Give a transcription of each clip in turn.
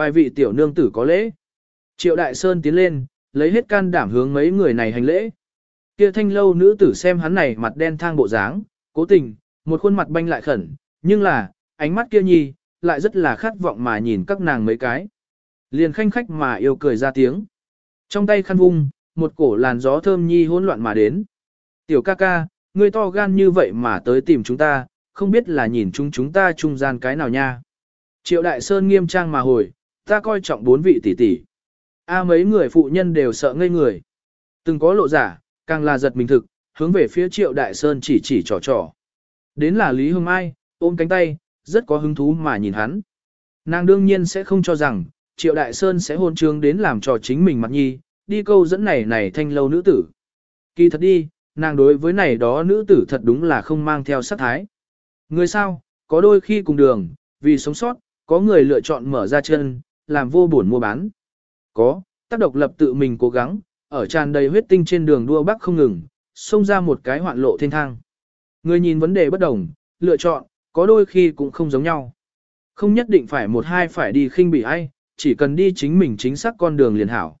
Vài vị tiểu nương tử có lễ. Triệu Đại Sơn tiến lên, lấy hết can đảm hướng mấy người này hành lễ. Kia thanh lâu nữ tử xem hắn này mặt đen thang bộ dáng, cố tình, một khuôn mặt banh lại khẩn, nhưng là, ánh mắt kia nhi, lại rất là khát vọng mà nhìn các nàng mấy cái. Liền khanh khách mà yêu cười ra tiếng. Trong tay khăn vung, một cổ làn gió thơm nhi hỗn loạn mà đến. Tiểu ca ca, ngươi to gan như vậy mà tới tìm chúng ta, không biết là nhìn chúng chúng ta trung gian cái nào nha. Triệu Đại Sơn nghiêm trang mà hồi, ta coi trọng bốn vị tỷ tỷ. A mấy người phụ nhân đều sợ ngây người. Từng có lộ giả, càng là giật mình thực, hướng về phía Triệu Đại Sơn chỉ chỉ trò trò. Đến là Lý Hương Mai, ôm cánh tay, rất có hứng thú mà nhìn hắn. Nàng đương nhiên sẽ không cho rằng, Triệu Đại Sơn sẽ hôn trương đến làm trò chính mình mặt nhi, đi câu dẫn này này thanh lâu nữ tử. Kỳ thật đi, nàng đối với này đó nữ tử thật đúng là không mang theo sát thái. Người sao, có đôi khi cùng đường, vì sống sót, có người lựa chọn mở ra chân, làm vô buồn mua bán. Có, tác độc lập tự mình cố gắng, ở tràn đầy huyết tinh trên đường đua bắc không ngừng, xông ra một cái hoạn lộ thiên thang. Người nhìn vấn đề bất đồng, lựa chọn, có đôi khi cũng không giống nhau. Không nhất định phải một hai phải đi khinh bị ai, chỉ cần đi chính mình chính xác con đường liền hảo.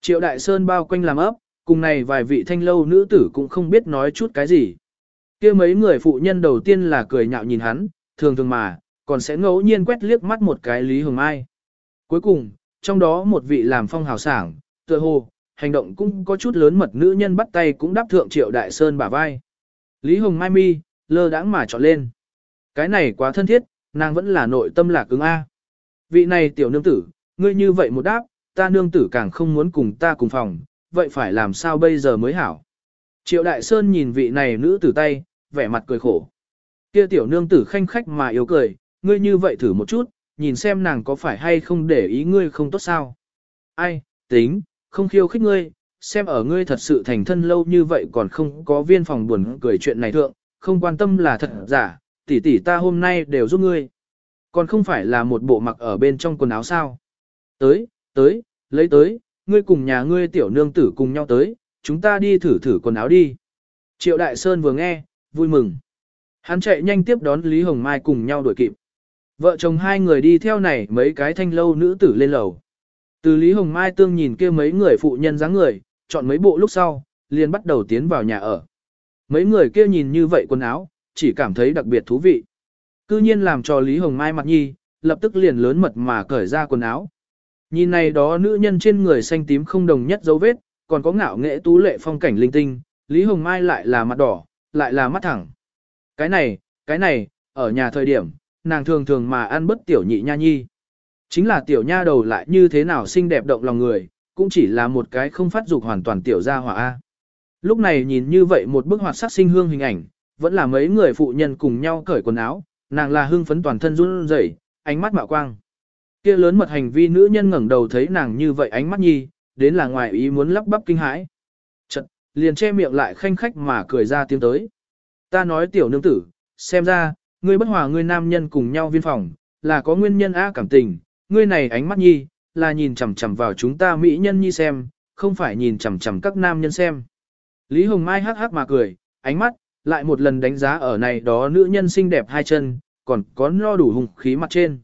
Triệu Đại Sơn bao quanh làm ấp, cùng này vài vị thanh lâu nữ tử cũng không biết nói chút cái gì. kia mấy người phụ nhân đầu tiên là cười nhạo nhìn hắn, thường thường mà, còn sẽ ngẫu nhiên quét liếc mắt một cái Lý Hồng Mai. Cuối cùng, trong đó một vị làm phong hào sảng, tựa hồ, hành động cũng có chút lớn mật nữ nhân bắt tay cũng đáp thượng Triệu Đại Sơn bả vai. Lý Hồng Mai mi, lơ đãng mà chọn lên. Cái này quá thân thiết, nàng vẫn là nội tâm lạc ứng A. Vị này tiểu nương tử, ngươi như vậy một đáp, ta nương tử càng không muốn cùng ta cùng phòng, vậy phải làm sao bây giờ mới hảo. Triệu Đại Sơn nhìn vị này nữ tử tay, vẻ mặt cười khổ. Kia tiểu nương tử khanh khách mà yếu cười, ngươi như vậy thử một chút, nhìn xem nàng có phải hay không để ý ngươi không tốt sao. Ai, tính, không khiêu khích ngươi, xem ở ngươi thật sự thành thân lâu như vậy còn không có viên phòng buồn cười chuyện này thượng, không quan tâm là thật giả, tỷ tỷ ta hôm nay đều giúp ngươi. Còn không phải là một bộ mặc ở bên trong quần áo sao. Tới, tới, lấy tới, ngươi cùng nhà ngươi tiểu nương tử cùng nhau tới, chúng ta đi thử thử quần áo đi. Triệu Đại Sơn vừa nghe, vui mừng. Hắn chạy nhanh tiếp đón Lý Hồng Mai cùng nhau đuổi kịp. Vợ chồng hai người đi theo này mấy cái thanh lâu nữ tử lên lầu. Từ Lý Hồng Mai tương nhìn kia mấy người phụ nhân dáng người, chọn mấy bộ lúc sau, liền bắt đầu tiến vào nhà ở. Mấy người kia nhìn như vậy quần áo, chỉ cảm thấy đặc biệt thú vị. Cư nhiên làm cho Lý Hồng Mai mặt nhi, lập tức liền lớn mật mà cởi ra quần áo. Nhìn này đó nữ nhân trên người xanh tím không đồng nhất dấu vết, còn có ngạo nghệ tú lệ phong cảnh linh tinh, Lý Hồng Mai lại là mặt đỏ, lại là mắt thẳng. Cái này, cái này, ở nhà thời điểm, nàng thường thường mà ăn bất tiểu nhị nha nhi. Chính là tiểu nha đầu lại như thế nào xinh đẹp động lòng người, cũng chỉ là một cái không phát dục hoàn toàn tiểu gia hỏa A. Lúc này nhìn như vậy một bức hoạt sắc sinh hương hình ảnh, vẫn là mấy người phụ nhân cùng nhau cởi quần áo, nàng là hưng phấn toàn thân run rẩy, ánh mắt mạo quang. Kia lớn mật hành vi nữ nhân ngẩng đầu thấy nàng như vậy ánh mắt nhi, đến là ngoài ý muốn lắp bắp kinh hãi. Chật, liền che miệng lại khanh khách mà cười ra tiếng tới. Ta nói tiểu nương tử, xem ra, ngươi bất hòa ngươi nam nhân cùng nhau viên phòng, là có nguyên nhân á cảm tình, ngươi này ánh mắt nhi, là nhìn chằm chằm vào chúng ta mỹ nhân nhi xem, không phải nhìn chằm chằm các nam nhân xem. Lý Hồng Mai hắc hắc mà cười, ánh mắt, lại một lần đánh giá ở này đó nữ nhân xinh đẹp hai chân, còn có no đủ hùng khí mặt trên.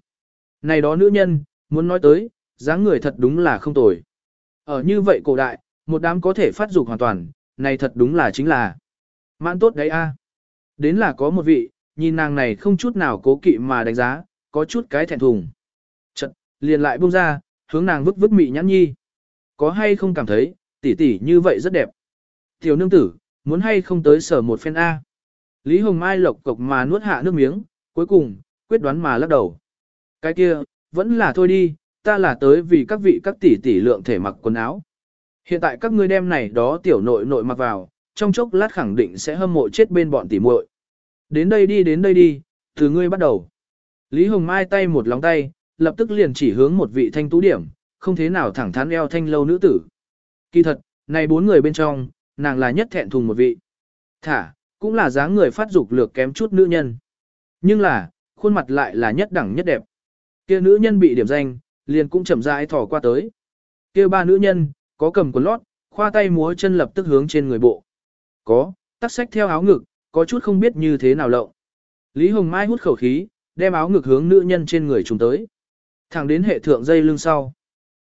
Này đó nữ nhân, muốn nói tới, dáng người thật đúng là không tồi. Ở như vậy cổ đại, một đám có thể phát dục hoàn toàn, này thật đúng là chính là mãn tốt đấy a. Đến là có một vị, nhìn nàng này không chút nào cố kỵ mà đánh giá, có chút cái thẹn thùng. Chật, liền lại buông ra, hướng nàng vứt vứt mị nhãn nhi. Có hay không cảm thấy, tỷ tỷ như vậy rất đẹp. Tiểu nương tử, muốn hay không tới sở một phen A. Lý Hồng Mai lộc cộc mà nuốt hạ nước miếng, cuối cùng, quyết đoán mà lắc đầu. Cái kia, vẫn là thôi đi, ta là tới vì các vị các tỷ tỷ lượng thể mặc quần áo. Hiện tại các ngươi đem này đó tiểu nội nội mặc vào, trong chốc lát khẳng định sẽ hâm mộ chết bên bọn tỷ muội. Đến đây đi đến đây đi, từ ngươi bắt đầu. Lý Hồng Mai tay một lòng tay, lập tức liền chỉ hướng một vị thanh tú điểm, không thế nào thẳng thắn eo thanh lâu nữ tử. Kỳ thật, này bốn người bên trong, nàng là nhất thẹn thùng một vị. Thả, cũng là dáng người phát dục lược kém chút nữ nhân. Nhưng là, khuôn mặt lại là nhất đẳng nhất đẹp. Kia nữ nhân bị điểm danh, liền cũng chậm rãi thò qua tới. Kia ba nữ nhân, có cầm quần lót, khoa tay múa chân lập tức hướng trên người bộ. Có, tắt sách theo áo ngực, có chút không biết như thế nào lộng. Lý Hồng Mai hút khẩu khí, đem áo ngực hướng nữ nhân trên người chúng tới. Thẳng đến hệ thượng dây lưng sau.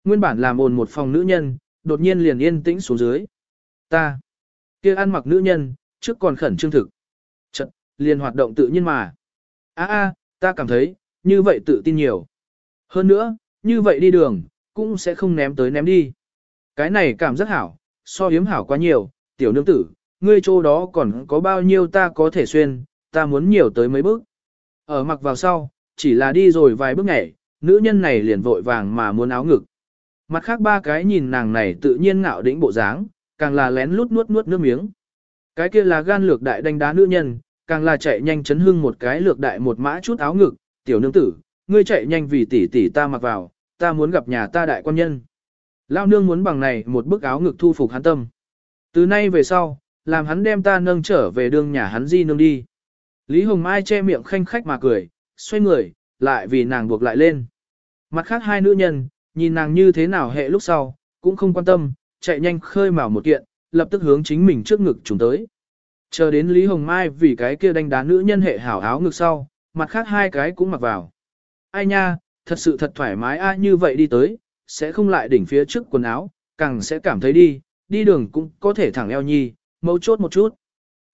Nguyên bản làm ồn một phòng nữ nhân, đột nhiên liền yên tĩnh xuống dưới. Ta, kia ăn mặc nữ nhân, trước còn khẩn trương thực. Chật, liền hoạt động tự nhiên mà. a a ta cảm thấy, như vậy tự tin nhiều. Hơn nữa, như vậy đi đường, cũng sẽ không ném tới ném đi. Cái này cảm rất hảo, so hiếm hảo quá nhiều, tiểu nương tử, ngươi chỗ đó còn có bao nhiêu ta có thể xuyên, ta muốn nhiều tới mấy bước. Ở mặc vào sau, chỉ là đi rồi vài bước nhảy, nữ nhân này liền vội vàng mà muốn áo ngực. Mặt khác ba cái nhìn nàng này tự nhiên ngạo đĩnh bộ dáng, càng là lén lút nuốt nuốt nước miếng. Cái kia là gan lược đại đánh đá nữ nhân, càng là chạy nhanh chấn hưng một cái lược đại một mã chút áo ngực, tiểu nương tử, ngươi chạy nhanh vì tỷ tỷ ta mặc vào, ta muốn gặp nhà ta đại quan nhân. Lao nương muốn bằng này một bức áo ngực thu phục hắn tâm. Từ nay về sau, làm hắn đem ta nâng trở về đường nhà hắn di nương đi. Lý Hồng Mai che miệng khanh khách mà cười, xoay người, lại vì nàng buộc lại lên. Mặt khác hai nữ nhân, nhìn nàng như thế nào hệ lúc sau, cũng không quan tâm, chạy nhanh khơi mào một kiện, lập tức hướng chính mình trước ngực chúng tới. Chờ đến Lý Hồng Mai vì cái kia đánh đá nữ nhân hệ hảo áo ngực sau, mặt khác hai cái cũng mặc vào. Ai nha, thật sự thật thoải mái a như vậy đi tới, sẽ không lại đỉnh phía trước quần áo, càng sẽ cảm thấy đi, đi đường cũng có thể thẳng eo nhi, mấu chốt một chút.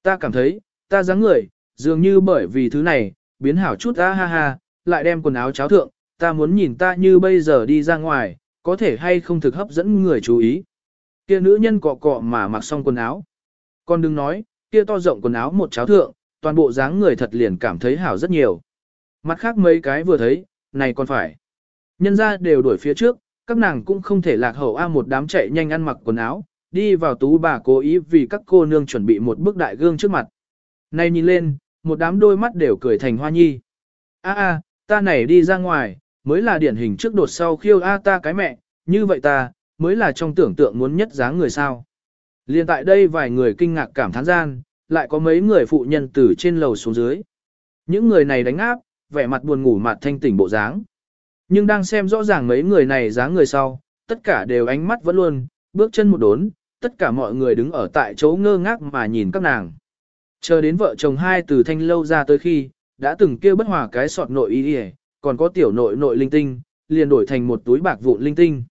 Ta cảm thấy, ta dáng người, dường như bởi vì thứ này, biến hảo chút a ha ha, lại đem quần áo cháo thượng, ta muốn nhìn ta như bây giờ đi ra ngoài, có thể hay không thực hấp dẫn người chú ý. Kia nữ nhân cọ cọ mà mặc xong quần áo. Còn đừng nói, kia to rộng quần áo một cháo thượng, toàn bộ dáng người thật liền cảm thấy hảo rất nhiều. Mặt khác mấy cái vừa thấy, này còn phải. Nhân ra đều đuổi phía trước, các nàng cũng không thể lạc hậu a một đám chạy nhanh ăn mặc quần áo, đi vào tú bà cố ý vì các cô nương chuẩn bị một bức đại gương trước mặt. Này nhìn lên, một đám đôi mắt đều cười thành hoa nhi. A a, ta này đi ra ngoài, mới là điển hình trước đột sau khiêu a ta cái mẹ, như vậy ta, mới là trong tưởng tượng muốn nhất dáng người sao. Liên tại đây vài người kinh ngạc cảm thán gian, lại có mấy người phụ nhân từ trên lầu xuống dưới. Những người này đánh áp, vẻ mặt buồn ngủ mặt thanh tỉnh bộ dáng. Nhưng đang xem rõ ràng mấy người này dáng người sau, tất cả đều ánh mắt vẫn luôn, bước chân một đốn, tất cả mọi người đứng ở tại chỗ ngơ ngác mà nhìn các nàng. Chờ đến vợ chồng hai từ thanh lâu ra tới khi, đã từng kêu bất hòa cái sọt nội y y, còn có tiểu nội nội linh tinh, liền đổi thành một túi bạc vụn linh tinh.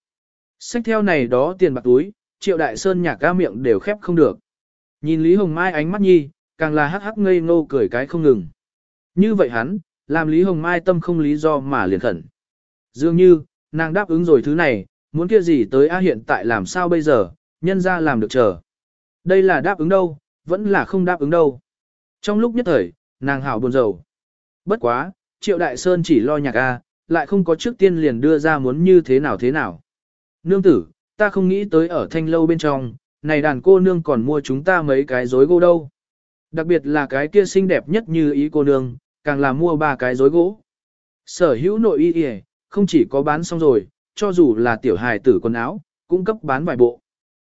Xách theo này đó tiền bạc túi, triệu đại sơn nhạc ca miệng đều khép không được. Nhìn Lý Hồng Mai ánh mắt nhi, càng là hắc hắc ngây ngô cười cái không ngừng. Như vậy hắn, làm Lý Hồng Mai tâm không lý do mà liền khẩn. Dường như, nàng đáp ứng rồi thứ này, muốn kia gì tới A hiện tại làm sao bây giờ, nhân ra làm được chờ. Đây là đáp ứng đâu, vẫn là không đáp ứng đâu. Trong lúc nhất thời, nàng hảo buồn rầu. Bất quá, Triệu Đại Sơn chỉ lo nhạc A, lại không có trước tiên liền đưa ra muốn như thế nào thế nào. Nương tử, ta không nghĩ tới ở thanh lâu bên trong, này đàn cô nương còn mua chúng ta mấy cái rối gỗ đâu. Đặc biệt là cái kia xinh đẹp nhất như ý cô nương, càng là mua ba cái rối gỗ. Sở hữu nội y y, không chỉ có bán xong rồi, cho dù là tiểu hài tử quần áo, cũng cấp bán vài bộ.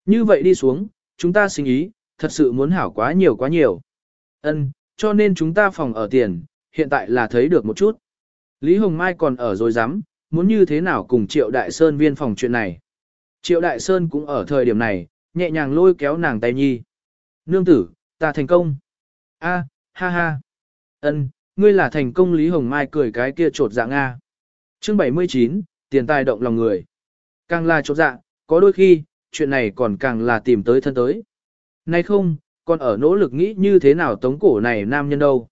Như vậy đi xuống, chúng ta sinh ý, thật sự muốn hảo quá nhiều quá nhiều. Ân, cho nên chúng ta phòng ở tiền, hiện tại là thấy được một chút. Lý Hồng Mai còn ở rồi dám, muốn như thế nào cùng Triệu Đại Sơn viên phòng chuyện này. Triệu Đại Sơn cũng ở thời điểm này, nhẹ nhàng lôi kéo nàng tay nhi. Nương tử, ta thành công. A, ha ha. Ân, ngươi là thành công Lý Hồng Mai cười cái kia trột dạng Nga. Chương 79, tiền tài động lòng người. Càng là trột dạ, có đôi khi, chuyện này còn càng là tìm tới thân tới. Nay không, còn ở nỗ lực nghĩ như thế nào tống cổ này nam nhân đâu.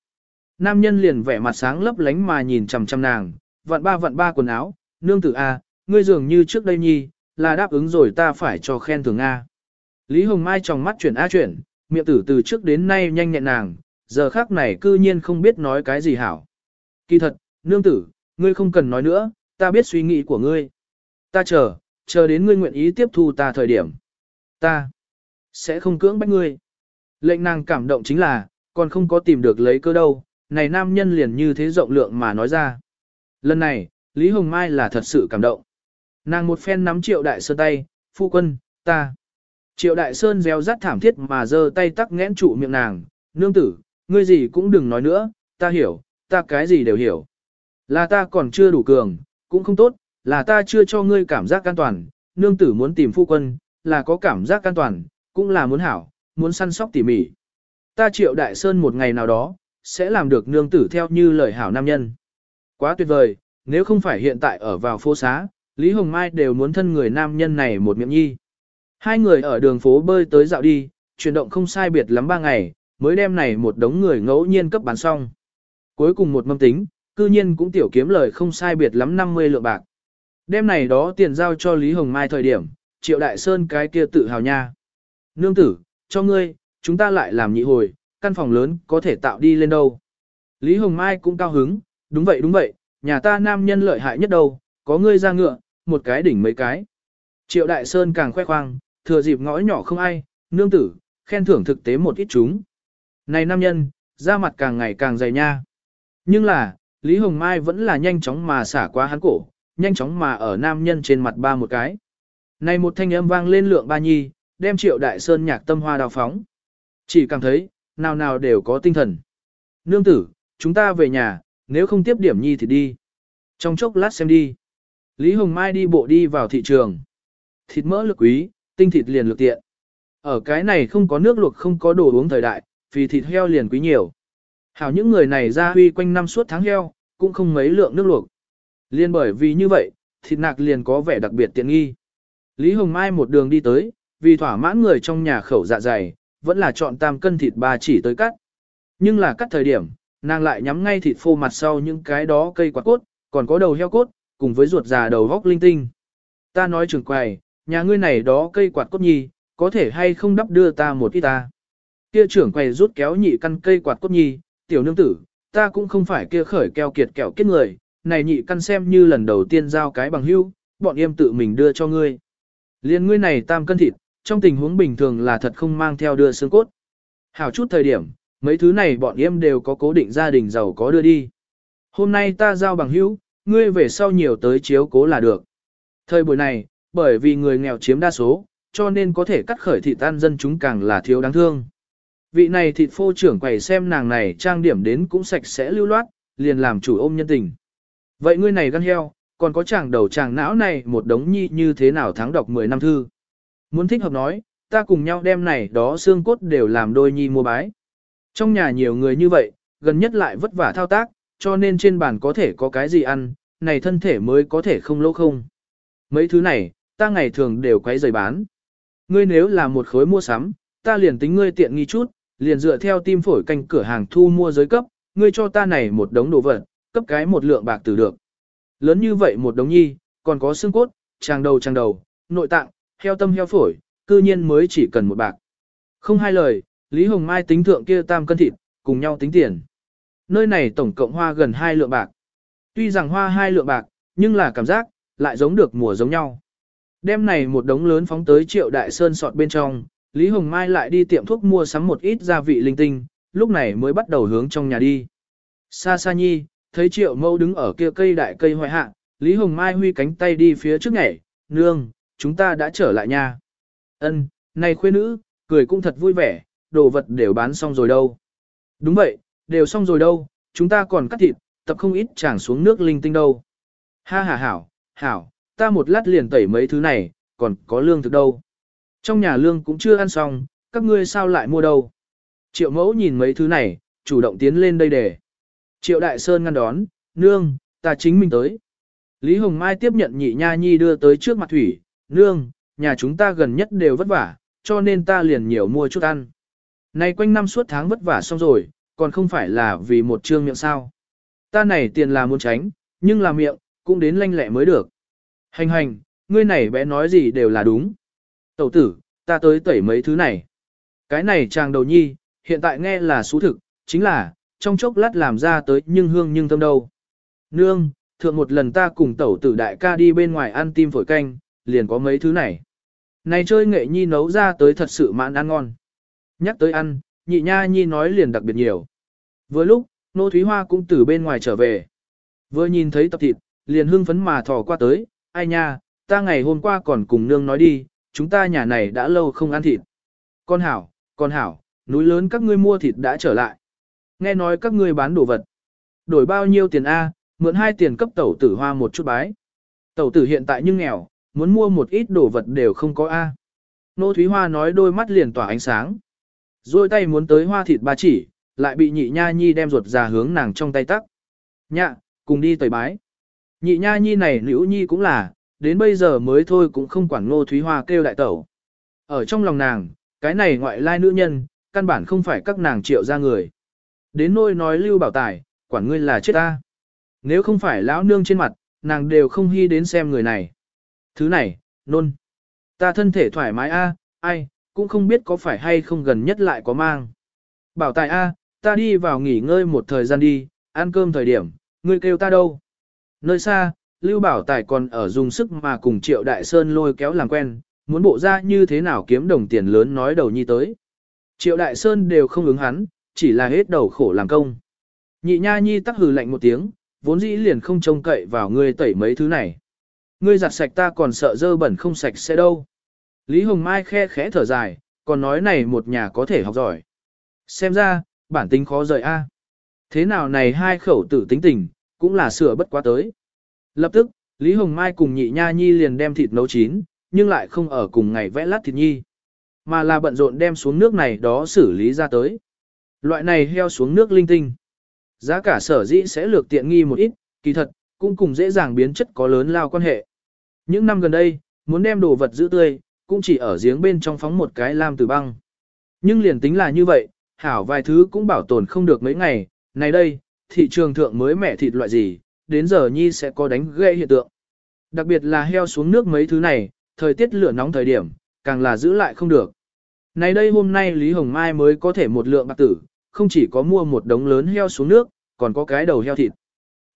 Nam nhân liền vẻ mặt sáng lấp lánh mà nhìn chằm chằm nàng, vặn ba vặn ba quần áo, nương tử A, ngươi dường như trước đây nhi, là đáp ứng rồi ta phải cho khen thưởng A. Lý Hồng Mai trong mắt chuyển A chuyển, miệng tử từ trước đến nay nhanh nhẹn nàng, giờ khác này cư nhiên không biết nói cái gì hảo. Kỳ thật, nương tử, ngươi không cần nói nữa, ta biết suy nghĩ của ngươi. Ta chờ, chờ đến ngươi nguyện ý tiếp thu ta thời điểm. Ta sẽ không cưỡng bách ngươi. Lệnh nàng cảm động chính là, còn không có tìm được lấy cơ đâu, này nam nhân liền như thế rộng lượng mà nói ra. Lần này, Lý Hồng Mai là thật sự cảm động. Nàng một phen nắm triệu đại sơn tay, phu quân, ta. Triệu đại sơn réo rắt thảm thiết mà giơ tay tắc nghẽn trụ miệng nàng, nương tử, ngươi gì cũng đừng nói nữa, ta hiểu, ta cái gì đều hiểu. Là ta còn chưa đủ cường, cũng không tốt, là ta chưa cho ngươi cảm giác an toàn, nương tử muốn tìm phu quân, là có cảm giác an toàn, cũng là muốn hảo, muốn săn sóc tỉ mỉ. Ta triệu đại sơn một ngày nào đó, sẽ làm được nương tử theo như lời hảo nam nhân. Quá tuyệt vời, nếu không phải hiện tại ở vào phố xá, Lý Hồng Mai đều muốn thân người nam nhân này một miệng nhi. Hai người ở đường phố bơi tới dạo đi, chuyển động không sai biệt lắm ba ngày, mới đem này một đống người ngẫu nhiên cấp bán xong. Cuối cùng một mâm tính, cư nhiên cũng tiểu kiếm lời không sai biệt lắm 50 lượng bạc. Đêm này đó tiền giao cho Lý Hồng Mai thời điểm, Triệu Đại Sơn cái kia tự hào nha. Nương tử, cho ngươi, chúng ta lại làm nhị hồi, căn phòng lớn có thể tạo đi lên đâu. Lý Hồng Mai cũng cao hứng, đúng vậy đúng vậy, nhà ta nam nhân lợi hại nhất đâu, có ngươi ra ngựa, một cái đỉnh mấy cái. Triệu Đại Sơn càng khoe khoang, thừa dịp ngõ nhỏ không ai, nương tử, khen thưởng thực tế một ít chúng. Này nam nhân, da mặt càng ngày càng dày nha. Nhưng là, Lý Hồng Mai vẫn là nhanh chóng mà xả qua hắn cổ, nhanh chóng mà ở nam nhân trên mặt ba một cái. Này một thanh âm vang lên lượng ba nhi, đem triệu đại sơn nhạc tâm hoa đào phóng. Chỉ cảm thấy, nào nào đều có tinh thần. Nương tử, chúng ta về nhà, nếu không tiếp điểm nhi thì đi. Trong chốc lát xem đi. Lý Hồng Mai đi bộ đi vào thị trường. Thịt mỡ lực quý, tinh thịt liền lực tiện. Ở cái này không có nước luộc không có đồ uống thời đại, vì thịt heo liền quý nhiều. Hảo những người này ra huy quanh năm suốt tháng heo, cũng không mấy lượng nước luộc. Liên bởi vì như vậy, thịt nạc liền có vẻ đặc biệt tiện nghi. Lý Hồng Mai một đường đi tới, vì thỏa mãn người trong nhà khẩu dạ dày, vẫn là chọn tam cân thịt ba chỉ tới cắt. Nhưng là cắt thời điểm, nàng lại nhắm ngay thịt phô mặt sau những cái đó cây quạt cốt, còn có đầu heo cốt, cùng với ruột già đầu vóc linh tinh. Ta nói trường quầy, nhà ngươi này đó cây quạt cốt nhi, có thể hay không đắp đưa ta một ít ta. Kia trưởng quầy rút kéo nhị căn cây quạt cốt nhi, tiểu nương tử, ta cũng không phải kia khởi keo kiệt kẹo kết người, này nhị căn xem như lần đầu tiên giao cái bằng hữu, bọn em tự mình đưa cho ngươi. Liên ngươi này tam cân thịt, trong tình huống bình thường là thật không mang theo đưa xương cốt. Hảo chút thời điểm, mấy thứ này bọn em đều có cố định gia đình giàu có đưa đi. Hôm nay ta giao bằng hữu, ngươi về sau nhiều tới chiếu cố là được. Thời buổi này, bởi vì người nghèo chiếm đa số, cho nên có thể cắt khởi thịt tan dân chúng càng là thiếu đáng thương. Vị này thịt phô trưởng quầy xem nàng này trang điểm đến cũng sạch sẽ lưu loát, liền làm chủ ôm nhân tình. Vậy ngươi này gan heo, còn có chàng đầu chàng não này một đống nhi như thế nào thắng đọc 10 năm thư. Muốn thích hợp nói, ta cùng nhau đem này đó xương cốt đều làm đôi nhi mua bái. Trong nhà nhiều người như vậy, gần nhất lại vất vả thao tác, cho nên trên bàn có thể có cái gì ăn, này thân thể mới có thể không lỗ không. Mấy thứ này, ta ngày thường đều quấy giày bán. Ngươi nếu là một khối mua sắm, ta liền tính ngươi tiện nghi chút, liền dựa theo tim phổi canh cửa hàng thu mua giới cấp, ngươi cho ta này một đống đồ vật, cấp cái một lượng bạc từ được. Lớn như vậy một đống nhi, còn có xương cốt, tràng đầu tràng đầu, nội tạng, heo tâm heo phổi, cư nhiên mới chỉ cần một bạc. Không hai lời, Lý Hồng Mai tính thượng kia tam cân thịt, cùng nhau tính tiền. Nơi này tổng cộng hoa gần hai lượng bạc. Tuy rằng hoa hai lượng bạc, nhưng là cảm giác, lại giống được mùa giống nhau. Đêm này một đống lớn phóng tới triệu đại sơn sọt bên trong, Lý Hồng Mai lại đi tiệm thuốc mua sắm một ít gia vị linh tinh, lúc này mới bắt đầu hướng trong nhà đi. Sa Sa Nhi, thấy triệu mâu đứng ở kia cây đại cây hoại hạ, Lý Hồng Mai huy cánh tay đi phía trước nhảy, nương, chúng ta đã trở lại nhà. Ân, này khuê nữ, cười cũng thật vui vẻ, đồ vật đều bán xong rồi đâu. Đúng vậy, đều xong rồi đâu, chúng ta còn cắt thịt, tập không ít chẳng xuống nước linh tinh đâu. Ha ha hảo, hảo, ta một lát liền tẩy mấy thứ này, còn có lương thực đâu. Trong nhà lương cũng chưa ăn xong, các ngươi sao lại mua đâu. Triệu mẫu nhìn mấy thứ này, chủ động tiến lên đây để. Triệu Đại Sơn ngăn đón, nương, ta chính mình tới. Lý Hồng Mai tiếp nhận nhị nha nhi đưa tới trước mặt thủy, nương, nhà chúng ta gần nhất đều vất vả, cho nên ta liền nhiều mua chút ăn. Này quanh năm suốt tháng vất vả xong rồi, còn không phải là vì một trương miệng sao. Ta này tiền là muốn tránh, nhưng là miệng, cũng đến lanh lẹ mới được. Hành hành, ngươi này bé nói gì đều là đúng. Tẩu tử, ta tới tẩy mấy thứ này. Cái này chàng đầu nhi, hiện tại nghe là xú thực, chính là, trong chốc lát làm ra tới nhưng hương nhưng thơm đâu. Nương, thượng một lần ta cùng tẩu tử đại ca đi bên ngoài ăn tim phổi canh, liền có mấy thứ này. Này chơi nghệ nhi nấu ra tới thật sự mãn ăn ngon. Nhắc tới ăn, nhị nha nhi nói liền đặc biệt nhiều. Vừa lúc, nô thúy hoa cũng từ bên ngoài trở về. Vừa nhìn thấy tập thịt, liền hưng phấn mà thò qua tới, ai nha, ta ngày hôm qua còn cùng nương nói đi, chúng ta nhà này đã lâu không ăn thịt. Con hảo, con hảo, núi lớn các ngươi mua thịt đã trở lại. Nghe nói các ngươi bán đồ vật. Đổi bao nhiêu tiền A, mượn hai tiền cấp tẩu tử hoa một chút bái. Tẩu tử hiện tại nhưng nghèo, muốn mua một ít đồ vật đều không có A. Nô Thúy Hoa nói đôi mắt liền tỏa ánh sáng. Rồi tay muốn tới hoa thịt ba chỉ, lại bị nhị nha nhi đem ruột già hướng nàng trong tay tắc. Nhạ, cùng đi tẩy bái. Nhị nha nhi này nữ nhi cũng là, đến bây giờ mới thôi cũng không quản ngô thúy hoa kêu đại tẩu. Ở trong lòng nàng, cái này ngoại lai nữ nhân, căn bản không phải các nàng triệu ra người. Đến nôi nói lưu bảo tài, quản ngươi là chết ta. Nếu không phải lão nương trên mặt, nàng đều không hy đến xem người này. Thứ này, nôn. Ta thân thể thoải mái a, ai, cũng không biết có phải hay không gần nhất lại có mang. Bảo tài a, ta đi vào nghỉ ngơi một thời gian đi, ăn cơm thời điểm, ngươi kêu ta đâu. Nơi xa, Lưu Bảo Tài còn ở dùng sức mà cùng Triệu Đại Sơn lôi kéo làm quen, muốn bộ ra như thế nào kiếm đồng tiền lớn nói đầu nhi tới. Triệu Đại Sơn đều không ứng hắn, chỉ là hết đầu khổ làm công. Nhị nha nhi tắc hừ lạnh một tiếng, vốn dĩ liền không trông cậy vào ngươi tẩy mấy thứ này. Ngươi giặt sạch ta còn sợ dơ bẩn không sạch sẽ đâu. Lý Hồng Mai khe khẽ thở dài, còn nói này một nhà có thể học giỏi. Xem ra, bản tính khó rời a. Thế nào này hai khẩu tử tính tình, cũng là sửa bất quá tới. Lập tức, Lý Hồng Mai cùng nhị nha nhi liền đem thịt nấu chín, nhưng lại không ở cùng ngày vẽ lát thịt nhi. Mà là bận rộn đem xuống nước này đó xử lý ra tới. Loại này heo xuống nước linh tinh. Giá cả sở dĩ sẽ lược tiện nghi một ít, kỳ thật, cũng cùng dễ dàng biến chất có lớn lao quan hệ. Những năm gần đây, muốn đem đồ vật giữ tươi, cũng chỉ ở giếng bên trong phóng một cái lam từ băng. Nhưng liền tính là như vậy, hảo vài thứ cũng bảo tồn không được mấy ngày, này đây, thị trường thượng mới mẻ thịt loại gì, đến giờ nhi sẽ có đánh gây hiện tượng. Đặc biệt là heo xuống nước mấy thứ này, thời tiết lửa nóng thời điểm, càng là giữ lại không được. Này đây hôm nay Lý Hồng Mai mới có thể một lượng bạc tử, không chỉ có mua một đống lớn heo xuống nước, còn có cái đầu heo thịt.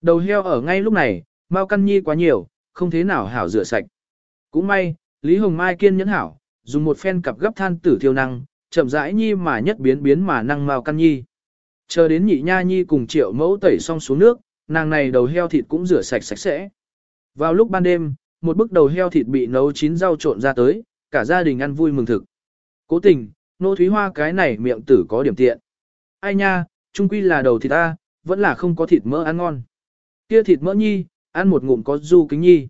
Đầu heo ở ngay lúc này, mau căn nhi quá nhiều, không thế nào hảo rửa sạch. Cũng may, Lý Hồng Mai kiên nhẫn hảo, dùng một phen cặp gấp than tử thiêu năng, chậm rãi nhi mà nhất biến biến mà năng mau căn nhi. Chờ đến nhị nha nhi cùng triệu mẫu tẩy xong xuống nước, nàng này đầu heo thịt cũng rửa sạch sạch sẽ. Vào lúc ban đêm, một bức đầu heo thịt bị nấu chín rau trộn ra tới, cả gia đình ăn vui mừng thực. Cố tình, nô thúy hoa cái này miệng tử có điểm tiện. Ai nha, trung quy là đầu thịt ta, vẫn là không có thịt mỡ ăn ngon. Kia thịt mỡ nhi, ăn một ngụm có du kính nhi.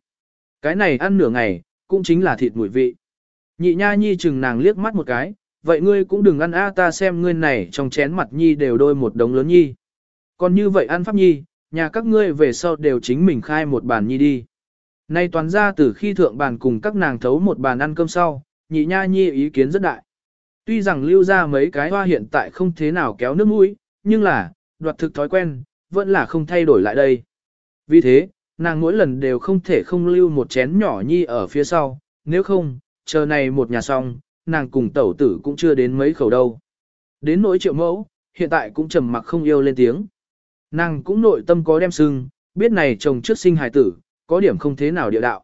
Cái này ăn nửa ngày, cũng chính là thịt mùi vị. Nhị nha nhi chừng nàng liếc mắt một cái, vậy ngươi cũng đừng ăn a ta xem ngươi này trong chén mặt nhi đều đôi một đống lớn nhi. Còn như vậy ăn pháp nhi, nhà các ngươi về sau đều chính mình khai một bàn nhi đi. Nay toàn ra từ khi thượng bàn cùng các nàng thấu một bàn ăn cơm sau, nhị nha nhi ý kiến rất đại. Tuy rằng lưu ra mấy cái hoa hiện tại không thế nào kéo nước mũi, nhưng là, đoạt thực thói quen, vẫn là không thay đổi lại đây. Vì thế, nàng mỗi lần đều không thể không lưu một chén nhỏ nhi ở phía sau, nếu không, chờ này một nhà xong, nàng cùng tẩu tử cũng chưa đến mấy khẩu đâu. Đến nỗi triệu mẫu, hiện tại cũng trầm mặc không yêu lên tiếng. Nàng cũng nội tâm có đem sưng, biết này chồng trước sinh hài tử, có điểm không thế nào địa đạo.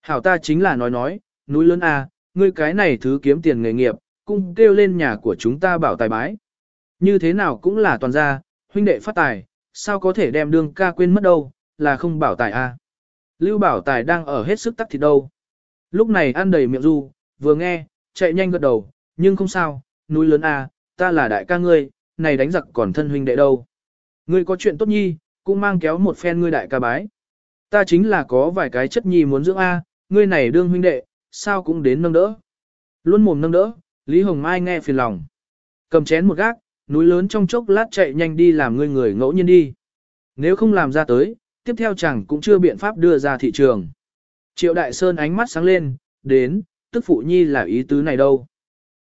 Hảo ta chính là nói nói, núi lớn A, ngươi cái này thứ kiếm tiền nghề nghiệp, cung kêu lên nhà của chúng ta bảo tài bái. Như thế nào cũng là toàn gia, huynh đệ phát tài, sao có thể đem đương ca quên mất đâu, là không bảo tài A. Lưu bảo tài đang ở hết sức tắc thịt đâu. Lúc này ăn đầy miệng du, vừa nghe, chạy nhanh gật đầu, nhưng không sao, núi lớn A, ta là đại ca ngươi, này đánh giặc còn thân huynh đệ đâu. Ngươi có chuyện tốt nhi, cũng mang kéo một phen ngươi đại ca bái. Ta chính là có vài cái chất nhi muốn dưỡng A, ngươi này đương huynh đệ, sao cũng đến nâng đỡ. Luôn mồm nâng đỡ, Lý Hồng Mai nghe phiền lòng. Cầm chén một gác, núi lớn trong chốc lát chạy nhanh đi làm ngươi người ngẫu nhiên đi. Nếu không làm ra tới, tiếp theo chẳng cũng chưa biện pháp đưa ra thị trường. Triệu Đại Sơn ánh mắt sáng lên, đến, tức phụ nhi là ý tứ này đâu.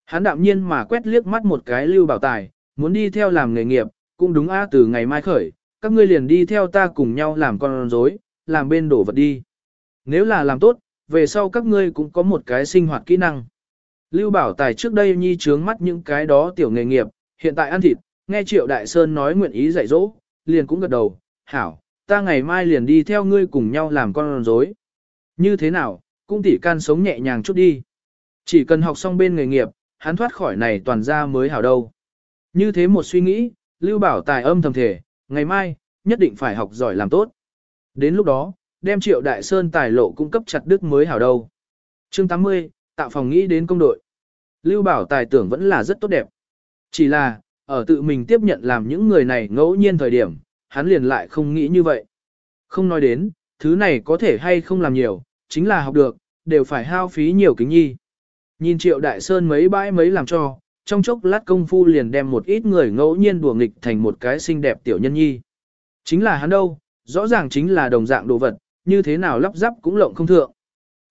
Hắn đạm nhiên mà quét liếc mắt một cái lưu bảo tài, muốn đi theo làm nghề nghiệp, cũng đúng a từ ngày mai khởi, các ngươi liền đi theo ta cùng nhau làm con rối, làm bên đổ vật đi. Nếu là làm tốt, về sau các ngươi cũng có một cái sinh hoạt kỹ năng. Lưu Bảo Tài trước đây nhi trướng mắt những cái đó tiểu nghề nghiệp, hiện tại ăn thịt, nghe Triệu Đại Sơn nói nguyện ý dạy dỗ, liền cũng gật đầu, hảo, ta ngày mai liền đi theo ngươi cùng nhau làm con rối. Như thế nào, cũng tỉ can sống nhẹ nhàng chút đi. Chỉ cần học xong bên nghề nghiệp, hắn thoát khỏi này toàn ra mới hảo đâu. Như thế một suy nghĩ, Lưu Bảo Tài âm thầm thể, ngày mai, nhất định phải học giỏi làm tốt. Đến lúc đó, đem triệu đại sơn tài lộ cung cấp chặt đức mới hảo đâu. chương 80, tạo phòng nghĩ đến công đội. Lưu Bảo Tài tưởng vẫn là rất tốt đẹp. Chỉ là, ở tự mình tiếp nhận làm những người này ngẫu nhiên thời điểm, hắn liền lại không nghĩ như vậy. Không nói đến, thứ này có thể hay không làm nhiều, chính là học được, đều phải hao phí nhiều kính nhi. Nhìn triệu đại sơn mấy bãi mấy làm cho, trong chốc lát công phu liền đem một ít người ngẫu nhiên đùa nghịch thành một cái xinh đẹp tiểu nhân nhi. Chính là hắn đâu, rõ ràng chính là đồng dạng đồ vật, như thế nào lắp ráp cũng lộng không thượng.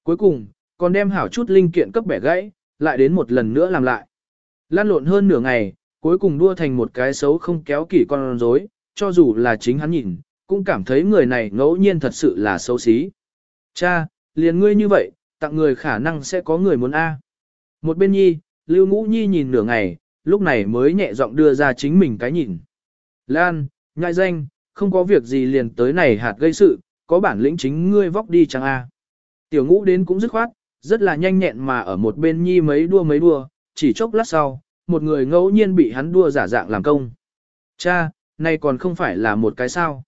Cuối cùng, còn đem hảo chút linh kiện cấp bẻ gãy, lại đến một lần nữa làm lại. Lan lộn hơn nửa ngày, cuối cùng đua thành một cái xấu không kéo kỷ con rối, cho dù là chính hắn nhìn, cũng cảm thấy người này ngẫu nhiên thật sự là xấu xí. Cha, liền ngươi như vậy, tặng người khả năng sẽ có người muốn A. Một bên nhi, Lưu Ngũ Nhi nhìn nửa ngày, lúc này mới nhẹ giọng đưa ra chính mình cái nhìn. Lan, nhai danh, không có việc gì liền tới này hạt gây sự, có bản lĩnh chính ngươi vóc đi chẳng A. Tiểu ngũ đến cũng dứt khoát, rất là nhanh nhẹn mà ở một bên nhi mấy đua mấy đua, chỉ chốc lát sau, một người ngẫu nhiên bị hắn đua giả dạng làm công. Cha, này còn không phải là một cái sao.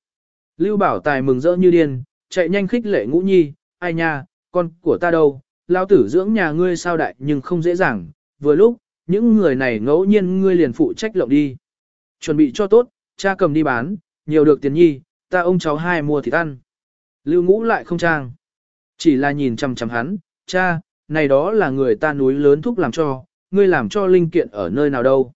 Lưu Bảo Tài mừng rỡ như điên, chạy nhanh khích lệ ngũ nhi, ai nha, con của ta đâu, lao tử dưỡng nhà ngươi sao đại nhưng không dễ dàng, vừa lúc, những người này ngẫu nhiên ngươi liền phụ trách lộng đi. Chuẩn bị cho tốt, cha cầm đi bán, nhiều được tiền nhi, ta ông cháu hai mua thịt ăn. Lưu ngũ lại không trang. Chỉ là nhìn chăm chăm hắn, cha, này đó là người ta núi lớn thúc làm cho, ngươi làm cho linh kiện ở nơi nào đâu.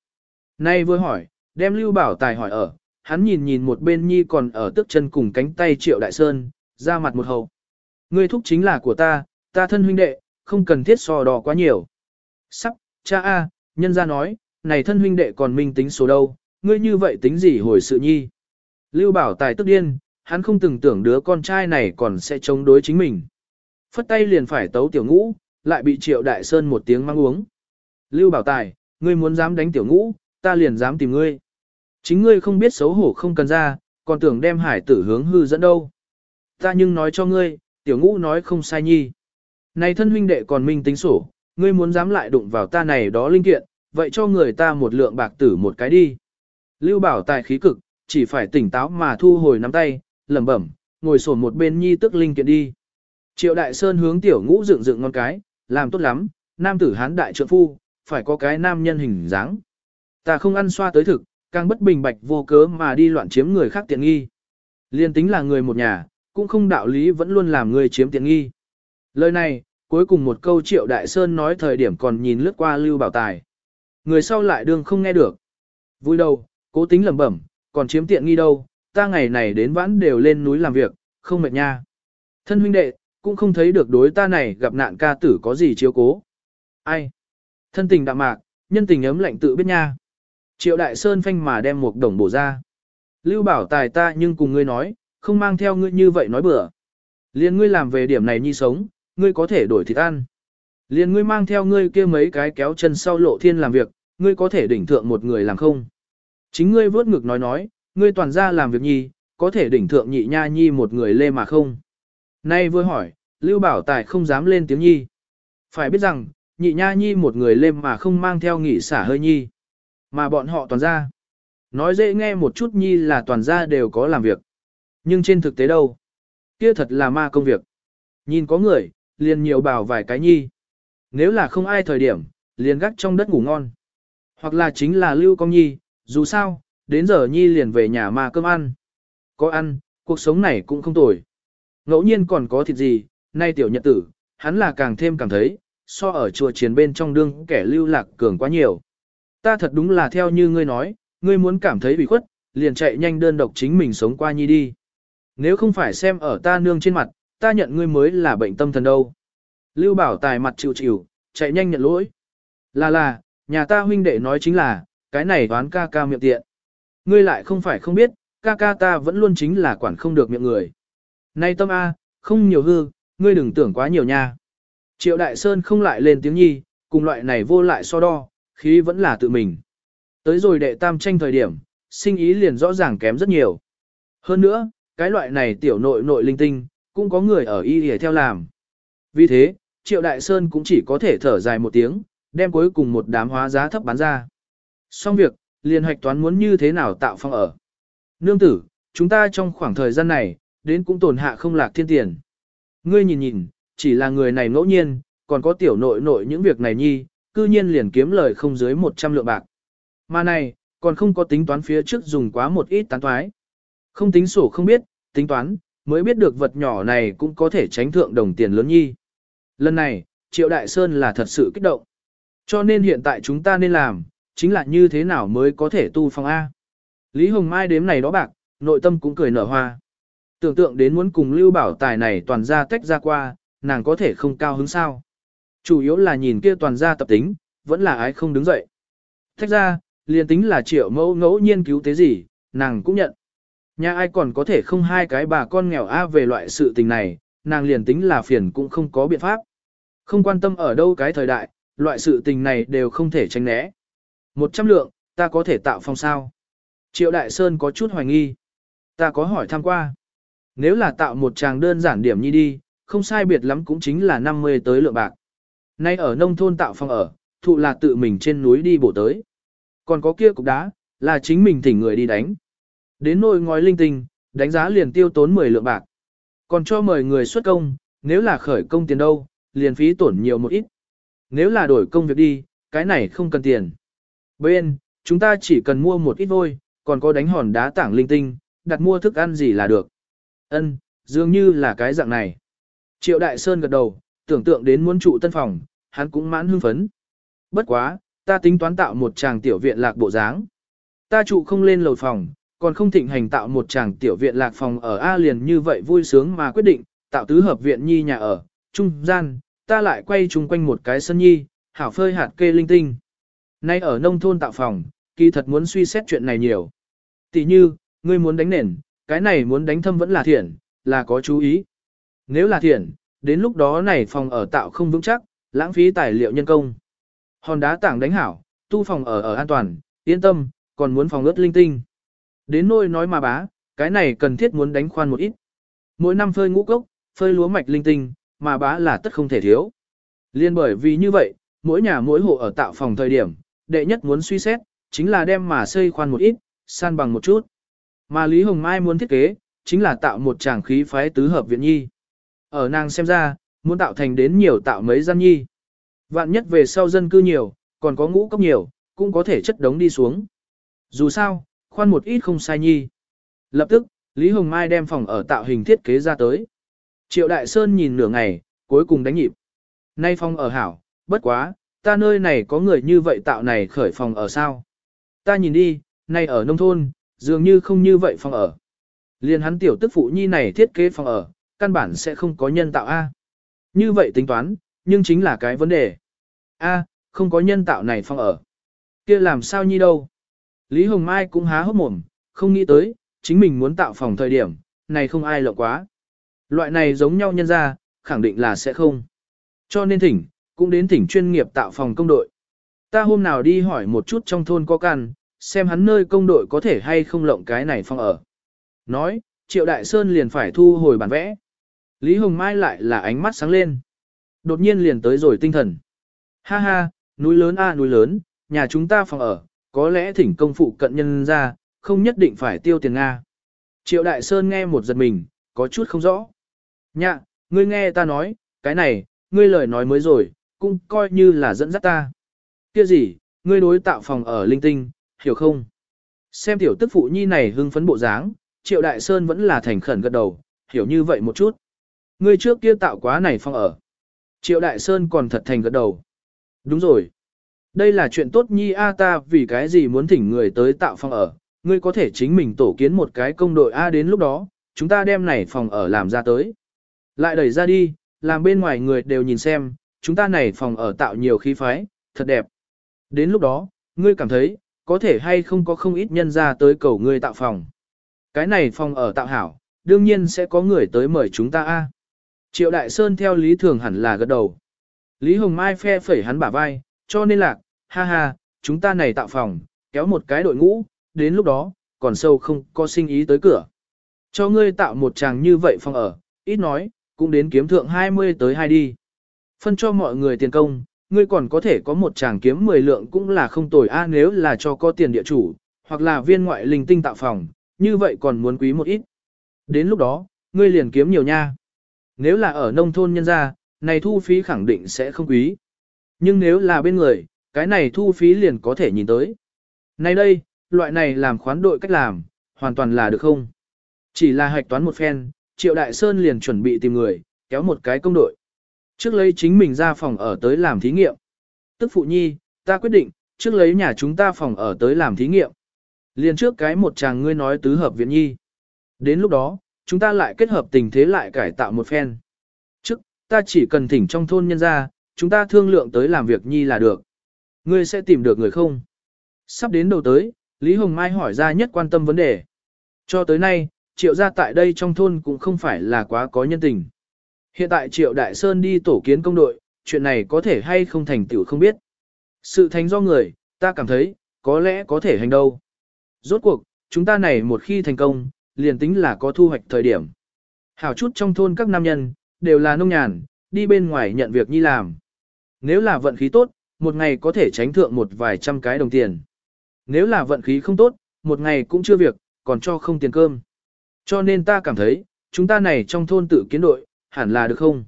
Nay vừa hỏi, đem Lưu Bảo Tài hỏi ở, hắn nhìn nhìn một bên nhi còn ở tức chân cùng cánh tay Triệu Đại Sơn, ra mặt một hầu. Ngươi thúc chính là của ta, ta thân huynh đệ, không cần thiết so đo quá nhiều. Sắp, cha a, nhân ra nói, này thân huynh đệ còn minh tính số đâu, ngươi như vậy tính gì hồi sự nhi. Lưu Bảo Tài tức điên, hắn không từng tưởng đứa con trai này còn sẽ chống đối chính mình. Phất tay liền phải tấu tiểu ngũ, lại bị Triệu Đại Sơn một tiếng mang uống. Lưu Bảo Tài, ngươi muốn dám đánh tiểu ngũ, ta liền dám tìm ngươi. Chính ngươi không biết xấu hổ không cần ra, còn tưởng đem hải tử hướng hư dẫn đâu. Ta nhưng nói cho ngươi, tiểu ngũ nói không sai nhi. Này thân huynh đệ còn minh tính sổ, ngươi muốn dám lại đụng vào ta này đó linh kiện, vậy cho người ta một lượng bạc tử một cái đi. Lưu Bảo Tài khí cực, chỉ phải tỉnh táo mà thu hồi nắm tay, lẩm bẩm, ngồi sổn một bên nhi tức linh kiện đi. Triệu Đại Sơn hướng tiểu ngũ dựng dựng ngon cái, làm tốt lắm, nam tử hán đại trượng phu, phải có cái nam nhân hình dáng. Ta không ăn xoa tới thực, càng bất bình bạch vô cớ mà đi loạn chiếm người khác tiện nghi. Liên tính là người một nhà, cũng không đạo lý vẫn luôn làm người chiếm tiện nghi. Lời này, cuối cùng một câu triệu đại sơn nói thời điểm còn nhìn lướt qua lưu bảo tài. Người sau lại đương không nghe được. Vui đâu, cố tính lẩm bẩm, còn chiếm tiện nghi đâu, ta ngày này đến vãn đều lên núi làm việc, không mệt nha. Thân huynh đệ, cũng không thấy được đối ta này gặp nạn ca tử có gì chiếu cố. Ai? Thân tình đạm mạc, nhân tình ấm lạnh tự biết nha. Triệu Đại Sơn phanh mà đem một đồng bổ ra. Lưu bảo tài ta nhưng cùng ngươi nói, không mang theo ngươi như vậy nói bừa. Liên ngươi làm về điểm này nhi sống, ngươi có thể đổi thịt ăn. Liên ngươi mang theo ngươi kia mấy cái kéo chân sau lộ thiên làm việc, ngươi có thể đỉnh thượng một người làm không. Chính ngươi vớt ngực nói nói, ngươi toàn ra làm việc nhi, có thể đỉnh thượng nhị nha nhi một người lê mà không. Nay vừa hỏi, Lưu Bảo Tài không dám lên tiếng nhi. Phải biết rằng, nhị nha nhi một người lên mà không mang theo nghỉ xả hơi nhi. Mà bọn họ toàn ra. Nói dễ nghe một chút nhi là toàn ra đều có làm việc. Nhưng trên thực tế đâu? Kia thật là ma công việc. Nhìn có người, liền nhiều bảo vài cái nhi. Nếu là không ai thời điểm, liền gắt trong đất ngủ ngon. Hoặc là chính là lưu công nhi, dù sao, đến giờ nhi liền về nhà mà cơm ăn. Có ăn, cuộc sống này cũng không tồi. Ngẫu nhiên còn có thịt gì, nay tiểu nhật tử, hắn là càng thêm cảm thấy, so ở chùa chiến bên trong đương kẻ lưu lạc cường quá nhiều. Ta thật đúng là theo như ngươi nói, ngươi muốn cảm thấy bị khuất, liền chạy nhanh đơn độc chính mình sống qua nhi đi. Nếu không phải xem ở ta nương trên mặt, ta nhận ngươi mới là bệnh tâm thần đâu. Lưu bảo tài mặt chịu chịu, chạy nhanh nhận lỗi. Là là, nhà ta huynh đệ nói chính là, cái này đoán ca ca miệng tiện. Ngươi lại không phải không biết, ca ca ta vẫn luôn chính là quản không được miệng người. Nay tâm A, không nhiều hư, ngươi đừng tưởng quá nhiều nha. Triệu Đại Sơn không lại lên tiếng nhi, cùng loại này vô lại so đo, khí vẫn là tự mình. Tới rồi đệ tam tranh thời điểm, sinh ý liền rõ ràng kém rất nhiều. Hơn nữa, cái loại này tiểu nội nội linh tinh, cũng có người ở y để theo làm. Vì thế, Triệu Đại Sơn cũng chỉ có thể thở dài một tiếng, đem cuối cùng một đám hóa giá thấp bán ra. Xong việc, liền hoạch toán muốn như thế nào tạo phong ở. Nương tử, chúng ta trong khoảng thời gian này, đến cũng tổn hạ không lạc thiên tiền. Ngươi nhìn nhìn, chỉ là người này ngẫu nhiên, còn có tiểu nội nội những việc này nhi, cư nhiên liền kiếm lời không dưới 100 lượng bạc. Mà này, còn không có tính toán phía trước dùng quá một ít tán thoái. Không tính sổ không biết, tính toán, mới biết được vật nhỏ này cũng có thể tránh thượng đồng tiền lớn nhi. Lần này, Triệu Đại Sơn là thật sự kích động. Cho nên hiện tại chúng ta nên làm, chính là như thế nào mới có thể tu phong A. Lý Hồng Mai đếm này đó bạc, nội tâm cũng cười nở hoa. Tưởng tượng đến muốn cùng Lưu Bảo Tài này toàn ra tách ra qua, nàng có thể không cao hứng sao. Chủ yếu là nhìn kia toàn ra tập tính, vẫn là ái không đứng dậy. Tách ra, liền tính là triệu mẫu ngẫu nhiên cứu thế gì, nàng cũng nhận. Nhà ai còn có thể không hai cái bà con nghèo a về loại sự tình này, nàng liền tính là phiền cũng không có biện pháp. Không quan tâm ở đâu cái thời đại, loại sự tình này đều không thể tránh né. Một trăm lượng, ta có thể tạo phong sao? Triệu Đại Sơn có chút hoài nghi. Ta có hỏi thăm qua. Nếu là tạo một tràng đơn giản điểm nhi đi, không sai biệt lắm cũng chính là 50 tới lượng bạc. Nay ở nông thôn tạo phong ở, thụ là tự mình trên núi đi bổ tới. Còn có kia cục đá, là chính mình thỉnh người đi đánh. Đến nồi ngói linh tinh, đánh giá liền tiêu tốn 10 lượng bạc. Còn cho mời người xuất công, nếu là khởi công tiền đâu, liền phí tổn nhiều một ít. Nếu là đổi công việc đi, cái này không cần tiền. Bên, chúng ta chỉ cần mua một ít vôi, còn có đánh hòn đá tảng linh tinh, đặt mua thức ăn gì là được. Ân, dường như là cái dạng này. Triệu Đại Sơn gật đầu, tưởng tượng đến muốn trụ tân phòng, hắn cũng mãn hưng phấn. Bất quá, ta tính toán tạo một chàng tiểu viện lạc bộ dáng. Ta trụ không lên lầu phòng, còn không thịnh hành tạo một chàng tiểu viện lạc phòng ở A liền như vậy vui sướng mà quyết định, tạo tứ hợp viện nhi nhà ở, trung gian, ta lại quay chung quanh một cái sân nhi, hảo phơi hạt kê linh tinh. Nay ở nông thôn tạo phòng, kỳ thật muốn suy xét chuyện này nhiều. Tỷ như, ngươi muốn đánh nền, cái này muốn đánh thâm vẫn là thiện, là có chú ý. Nếu là thiện, đến lúc đó này phòng ở tạo không vững chắc, lãng phí tài liệu nhân công. Hòn đá tảng đánh hảo, tu phòng ở ở an toàn, yên tâm, còn muốn phòng ướt linh tinh. Đến nôi nói mà bá, cái này cần thiết muốn đánh khoan một ít. Mỗi năm phơi ngũ cốc, phơi lúa mạch linh tinh, mà bá là tất không thể thiếu. Liên bởi vì như vậy, mỗi nhà mỗi hộ ở tạo phòng thời điểm, đệ nhất muốn suy xét, chính là đem mà xây khoan một ít, san bằng một chút. Mà Lý Hồng Mai muốn thiết kế, chính là tạo một tràng khí phái tứ hợp viện nhi. Ở nàng xem ra, muốn tạo thành đến nhiều tạo mấy gian nhi. Vạn nhất về sau dân cư nhiều, còn có ngũ cốc nhiều, cũng có thể chất đống đi xuống. Dù sao, khoan một ít không sai nhi. Lập tức, Lý Hồng Mai đem phòng ở tạo hình thiết kế ra tới. Triệu Đại Sơn nhìn nửa ngày, cuối cùng đánh nhịp. Nay phòng ở hảo, bất quá, ta nơi này có người như vậy tạo này khởi phòng ở sao? Ta nhìn đi, nay ở nông thôn, dường như không như vậy phòng ở. Liên hắn tiểu tức phụ nhi này thiết kế phòng ở, căn bản sẽ không có nhân tạo A. Như vậy tính toán, nhưng chính là cái vấn đề. A, không có nhân tạo này phòng ở. kia làm sao nhi đâu? Lý Hồng Mai cũng há hốc mồm, không nghĩ tới, chính mình muốn tạo phòng thời điểm, này không ai lộng quá. Loại này giống nhau nhân ra, khẳng định là sẽ không. Cho nên thỉnh, cũng đến thỉnh chuyên nghiệp tạo phòng công đội. Ta hôm nào đi hỏi một chút trong thôn có căn, xem hắn nơi công đội có thể hay không lộng cái này phòng ở. Nói, Triệu Đại Sơn liền phải thu hồi bản vẽ. Lý Hồng Mai lại là ánh mắt sáng lên. Đột nhiên liền tới rồi tinh thần. Ha ha, núi lớn a núi lớn, nhà chúng ta phòng ở, có lẽ thỉnh công phụ cận nhân ra, không nhất định phải tiêu tiền Nga. Triệu Đại Sơn nghe một giật mình, có chút không rõ. Nhạ, ngươi nghe ta nói, cái này, ngươi lời nói mới rồi, cũng coi như là dẫn dắt ta. Kia gì, ngươi đối tạo phòng ở linh tinh, hiểu không? Xem tiểu tức phụ nhi này hưng phấn bộ dáng, Triệu Đại Sơn vẫn là thành khẩn gật đầu, hiểu như vậy một chút. Ngươi trước kia tạo quá này phòng ở. Triệu Đại Sơn còn thật thành gật đầu. Đúng rồi. Đây là chuyện tốt nhi a ta vì cái gì muốn thỉnh người tới tạo phòng ở, ngươi có thể chính mình tổ kiến một cái công đội A đến lúc đó, chúng ta đem này phòng ở làm ra tới. Lại đẩy ra đi, làm bên ngoài người đều nhìn xem, chúng ta này phòng ở tạo nhiều khí phái, thật đẹp. Đến lúc đó, ngươi cảm thấy, có thể hay không có không ít nhân ra tới cầu ngươi tạo phòng. Cái này phòng ở tạo hảo, đương nhiên sẽ có người tới mời chúng ta a. Triệu Đại Sơn theo lý thường hẳn là gật đầu. Lý Hồng Mai phe phẩy hắn bả vai, cho nên là, ha ha, chúng ta này tạo phòng, kéo một cái đội ngũ, đến lúc đó, còn sâu không có sinh ý tới cửa. Cho ngươi tạo một chàng như vậy phòng ở, ít nói, cũng đến kiếm thượng 20 tới 2 đi. Phân cho mọi người tiền công, ngươi còn có thể có một chàng kiếm 10 lượng cũng là không tồi a nếu là cho có tiền địa chủ, hoặc là viên ngoại linh tinh tạo phòng, như vậy còn muốn quý một ít. Đến lúc đó, ngươi liền kiếm nhiều nha. Nếu là ở nông thôn nhân gia, này thu phí khẳng định sẽ không quý. Nhưng nếu là bên người, cái này thu phí liền có thể nhìn tới. Này đây, loại này làm khoán đội cách làm, hoàn toàn là được không? Chỉ là hạch toán một phen, Triệu Đại Sơn liền chuẩn bị tìm người, kéo một cái công đội. Trước lấy chính mình ra phòng ở tới làm thí nghiệm. Tức phụ nhi, ta quyết định, trước lấy nhà chúng ta phòng ở tới làm thí nghiệm. Liền trước cái một chàng ngươi nói tứ hợp viện nhi. Đến lúc đó, chúng ta lại kết hợp tình thế lại cải tạo một phen. Trước, ta chỉ cần thỉnh trong thôn nhân ra, chúng ta thương lượng tới làm việc nhi là được. Ngươi sẽ tìm được người không? Sắp đến đầu tới, Lý Hồng Mai hỏi ra nhất quan tâm vấn đề. Cho tới nay, triệu gia tại đây trong thôn cũng không phải là quá có nhân tình. Hiện tại triệu đại sơn đi tổ kiến công đội, chuyện này có thể hay không thành tựu không biết. Sự thành do người, ta cảm thấy, có lẽ có thể hành đâu. Rốt cuộc, chúng ta này một khi thành công, liền tính là có thu hoạch thời điểm. Hảo chút trong thôn các nam nhân, đều là nông nhàn, đi bên ngoài nhận việc nhi làm. Nếu là vận khí tốt, một ngày có thể tránh thượng một vài trăm cái đồng tiền. Nếu là vận khí không tốt, một ngày cũng chưa việc, còn cho không tiền cơm. Cho nên ta cảm thấy, chúng ta này trong thôn tự kiến đội, hẳn là được không?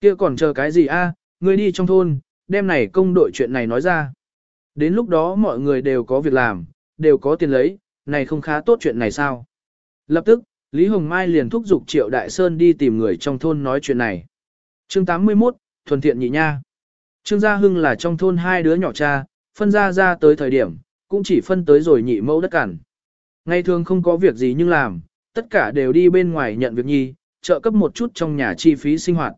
Kia còn chờ cái gì a? Ngươi đi trong thôn, đem này công đội chuyện này nói ra. Đến lúc đó mọi người đều có việc làm, đều có tiền lấy, này không khá tốt chuyện này sao? Lập tức, Lý Hồng Mai liền thúc giục Triệu Đại Sơn đi tìm người trong thôn nói chuyện này. Chương 81, Thuần Thiện Nhị Nha Trương Gia Hưng là trong thôn hai đứa nhỏ cha, phân ra ra tới thời điểm, cũng chỉ phân tới rồi nhị mẫu đất cản. Ngày thường không có việc gì nhưng làm, tất cả đều đi bên ngoài nhận việc nhi, trợ cấp một chút trong nhà chi phí sinh hoạt.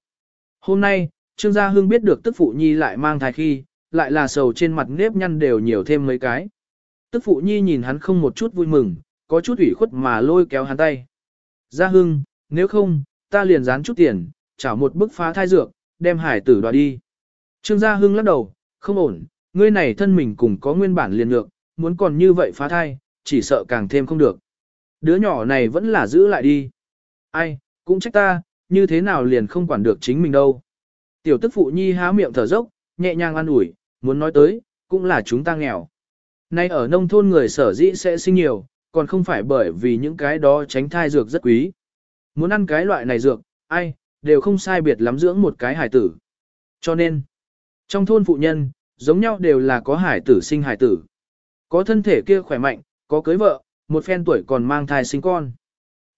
Hôm nay, Trương Gia Hưng biết được tức phụ nhi lại mang thai khi, lại là sầu trên mặt nếp nhăn đều nhiều thêm mấy cái. Tức phụ nhi nhìn hắn không một chút vui mừng, có chút ủy khuất mà lôi kéo hắn tay. Gia Hưng, nếu không, ta liền dán chút tiền, trả một bức phá thai dược, đem hải tử đoạt đi. Trương Gia Hưng lắc đầu, không ổn, ngươi này thân mình cùng có nguyên bản liền ngược, muốn còn như vậy phá thai, chỉ sợ càng thêm không được. Đứa nhỏ này vẫn là giữ lại đi. Ai, cũng trách ta, như thế nào liền không quản được chính mình đâu. Tiểu tức phụ nhi há miệng thở dốc, nhẹ nhàng ăn ủi, muốn nói tới, cũng là chúng ta nghèo. Nay ở nông thôn người sở dĩ sẽ sinh nhiều, còn không phải bởi vì những cái đó tránh thai dược rất quý. Muốn ăn cái loại này dược, ai, đều không sai biệt lắm dưỡng một cái hải tử. Cho nên, trong thôn phụ nhân, giống nhau đều là có hải tử sinh hải tử. Có thân thể kia khỏe mạnh, có cưới vợ, một phen tuổi còn mang thai sinh con.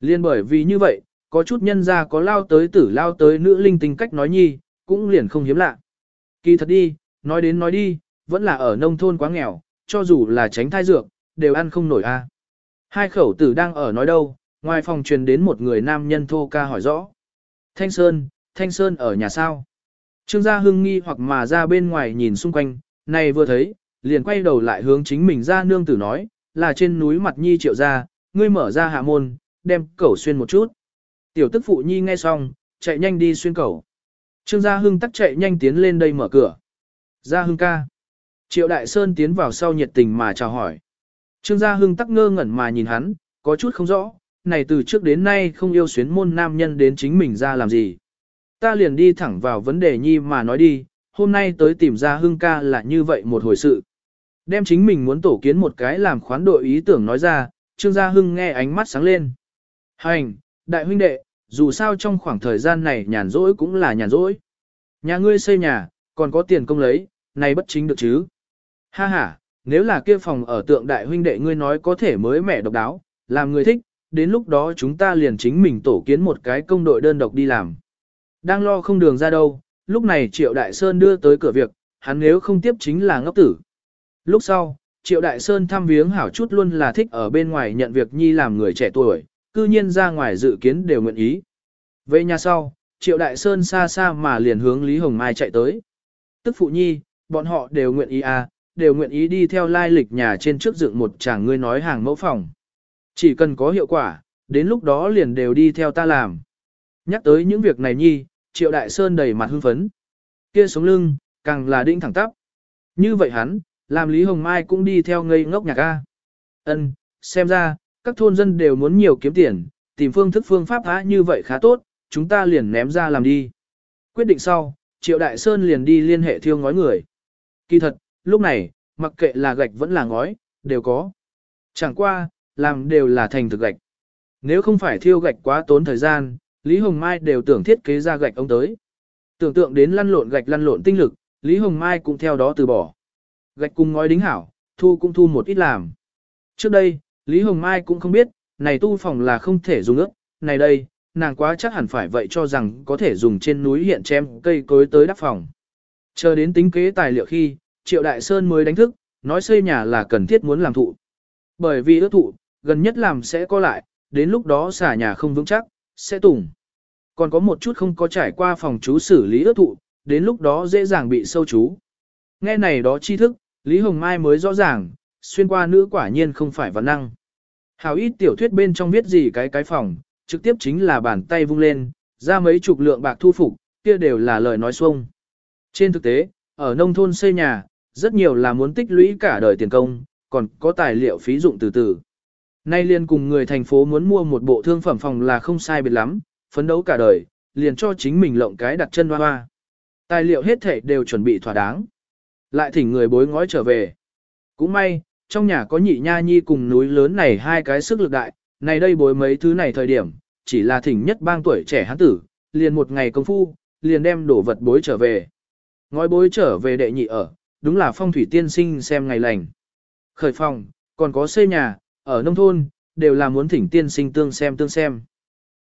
Liên bởi vì như vậy, có chút nhân ra có lao tới tử lao tới nữ linh tinh cách nói nhi, cũng liền không hiếm lạ. Kỳ thật đi, nói đến nói đi, vẫn là ở nông thôn quá nghèo, cho dù là tránh thai dược, đều ăn không nổi a. Hai khẩu tử đang ở nói đâu, ngoài phòng truyền đến một người nam nhân thô ca hỏi rõ. Thanh Sơn, Thanh Sơn ở nhà sao? Trương gia hưng nghi hoặc mà ra bên ngoài nhìn xung quanh, này vừa thấy, liền quay đầu lại hướng chính mình ra nương tử nói, là trên núi mặt nhi triệu gia, ngươi mở ra hạ môn, đem cẩu xuyên một chút. Tiểu tức phụ nhi nghe xong, chạy nhanh đi xuyên cầu. Trương gia hưng tắc chạy nhanh tiến lên đây mở cửa. Gia hưng ca. Triệu đại sơn tiến vào sau nhiệt tình mà chào hỏi. Trương gia hưng tắc ngơ ngẩn mà nhìn hắn, có chút không rõ, này từ trước đến nay không yêu xuyến môn nam nhân đến chính mình ra làm gì. Ta liền đi thẳng vào vấn đề nhi mà nói đi, hôm nay tới tìm Gia hưng ca là như vậy một hồi sự. Đem chính mình muốn tổ kiến một cái làm khoán đội ý tưởng nói ra, Trương Gia Hưng nghe ánh mắt sáng lên. Hành, đại huynh đệ, dù sao trong khoảng thời gian này nhàn rỗi cũng là nhàn rỗi. Nhà ngươi xây nhà, còn có tiền công lấy, này bất chính được chứ. Ha ha, nếu là kia phòng ở tượng đại huynh đệ ngươi nói có thể mới mẻ độc đáo, làm người thích, đến lúc đó chúng ta liền chính mình tổ kiến một cái công đội đơn độc đi làm. Đang lo không đường ra đâu, lúc này Triệu Đại Sơn đưa tới cửa việc, hắn nếu không tiếp chính là ngốc tử. Lúc sau, Triệu Đại Sơn thăm viếng hảo chút luôn là thích ở bên ngoài nhận việc nhi làm người trẻ tuổi, cư nhiên ra ngoài dự kiến đều nguyện ý. Về nhà sau, Triệu Đại Sơn xa xa mà liền hướng Lý Hồng Mai chạy tới. Tức phụ nhi, bọn họ đều nguyện ý à, đều nguyện ý đi theo lai lịch nhà trên trước dựng một chàng ngươi nói hàng mẫu phòng. Chỉ cần có hiệu quả, đến lúc đó liền đều đi theo ta làm. Nhắc tới những việc này nhi, Triệu Đại Sơn đầy mặt hưng phấn. Kia sống lưng, càng là đĩnh thẳng tắp. Như vậy hắn, làm Lý Hồng Mai cũng đi theo ngây ngốc nhạc A. Ân, xem ra, các thôn dân đều muốn nhiều kiếm tiền, tìm phương thức phương pháp á như vậy khá tốt, chúng ta liền ném ra làm đi. Quyết định sau, Triệu Đại Sơn liền đi liên hệ thiêu ngói người. Kỳ thật, lúc này, mặc kệ là gạch vẫn là ngói, đều có. Chẳng qua, làm đều là thành thực gạch. Nếu không phải thiêu gạch quá tốn thời gian, Lý Hồng Mai đều tưởng thiết kế ra gạch ông tới. Tưởng tượng đến lăn lộn gạch lăn lộn tinh lực, Lý Hồng Mai cũng theo đó từ bỏ. Gạch cùng ngói đính hảo, thu cũng thu một ít làm. Trước đây, Lý Hồng Mai cũng không biết, này tu phòng là không thể dùng ước, này đây, nàng quá chắc hẳn phải vậy cho rằng có thể dùng trên núi hiện chém cây cối tới đắp phòng. Chờ đến tính kế tài liệu khi, Triệu Đại Sơn mới đánh thức, nói xây nhà là cần thiết muốn làm thụ. Bởi vì ước thụ, gần nhất làm sẽ có lại, đến lúc đó xả nhà không vững chắc, sẽ tùng. Còn có một chút không có trải qua phòng chú xử lý ước thụ, đến lúc đó dễ dàng bị sâu chú. Nghe này đó tri thức, Lý Hồng Mai mới rõ ràng, xuyên qua nữ quả nhiên không phải văn năng. Hào ít tiểu thuyết bên trong viết gì cái cái phòng, trực tiếp chính là bàn tay vung lên, ra mấy chục lượng bạc thu phục, kia đều là lời nói xuông. Trên thực tế, ở nông thôn xây nhà, rất nhiều là muốn tích lũy cả đời tiền công, còn có tài liệu phí dụng từ từ. Nay liền cùng người thành phố muốn mua một bộ thương phẩm phòng là không sai biệt lắm, phấn đấu cả đời, liền cho chính mình lộng cái đặt chân hoa hoa. Tài liệu hết thảy đều chuẩn bị thỏa đáng. Lại thỉnh người bối ngói trở về. Cũng may, trong nhà có nhị nha nhi cùng núi lớn này hai cái sức lực đại, này đây bối mấy thứ này thời điểm, chỉ là thỉnh nhất bang tuổi trẻ hắn tử, liền một ngày công phu, liền đem đổ vật bối trở về. Ngói bối trở về đệ nhị ở, đúng là phong thủy tiên sinh xem ngày lành. Khởi phòng, còn có xây nhà, ở nông thôn, đều là muốn thỉnh tiên sinh tương xem tương xem.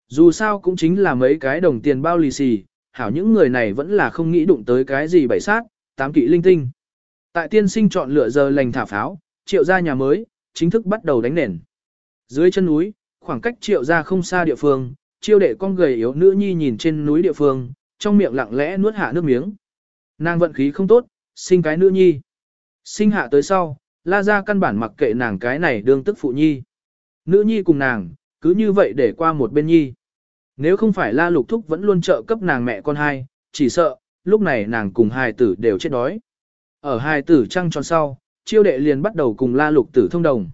Dù sao cũng chính là mấy cái đồng tiền bao lì xì, hảo những người này vẫn là không nghĩ đụng tới cái gì bảy sát, tám kỵ linh tinh. Tại tiên sinh chọn lựa giờ lành thả pháo, triệu gia nhà mới, chính thức bắt đầu đánh nền. Dưới chân núi, khoảng cách triệu gia không xa địa phương, chiêu đệ con gầy yếu nữ nhi nhìn trên núi địa phương, trong miệng lặng lẽ nuốt hạ nước miếng. Nàng vận khí không tốt, sinh cái nữ nhi. Sinh hạ tới sau, la ra căn bản mặc kệ nàng cái này đương tức phụ nhi. Nữ nhi cùng nàng, cứ như vậy để qua một bên nhi. Nếu không phải la lục thúc vẫn luôn trợ cấp nàng mẹ con hai, chỉ sợ, lúc này nàng cùng hai tử đều chết đói. Ở hai tử trăng tròn sau, chiêu đệ liền bắt đầu cùng la lục tử thông đồng.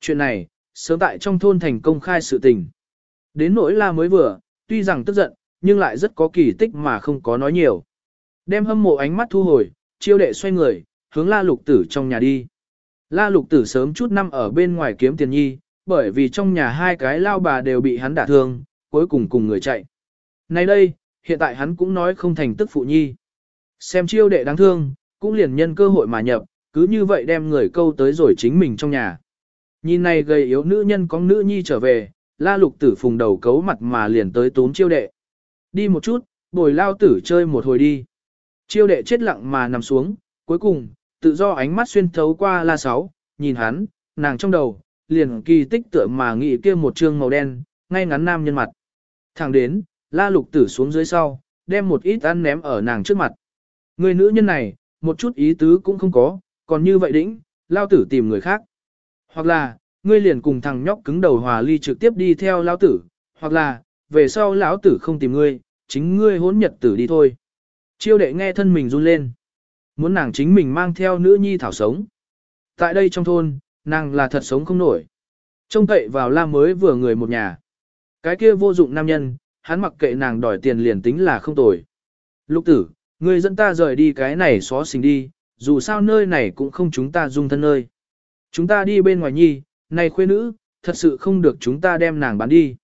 Chuyện này, sớm tại trong thôn thành công khai sự tình. Đến nỗi la mới vừa, tuy rằng tức giận, nhưng lại rất có kỳ tích mà không có nói nhiều. Đem hâm mộ ánh mắt thu hồi, chiêu đệ xoay người, hướng la lục tử trong nhà đi. La lục tử sớm chút năm ở bên ngoài kiếm tiền nhi, bởi vì trong nhà hai cái lao bà đều bị hắn đả thương, cuối cùng cùng người chạy. Nay đây, hiện tại hắn cũng nói không thành tức phụ nhi. Xem chiêu đệ đáng thương, cũng liền nhân cơ hội mà nhập, cứ như vậy đem người câu tới rồi chính mình trong nhà. Nhìn này gầy yếu nữ nhân có nữ nhi trở về, la lục tử phùng đầu cấu mặt mà liền tới tốn chiêu đệ. Đi một chút, bồi lao tử chơi một hồi đi. Chiêu đệ chết lặng mà nằm xuống, cuối cùng, tự do ánh mắt xuyên thấu qua la sáu, nhìn hắn, nàng trong đầu, liền kỳ tích tựa mà nghĩ kia một trương màu đen, ngay ngắn nam nhân mặt. Thẳng đến, la lục tử xuống dưới sau, đem một ít ăn ném ở nàng trước mặt. Người nữ nhân này, một chút ý tứ cũng không có, còn như vậy đĩnh, lao tử tìm người khác. Hoặc là, ngươi liền cùng thằng nhóc cứng đầu hòa ly trực tiếp đi theo lao tử, hoặc là, về sau lão tử không tìm ngươi, chính ngươi hỗn nhật tử đi thôi. Chiêu đệ nghe thân mình run lên. Muốn nàng chính mình mang theo nữ nhi thảo sống. Tại đây trong thôn, nàng là thật sống không nổi. Trông cậy vào la mới vừa người một nhà. Cái kia vô dụng nam nhân, hắn mặc kệ nàng đòi tiền liền tính là không tồi. Lục tử, ngươi dẫn ta rời đi cái này xó xình đi, dù sao nơi này cũng không chúng ta dung thân nơi. Chúng ta đi bên ngoài nhi, này khuê nữ, thật sự không được chúng ta đem nàng bán đi.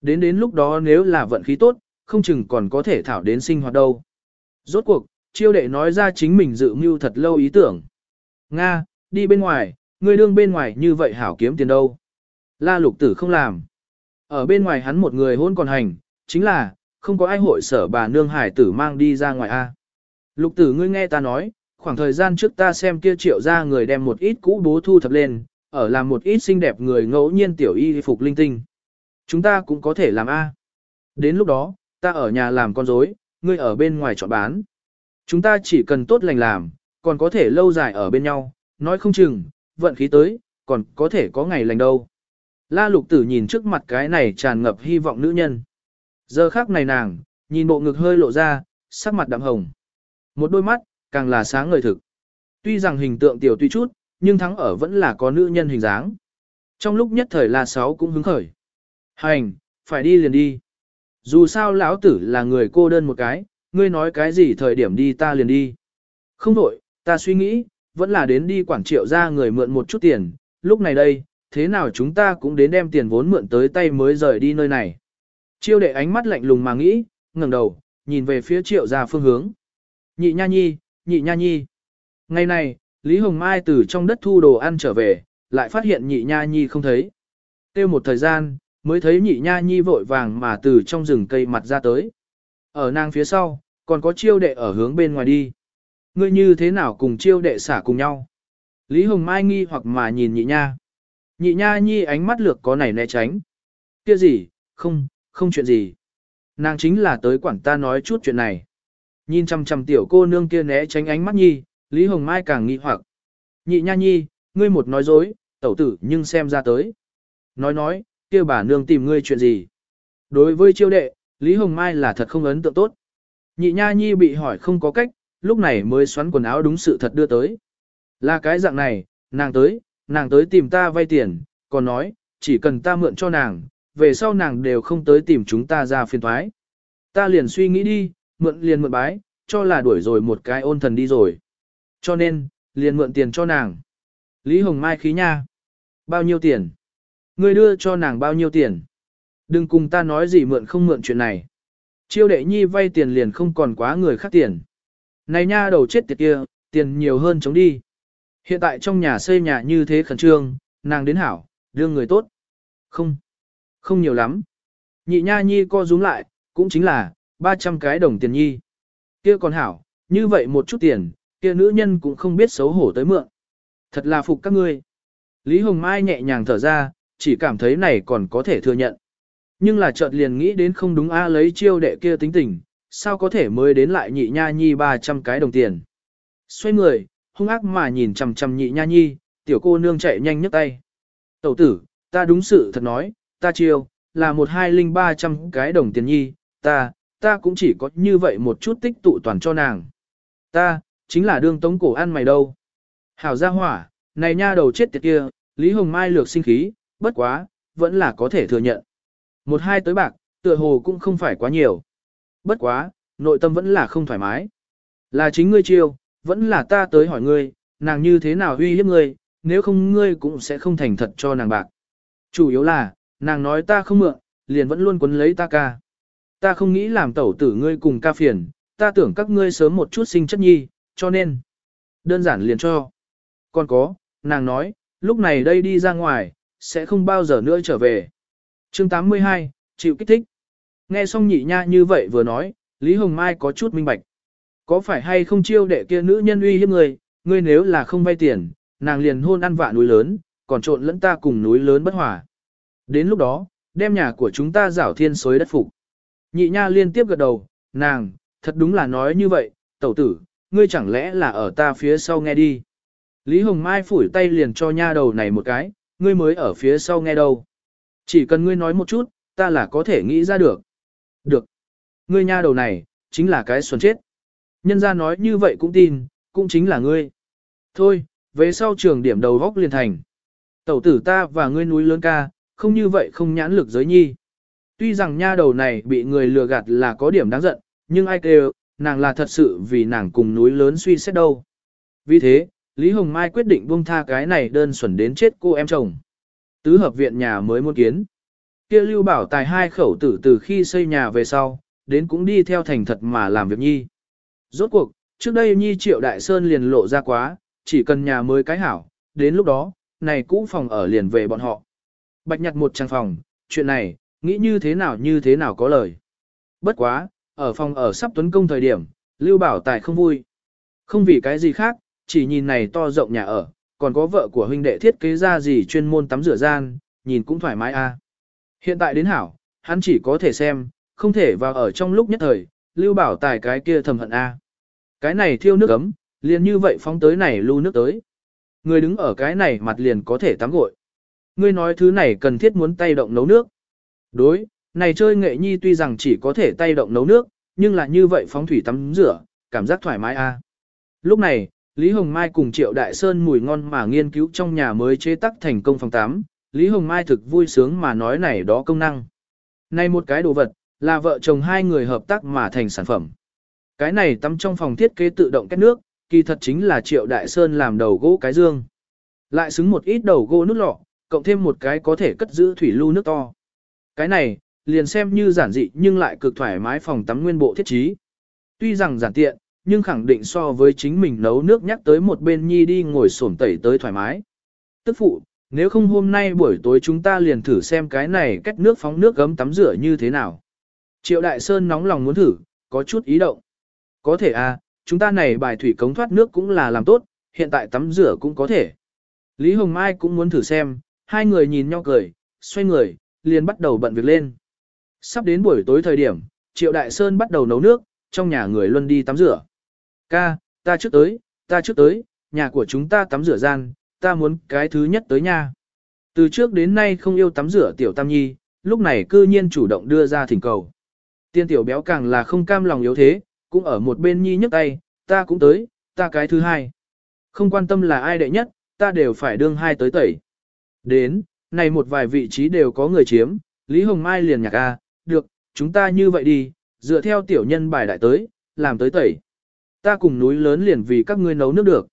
Đến đến lúc đó nếu là vận khí tốt, không chừng còn có thể thảo đến sinh hoạt đâu. Rốt cuộc, chiêu đệ nói ra chính mình dự mưu thật lâu ý tưởng. Nga, đi bên ngoài, người đương bên ngoài như vậy hảo kiếm tiền đâu. La lục tử không làm. Ở bên ngoài hắn một người hôn còn hành, chính là, không có ai hội sở bà nương hải tử mang đi ra ngoài a. Lục tử ngươi nghe ta nói, khoảng thời gian trước ta xem kia triệu ra người đem một ít cũ bố thu thập lên, ở làm một ít xinh đẹp người ngẫu nhiên tiểu y phục linh tinh. Chúng ta cũng có thể làm A. Đến lúc đó, ta ở nhà làm con rối, ngươi ở bên ngoài chọn bán. Chúng ta chỉ cần tốt lành làm, còn có thể lâu dài ở bên nhau, nói không chừng, vận khí tới, còn có thể có ngày lành đâu. La lục tử nhìn trước mặt cái này tràn ngập hy vọng nữ nhân. Giờ khác này nàng, nhìn bộ ngực hơi lộ ra, sắc mặt đạm hồng. Một đôi mắt, càng là sáng ngời thực. Tuy rằng hình tượng tiểu tuy chút, nhưng thắng ở vẫn là có nữ nhân hình dáng. Trong lúc nhất thời La Sáu cũng hứng khởi. Hành, phải đi liền đi. Dù sao lão tử là người cô đơn một cái, ngươi nói cái gì thời điểm đi ta liền đi. Không đổi, ta suy nghĩ, vẫn là đến đi quản triệu ra người mượn một chút tiền, lúc này đây, thế nào chúng ta cũng đến đem tiền vốn mượn tới tay mới rời đi nơi này. Chiêu đệ ánh mắt lạnh lùng mà nghĩ, ngẩng đầu, nhìn về phía triệu ra phương hướng. Nhị nha nhi, nhị nha nhi. Ngày này, Lý Hồng Mai từ trong đất thu đồ ăn trở về, lại phát hiện nhị nha nhi không thấy. Tiêu một thời gian, mới thấy nhị nha nhi vội vàng mà từ trong rừng cây mặt ra tới. Ở nàng phía sau, còn có chiêu đệ ở hướng bên ngoài đi. Ngươi như thế nào cùng chiêu đệ xả cùng nhau? Lý Hồng Mai nghi hoặc mà nhìn nhị nha. Nhị nha nhi ánh mắt lược có nảy né tránh. Kia gì, không, không chuyện gì. Nàng chính là tới quản ta nói chút chuyện này. Nhìn chằm chằm tiểu cô nương kia né tránh ánh mắt nhi, Lý Hồng Mai càng nghi hoặc. Nhị nha nhi, ngươi một nói dối, tẩu tử nhưng xem ra tới. Nói nói, kia bà nương tìm ngươi chuyện gì. Đối với chiêu đệ, Lý Hồng Mai là thật không ấn tượng tốt. Nhị nha nhi bị hỏi không có cách, lúc này mới xoắn quần áo đúng sự thật đưa tới. Là cái dạng này, nàng tới, nàng tới tìm ta vay tiền, còn nói, chỉ cần ta mượn cho nàng, về sau nàng đều không tới tìm chúng ta ra phiền thoái. Ta liền suy nghĩ đi, mượn liền mượn bái, cho là đuổi rồi một cái ôn thần đi rồi. Cho nên, liền mượn tiền cho nàng. Lý Hồng Mai khí nha. Bao nhiêu tiền? Ngươi đưa cho nàng bao nhiêu tiền? Đừng cùng ta nói gì mượn không mượn chuyện này. Chiêu đệ nhi vay tiền liền không còn quá người khác tiền. Này nha đầu chết tiệt kia, tiền nhiều hơn chống đi. Hiện tại trong nhà xây nhà như thế khẩn trương, nàng đến hảo, đưa người tốt. Không, không nhiều lắm. Nhị nha nhi co rúm lại, cũng chính là, 300 cái đồng tiền nhi. Kia còn hảo, như vậy một chút tiền, kia nữ nhân cũng không biết xấu hổ tới mượn. Thật là phục các ngươi. Lý Hồng Mai nhẹ nhàng thở ra, chỉ cảm thấy này còn có thể thừa nhận. Nhưng là chợt liền nghĩ đến không đúng a à, lấy chiêu đệ kia tính tình, sao có thể mới đến lại nhị nha nhi 300 cái đồng tiền. Xoay người, hung ác mà nhìn chằm chằm nhị nha nhi, tiểu cô nương chạy nhanh nhấc tay. Tẩu tử, ta đúng sự thật nói, ta chiêu, là một hai linh ba trăm cái đồng tiền nhi, ta, ta cũng chỉ có như vậy một chút tích tụ toàn cho nàng. Ta, chính là đương tống cổ ăn mày đâu. Hảo gia hỏa, này nha đầu chết tiệt kia, Lý Hồng Mai lược sinh khí, bất quá, vẫn là có thể thừa nhận. Một hai tới bạc, tựa hồ cũng không phải quá nhiều. Bất quá, nội tâm vẫn là không thoải mái. Là chính ngươi chiêu, vẫn là ta tới hỏi ngươi, nàng như thế nào uy hiếp ngươi, nếu không ngươi cũng sẽ không thành thật cho nàng bạc. Chủ yếu là, nàng nói ta không mượn, liền vẫn luôn quấn lấy ta ca. Ta không nghĩ làm tẩu tử ngươi cùng ca phiền, ta tưởng các ngươi sớm một chút sinh chất nhi, cho nên. Đơn giản liền cho. Còn có, nàng nói, lúc này đây đi ra ngoài, sẽ không bao giờ nữa trở về. chương 82, chịu kích thích. Nghe xong nhị nha như vậy vừa nói, Lý Hồng Mai có chút minh bạch. Có phải hay không chiêu đệ kia nữ nhân uy hiếp người, ngươi nếu là không vay tiền, nàng liền hôn ăn vạ núi lớn, còn trộn lẫn ta cùng núi lớn bất hòa. Đến lúc đó, đem nhà của chúng ta rảo thiên xối đất phục. Nhị nha liên tiếp gật đầu, nàng, thật đúng là nói như vậy, tẩu tử, ngươi chẳng lẽ là ở ta phía sau nghe đi. Lý Hồng Mai phủi tay liền cho nha đầu này một cái, ngươi mới ở phía sau nghe đâu. Chỉ cần ngươi nói một chút, ta là có thể nghĩ ra được. Được. Ngươi nha đầu này, chính là cái xuân chết. Nhân ra nói như vậy cũng tin, cũng chính là ngươi. Thôi, về sau trường điểm đầu góc liền thành. Tẩu tử ta và ngươi núi lớn ca, không như vậy không nhãn lực giới nhi. Tuy rằng nha đầu này bị người lừa gạt là có điểm đáng giận, nhưng ai kêu, nàng là thật sự vì nàng cùng núi lớn suy xét đâu. Vì thế, Lý Hồng Mai quyết định buông tha cái này đơn xuẩn đến chết cô em chồng. Tứ hợp viện nhà mới muốn kiến. Kia lưu bảo tài hai khẩu tử từ khi xây nhà về sau, đến cũng đi theo thành thật mà làm việc nhi. Rốt cuộc, trước đây nhi triệu đại sơn liền lộ ra quá, chỉ cần nhà mới cái hảo, đến lúc đó, này cũ phòng ở liền về bọn họ. Bạch nhặt một trang phòng, chuyện này, nghĩ như thế nào như thế nào có lời. Bất quá, ở phòng ở sắp tuấn công thời điểm, Lưu Bảo Tài không vui. Không vì cái gì khác, chỉ nhìn này to rộng nhà ở, còn có vợ của huynh đệ thiết kế ra gì chuyên môn tắm rửa gian, nhìn cũng thoải mái a. Hiện tại đến hảo, hắn chỉ có thể xem, không thể vào ở trong lúc nhất thời, Lưu Bảo Tài cái kia thầm hận a. Cái này thiêu nước ấm, liền như vậy phóng tới này lưu nước tới. Người đứng ở cái này mặt liền có thể tắm gội. Ngươi nói thứ này cần thiết muốn tay động nấu nước. Đối, này chơi nghệ nhi tuy rằng chỉ có thể tay động nấu nước, nhưng là như vậy phóng thủy tắm rửa, cảm giác thoải mái a. Lúc này, Lý Hồng Mai cùng Triệu Đại Sơn mùi ngon mà nghiên cứu trong nhà mới chế tác thành công phòng 8, Lý Hồng Mai thực vui sướng mà nói này đó công năng. Này một cái đồ vật, là vợ chồng hai người hợp tác mà thành sản phẩm. Cái này tắm trong phòng thiết kế tự động kết nước, kỳ thật chính là Triệu Đại Sơn làm đầu gỗ cái dương. Lại xứng một ít đầu gỗ nút lọ, cộng thêm một cái có thể cất giữ thủy lưu nước to. Cái này, liền xem như giản dị nhưng lại cực thoải mái phòng tắm nguyên bộ thiết trí. Tuy rằng giản tiện, nhưng khẳng định so với chính mình nấu nước nhắc tới một bên nhi đi ngồi xổm tẩy tới thoải mái. Tức phụ, nếu không hôm nay buổi tối chúng ta liền thử xem cái này cách nước phóng nước gấm tắm rửa như thế nào. Triệu Đại Sơn nóng lòng muốn thử, có chút ý động. Có thể à, chúng ta này bài thủy cống thoát nước cũng là làm tốt, hiện tại tắm rửa cũng có thể. Lý Hồng Mai cũng muốn thử xem, hai người nhìn nhau cười, xoay người, liền bắt đầu bận việc lên. Sắp đến buổi tối thời điểm, Triệu Đại Sơn bắt đầu nấu nước, trong nhà người luân đi tắm rửa. Ca, ta trước tới, ta trước tới, nhà của chúng ta tắm rửa gian, ta muốn cái thứ nhất tới nhà. Từ trước đến nay không yêu tắm rửa tiểu tam nhi, lúc này cư nhiên chủ động đưa ra thỉnh cầu. Tiên tiểu béo càng là không cam lòng yếu thế, cũng ở một bên nhi nhấc tay, ta cũng tới, ta cái thứ hai. Không quan tâm là ai đệ nhất, ta đều phải đương hai tới tẩy. Đến, này một vài vị trí đều có người chiếm, Lý Hồng Mai liền nhạc A, được, chúng ta như vậy đi, dựa theo tiểu nhân bài đại tới, làm tới tẩy. Ta cùng núi lớn liền vì các ngươi nấu nước được.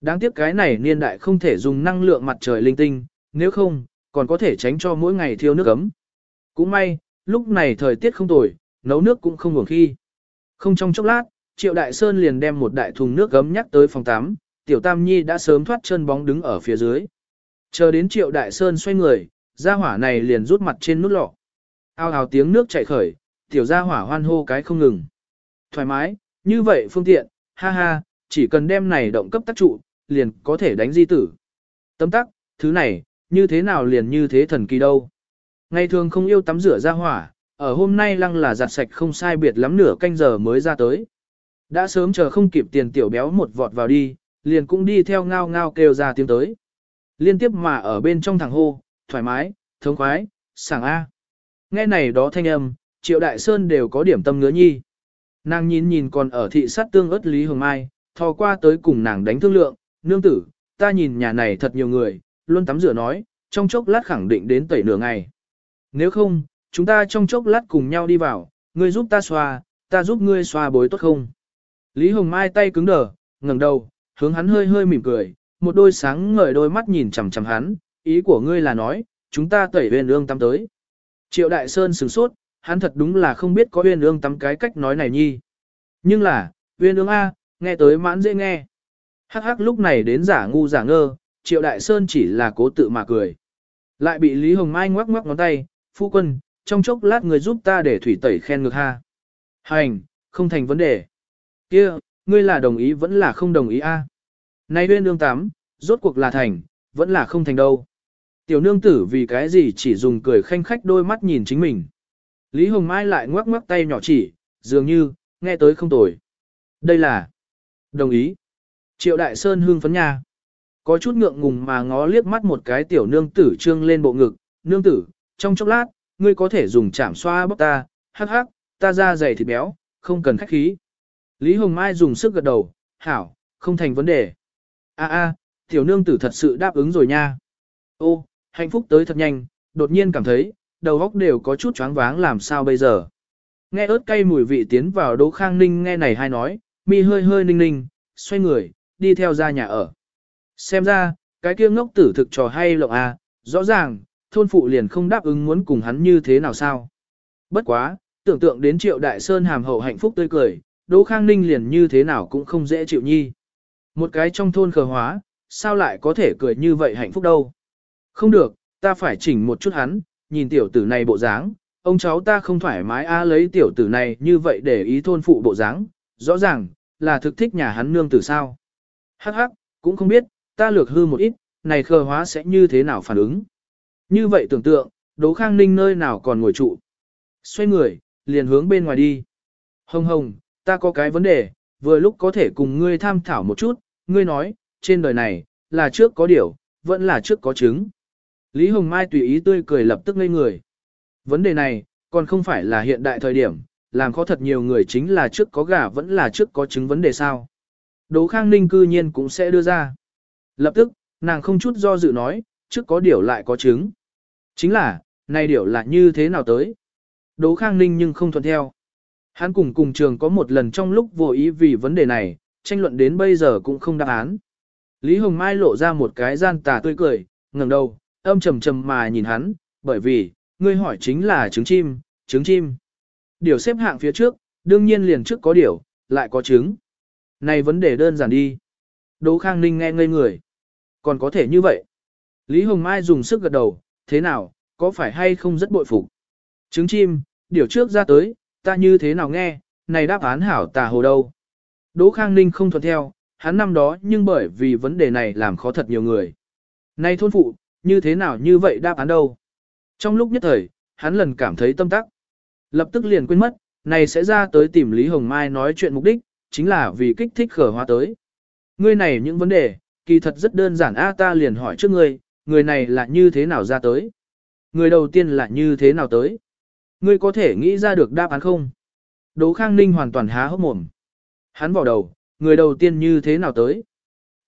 Đáng tiếc cái này niên đại không thể dùng năng lượng mặt trời linh tinh, nếu không, còn có thể tránh cho mỗi ngày thiêu nước ấm. Cũng may, lúc này thời tiết không tồi, nấu nước cũng không ngủng khi. Không trong chốc lát, Triệu Đại Sơn liền đem một đại thùng nước gấm nhắc tới phòng tắm, Tiểu Tam Nhi đã sớm thoát chân bóng đứng ở phía dưới. Chờ đến Triệu Đại Sơn xoay người, gia hỏa này liền rút mặt trên nút lọ. Ao ào tiếng nước chảy khởi, Tiểu gia hỏa hoan hô cái không ngừng. Thoải mái, như vậy phương tiện, ha ha, chỉ cần đem này động cấp tác trụ, liền có thể đánh di tử. Tấm tắc, thứ này, như thế nào liền như thế thần kỳ đâu. Ngày thường không yêu tắm rửa ra hỏa, ở hôm nay lăng là giặt sạch không sai biệt lắm nửa canh giờ mới ra tới. Đã sớm chờ không kịp tiền tiểu béo một vọt vào đi, liền cũng đi theo ngao ngao kêu ra tiếng tới. Liên tiếp mà ở bên trong thằng hô, thoải mái, thống khoái, sảng A. Nghe này đó thanh âm, triệu đại sơn đều có điểm tâm ngứa nhi. Nàng nhìn nhìn còn ở thị sát tương ớt Lý Hồng Mai, thò qua tới cùng nàng đánh thương lượng, nương tử, ta nhìn nhà này thật nhiều người, luôn tắm rửa nói, trong chốc lát khẳng định đến tẩy nửa ngày. Nếu không, chúng ta trong chốc lát cùng nhau đi vào, ngươi giúp ta xoa, ta giúp ngươi xoa bối tốt không? Lý Hồng Mai tay cứng đờ, ngẩng đầu, hướng hắn hơi hơi mỉm cười, một đôi sáng ngời đôi mắt nhìn chằm chằm hắn, ý của ngươi là nói, chúng ta tẩy huyền ương tắm tới. Triệu Đại Sơn sửng sốt, hắn thật đúng là không biết có huyền ương tắm cái cách nói này nhi. Nhưng là, huyền ương A, nghe tới mãn dễ nghe. Hắc hắc lúc này đến giả ngu giả ngơ, Triệu Đại Sơn chỉ là cố tự mà cười. Lại bị Lý Hồng Mai ngoắc ngoắc ngón tay, phu quân, trong chốc lát người giúp ta để thủy tẩy khen ngược ha. Hành, không thành vấn đề. Kia, ngươi là đồng ý vẫn là không đồng ý a? À? Này huyên nương tám, rốt cuộc là thành, vẫn là không thành đâu. Tiểu nương tử vì cái gì chỉ dùng cười khanh khách đôi mắt nhìn chính mình. Lý Hồng Mai lại ngoắc ngoắc tay nhỏ chỉ, dường như, nghe tới không tồi. Đây là đồng ý. Triệu Đại Sơn hương phấn nha. Có chút ngượng ngùng mà ngó liếc mắt một cái tiểu nương tử trương lên bộ ngực, nương tử, trong chốc lát, ngươi có thể dùng chạm xoa bóc ta, hắc hắc, ta da dày thịt béo, không cần khách khí. Lý Hồng Mai dùng sức gật đầu, hảo, không thành vấn đề. A a, tiểu nương tử thật sự đáp ứng rồi nha. Ô, hạnh phúc tới thật nhanh, đột nhiên cảm thấy, đầu óc đều có chút choáng váng làm sao bây giờ. Nghe ớt cay mùi vị tiến vào Đỗ Khang Ninh nghe này hay nói, mi hơi hơi ninh ninh, xoay người, đi theo ra nhà ở. Xem ra, cái kia ngốc tử thực trò hay lộng à rõ ràng, thôn phụ liền không đáp ứng muốn cùng hắn như thế nào sao. Bất quá, tưởng tượng đến triệu đại sơn hàm hậu hạnh phúc tươi cười, Đỗ Khang Ninh liền như thế nào cũng không dễ chịu nhi. Một cái trong thôn khờ hóa, sao lại có thể cười như vậy hạnh phúc đâu. Không được, ta phải chỉnh một chút hắn, nhìn tiểu tử này bộ dáng, ông cháu ta không thoải mái a lấy tiểu tử này như vậy để ý thôn phụ bộ dáng, rõ ràng, là thực thích nhà hắn nương tử sao. Hắc hắc, cũng không biết, ta lược hư một ít, này khờ hóa sẽ như thế nào phản ứng. Như vậy tưởng tượng, Đỗ Khang Ninh nơi nào còn ngồi trụ. Xoay người, liền hướng bên ngoài đi. Hồng hồng, ta có cái vấn đề, vừa lúc có thể cùng ngươi tham thảo một chút, ngươi nói, trên đời này, là trước có điều vẫn là trước có trứng. Lý Hồng Mai tùy ý tươi cười lập tức ngây người. Vấn đề này, còn không phải là hiện đại thời điểm, làm khó thật nhiều người chính là trước có gà vẫn là trước có trứng vấn đề sao. Đỗ Khang Ninh cư nhiên cũng sẽ đưa ra. Lập tức, nàng không chút do dự nói, trước có điều lại có trứng. Chính là, này điều là như thế nào tới? Đỗ Khang Ninh nhưng không thuận theo. Hắn cùng cùng trường có một lần trong lúc vô ý vì vấn đề này, tranh luận đến bây giờ cũng không đáp án. Lý Hồng Mai lộ ra một cái gian tà tươi cười, ngẩng đầu, âm trầm trầm mà nhìn hắn, bởi vì, ngươi hỏi chính là trứng chim, trứng chim. Điều xếp hạng phía trước, đương nhiên liền trước có điều, lại có trứng. Này vấn đề đơn giản đi. Đỗ Khang Ninh nghe ngây người. Còn có thể như vậy. Lý Hồng Mai dùng sức gật đầu, thế nào, có phải hay không rất bội phục. Trứng chim, điều trước ra tới, ta như thế nào nghe, này đáp án hảo tà hồ đâu. Đỗ Khang Ninh không thuận theo, hắn năm đó nhưng bởi vì vấn đề này làm khó thật nhiều người. nay thôn phụ, như thế nào như vậy đáp án đâu. Trong lúc nhất thời, hắn lần cảm thấy tâm tắc. Lập tức liền quên mất, này sẽ ra tới tìm Lý Hồng Mai nói chuyện mục đích, chính là vì kích thích khở hoa tới. Ngươi này những vấn đề, kỳ thật rất đơn giản a ta liền hỏi trước ngươi, người này là như thế nào ra tới? Người đầu tiên là như thế nào tới? Ngươi có thể nghĩ ra được đáp án không? Đỗ Khang Ninh hoàn toàn há hốc mồm. Hắn vào đầu, người đầu tiên như thế nào tới?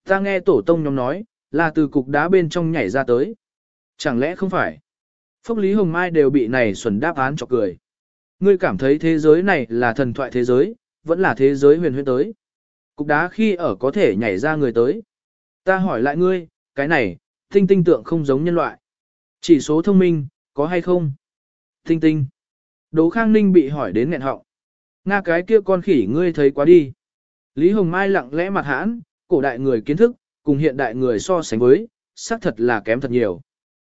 Ta nghe tổ tông nhóm nói, là từ cục đá bên trong nhảy ra tới. Chẳng lẽ không phải? Phúc Lý Hồng Mai đều bị này xuẩn đáp án cho cười. Ngươi cảm thấy thế giới này là thần thoại thế giới, vẫn là thế giới huyền huyễn tới. Cục đá khi ở có thể nhảy ra người tới. Ta hỏi lại ngươi, cái này, tinh tinh tượng không giống nhân loại. Chỉ số thông minh, có hay không? Tinh tinh. Đỗ Khang Ninh bị hỏi đến nghẹn họng. Nga cái kia con khỉ ngươi thấy quá đi. Lý Hồng Mai lặng lẽ mặt hãn, cổ đại người kiến thức, cùng hiện đại người so sánh với, xác thật là kém thật nhiều.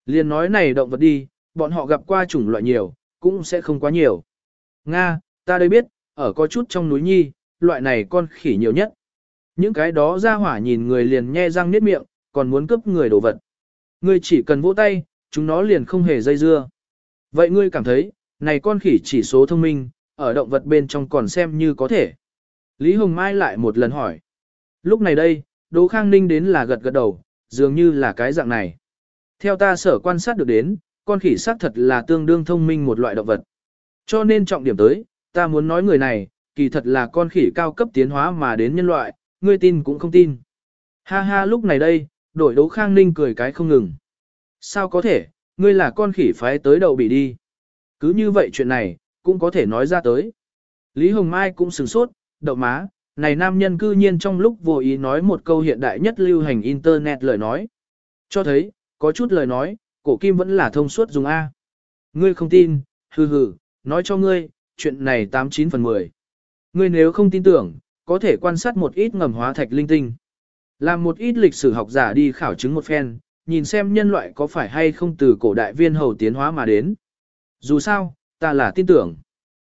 Liên nói này động vật đi, bọn họ gặp qua chủng loại nhiều, cũng sẽ không quá nhiều. Nga, ta đây biết, ở có chút trong núi nhi, loại này con khỉ nhiều nhất. Những cái đó ra hỏa nhìn người liền nhe răng niết miệng, còn muốn cướp người đồ vật. Ngươi chỉ cần vỗ tay, chúng nó liền không hề dây dưa. Vậy ngươi cảm thấy, này con khỉ chỉ số thông minh, ở động vật bên trong còn xem như có thể. Lý Hồng Mai lại một lần hỏi. Lúc này đây, Đỗ Khang Ninh đến là gật gật đầu, dường như là cái dạng này. Theo ta sở quan sát được đến, con khỉ xác thật là tương đương thông minh một loại động vật. Cho nên trọng điểm tới, ta muốn nói người này, kỳ thật là con khỉ cao cấp tiến hóa mà đến nhân loại, ngươi tin cũng không tin. Ha ha lúc này đây, đổi Đỗ Khang Ninh cười cái không ngừng. Sao có thể, ngươi là con khỉ phái tới đầu bị đi. Cứ như vậy chuyện này, cũng có thể nói ra tới. Lý Hồng Mai cũng sửng sốt, đậu má, này nam nhân cư nhiên trong lúc vô ý nói một câu hiện đại nhất lưu hành internet lời nói. Cho thấy, có chút lời nói, cổ kim vẫn là thông suốt dùng A. Ngươi không tin, hừ hừ, nói cho ngươi, chuyện này 89 phần 10. Ngươi nếu không tin tưởng, có thể quan sát một ít ngầm hóa thạch linh tinh. Làm một ít lịch sử học giả đi khảo chứng một phen, nhìn xem nhân loại có phải hay không từ cổ đại viên hầu tiến hóa mà đến. Dù sao, ta là tin tưởng.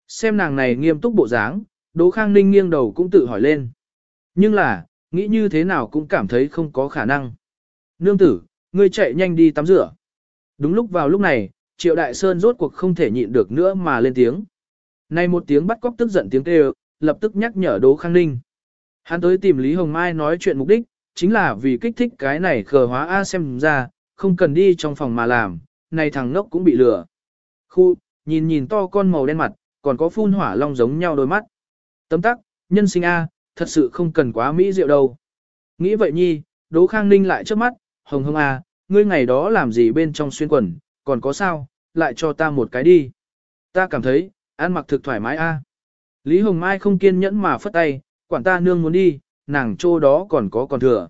Xem nàng này nghiêm túc bộ dáng, Đỗ Khang Ninh nghiêng đầu cũng tự hỏi lên. Nhưng là, nghĩ như thế nào cũng cảm thấy không có khả năng. Nương tử, ngươi chạy nhanh đi tắm rửa. Đúng lúc vào lúc này, Triệu Đại Sơn rốt cuộc không thể nhịn được nữa mà lên tiếng. Này một tiếng bắt cóc tức giận tiếng kêu, lập tức nhắc nhở Đỗ Khang Ninh. Hắn tới tìm Lý Hồng Mai nói chuyện mục đích, chính là vì kích thích cái này khờ hóa A xem ra, không cần đi trong phòng mà làm, này thằng ngốc cũng bị lừa. Khu, nhìn nhìn to con màu đen mặt, còn có phun hỏa long giống nhau đôi mắt. Tấm tắc, nhân sinh A, thật sự không cần quá mỹ diệu đâu. Nghĩ vậy nhi, Đỗ Khang Ninh lại trước mắt, hồng hồng A, ngươi ngày đó làm gì bên trong xuyên quần, còn có sao, lại cho ta một cái đi. Ta cảm thấy, ăn mặc thực thoải mái A. Lý Hồng Mai không kiên nhẫn mà phất tay, quản ta nương muốn đi, nàng chỗ đó còn có còn thừa.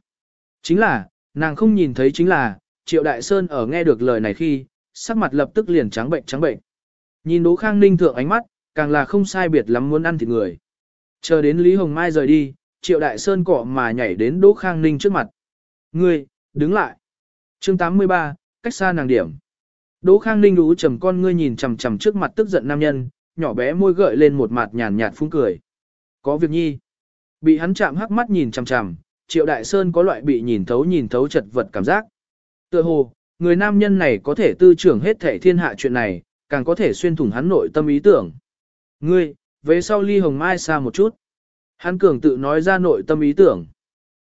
Chính là, nàng không nhìn thấy chính là, Triệu Đại Sơn ở nghe được lời này khi, sắc mặt lập tức liền trắng bệnh trắng bệnh. Nhìn Đỗ Khang Ninh thượng ánh mắt, càng là không sai biệt lắm muốn ăn thịt người. Chờ đến Lý Hồng Mai rời đi, Triệu Đại Sơn cọ mà nhảy đến Đỗ Khang Ninh trước mặt. Ngươi, đứng lại. chương 83, cách xa nàng điểm. Đỗ Khang Ninh đú trầm con ngươi nhìn chằm chằm trước mặt tức giận nam nhân, nhỏ bé môi gợi lên một mặt nhàn nhạt phúng cười. Có việc nhi. Bị hắn chạm hắc mắt nhìn chằm chằm, Triệu Đại Sơn có loại bị nhìn thấu nhìn thấu chật vật cảm giác. Tựa hồ, người nam nhân này có thể tư trưởng hết thể thiên hạ chuyện này, càng có thể xuyên thủng hắn nội tâm ý tưởng. Ngươi, về sau ly hồng mai xa một chút. Hắn cường tự nói ra nội tâm ý tưởng.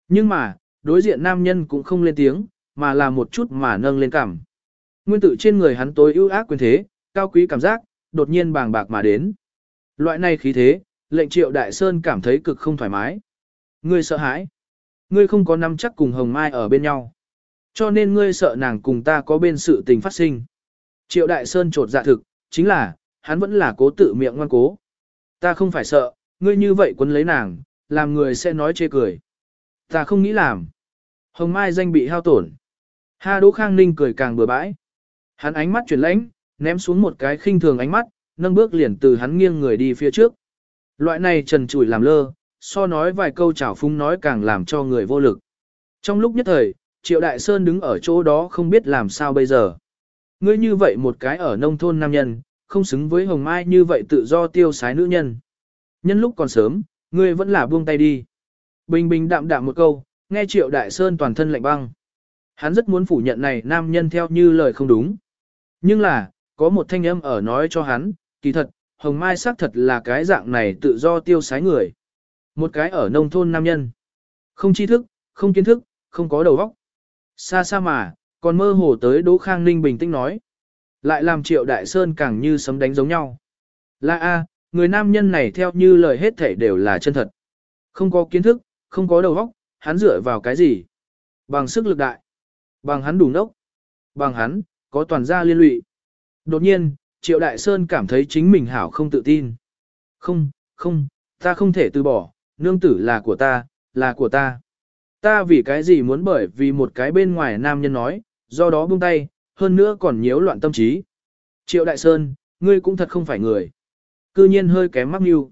Nhưng mà, đối diện nam nhân cũng không lên tiếng, mà là một chút mà nâng lên cảm. Nguyên tử trên người hắn tối ưu ác quyền thế, cao quý cảm giác, đột nhiên bàng bạc mà đến. Loại này khí thế, lệnh triệu đại sơn cảm thấy cực không thoải mái. Ngươi sợ hãi. Ngươi không có nắm chắc cùng hồng mai ở bên nhau. Cho nên ngươi sợ nàng cùng ta có bên sự tình phát sinh. Triệu đại sơn trột dạ thực, chính là, hắn vẫn là cố tự miệng ngoan cố. Ta không phải sợ, ngươi như vậy quấn lấy nàng, làm người sẽ nói chê cười. Ta không nghĩ làm. Hồng Mai danh bị hao tổn. Ha Đỗ Khang Ninh cười càng bừa bãi. Hắn ánh mắt chuyển lãnh, ném xuống một cái khinh thường ánh mắt, nâng bước liền từ hắn nghiêng người đi phía trước. Loại này trần trụi làm lơ, so nói vài câu chảo phúng nói càng làm cho người vô lực. Trong lúc nhất thời, Triệu Đại Sơn đứng ở chỗ đó không biết làm sao bây giờ. Ngươi như vậy một cái ở nông thôn nam nhân, không xứng với Hồng Mai như vậy tự do tiêu sái nữ nhân. Nhân lúc còn sớm, ngươi vẫn là buông tay đi. Bình bình đạm đạm một câu, nghe Triệu Đại Sơn toàn thân lạnh băng. Hắn rất muốn phủ nhận này nam nhân theo như lời không đúng. Nhưng là, có một thanh âm ở nói cho hắn, kỳ thật, Hồng Mai xác thật là cái dạng này tự do tiêu sái người. Một cái ở nông thôn nam nhân. Không tri thức, không kiến thức, không có đầu óc. Xa xa mà, còn mơ hồ tới Đỗ Khang Ninh bình tĩnh nói. Lại làm Triệu Đại Sơn càng như sấm đánh giống nhau. Là a, người nam nhân này theo như lời hết thảy đều là chân thật. Không có kiến thức, không có đầu óc, hắn dựa vào cái gì? Bằng sức lực đại. Bằng hắn đủ nốc. Bằng hắn, có toàn gia liên lụy. Đột nhiên, Triệu Đại Sơn cảm thấy chính mình hảo không tự tin. Không, không, ta không thể từ bỏ, nương tử là của ta, là của ta. Ta vì cái gì muốn bởi vì một cái bên ngoài nam nhân nói, do đó buông tay, hơn nữa còn nhiễu loạn tâm trí. Triệu Đại Sơn, ngươi cũng thật không phải người. Cư nhiên hơi kém mắc mưu.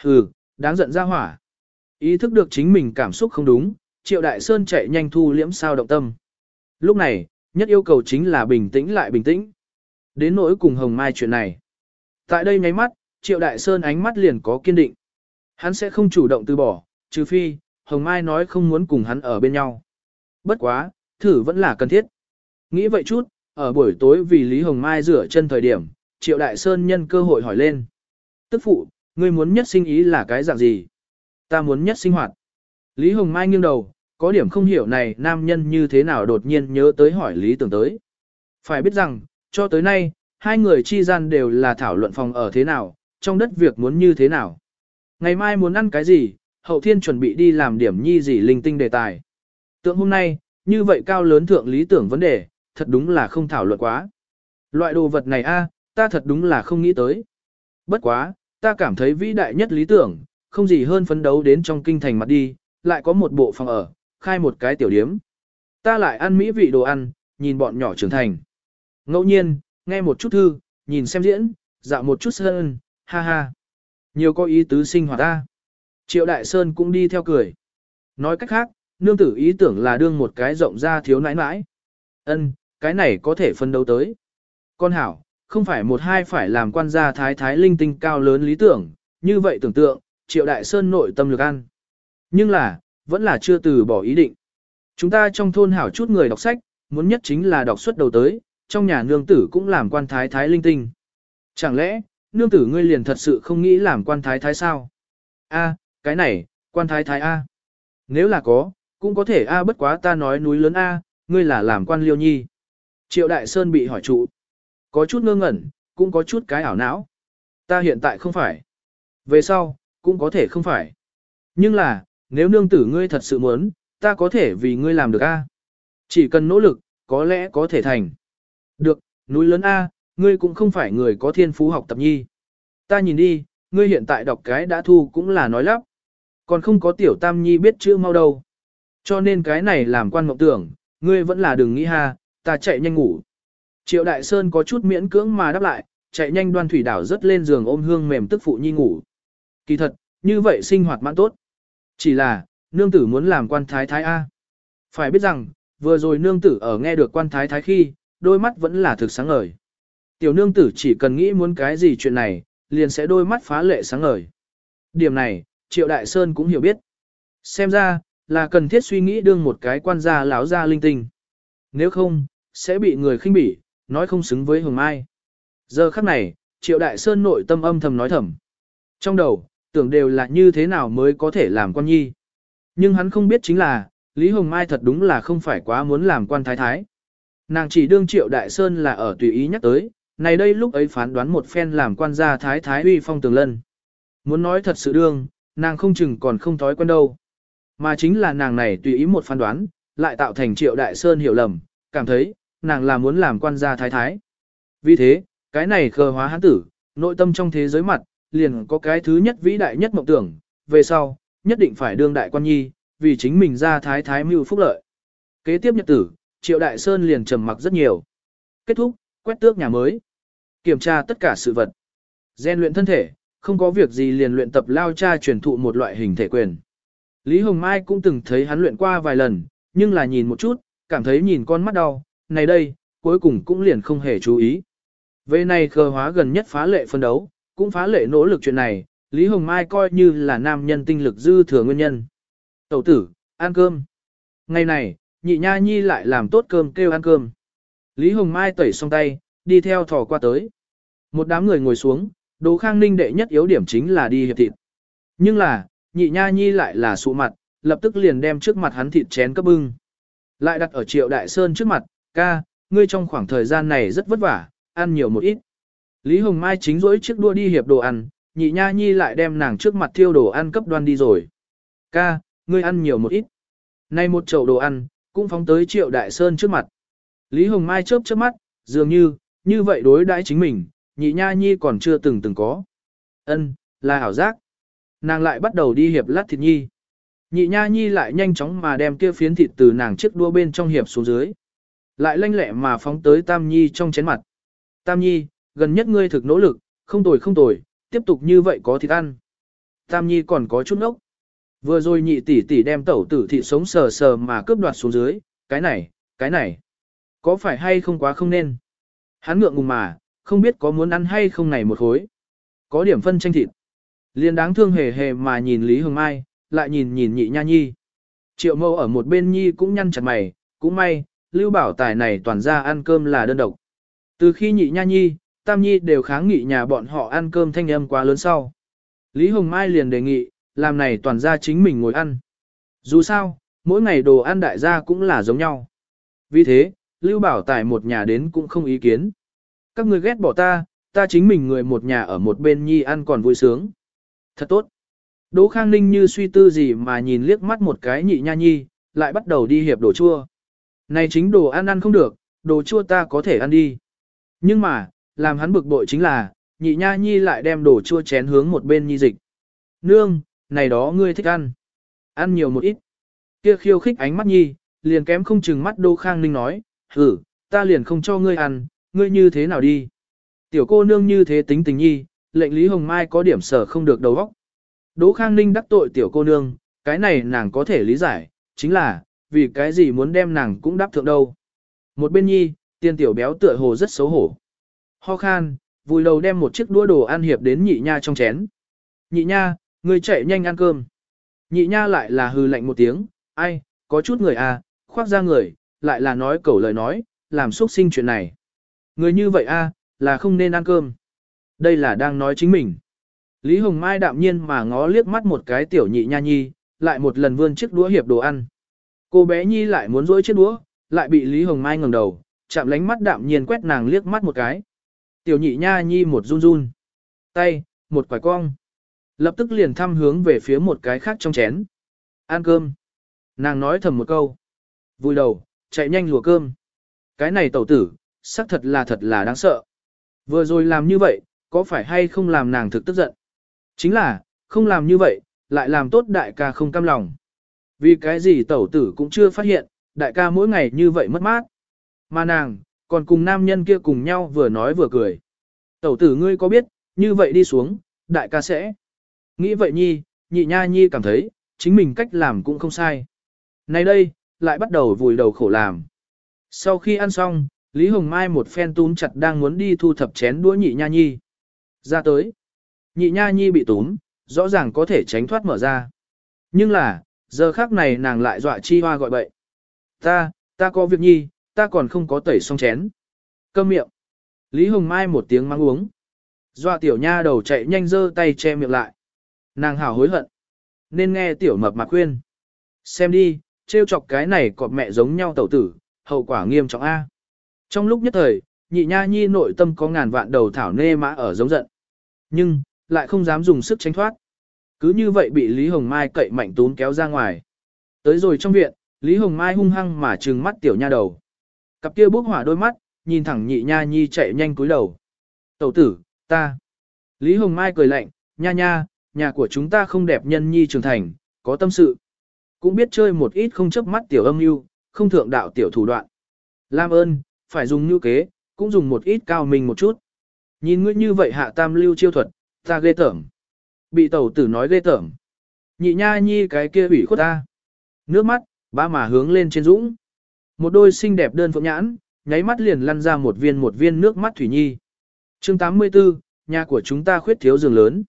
Hừ, đáng giận ra hỏa. Ý thức được chính mình cảm xúc không đúng, Triệu Đại Sơn chạy nhanh thu liễm sao động tâm. Lúc này, nhất yêu cầu chính là bình tĩnh lại bình tĩnh. Đến nỗi cùng Hồng Mai chuyện này. Tại đây nháy mắt, Triệu Đại Sơn ánh mắt liền có kiên định. Hắn sẽ không chủ động từ bỏ, trừ phi, Hồng Mai nói không muốn cùng hắn ở bên nhau. Bất quá, thử vẫn là cần thiết. Nghĩ vậy chút, ở buổi tối vì Lý Hồng Mai rửa chân thời điểm, Triệu Đại Sơn nhân cơ hội hỏi lên. Tức phụ, ngươi muốn nhất sinh ý là cái dạng gì? Ta muốn nhất sinh hoạt. Lý Hồng Mai nghiêng đầu, có điểm không hiểu này nam nhân như thế nào đột nhiên nhớ tới hỏi Lý Tưởng tới. Phải biết rằng, cho tới nay, hai người chi gian đều là thảo luận phòng ở thế nào, trong đất việc muốn như thế nào. Ngày mai muốn ăn cái gì, hậu thiên chuẩn bị đi làm điểm nhi gì linh tinh đề tài. Tượng hôm nay, như vậy cao lớn thượng lý tưởng vấn đề, thật đúng là không thảo luận quá. Loại đồ vật này a, ta thật đúng là không nghĩ tới. Bất quá, ta cảm thấy vĩ đại nhất lý tưởng, không gì hơn phấn đấu đến trong kinh thành mặt đi, lại có một bộ phòng ở, khai một cái tiểu điếm. Ta lại ăn mỹ vị đồ ăn, nhìn bọn nhỏ trưởng thành. Ngẫu nhiên, nghe một chút thư, nhìn xem diễn, dạo một chút sơn, ha ha. Nhiều có ý tứ sinh hoạt ta. Triệu Đại Sơn cũng đi theo cười. Nói cách khác, nương tử ý tưởng là đương một cái rộng ra thiếu nãi nãi. Ân, cái này có thể phân đấu tới. Con hảo, không phải một hai phải làm quan gia thái thái linh tinh cao lớn lý tưởng, như vậy tưởng tượng, Triệu Đại Sơn nội tâm lực ăn. Nhưng là, vẫn là chưa từ bỏ ý định. Chúng ta trong thôn hảo chút người đọc sách, muốn nhất chính là đọc xuất đầu tới, trong nhà nương tử cũng làm quan thái thái linh tinh. Chẳng lẽ, nương tử ngươi liền thật sự không nghĩ làm quan thái thái sao? A, cái này, quan thái thái A. Nếu là có, cũng có thể A bất quá ta nói núi lớn A, ngươi là làm quan liêu nhi. Triệu Đại Sơn bị hỏi trụ. Có chút ngơ ngẩn, cũng có chút cái ảo não. Ta hiện tại không phải. Về sau, cũng có thể không phải. Nhưng là, nếu nương tử ngươi thật sự muốn, ta có thể vì ngươi làm được A. Chỉ cần nỗ lực, có lẽ có thể thành. Được, núi lớn A, ngươi cũng không phải người có thiên phú học tập nhi. Ta nhìn đi, ngươi hiện tại đọc cái đã thu cũng là nói lắp. Còn không có tiểu tam nhi biết chữ mau đâu. Cho nên cái này làm quan mộng tưởng, ngươi vẫn là đừng nghĩ ha, ta chạy nhanh ngủ. Triệu Đại Sơn có chút miễn cưỡng mà đáp lại, chạy nhanh đoan thủy đảo rất lên giường ôm hương mềm tức phụ nhi ngủ. Kỳ thật, như vậy sinh hoạt mãn tốt. Chỉ là, nương tử muốn làm quan thái thái A. Phải biết rằng, vừa rồi nương tử ở nghe được quan thái thái khi, đôi mắt vẫn là thực sáng ngời. Tiểu nương tử chỉ cần nghĩ muốn cái gì chuyện này, liền sẽ đôi mắt phá lệ sáng ngời. Điểm này, Triệu Đại Sơn cũng hiểu biết. Xem ra, là cần thiết suy nghĩ đương một cái quan gia láo gia linh tinh. Nếu không, sẽ bị người khinh bỉ, nói không xứng với Hồng Mai. Giờ khắc này, Triệu Đại Sơn nội tâm âm thầm nói thầm. Trong đầu, tưởng đều là như thế nào mới có thể làm quan nhi. Nhưng hắn không biết chính là, Lý Hồng Mai thật đúng là không phải quá muốn làm quan thái thái. Nàng chỉ đương Triệu Đại Sơn là ở tùy ý nhắc tới, này đây lúc ấy phán đoán một phen làm quan gia thái thái uy phong tường lân. Muốn nói thật sự đương, nàng không chừng còn không thói quen đâu. Mà chính là nàng này tùy ý một phán đoán, lại tạo thành triệu đại sơn hiểu lầm, cảm thấy, nàng là muốn làm quan gia thái thái. Vì thế, cái này khờ hóa hán tử, nội tâm trong thế giới mặt, liền có cái thứ nhất vĩ đại nhất mộng tưởng, về sau, nhất định phải đương đại quan nhi, vì chính mình ra thái thái mưu phúc lợi. Kế tiếp nhật tử, triệu đại sơn liền trầm mặc rất nhiều. Kết thúc, quét tước nhà mới. Kiểm tra tất cả sự vật. Gen luyện thân thể, không có việc gì liền luyện tập lao cha truyền thụ một loại hình thể quyền. Lý Hồng Mai cũng từng thấy hắn luyện qua vài lần, nhưng là nhìn một chút, cảm thấy nhìn con mắt đau, này đây, cuối cùng cũng liền không hề chú ý. Về này khờ hóa gần nhất phá lệ phân đấu, cũng phá lệ nỗ lực chuyện này, Lý Hồng Mai coi như là nam nhân tinh lực dư thừa nguyên nhân. Tẩu tử, ăn cơm. Ngày này, nhị nha nhi lại làm tốt cơm kêu ăn cơm. Lý Hồng Mai tẩy xong tay, đi theo thò qua tới. Một đám người ngồi xuống, Đồ Khang Ninh đệ nhất yếu điểm chính là đi hiệp thịt. Nhưng là, nhị nha nhi lại là sụ mặt, lập tức liền đem trước mặt hắn thịt chén cấp bưng. Lại đặt ở triệu đại sơn trước mặt, ca, ngươi trong khoảng thời gian này rất vất vả, ăn nhiều một ít. Lý Hồng Mai chính rỗi chiếc đua đi hiệp đồ ăn, nhị nha nhi lại đem nàng trước mặt thiêu đồ ăn cấp đoan đi rồi. Ca, ngươi ăn nhiều một ít. Nay một chậu đồ ăn, cũng phóng tới triệu đại sơn trước mặt. Lý Hồng Mai chớp chớp mắt, dường như, như vậy đối đãi chính mình, nhị nha nhi còn chưa từng từng có. Ân, là ảo giác. Nàng lại bắt đầu đi hiệp lát thịt nhi. Nhị nha nhi lại nhanh chóng mà đem kia phiến thịt từ nàng chiếc đua bên trong hiệp xuống dưới. Lại lanh lẹ mà phóng tới Tam Nhi trong chén mặt. Tam Nhi, gần nhất ngươi thực nỗ lực, không tồi không tồi, tiếp tục như vậy có thịt ăn. Tam Nhi còn có chút nốc. Vừa rồi nhị tỷ tỷ đem tẩu tử thị sống sờ sờ mà cướp đoạt xuống dưới, cái này, cái này. Có phải hay không quá không nên? Hắn ngượng ngùng mà, không biết có muốn ăn hay không này một khối. Có điểm phân tranh thịt. Liên đáng thương hề hề mà nhìn Lý Hồng Mai, lại nhìn nhìn nhị nha nhi. Triệu mâu ở một bên nhi cũng nhăn chặt mày, cũng may, lưu bảo tài này toàn ra ăn cơm là đơn độc. Từ khi nhị nha nhi, tam nhi đều kháng nghị nhà bọn họ ăn cơm thanh âm quá lớn sau. Lý Hồng Mai liền đề nghị, làm này toàn ra chính mình ngồi ăn. Dù sao, mỗi ngày đồ ăn đại gia cũng là giống nhau. Vì thế, Lưu Bảo Tài một nhà đến cũng không ý kiến. Các người ghét bỏ ta, ta chính mình người một nhà ở một bên nhi ăn còn vui sướng. Thật tốt. Đỗ Khang Ninh như suy tư gì mà nhìn liếc mắt một cái nhị nha nhi, lại bắt đầu đi hiệp đồ chua. Này chính đồ ăn ăn không được, đồ chua ta có thể ăn đi. Nhưng mà, làm hắn bực bội chính là, nhị nha nhi lại đem đồ chua chén hướng một bên nhi dịch. Nương, này đó ngươi thích ăn. Ăn nhiều một ít. Kia khiêu khích ánh mắt nhi, liền kém không chừng mắt Đỗ Khang Ninh nói, hử, ta liền không cho ngươi ăn, ngươi như thế nào đi. Tiểu cô nương như thế tính tình nhi, lệnh Lý Hồng Mai có điểm sở không được đầu óc. Đỗ Khang Ninh đắc tội tiểu cô nương, cái này nàng có thể lý giải, chính là, vì cái gì muốn đem nàng cũng đáp thượng đâu. Một bên nhi, tiên tiểu béo tựa hồ rất xấu hổ. Ho khan, vùi đầu đem một chiếc đũa đồ ăn hiệp đến nhị nha trong chén. Nhị nha, người chạy nhanh ăn cơm. Nhị nha lại là hư lạnh một tiếng, ai, có chút người à, khoác ra người, lại là nói cẩu lời nói, làm xuất sinh chuyện này. Người như vậy a, à, là không nên ăn cơm. Đây là đang nói chính mình. Lý Hồng Mai đạm nhiên mà ngó liếc mắt một cái tiểu nhị nha nhi, lại một lần vươn chiếc đũa hiệp đồ ăn. Cô bé nhi lại muốn dỗi chiếc đũa, lại bị Lý Hồng Mai ngẩng đầu, chạm lánh mắt đạm nhiên quét nàng liếc mắt một cái. Tiểu nhị nha nhi một run run. Tay, một quải cong. Lập tức liền thăm hướng về phía một cái khác trong chén. Ăn cơm. Nàng nói thầm một câu. Vui đầu, chạy nhanh lùa cơm. Cái này tẩu tử, xác thật là thật là đáng sợ. Vừa rồi làm như vậy, có phải hay không làm nàng thực tức giận? Chính là, không làm như vậy, lại làm tốt đại ca không cam lòng. Vì cái gì tẩu tử cũng chưa phát hiện, đại ca mỗi ngày như vậy mất mát. Mà nàng, còn cùng nam nhân kia cùng nhau vừa nói vừa cười. Tẩu tử ngươi có biết, như vậy đi xuống, đại ca sẽ. Nghĩ vậy nhi, nhị nha nhi cảm thấy, chính mình cách làm cũng không sai. Nay đây, lại bắt đầu vùi đầu khổ làm. Sau khi ăn xong, Lý Hồng Mai một phen túm chặt đang muốn đi thu thập chén đũa nhị nha nhi. Ra tới. Nhị nha nhi bị túm, rõ ràng có thể tránh thoát mở ra. Nhưng là, giờ khác này nàng lại dọa chi hoa gọi bậy. Ta, ta có việc nhi, ta còn không có tẩy xong chén. Câm miệng. Lý Hồng Mai một tiếng mang uống. Dọa tiểu nha đầu chạy nhanh dơ tay che miệng lại. Nàng hào hối hận. Nên nghe tiểu mập mà khuyên. Xem đi, trêu chọc cái này cọp mẹ giống nhau tẩu tử, hậu quả nghiêm trọng A. Trong lúc nhất thời, nhị nha nhi nội tâm có ngàn vạn đầu thảo nê mã ở giống giận. Nhưng, lại không dám dùng sức tránh thoát. Cứ như vậy bị Lý Hồng Mai cậy mạnh tún kéo ra ngoài. Tới rồi trong viện, Lý Hồng Mai hung hăng mà trừng mắt tiểu nha đầu. Cặp kia bốc hỏa đôi mắt, nhìn thẳng nhị nha nhi chạy nhanh cúi đầu. Tẩu tử, ta. Lý Hồng Mai cười lạnh, nha nha, nhà của chúng ta không đẹp nhân nhi trưởng thành, có tâm sự. Cũng biết chơi một ít không chấp mắt tiểu âm mưu, không thượng đạo tiểu thủ đoạn. Lam ơn, phải dùng như kế, cũng dùng một ít cao mình một chút. Nhìn ngươi như vậy hạ tam lưu chiêu thuật, ta ghê tởm. Bị tẩu tử nói ghê tởm. Nhị nha nhi cái kia ủy khuất ta. Nước mắt, ba mà hướng lên trên dũng. Một đôi xinh đẹp đơn phượng nhãn, nháy mắt liền lăn ra một viên một viên nước mắt thủy nhi. chương 84, nhà của chúng ta khuyết thiếu giường lớn.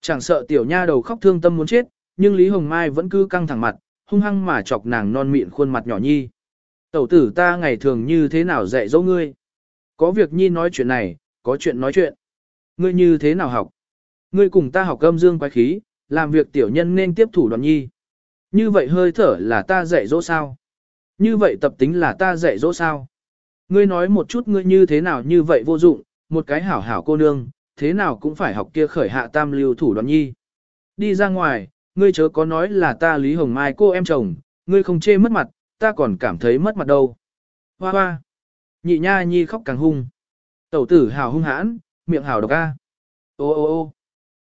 Chẳng sợ tiểu nha đầu khóc thương tâm muốn chết, nhưng Lý Hồng Mai vẫn cứ căng thẳng mặt, hung hăng mà chọc nàng non mịn khuôn mặt nhỏ nhi. Tẩu tử ta ngày thường như thế nào dạy dỗ ngươi? Có việc nhi nói chuyện này, có chuyện nói chuyện. Ngươi như thế nào học? Ngươi cùng ta học âm dương quái khí, làm việc tiểu nhân nên tiếp thủ đoàn nhi. Như vậy hơi thở là ta dạy dỗ sao? Như vậy tập tính là ta dạy dỗ sao? Ngươi nói một chút ngươi như thế nào như vậy vô dụng, một cái hảo hảo cô nương, thế nào cũng phải học kia khởi hạ tam lưu thủ đoàn nhi. Đi ra ngoài, ngươi chớ có nói là ta Lý Hồng Mai cô em chồng, ngươi không chê mất mặt, ta còn cảm thấy mất mặt đâu. Hoa hoa. Nhị nha nhi khóc càng hung. Tẩu tử hào hung hãn, miệng hào độc a. Ô ô ô.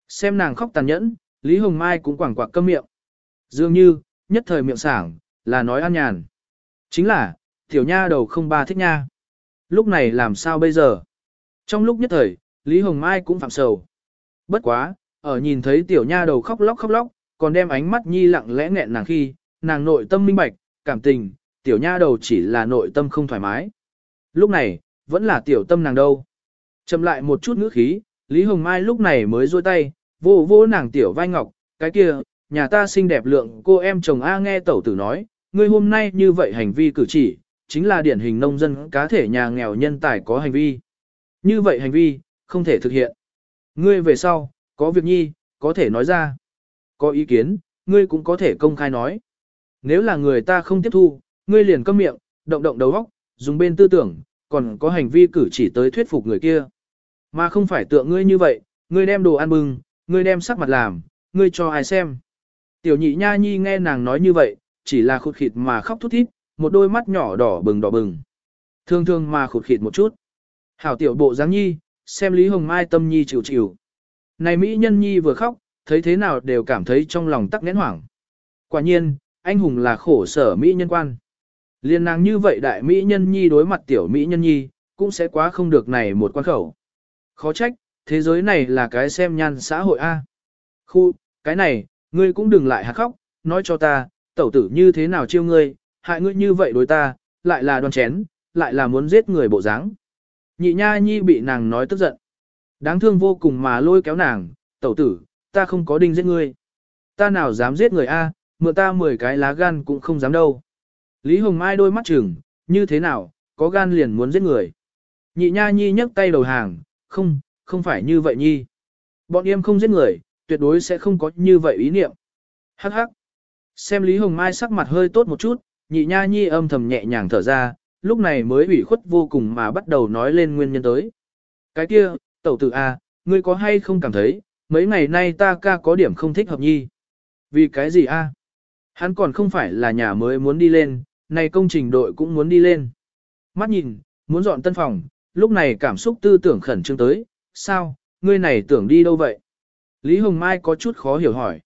Xem nàng khóc tàn nhẫn, Lý Hồng Mai cũng quảng quạc câm miệng. Dường như, nhất thời miệng sảng, là nói an nhàn. Chính là, tiểu nha đầu không ba thích nha. Lúc này làm sao bây giờ? Trong lúc nhất thời, Lý Hồng Mai cũng phạm sầu. Bất quá, ở nhìn thấy tiểu nha đầu khóc lóc khóc lóc, còn đem ánh mắt nhi lặng lẽ nghẹn nàng khi, nàng nội tâm minh bạch, cảm tình, tiểu nha đầu chỉ là nội tâm không thoải mái. Lúc này, vẫn là tiểu tâm nàng đâu. Chậm lại một chút ngữ khí, Lý Hồng Mai lúc này mới rôi tay, vô vô nàng tiểu vai ngọc, cái kia, nhà ta xinh đẹp lượng cô em chồng A nghe tẩu tử nói, ngươi hôm nay như vậy hành vi cử chỉ, chính là điển hình nông dân cá thể nhà nghèo nhân tài có hành vi. Như vậy hành vi, không thể thực hiện. Ngươi về sau, có việc nhi, có thể nói ra. Có ý kiến, ngươi cũng có thể công khai nói. Nếu là người ta không tiếp thu, ngươi liền câm miệng, động động đầu óc, dùng bên tư tưởng, còn có hành vi cử chỉ tới thuyết phục người kia. Mà không phải tượng ngươi như vậy, ngươi đem đồ ăn bưng, ngươi đem sắc mặt làm, ngươi cho ai xem. Tiểu nhị nha nhi nghe nàng nói như vậy, chỉ là khụt khịt mà khóc thút thít, một đôi mắt nhỏ đỏ bừng đỏ bừng. Thương thương mà khụt khịt một chút. Hảo tiểu bộ dáng nhi, xem Lý Hồng Mai tâm nhi chịu chịu. Này Mỹ nhân nhi vừa khóc, thấy thế nào đều cảm thấy trong lòng tắc nghẽn hoảng. Quả nhiên, anh hùng là khổ sở Mỹ nhân quan. Liên nàng như vậy đại Mỹ nhân nhi đối mặt tiểu Mỹ nhân nhi, cũng sẽ quá không được này một quan khẩu. Khó trách, thế giới này là cái xem nhan xã hội A. Khu, cái này, ngươi cũng đừng lại hạt khóc, nói cho ta, tẩu tử như thế nào chiêu ngươi, hại ngươi như vậy đối ta, lại là đoan chén, lại là muốn giết người bộ dáng. Nhị nha nhi bị nàng nói tức giận. Đáng thương vô cùng mà lôi kéo nàng, tẩu tử, ta không có đinh giết ngươi. Ta nào dám giết người A, mượn ta 10 cái lá gan cũng không dám đâu. Lý Hồng Mai đôi mắt chừng, như thế nào, có gan liền muốn giết người. Nhị nha nhi nhấc tay đầu hàng, không, không phải như vậy nhi. Bọn em không giết người, tuyệt đối sẽ không có như vậy ý niệm. Hắc hắc. Xem Lý Hồng Mai sắc mặt hơi tốt một chút, nhị nha nhi âm thầm nhẹ nhàng thở ra, lúc này mới ủy khuất vô cùng mà bắt đầu nói lên nguyên nhân tới. Cái kia, tẩu tử A, ngươi có hay không cảm thấy, mấy ngày nay ta ca có điểm không thích hợp nhi. Vì cái gì A? Hắn còn không phải là nhà mới muốn đi lên, này công trình đội cũng muốn đi lên. Mắt nhìn, muốn dọn tân phòng, lúc này cảm xúc tư tưởng khẩn trương tới, sao, ngươi này tưởng đi đâu vậy? Lý Hồng Mai có chút khó hiểu hỏi.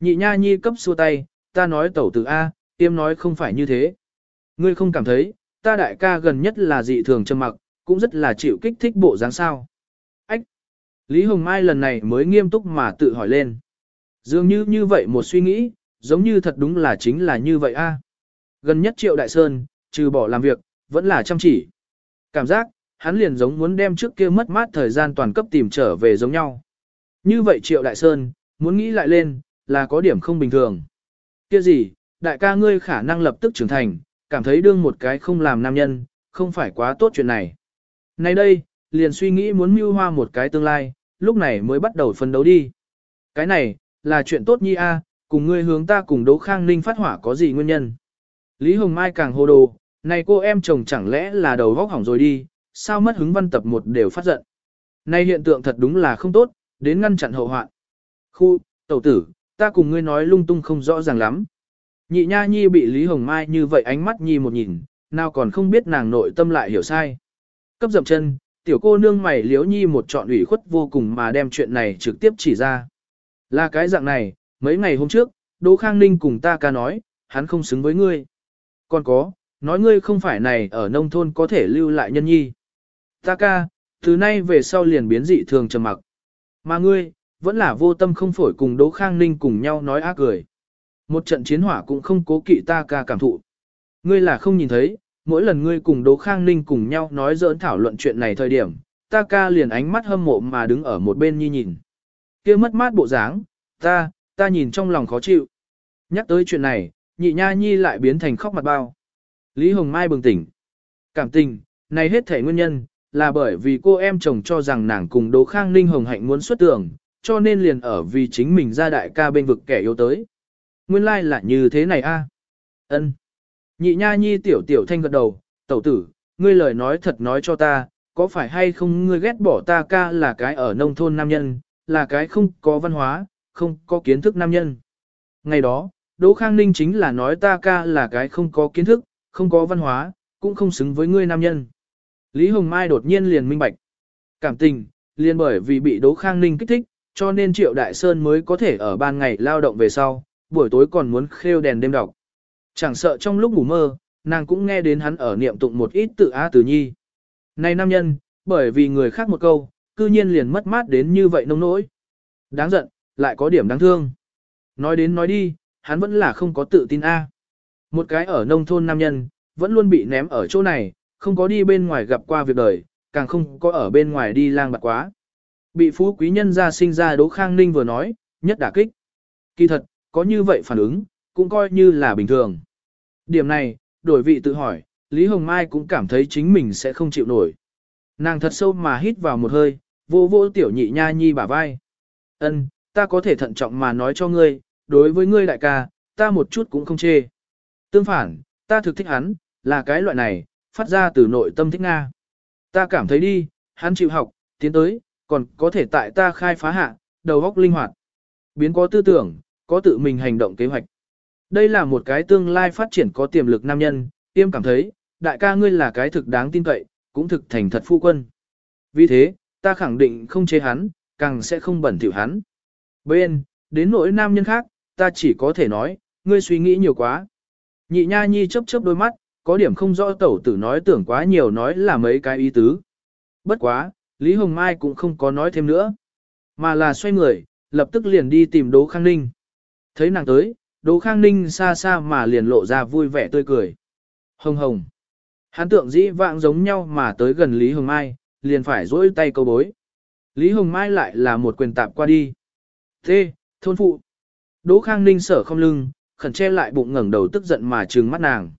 Nhị nha nhi cấp xua tay, ta nói tẩu tử A, tiêm nói không phải như thế. Ngươi không cảm thấy, ta đại ca gần nhất là dị thường trầm mặc, cũng rất là chịu kích thích bộ dáng sao. Ách! Lý Hồng Mai lần này mới nghiêm túc mà tự hỏi lên. Dường như như vậy một suy nghĩ, giống như thật đúng là chính là như vậy a. Gần nhất Triệu Đại Sơn, trừ bỏ làm việc, vẫn là chăm chỉ. Cảm giác, hắn liền giống muốn đem trước kia mất mát thời gian toàn cấp tìm trở về giống nhau. Như vậy Triệu Đại Sơn, muốn nghĩ lại lên, là có điểm không bình thường. Kia gì, đại ca ngươi khả năng lập tức trưởng thành, cảm thấy đương một cái không làm nam nhân, không phải quá tốt chuyện này. Nay đây, liền suy nghĩ muốn mưu hoa một cái tương lai, lúc này mới bắt đầu phân đấu đi. Cái này, là chuyện tốt nhi a, cùng ngươi hướng ta cùng đấu Khang Ninh phát hỏa có gì nguyên nhân. Lý Hồng Mai càng hồ đồ, này cô em chồng chẳng lẽ là đầu vóc hỏng rồi đi, sao mất hứng văn tập một đều phát giận. nay hiện tượng thật đúng là không tốt, đến ngăn chặn hậu hoạn. Khu, tẩu tử, ta cùng ngươi nói lung tung không rõ ràng lắm. Nhị nha nhi bị Lý Hồng Mai như vậy ánh mắt nhi một nhìn, nào còn không biết nàng nội tâm lại hiểu sai. Cấp dậm chân, tiểu cô nương mày liếu nhi một trọn ủy khuất vô cùng mà đem chuyện này trực tiếp chỉ ra. Là cái dạng này, mấy ngày hôm trước, Đỗ Khang Ninh cùng ta ca nói, hắn không xứng với ngươi. Còn có, nói ngươi không phải này ở nông thôn có thể lưu lại nhân nhi. Ta ca, từ nay về sau liền biến dị thường trầm mặc. Mà ngươi, vẫn là vô tâm không phổi cùng Đỗ Khang Ninh cùng nhau nói ác cười. Một trận chiến hỏa cũng không cố kỵ ta ca cảm thụ. Ngươi là không nhìn thấy, mỗi lần ngươi cùng Đỗ Khang Ninh cùng nhau nói giỡn thảo luận chuyện này thời điểm, ta ca liền ánh mắt hâm mộ mà đứng ở một bên nhi nhìn. kia mất mát bộ dáng, ta, ta nhìn trong lòng khó chịu. Nhắc tới chuyện này, nhị nha nhi lại biến thành khóc mặt bao. Lý Hồng Mai bừng tỉnh. Cảm tình, này hết thể nguyên nhân, là bởi vì cô em chồng cho rằng nàng cùng Đỗ Khang Ninh hồng hạnh muốn xuất tưởng, cho nên liền ở vì chính mình ra đại ca bên vực kẻ yếu tới. Nguyên lai like là như thế này a. Ân. Nhị nha nhi tiểu tiểu thanh gật đầu, tẩu tử, ngươi lời nói thật nói cho ta, có phải hay không ngươi ghét bỏ ta ca là cái ở nông thôn nam nhân, là cái không có văn hóa, không có kiến thức nam nhân. Ngày đó, Đỗ Khang Ninh chính là nói ta ca là cái không có kiến thức, không có văn hóa, cũng không xứng với ngươi nam nhân. Lý Hồng Mai đột nhiên liền minh bạch. Cảm tình, liền bởi vì bị Đỗ Khang Ninh kích thích, cho nên Triệu Đại Sơn mới có thể ở ban ngày lao động về sau, buổi tối còn muốn khêu đèn đêm đọc. Chẳng sợ trong lúc ngủ mơ, nàng cũng nghe đến hắn ở niệm tụng một ít tự á từ nhi. Này nam nhân, bởi vì người khác một câu, cư nhiên liền mất mát đến như vậy nông nỗi. Đáng giận, lại có điểm đáng thương. Nói đến nói đi, hắn vẫn là không có tự tin a. Một cái ở nông thôn nam nhân, vẫn luôn bị ném ở chỗ này, không có đi bên ngoài gặp qua việc đời, càng không có ở bên ngoài đi lang bạc quá. Bị phú quý nhân gia sinh ra Đỗ Khang Ninh vừa nói, nhất đả kích. Kỳ thật, có như vậy phản ứng, cũng coi như là bình thường. Điểm này, đổi vị tự hỏi, Lý Hồng Mai cũng cảm thấy chính mình sẽ không chịu nổi. Nàng thật sâu mà hít vào một hơi, vô vô tiểu nhị nha nhi bả vai. Ân, ta có thể thận trọng mà nói cho ngươi, đối với ngươi đại ca, ta một chút cũng không chê. Tương phản, ta thực thích hắn, là cái loại này, phát ra từ nội tâm thích Nga. Ta cảm thấy đi, hắn chịu học, tiến tới, còn có thể tại ta khai phá hạ, đầu óc linh hoạt. Biến có tư tưởng, có tự mình hành động kế hoạch. Đây là một cái tương lai phát triển có tiềm lực nam nhân, tiêm cảm thấy, đại ca ngươi là cái thực đáng tin cậy, cũng thực thành thật phu quân. Vì thế, ta khẳng định không chế hắn, càng sẽ không bẩn thỉu hắn. Bên, đến nỗi nam nhân khác, ta chỉ có thể nói, ngươi suy nghĩ nhiều quá. Nhị nha nhi chớp chớp đôi mắt, có điểm không rõ tẩu tử nói tưởng quá nhiều nói là mấy cái ý tứ. Bất quá, Lý Hồng Mai cũng không có nói thêm nữa, mà là xoay người, lập tức liền đi tìm Đỗ Khang Ninh. Thấy nàng tới, Đỗ Khang Ninh xa xa mà liền lộ ra vui vẻ tươi cười. Hồng hồng. Hắn tượng dĩ vãng giống nhau mà tới gần Lý Hồng Mai, liền phải dỗi tay câu bối. Lý Hồng Mai lại là một quyền tạp qua đi. Thế, thôn phụ. Đỗ Khang Ninh sở không lưng, khẩn che lại bụng ngẩng đầu tức giận mà trừng mắt nàng.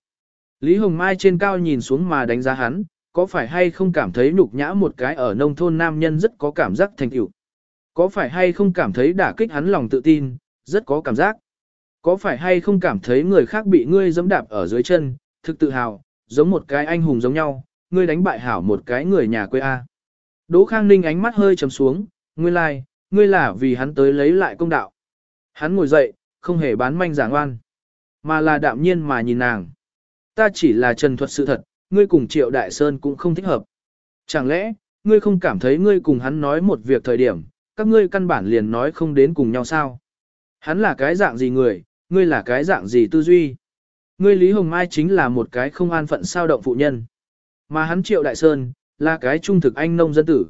Lý Hồng Mai trên cao nhìn xuống mà đánh giá hắn, có phải hay không cảm thấy nhục nhã một cái ở nông thôn nam nhân rất có cảm giác thành tựu? Có phải hay không cảm thấy đả kích hắn lòng tự tin, rất có cảm giác? Có phải hay không cảm thấy người khác bị ngươi giẫm đạp ở dưới chân, thực tự hào, giống một cái anh hùng giống nhau, ngươi đánh bại hảo một cái người nhà quê A. Đỗ Khang Ninh ánh mắt hơi trầm xuống, ngươi lai, like, ngươi là vì hắn tới lấy lại công đạo. Hắn ngồi dậy, không hề bán manh giảng oan, mà là đạm nhiên mà nhìn nàng. Ta chỉ là trần thuật sự thật, ngươi cùng Triệu Đại Sơn cũng không thích hợp. Chẳng lẽ, ngươi không cảm thấy ngươi cùng hắn nói một việc thời điểm, các ngươi căn bản liền nói không đến cùng nhau sao? Hắn là cái dạng gì người, ngươi là cái dạng gì tư duy? Ngươi Lý Hồng Mai chính là một cái không an phận sao động phụ nhân. Mà hắn Triệu Đại Sơn, là cái trung thực anh nông dân tử.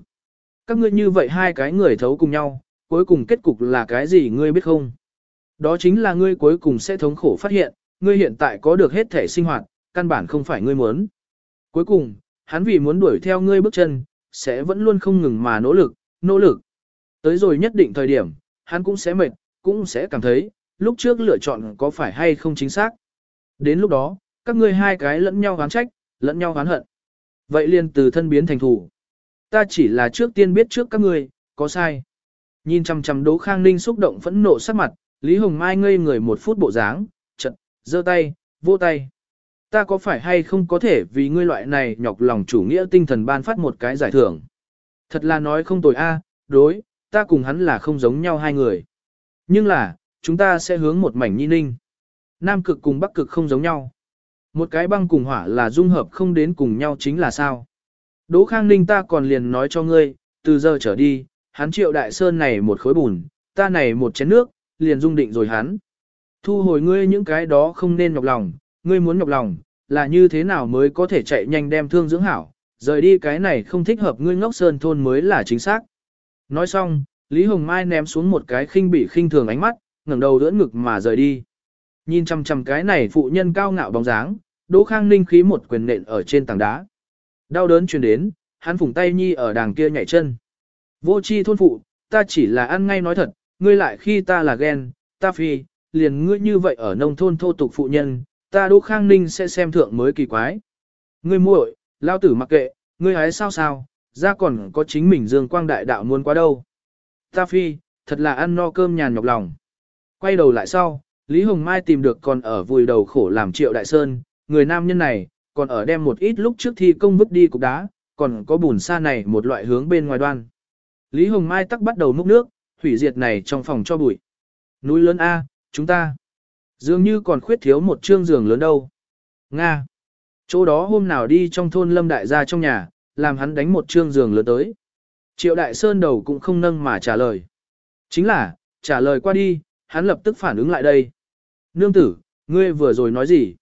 Các ngươi như vậy hai cái người thấu cùng nhau, cuối cùng kết cục là cái gì ngươi biết không? Đó chính là ngươi cuối cùng sẽ thống khổ phát hiện, ngươi hiện tại có được hết thể sinh hoạt, căn bản không phải ngươi muốn. Cuối cùng, hắn vì muốn đuổi theo ngươi bước chân, sẽ vẫn luôn không ngừng mà nỗ lực, nỗ lực. Tới rồi nhất định thời điểm, hắn cũng sẽ mệt, cũng sẽ cảm thấy, lúc trước lựa chọn có phải hay không chính xác. Đến lúc đó, các ngươi hai cái lẫn nhau oán trách, lẫn nhau oán hận. Vậy liền từ thân biến thành thủ. Ta chỉ là trước tiên biết trước các ngươi, có sai. Nhìn chằm chằm Đỗ Khang Ninh xúc động phẫn nộ sắc mặt, Lý Hồng Mai ngây người một phút bộ dáng, chật, giơ tay, vô tay. Ta có phải hay không có thể vì ngươi loại này nhọc lòng chủ nghĩa tinh thần ban phát một cái giải thưởng. Thật là nói không tồi a, đối, ta cùng hắn là không giống nhau hai người. Nhưng là, chúng ta sẽ hướng một mảnh nhi ninh. Nam cực cùng bắc cực không giống nhau. Một cái băng cùng hỏa là dung hợp không đến cùng nhau chính là sao. Đỗ Khang Ninh ta còn liền nói cho ngươi, từ giờ trở đi, hắn triệu đại sơn này một khối bùn, ta này một chén nước, liền dung định rồi hắn. Thu hồi ngươi những cái đó không nên nhọc lòng, ngươi muốn nhọc lòng, là như thế nào mới có thể chạy nhanh đem thương dưỡng hảo, rời đi cái này không thích hợp ngươi ngốc sơn thôn mới là chính xác. Nói xong, Lý Hồng Mai ném xuống một cái khinh bỉ khinh thường ánh mắt, ngẩng đầu đỡ ngực mà rời đi. Nhìn chăm chăm cái này phụ nhân cao ngạo bóng dáng, Đỗ Khang Ninh khí một quyền nện ở trên tảng đá. Đau đớn truyền đến, hắn phủng tay nhi ở đàng kia nhảy chân. Vô chi thôn phụ, ta chỉ là ăn ngay nói thật, ngươi lại khi ta là ghen, ta phi, liền ngươi như vậy ở nông thôn thô tục phụ nhân, ta Đỗ Khang Ninh sẽ xem thượng mới kỳ quái. Ngươi muội, lao tử mặc kệ, ngươi hái sao sao, ra còn có chính mình dương quang đại đạo muốn quá đâu. Ta phi, thật là ăn no cơm nhàn nhọc lòng. Quay đầu lại sau, Lý Hồng Mai tìm được còn ở vùi đầu khổ làm triệu đại sơn, người nam nhân này, còn ở đem một ít lúc trước thi công vứt đi cục đá, còn có bùn sa này một loại hướng bên ngoài đoan. Lý Hồng Mai tắc bắt đầu múc nước, hủy diệt này trong phòng cho bụi. Núi lớn A, chúng ta. Dường như còn khuyết thiếu một trương giường lớn đâu. Nga. Chỗ đó hôm nào đi trong thôn lâm đại gia trong nhà, làm hắn đánh một trương giường lớn tới. Triệu đại sơn đầu cũng không nâng mà trả lời. Chính là, trả lời qua đi, hắn lập tức phản ứng lại đây. Nương tử, ngươi vừa rồi nói gì?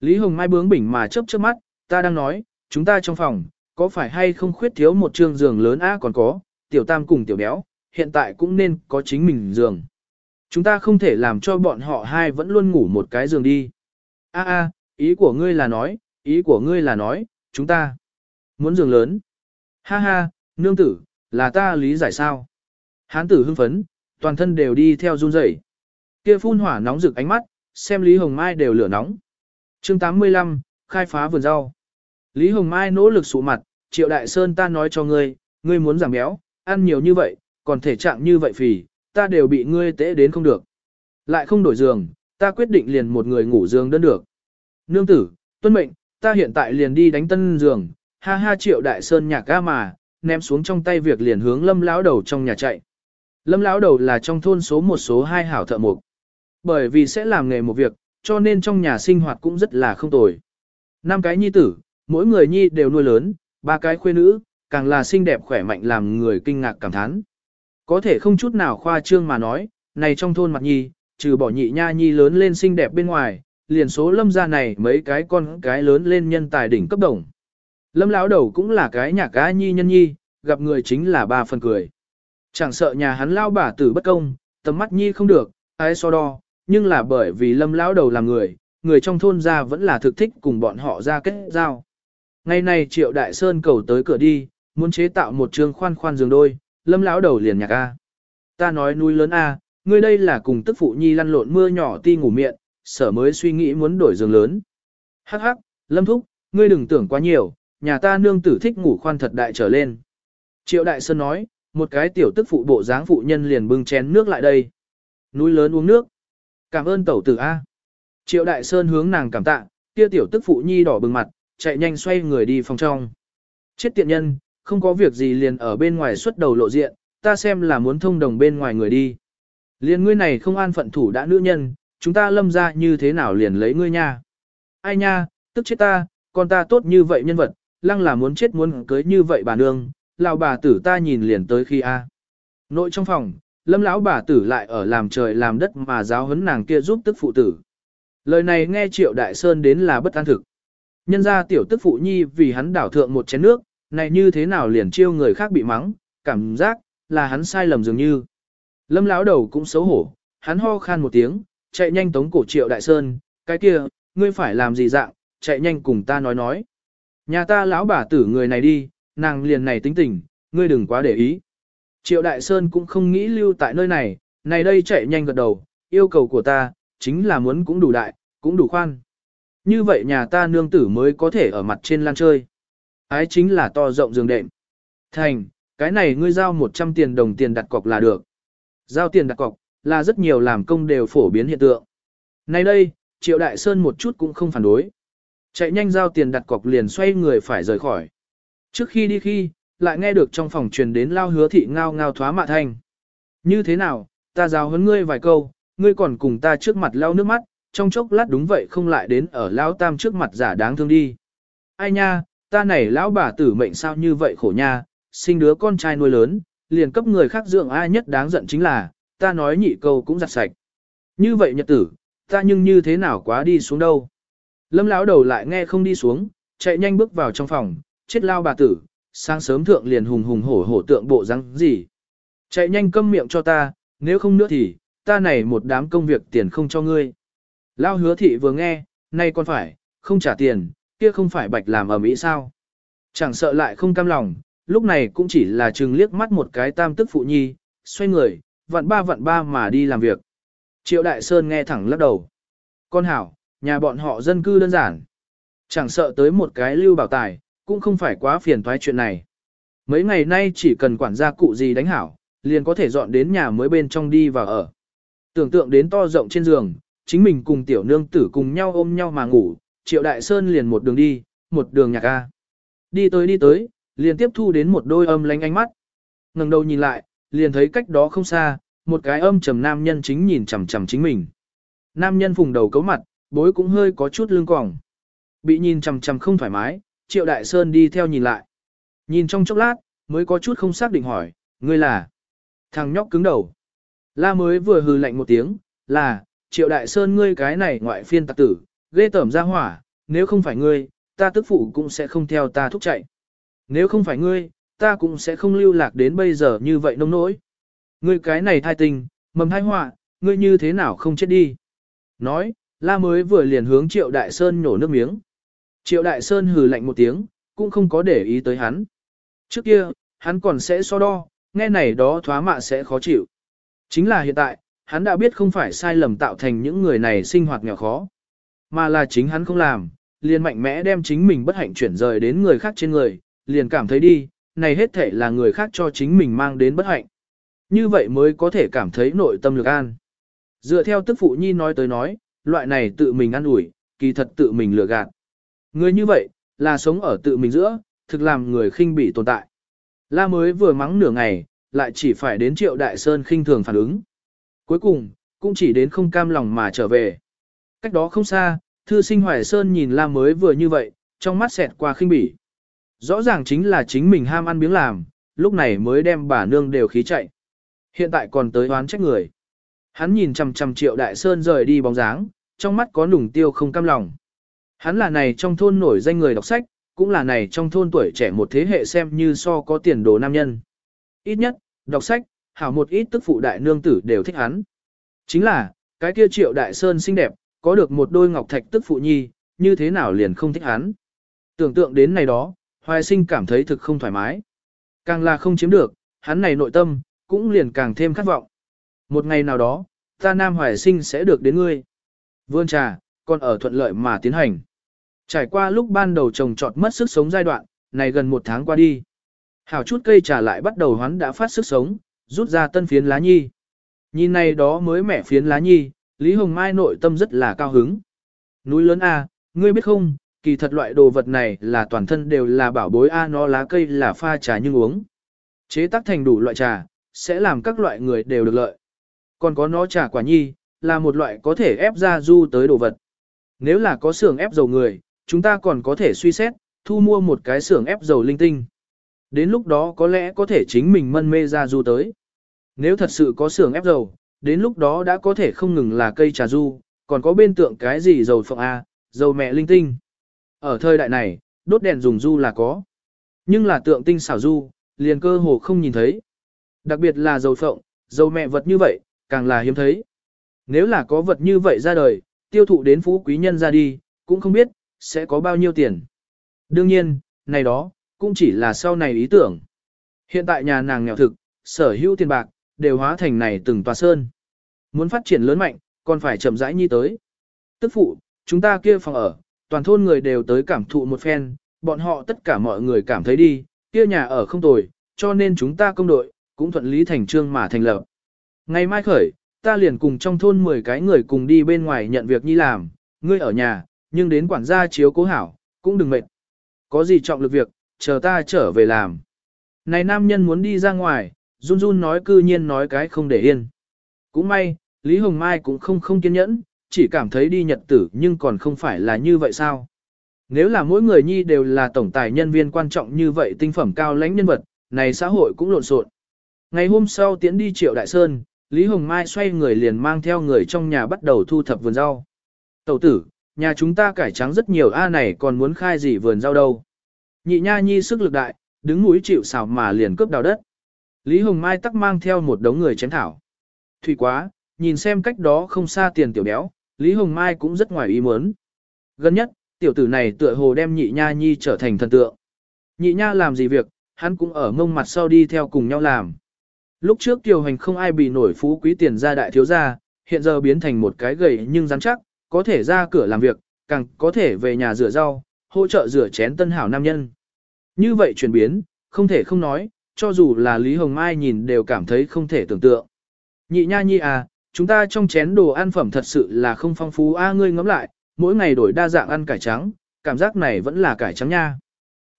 Lý Hồng Mai bướng bỉnh mà chớp chớp mắt, ta đang nói, chúng ta trong phòng, có phải hay không khuyết thiếu một trương giường lớn á còn có, tiểu tam cùng tiểu béo, hiện tại cũng nên có chính mình giường. Chúng ta không thể làm cho bọn họ hai vẫn luôn ngủ một cái giường đi. A a, ý của ngươi là nói, ý của ngươi là nói, chúng ta muốn giường lớn. Ha ha, nương tử, là ta lý giải sao? Hán tử hưng phấn, toàn thân đều đi theo run rẩy. Kia phun hỏa nóng rực ánh mắt, xem Lý Hồng Mai đều lửa nóng. Chương 85, khai phá vườn rau. Lý Hồng Mai nỗ lực sụ mặt, Triệu Đại Sơn ta nói cho ngươi, ngươi muốn giảm béo, ăn nhiều như vậy, còn thể trạng như vậy phì, ta đều bị ngươi tễ đến không được. Lại không đổi giường, ta quyết định liền một người ngủ giường đơn được. Nương tử, tuân mệnh, ta hiện tại liền đi đánh tân giường, ha ha Triệu Đại Sơn nhạc ga mà, ném xuống trong tay việc liền hướng lâm lão đầu trong nhà chạy. Lâm lão đầu là trong thôn số một số hai hảo thợ mộc. Bởi vì sẽ làm nghề một việc, cho nên trong nhà sinh hoạt cũng rất là không tồi. Năm cái nhi tử, mỗi người nhi đều nuôi lớn, ba cái khuê nữ, càng là xinh đẹp khỏe mạnh làm người kinh ngạc cảm thán. Có thể không chút nào khoa trương mà nói, này trong thôn mặt nhi, trừ bỏ nhị nha nhi lớn lên xinh đẹp bên ngoài, liền số lâm gia này mấy cái con cái lớn lên nhân tài đỉnh cấp đồng. Lâm lão đầu cũng là cái nhà cá nhi nhân nhi, gặp người chính là ba phần cười. Chẳng sợ nhà hắn lao bà tử bất công, tầm mắt nhi không được, ai so đo, nhưng là bởi vì lâm lão đầu là người, người trong thôn ra vẫn là thực thích cùng bọn họ ra kết giao. Ngày nay triệu đại sơn cầu tới cửa đi, muốn chế tạo một trường khoan khoan giường đôi, lâm lão đầu liền nhạc A. Ta nói núi lớn A, ngươi đây là cùng tức phụ nhi lăn lộn mưa nhỏ ti ngủ miệng, sở mới suy nghĩ muốn đổi giường lớn. Hắc hắc, lâm thúc, ngươi đừng tưởng quá nhiều, nhà ta nương tử thích ngủ khoan thật đại trở lên. Triệu đại sơn nói, một cái tiểu tức phụ bộ dáng phụ nhân liền bưng chén nước lại đây. Núi lớn uống nước. Cảm ơn tẩu tử A. Triệu đại sơn hướng nàng cảm tạ, kia tiểu tức phụ nhi đỏ bừng mặt, chạy nhanh xoay người đi phòng trong. Chết tiện nhân, không có việc gì liền ở bên ngoài xuất đầu lộ diện, ta xem là muốn thông đồng bên ngoài người đi. Liền ngươi này không an phận thủ đã nữ nhân, chúng ta lâm ra như thế nào liền lấy ngươi nha. Ai nha, tức chết ta, con ta tốt như vậy nhân vật, lăng là muốn chết muốn cưới như vậy bà nương, lão bà tử ta nhìn liền tới khi a. Nội trong phòng, lâm lão bà tử lại ở làm trời làm đất mà giáo huấn nàng kia giúp tức phụ tử. Lời này nghe triệu đại sơn đến là bất an thực. Nhân ra tiểu tức phụ nhi vì hắn đảo thượng một chén nước, này như thế nào liền chiêu người khác bị mắng, cảm giác là hắn sai lầm dường như. Lâm lão đầu cũng xấu hổ, hắn ho khan một tiếng, chạy nhanh tống cổ triệu đại sơn, cái kia, ngươi phải làm gì dạng, chạy nhanh cùng ta nói nói. Nhà ta lão bà tử người này đi, nàng liền này tính tình, ngươi đừng quá để ý. Triệu đại sơn cũng không nghĩ lưu tại nơi này, này đây chạy nhanh gật đầu, yêu cầu của ta, chính là muốn cũng đủ đại, cũng đủ khoan. Như vậy nhà ta nương tử mới có thể ở mặt trên lan chơi. Ái chính là to rộng giường đệm. Thành, cái này ngươi giao 100 tiền đồng tiền đặt cọc là được. Giao tiền đặt cọc, là rất nhiều làm công đều phổ biến hiện tượng. Nay đây, Triệu Đại Sơn một chút cũng không phản đối. Chạy nhanh giao tiền đặt cọc liền xoay người phải rời khỏi. Trước khi đi khi, lại nghe được trong phòng truyền đến lao hứa thị ngao ngao thoá mạ thanh. Như thế nào, ta giao huấn ngươi vài câu, ngươi còn cùng ta trước mặt lao nước mắt, trong chốc lát đúng vậy không lại đến ở lao tam trước mặt giả đáng thương đi. Ai nha, ta này lão bà tử mệnh sao như vậy khổ nha, sinh đứa con trai nuôi lớn, liền cấp người khác dưỡng ai nhất đáng giận chính là, ta nói nhị câu cũng giặt sạch. Như vậy nhật tử, ta nhưng như thế nào quá đi xuống đâu. Lâm lão đầu lại nghe không đi xuống, chạy nhanh bước vào trong phòng, chết lao bà tử, sáng sớm thượng liền hùng hùng hổ hổ tượng bộ răng gì. Chạy nhanh câm miệng cho ta, nếu không nữa thì, ta này một đám công việc tiền không cho ngươi. Lao hứa thị vừa nghe, nay còn phải, không trả tiền, kia không phải bạch làm ở mỹ sao. Chẳng sợ lại không cam lòng, lúc này cũng chỉ là chừng liếc mắt một cái tam tức phụ nhi, xoay người, vặn ba vặn ba mà đi làm việc. Triệu Đại Sơn nghe thẳng lắc đầu. Con hảo, nhà bọn họ dân cư đơn giản. Chẳng sợ tới một cái lưu bảo tài, cũng không phải quá phiền toái chuyện này. mấy ngày nay chỉ cần quản gia cụ gì đánh hảo, liền có thể dọn đến nhà mới bên trong đi vào ở. Tưởng tượng đến to rộng trên giường, chính mình cùng tiểu nương tử cùng nhau ôm nhau mà ngủ, triệu đại sơn liền một đường đi, một đường nhạc ca. Đi tới đi tới, liền tiếp thu đến một đôi âm lánh ánh mắt. ngẩng đầu nhìn lại, liền thấy cách đó không xa, một cái âm trầm nam nhân chính nhìn chằm chằm chính mình. Nam nhân vùng đầu cấu mặt, bối cũng hơi có chút lưng còng. Bị nhìn chằm chằm không thoải mái, Triệu Đại Sơn đi theo nhìn lại. Nhìn trong chốc lát, mới có chút không xác định hỏi, ngươi là? Thằng nhóc cứng đầu. La mới vừa hừ lạnh một tiếng, là, Triệu Đại Sơn ngươi cái này ngoại phiên tặc tử, ghê tởm ra hỏa, nếu không phải ngươi, ta tức phụ cũng sẽ không theo ta thúc chạy. Nếu không phải ngươi, ta cũng sẽ không lưu lạc đến bây giờ như vậy nông nỗi. Ngươi cái này thai tình, mầm thai họa, ngươi như thế nào không chết đi. Nói, la mới vừa liền hướng Triệu Đại Sơn nhổ nước miếng. Triệu Đại Sơn hừ lạnh một tiếng, cũng không có để ý tới hắn. Trước kia, hắn còn sẽ so đo, nghe này đó thoá mạ sẽ khó chịu. Chính là hiện tại, hắn đã biết không phải sai lầm tạo thành những người này sinh hoạt nghèo khó. Mà là chính hắn không làm, liền mạnh mẽ đem chính mình bất hạnh chuyển rời đến người khác trên người, liền cảm thấy đi, này hết thể là người khác cho chính mình mang đến bất hạnh. Như vậy mới có thể cảm thấy nội tâm lực an. Dựa theo tức phụ nhi nói tới nói, loại này tự mình ăn ủi, kỳ thật tự mình lừa gạt. Người như vậy, là sống ở tự mình giữa, thực làm người khinh bị tồn tại. La mới vừa mắng nửa ngày, lại chỉ phải đến triệu đại sơn khinh thường phản ứng. Cuối cùng, cũng chỉ đến không cam lòng mà trở về. Cách đó không xa, thư sinh hoài sơn nhìn la mới vừa như vậy, trong mắt xẹt qua khinh bỉ. Rõ ràng chính là chính mình ham ăn biếng làm, lúc này mới đem bà nương đều khí chạy. Hiện tại còn tới oán trách người. Hắn nhìn chằm chằm triệu đại sơn rời đi bóng dáng, trong mắt có nùng tiêu không cam lòng. Hắn là này trong thôn nổi danh người đọc sách, cũng là này trong thôn tuổi trẻ một thế hệ xem như so có tiền đồ nam nhân. Ít nhất, đọc sách, hảo một ít tức phụ đại nương tử đều thích hắn. Chính là, cái kia triệu đại sơn xinh đẹp, có được một đôi ngọc thạch tức phụ nhi, như thế nào liền không thích hắn. Tưởng tượng đến này đó, hoài sinh cảm thấy thực không thoải mái. Càng là không chiếm được, hắn này nội tâm, cũng liền càng thêm khát vọng. Một ngày nào đó, ta nam hoài sinh sẽ được đến ngươi. Vươn trà, còn ở thuận lợi mà tiến hành. Trải qua lúc ban đầu trồng trọt mất sức sống giai đoạn, này gần một tháng qua đi. Hảo chút cây trà lại bắt đầu hoán đã phát sức sống, rút ra tân phiến lá nhi. Nhìn này đó mới mẻ phiến lá nhi, Lý Hồng Mai nội tâm rất là cao hứng. Núi lớn A, ngươi biết không, kỳ thật loại đồ vật này là toàn thân đều là bảo bối A nó lá cây là pha trà nhưng uống. Chế tác thành đủ loại trà, sẽ làm các loại người đều được lợi. Còn có nó trà quả nhi, là một loại có thể ép ra du tới đồ vật. Nếu là có xưởng ép dầu người, chúng ta còn có thể suy xét, thu mua một cái xưởng ép dầu linh tinh. Đến lúc đó có lẽ có thể chính mình mân mê ra du tới. Nếu thật sự có xưởng ép dầu, đến lúc đó đã có thể không ngừng là cây trà du, còn có bên tượng cái gì dầu phộng A, dầu mẹ linh tinh. Ở thời đại này, đốt đèn dùng du là có. Nhưng là tượng tinh xảo du, liền cơ hồ không nhìn thấy. Đặc biệt là dầu phộng, dầu mẹ vật như vậy, càng là hiếm thấy. Nếu là có vật như vậy ra đời, tiêu thụ đến phú quý nhân ra đi, cũng không biết, sẽ có bao nhiêu tiền. Đương nhiên, này đó, cũng chỉ là sau này ý tưởng. Hiện tại nhà nàng nghèo thực, sở hữu tiền bạc, đều hóa thành này từng tòa sơn. Muốn phát triển lớn mạnh, còn phải chậm rãi nhi tới. Tức phụ, chúng ta kia phòng ở, toàn thôn người đều tới cảm thụ một phen, bọn họ tất cả mọi người cảm thấy đi, kia nhà ở không tồi, cho nên chúng ta công đội, cũng thuận lý thành trương mà thành lập. Ngày mai khởi, ta liền cùng trong thôn 10 cái người cùng đi bên ngoài nhận việc nhi làm, ngươi ở nhà, nhưng đến quản gia chiếu cố hảo, cũng đừng mệt. Có gì trọng lực việc, chờ ta trở về làm. Này nam nhân muốn đi ra ngoài, run run nói cư nhiên nói cái không để yên. Cũng may, Lý Hồng Mai cũng không không kiên nhẫn, chỉ cảm thấy đi nhật tử nhưng còn không phải là như vậy sao. Nếu là mỗi người nhi đều là tổng tài nhân viên quan trọng như vậy tinh phẩm cao lãnh nhân vật, này xã hội cũng lộn xộn. Ngày hôm sau tiến đi triệu đại sơn, Lý Hồng Mai xoay người liền mang theo người trong nhà bắt đầu thu thập vườn rau. Tẩu tử, nhà chúng ta cải trắng rất nhiều A này còn muốn khai gì vườn rau đâu. Nhị nha nhi sức lực đại, đứng núi chịu xào mà liền cướp đào đất. Lý Hồng Mai tắc mang theo một đống người chém thảo. Thủy quá, nhìn xem cách đó không xa tiền tiểu béo, Lý Hồng Mai cũng rất ngoài ý muốn. Gần nhất, tiểu tử này tựa hồ đem nhị nha nhi trở thành thần tượng. Nhị nha làm gì việc, hắn cũng ở mông mặt sau đi theo cùng nhau làm. Lúc trước tiểu hành không ai bị nổi phú quý tiền gia đại thiếu gia, hiện giờ biến thành một cái gầy nhưng rắn chắc, có thể ra cửa làm việc, càng có thể về nhà rửa rau, hỗ trợ rửa chén tân hảo nam nhân. Như vậy chuyển biến, không thể không nói, cho dù là Lý Hồng Mai nhìn đều cảm thấy không thể tưởng tượng. Nhị nha nhi à, chúng ta trong chén đồ ăn phẩm thật sự là không phong phú a ngươi ngẫm lại, mỗi ngày đổi đa dạng ăn cải trắng, cảm giác này vẫn là cải trắng nha.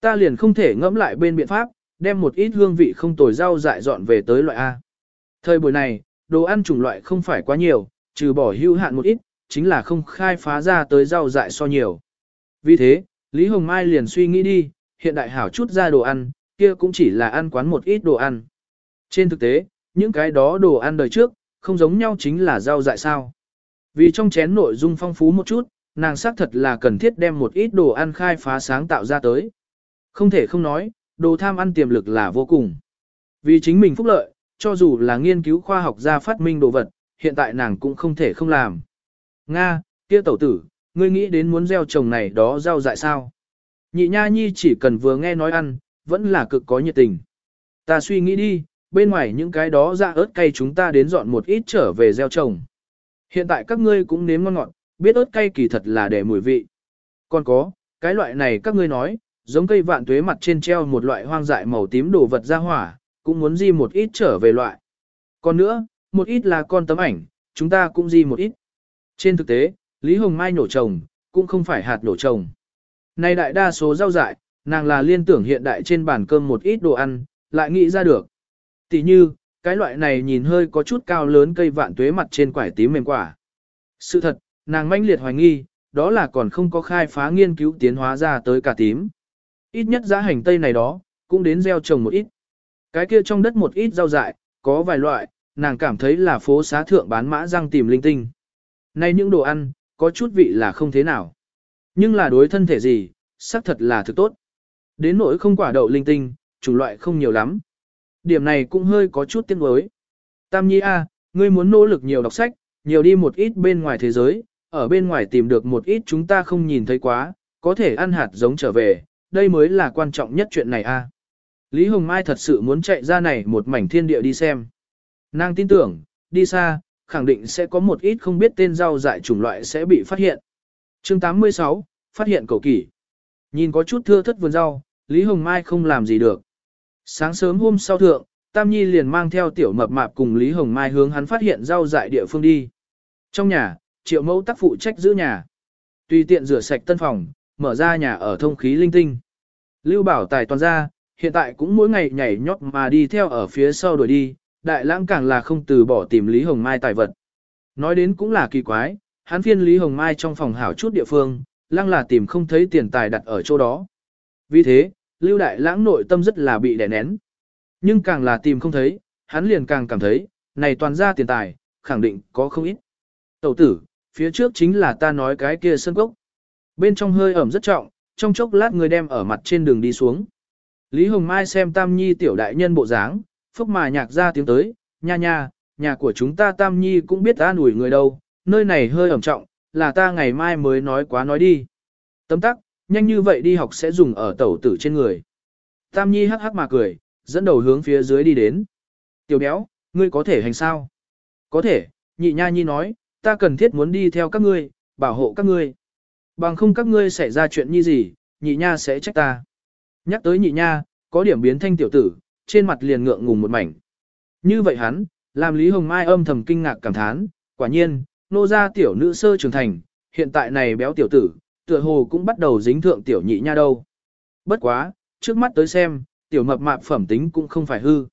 Ta liền không thể ngẫm lại bên biện pháp, đem một ít hương vị không tồi rau dại dọn về tới loại A. Thời buổi này, đồ ăn chủng loại không phải quá nhiều, trừ bỏ hữu hạn một ít, chính là không khai phá ra tới rau dại so nhiều. Vì thế, Lý Hồng Mai liền suy nghĩ đi, hiện đại hảo chút ra đồ ăn, kia cũng chỉ là ăn quán một ít đồ ăn. Trên thực tế, những cái đó đồ ăn đời trước, không giống nhau chính là rau dại sao. Vì trong chén nội dung phong phú một chút, nàng xác thật là cần thiết đem một ít đồ ăn khai phá sáng tạo ra tới. Không thể không nói, đồ tham ăn tiềm lực là vô cùng. Vì chính mình phúc lợi, cho dù là nghiên cứu khoa học ra phát minh đồ vật, hiện tại nàng cũng không thể không làm. Nga, kia tẩu tử, ngươi nghĩ đến muốn gieo trồng này đó rau dại sao? Nhị nha nhi chỉ cần vừa nghe nói ăn, vẫn là cực có nhiệt tình. Ta suy nghĩ đi, bên ngoài những cái đó ra ớt cay chúng ta đến dọn một ít trở về gieo trồng. Hiện tại các ngươi cũng nếm ngon ngọt, biết ớt cay kỳ thật là để mùi vị. Còn có, cái loại này các ngươi nói, giống cây vạn tuế mặt trên treo một loại hoang dại màu tím đồ vật ra hỏa, cũng muốn di một ít trở về loại. Còn nữa, một ít là con tấm ảnh, chúng ta cũng di một ít. Trên thực tế, Lý Hồng Mai nổ trồng, cũng không phải hạt nổ trồng. Này đại đa số rau dại, nàng là liên tưởng hiện đại trên bàn cơm một ít đồ ăn, lại nghĩ ra được. Tỷ như, cái loại này nhìn hơi có chút cao lớn cây vạn tuế mặt trên quải tím mềm quả. Sự thật, nàng manh liệt hoài nghi, đó là còn không có khai phá nghiên cứu tiến hóa ra tới cả tím. Ít nhất giá hành tây này đó, cũng đến gieo trồng một ít. Cái kia trong đất một ít rau dại, có vài loại, nàng cảm thấy là phố xá thượng bán mã răng tìm linh tinh. Nay những đồ ăn, có chút vị là không thế nào. Nhưng là đối thân thể gì, xác thật là thực tốt. Đến nỗi không quả đậu linh tinh, chủng loại không nhiều lắm. Điểm này cũng hơi có chút tiếc nuối. Tam Nhi A, ngươi muốn nỗ lực nhiều đọc sách, nhiều đi một ít bên ngoài thế giới, ở bên ngoài tìm được một ít chúng ta không nhìn thấy quá, có thể ăn hạt giống trở về, đây mới là quan trọng nhất chuyện này a. Lý Hồng Mai thật sự muốn chạy ra này một mảnh thiên địa đi xem. Nàng tin tưởng, đi xa, khẳng định sẽ có một ít không biết tên rau dại chủng loại sẽ bị phát hiện. chương 86, phát hiện cầu kỷ. Nhìn có chút thưa thất vườn rau, Lý Hồng Mai không làm gì được. Sáng sớm hôm sau thượng, Tam Nhi liền mang theo tiểu mập mạp cùng Lý Hồng Mai hướng hắn phát hiện rau dại địa phương đi. Trong nhà, triệu mẫu tác phụ trách giữ nhà. Tùy tiện rửa sạch tân phòng, mở ra nhà ở thông khí linh tinh. Lưu bảo tài toàn ra, hiện tại cũng mỗi ngày nhảy nhót mà đi theo ở phía sau đuổi đi, đại lãng càng là không từ bỏ tìm Lý Hồng Mai tài vật. Nói đến cũng là kỳ quái, hắn phiên Lý Hồng Mai trong phòng hảo chút địa phương, lăng là tìm không thấy tiền tài đặt ở chỗ đó. Vì thế, Lưu Đại Lãng nội tâm rất là bị đè nén. Nhưng càng là tìm không thấy, hắn liền càng cảm thấy, này toàn ra tiền tài, khẳng định có không ít. Tẩu tử, phía trước chính là ta nói cái kia sân cốc. Bên trong hơi ẩm rất trọng, trong chốc lát người đem ở mặt trên đường đi xuống. Lý Hồng Mai xem Tam Nhi tiểu đại nhân bộ dáng, phúc mà nhạc ra tiếng tới, nha nha, nhà của chúng ta Tam Nhi cũng biết an ủi người đâu, nơi này hơi ẩm trọng, là ta ngày mai mới nói quá nói đi. Tấm tắc, nhanh như vậy đi học sẽ dùng ở tẩu tử trên người. Tam Nhi hắc hắc mà cười, dẫn đầu hướng phía dưới đi đến. Tiểu béo, ngươi có thể hành sao? Có thể, nhị nha nhi nói, ta cần thiết muốn đi theo các ngươi, bảo hộ các ngươi. Bằng không các ngươi xảy ra chuyện như gì, nhị nha sẽ trách ta. Nhắc tới nhị nha, có điểm biến thanh tiểu tử, trên mặt liền ngượng ngùng một mảnh. Như vậy hắn, làm Lý Hồng Mai âm thầm kinh ngạc cảm thán, quả nhiên, nô gia tiểu nữ sơ trưởng thành, hiện tại này béo tiểu tử, tựa hồ cũng bắt đầu dính thượng tiểu nhị nha đâu. Bất quá, trước mắt tới xem, tiểu mập mạp phẩm tính cũng không phải hư.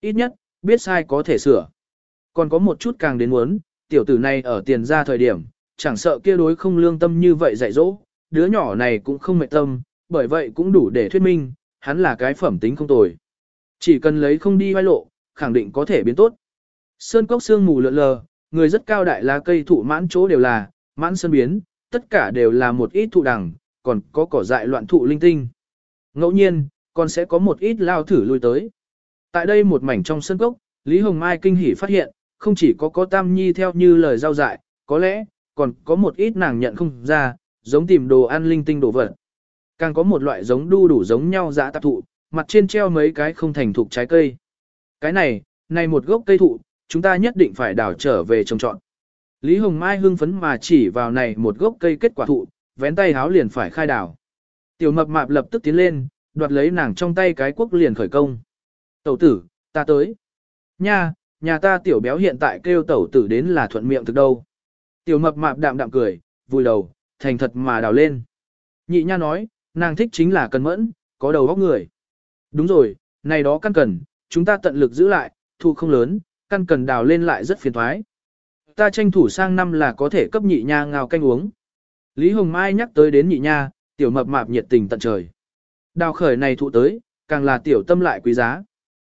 Ít nhất, biết sai có thể sửa. Còn có một chút càng đến muốn, tiểu tử này ở tiền ra thời điểm, chẳng sợ kia đối không lương tâm như vậy dạy dỗ, đứa nhỏ này cũng không mệt tâm, bởi vậy cũng đủ để thuyết minh, hắn là cái phẩm tính không tồi. Chỉ cần lấy không đi vai lộ, khẳng định có thể biến tốt. Sơn cốc xương mù lượn lờ, người rất cao đại lá cây thụ mãn chỗ đều là, mãn sơn biến, tất cả đều là một ít thụ đằng, còn có cỏ dại loạn thụ linh tinh. Ngẫu nhiên, còn sẽ có một ít lao thử lui tới. Tại đây một mảnh trong sân cốc, Lý Hồng Mai kinh hỉ phát hiện, không chỉ có có tam nhi theo như lời giao dại, có lẽ, còn có một ít nàng nhận không ra, giống tìm đồ ăn linh tinh đồ vật. Càng có một loại giống đu đủ giống nhau dã tạp thụ, mặt trên treo mấy cái không thành thục trái cây. Cái này, này một gốc cây thụ, chúng ta nhất định phải đào trở về trồng trọn. Lý Hồng Mai hưng phấn mà chỉ vào này một gốc cây kết quả thụ, vén tay háo liền phải khai đào. Tiểu mập mạp lập tức tiến lên, Đoạt lấy nàng trong tay cái quốc liền khởi công. Tẩu tử, ta tới. Nha, nhà ta tiểu béo hiện tại kêu tẩu tử đến là thuận miệng thực đâu. Tiểu mập mạp đạm đạm cười, vui đầu, thành thật mà đào lên. Nhị nha nói, nàng thích chính là cần mẫn, có đầu óc người. Đúng rồi, này đó căn cần, chúng ta tận lực giữ lại, thu không lớn, căn cần đào lên lại rất phiền thoái. Ta tranh thủ sang năm là có thể cấp nhị nha ngào canh uống. Lý Hồng Mai nhắc tới đến nhị nha, tiểu mập mạp nhiệt tình tận trời. Đào khởi này thụ tới, càng là tiểu tâm lại quý giá.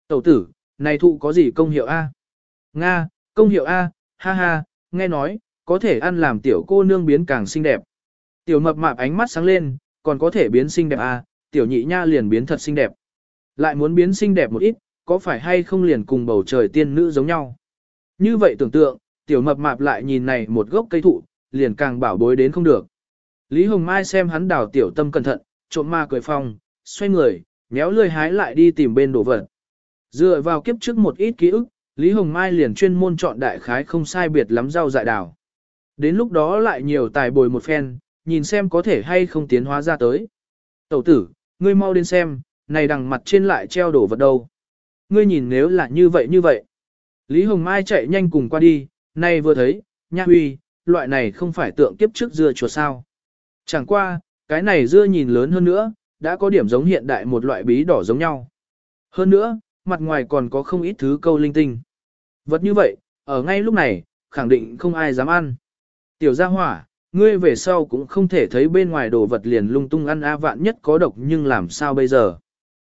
Tẩu tử, này thụ có gì công hiệu A? Nga, công hiệu A, ha ha, nghe nói, có thể ăn làm tiểu cô nương biến càng xinh đẹp. Tiểu mập mạp ánh mắt sáng lên, còn có thể biến xinh đẹp A, tiểu nhị nha liền biến thật xinh đẹp. Lại muốn biến xinh đẹp một ít, có phải hay không liền cùng bầu trời tiên nữ giống nhau. Như vậy tưởng tượng, tiểu mập mạp lại nhìn này một gốc cây thụ, liền càng bảo bối đến không được. Lý Hồng Mai xem hắn đào tiểu tâm cẩn thận, trộm ma cười phong, xoay người, méo lười hái lại đi tìm bên đồ vật. Dựa vào kiếp trước một ít ký ức, Lý Hồng Mai liền chuyên môn chọn đại khái không sai biệt lắm rau dại đào. Đến lúc đó lại nhiều tài bồi một phen, nhìn xem có thể hay không tiến hóa ra tới. Tẩu tử, ngươi mau đến xem, này đằng mặt trên lại treo đổ vật đâu. Ngươi nhìn nếu là như vậy như vậy. Lý Hồng Mai chạy nhanh cùng qua đi, nay vừa thấy, nha huy, loại này không phải tượng kiếp trước dưa chuột sao. Chẳng qua, cái này dưa nhìn lớn hơn nữa, đã có điểm giống hiện đại một loại bí đỏ giống nhau. Hơn nữa, mặt ngoài còn có không ít thứ câu linh tinh. Vật như vậy, ở ngay lúc này, khẳng định không ai dám ăn. Tiểu gia hỏa, ngươi về sau cũng không thể thấy bên ngoài đồ vật liền lung tung ăn a vạn nhất có độc nhưng làm sao bây giờ.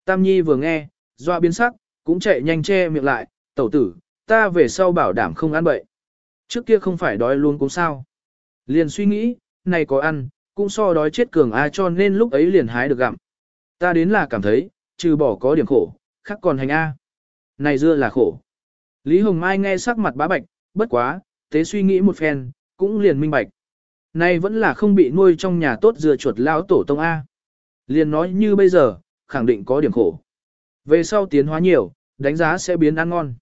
Tam Nhi vừa nghe, doa biến sắc, cũng chạy nhanh che miệng lại, tẩu tử, ta về sau bảo đảm không ăn bậy. Trước kia không phải đói luôn cũng sao. Liền suy nghĩ, này có ăn, cũng so đói chết cường ai cho nên lúc ấy liền hái được gặm. Ta đến là cảm thấy, trừ bỏ có điểm khổ, khác còn hành A. Này dưa là khổ. Lý Hồng Mai nghe sắc mặt bá bạch, bất quá, tế suy nghĩ một phen, cũng liền minh bạch. Này vẫn là không bị nuôi trong nhà tốt dừa chuột lão tổ tông A. Liền nói như bây giờ, khẳng định có điểm khổ. Về sau tiến hóa nhiều, đánh giá sẽ biến ăn ngon.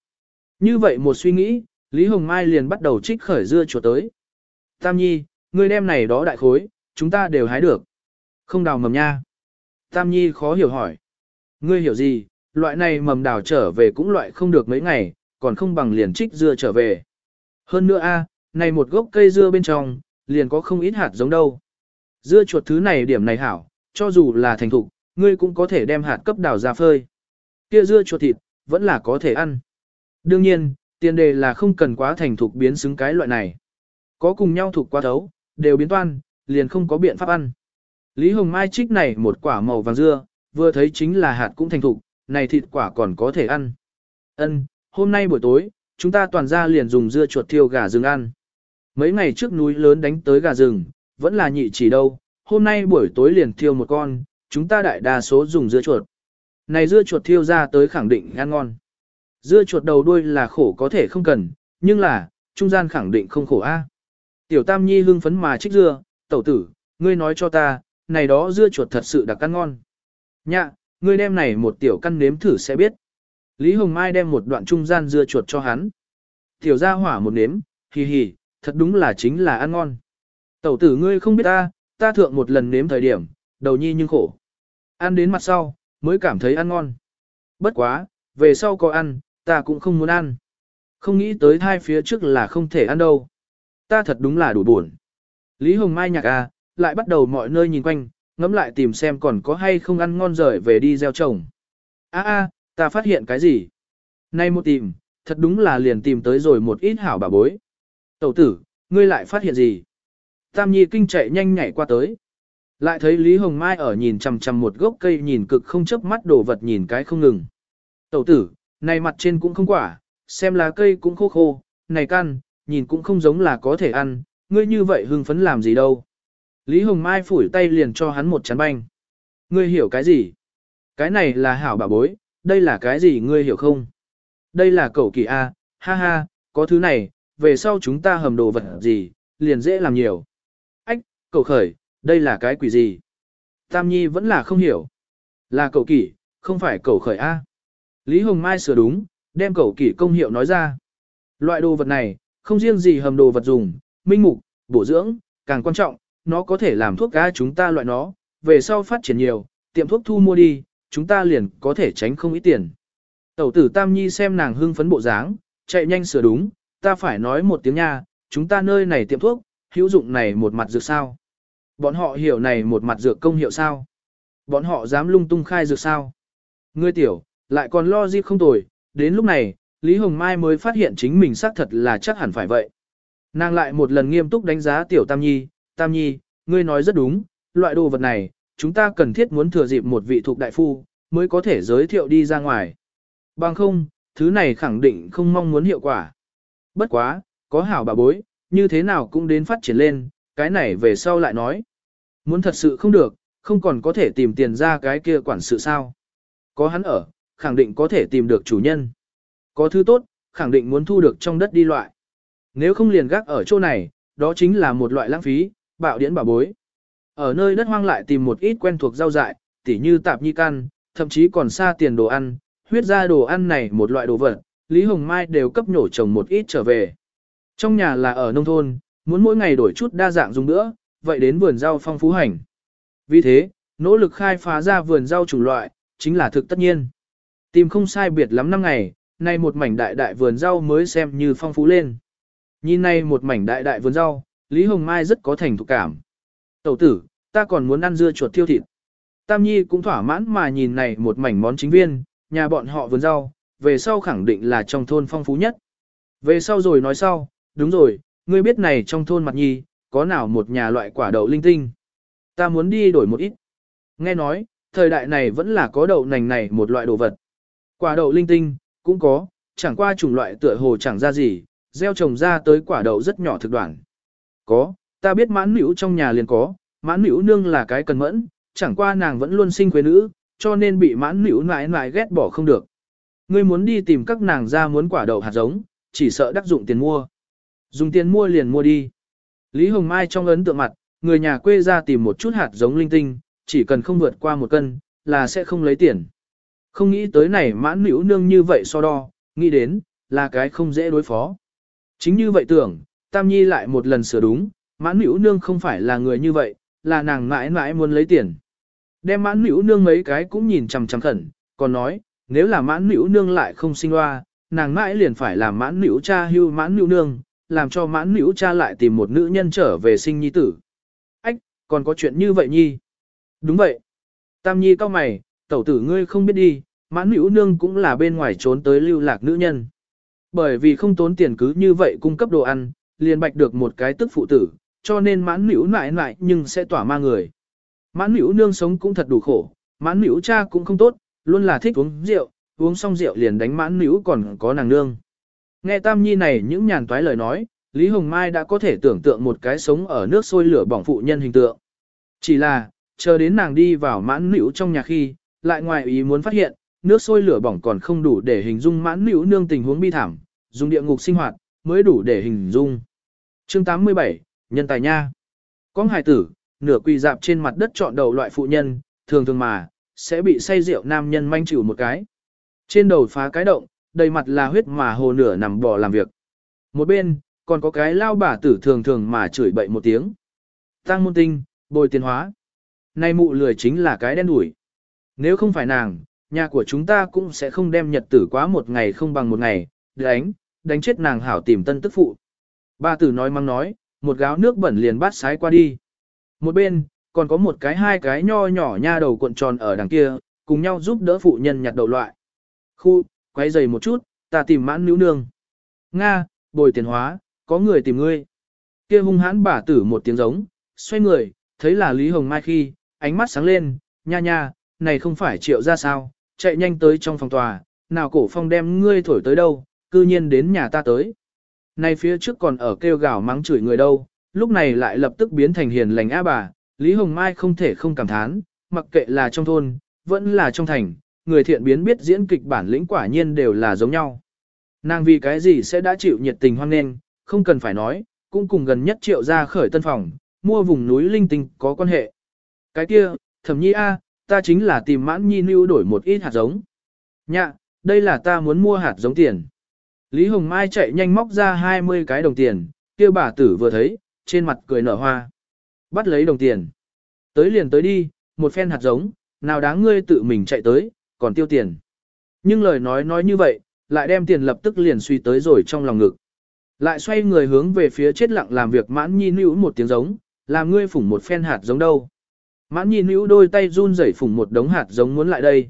Như vậy một suy nghĩ, Lý Hồng Mai liền bắt đầu trích khởi dưa chuột tới. Tam Nhi, ngươi đem này đó đại khối, chúng ta đều hái được. Không đào mầm nha. Tam Nhi khó hiểu hỏi. Ngươi hiểu gì, loại này mầm đào trở về cũng loại không được mấy ngày, còn không bằng liền trích dưa trở về. Hơn nữa a, này một gốc cây dưa bên trong, liền có không ít hạt giống đâu. Dưa chuột thứ này điểm này hảo, cho dù là thành thục, ngươi cũng có thể đem hạt cấp đào ra phơi. Kia dưa chuột thịt, vẫn là có thể ăn. Đương nhiên, tiền đề là không cần quá thành thục biến xứng cái loại này. Có cùng nhau thuộc quá thấu, đều biến toan, liền không có biện pháp ăn. Lý Hồng Mai trích này một quả màu vàng dưa, vừa thấy chính là hạt cũng thành thục, này thịt quả còn có thể ăn. Ân, hôm nay buổi tối, chúng ta toàn ra liền dùng dưa chuột thiêu gà rừng ăn. Mấy ngày trước núi lớn đánh tới gà rừng, vẫn là nhị chỉ đâu, hôm nay buổi tối liền thiêu một con, chúng ta đại đa số dùng dưa chuột. Này dưa chuột thiêu ra tới khẳng định ăn ngon. Dưa chuột đầu đuôi là khổ có thể không cần, nhưng là, trung gian khẳng định không khổ a. Tiểu Tam Nhi hưng phấn mà trích dưa, tẩu tử, ngươi nói cho ta, này đó dưa chuột thật sự đặc ăn ngon. Nhạ, ngươi đem này một tiểu căn nếm thử sẽ biết. Lý Hồng Mai đem một đoạn trung gian dưa chuột cho hắn. Tiểu ra hỏa một nếm, hì hì, thật đúng là chính là ăn ngon. Tẩu tử ngươi không biết ta, ta thượng một lần nếm thời điểm, đầu nhi nhưng khổ. Ăn đến mặt sau, mới cảm thấy ăn ngon. Bất quá, về sau có ăn, ta cũng không muốn ăn. Không nghĩ tới hai phía trước là không thể ăn đâu. Ta thật đúng là đủ buồn. Lý Hồng Mai nhạc à, lại bắt đầu mọi nơi nhìn quanh, ngắm lại tìm xem còn có hay không ăn ngon rời về đi gieo trồng. A a, ta phát hiện cái gì? Nay một tìm, thật đúng là liền tìm tới rồi một ít hảo bà bối. Tẩu tử, ngươi lại phát hiện gì? Tam Nhi kinh chạy nhanh nhảy qua tới. Lại thấy Lý Hồng Mai ở nhìn chằm chằm một gốc cây nhìn cực không chớp mắt đổ vật nhìn cái không ngừng. Tẩu tử, này mặt trên cũng không quả, xem lá cây cũng khô khô, này căn, nhìn cũng không giống là có thể ăn, ngươi như vậy hưng phấn làm gì đâu. Lý Hồng Mai phủi tay liền cho hắn một chán banh. Ngươi hiểu cái gì? Cái này là hảo bà bối, đây là cái gì ngươi hiểu không? Đây là cậu kỳ A, ha ha, có thứ này, về sau chúng ta hầm đồ vật gì, liền dễ làm nhiều. Ách, cậu khởi, đây là cái quỷ gì? Tam Nhi vẫn là không hiểu. Là cậu kỷ, không phải cậu khởi A. Lý Hồng Mai sửa đúng, đem cẩu kỷ công hiệu nói ra. Loại đồ vật này, không riêng gì hầm đồ vật dùng, minh mục, bổ dưỡng, càng quan trọng, nó có thể làm thuốc ga chúng ta loại nó, về sau phát triển nhiều, tiệm thuốc thu mua đi, chúng ta liền có thể tránh không ít tiền. Tẩu tử Tam Nhi xem nàng hưng phấn bộ dáng, chạy nhanh sửa đúng, ta phải nói một tiếng nha, chúng ta nơi này tiệm thuốc, hữu dụng này một mặt dược sao. Bọn họ hiểu này một mặt dược công hiệu sao. Bọn họ dám lung tung khai dược sao. Ngươi tiểu, lại còn lo gì không tồi, đến lúc này, Lý Hồng Mai mới phát hiện chính mình xác thật là chắc hẳn phải vậy. Nàng lại một lần nghiêm túc đánh giá tiểu Tam Nhi, Tam Nhi, ngươi nói rất đúng, loại đồ vật này, chúng ta cần thiết muốn thừa dịp một vị thuộc đại phu, mới có thể giới thiệu đi ra ngoài. Bằng không, thứ này khẳng định không mong muốn hiệu quả. Bất quá, có hảo bà bối, như thế nào cũng đến phát triển lên, cái này về sau lại nói. Muốn thật sự không được, không còn có thể tìm tiền ra cái kia quản sự sao. Có hắn ở, khẳng định có thể tìm được chủ nhân. Có thứ tốt, khẳng định muốn thu được trong đất đi loại. Nếu không liền gác ở chỗ này, đó chính là một loại lãng phí, bạo điển bảo bối. Ở nơi đất hoang lại tìm một ít quen thuộc rau dại, tỉ như tạp nhi căn, thậm chí còn xa tiền đồ ăn, huyết ra đồ ăn này một loại đồ vật, Lý Hồng Mai đều cấp nhổ trồng một ít trở về. Trong nhà là ở nông thôn, muốn mỗi ngày đổi chút đa dạng dùng nữa, vậy đến vườn rau phong phú hành. Vì thế, nỗ lực khai phá ra vườn rau chủng loại, chính là thực tất nhiên. Tìm không sai biệt lắm năm ngày, nay một mảnh đại đại vườn rau mới xem như phong phú lên. Nhìn nay một mảnh đại đại vườn rau, Lý Hồng Mai rất có thành thục cảm. Tẩu tử, ta còn muốn ăn dưa chuột thiêu thịt. Tam Nhi cũng thỏa mãn mà nhìn này một mảnh món chính viên, nhà bọn họ vườn rau, về sau khẳng định là trong thôn phong phú nhất. Về sau rồi nói sau, đúng rồi, ngươi biết này trong thôn mặt nhi, có nào một nhà loại quả đậu linh tinh. Ta muốn đi đổi một ít. Nghe nói, thời đại này vẫn là có đậu nành này một loại đồ vật. Quả đậu linh tinh, cũng có, chẳng qua chủng loại tựa hồ chẳng ra gì, gieo trồng ra tới quả đậu rất nhỏ thực đoạn. Có, ta biết mãn nữ trong nhà liền có, mãn nữ nương là cái cần mẫn, chẳng qua nàng vẫn luôn sinh quê nữ, cho nên bị mãn nữ nãi nãi ghét bỏ không được. Ngươi muốn đi tìm các nàng ra muốn quả đậu hạt giống, chỉ sợ đắc dụng tiền mua. Dùng tiền mua liền mua đi. Lý Hồng Mai trong ấn tượng mặt, người nhà quê ra tìm một chút hạt giống linh tinh, chỉ cần không vượt qua một cân, là sẽ không lấy tiền. Không nghĩ tới này mãn nữ nương như vậy so đo, nghĩ đến, là cái không dễ đối phó. Chính như vậy tưởng, Tam Nhi lại một lần sửa đúng, mãn nữ nương không phải là người như vậy, là nàng mãi mãi muốn lấy tiền. Đem mãn nữ nương mấy cái cũng nhìn chằm chằm khẩn, còn nói, nếu là mãn nữ nương lại không sinh loa, nàng mãi liền phải làm mãn nữ cha hưu mãn nữ nương, làm cho mãn nữ cha lại tìm một nữ nhân trở về sinh nhi tử. Ách, còn có chuyện như vậy nhi? Đúng vậy. Tam nhi cao mày, tẩu tử ngươi không biết đi, mãn nữ nương cũng là bên ngoài trốn tới lưu lạc nữ nhân. Bởi vì không tốn tiền cứ như vậy cung cấp đồ ăn, liền bạch được một cái tức phụ tử, cho nên mãn nữ lại lại nhưng sẽ tỏa ma người. Mãn nữ nương sống cũng thật đủ khổ, mãn nữ cha cũng không tốt, luôn là thích uống rượu, uống xong rượu liền đánh mãn nữ còn có nàng nương. Nghe Tam Nhi này những nhàn toái lời nói, Lý Hồng Mai đã có thể tưởng tượng một cái sống ở nước sôi lửa bỏng phụ nhân hình tượng. Chỉ là, chờ đến nàng đi vào mãn nữ trong nhà khi, lại ngoài ý muốn phát hiện, nước sôi lửa bỏng còn không đủ để hình dung mãn nữ nương tình huống bi thảm, dùng địa ngục sinh hoạt, mới đủ để hình dung. Chương 87, Nhân tài nha. Có hài tử, nửa quỳ dạp trên mặt đất chọn đầu loại phụ nhân, thường thường mà, sẽ bị say rượu nam nhân manh chịu một cái. Trên đầu phá cái động, đầy mặt là huyết mà hồ nửa nằm bò làm việc. Một bên, còn có cái lao bà tử thường thường mà chửi bậy một tiếng. Tăng môn tinh, bồi tiền hóa. Nay mụ lười chính là cái đen đủi. Nếu không phải nàng, nhà của chúng ta cũng sẽ không đem nhật tử quá một ngày không bằng một ngày, đánh, đánh chết nàng hảo tìm tân tức phụ. Ba tử nói mang nói, một gáo nước bẩn liền bát sái qua đi. Một bên, còn có một cái hai cái nho nhỏ nha đầu cuộn tròn ở đằng kia, cùng nhau giúp đỡ phụ nhân nhặt đầu loại. Khu, quay dày một chút, ta tìm mãn nữ nương. Nga, bồi tiền hóa, có người tìm ngươi. Kia hung hãn bà tử một tiếng giống, xoay người, thấy là Lý Hồng Mai khi, ánh mắt sáng lên, nha nha, này không phải triệu ra sao, chạy nhanh tới trong phòng tòa, nào cổ phong đem ngươi thổi tới đâu, cư nhiên đến nhà ta tới. Này phía trước còn ở kêu gào mắng chửi người đâu, lúc này lại lập tức biến thành hiền lành á bà, Lý Hồng Mai không thể không cảm thán, mặc kệ là trong thôn, vẫn là trong thành, người thiện biến biết diễn kịch bản lĩnh quả nhiên đều là giống nhau. Nàng vì cái gì sẽ đã chịu nhiệt tình hoan nghênh, không cần phải nói, cũng cùng gần nhất triệu ra khởi tân phòng, mua vùng núi linh tinh có quan hệ. Cái kia, thẩm nhi A, ta chính là tìm mãn nhi nưu đổi một ít hạt giống. Nhạ, đây là ta muốn mua hạt giống tiền. Lý Hồng Mai chạy nhanh móc ra 20 cái đồng tiền, kia bà tử vừa thấy, trên mặt cười nở hoa. Bắt lấy đồng tiền. Tới liền tới đi, một phen hạt giống, nào đáng ngươi tự mình chạy tới, còn tiêu tiền. Nhưng lời nói nói như vậy, lại đem tiền lập tức liền suy tới rồi trong lòng ngực. Lại xoay người hướng về phía chết lặng làm việc mãn nhi nữ một tiếng giống, làm ngươi phủng một phen hạt giống đâu. Mãn nhi hữu đôi tay run rẩy phủng một đống hạt giống muốn lại đây.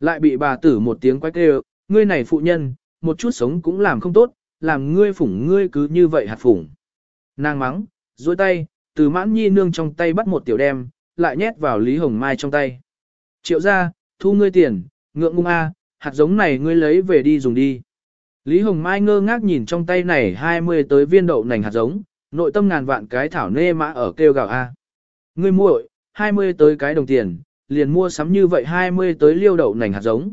Lại bị bà tử một tiếng quay kêu, ngươi này phụ nhân, một chút sống cũng làm không tốt, làm ngươi phủng ngươi cứ như vậy hạt phủng. Nàng mắng, dối tay, từ mãn nhi nương trong tay bắt một tiểu đem, lại nhét vào Lý Hồng Mai trong tay. Triệu ra, thu ngươi tiền, ngượng ngung a, hạt giống này ngươi lấy về đi dùng đi. Lý Hồng Mai ngơ ngác nhìn trong tay này 20 tới viên đậu nành hạt giống, nội tâm ngàn vạn cái thảo nê mã ở kêu gào a. Ngươi muội, 20 tới cái đồng tiền, liền mua sắm như vậy 20 tới liêu đậu nành hạt giống.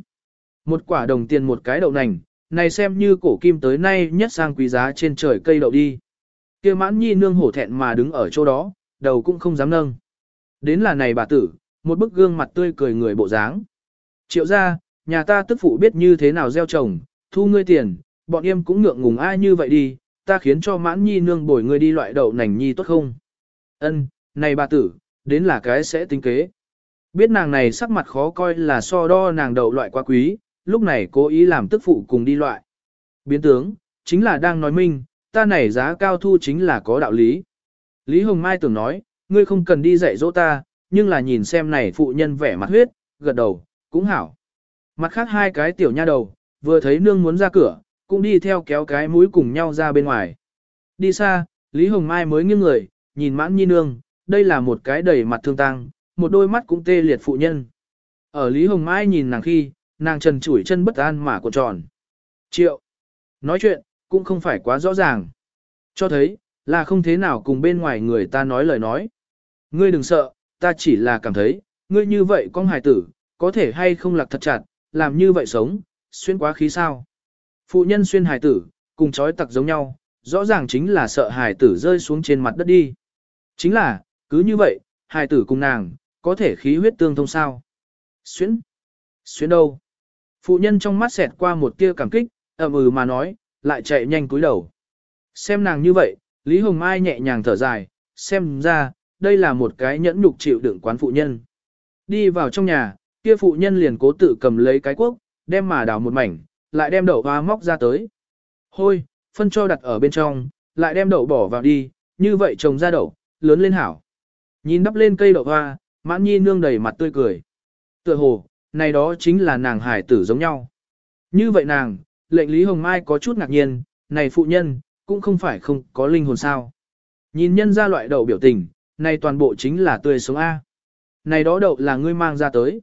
Một quả đồng tiền một cái đậu nành, này xem như cổ kim tới nay nhất sang quý giá trên trời cây đậu đi. kia mãn nhi nương hổ thẹn mà đứng ở chỗ đó, đầu cũng không dám nâng. Đến là này bà tử, một bức gương mặt tươi cười người bộ dáng. Triệu ra, nhà ta tức phụ biết như thế nào gieo trồng, thu ngươi tiền, bọn em cũng ngượng ngùng ai như vậy đi, ta khiến cho mãn nhi nương bồi ngươi đi loại đậu nành nhi tốt không? Ân, này bà tử, đến là cái sẽ tính kế. Biết nàng này sắc mặt khó coi là so đo nàng đậu loại quá quý, lúc này cố ý làm tức phụ cùng đi loại. Biến tướng, chính là đang nói minh, ta này giá cao thu chính là có đạo lý. Lý Hồng Mai tưởng nói, ngươi không cần đi dạy dỗ ta, nhưng là nhìn xem này phụ nhân vẻ mặt huyết, gật đầu, cũng hảo. Mặt khác hai cái tiểu nha đầu, vừa thấy nương muốn ra cửa, cũng đi theo kéo cái mũi cùng nhau ra bên ngoài. Đi xa, Lý Hồng Mai mới nghiêng người, nhìn mãn nhi nương, đây là một cái đầy mặt thương tang, một đôi mắt cũng tê liệt phụ nhân. Ở Lý Hồng Mai nhìn nàng khi, nàng trần chủi chân bất an mà cuộn tròn. Triệu. Nói chuyện, cũng không phải quá rõ ràng. Cho thấy, là không thế nào cùng bên ngoài người ta nói lời nói. Ngươi đừng sợ, ta chỉ là cảm thấy, ngươi như vậy con hài tử, có thể hay không lạc thật chặt, làm như vậy sống, xuyên quá khí sao. Phụ nhân xuyên hài tử, cùng chói tặc giống nhau, rõ ràng chính là sợ hài tử rơi xuống trên mặt đất đi. Chính là, cứ như vậy, hài tử cùng nàng, có thể khí huyết tương thông sao. Xuyên? Xuyên đâu? Phụ nhân trong mắt xẹt qua một tia cảm kích, ậm ừ mà nói, lại chạy nhanh cúi đầu. Xem nàng như vậy, Lý Hồng Mai nhẹ nhàng thở dài, xem ra, đây là một cái nhẫn nhục chịu đựng quán phụ nhân. Đi vào trong nhà, kia phụ nhân liền cố tự cầm lấy cái cuốc, đem mà đào một mảnh, lại đem đậu hoa móc ra tới. Hôi, phân cho đặt ở bên trong, lại đem đậu bỏ vào đi, như vậy trồng ra đậu, lớn lên hảo. Nhìn đắp lên cây đậu hoa, mãn nhi nương đầy mặt tươi cười. Tựa hồ, này đó chính là nàng hải tử giống nhau. Như vậy nàng, lệnh Lý Hồng Mai có chút ngạc nhiên, này phụ nhân, cũng không phải không có linh hồn sao. Nhìn nhân ra loại đậu biểu tình, này toàn bộ chính là tươi sống A. Này đó đậu là ngươi mang ra tới.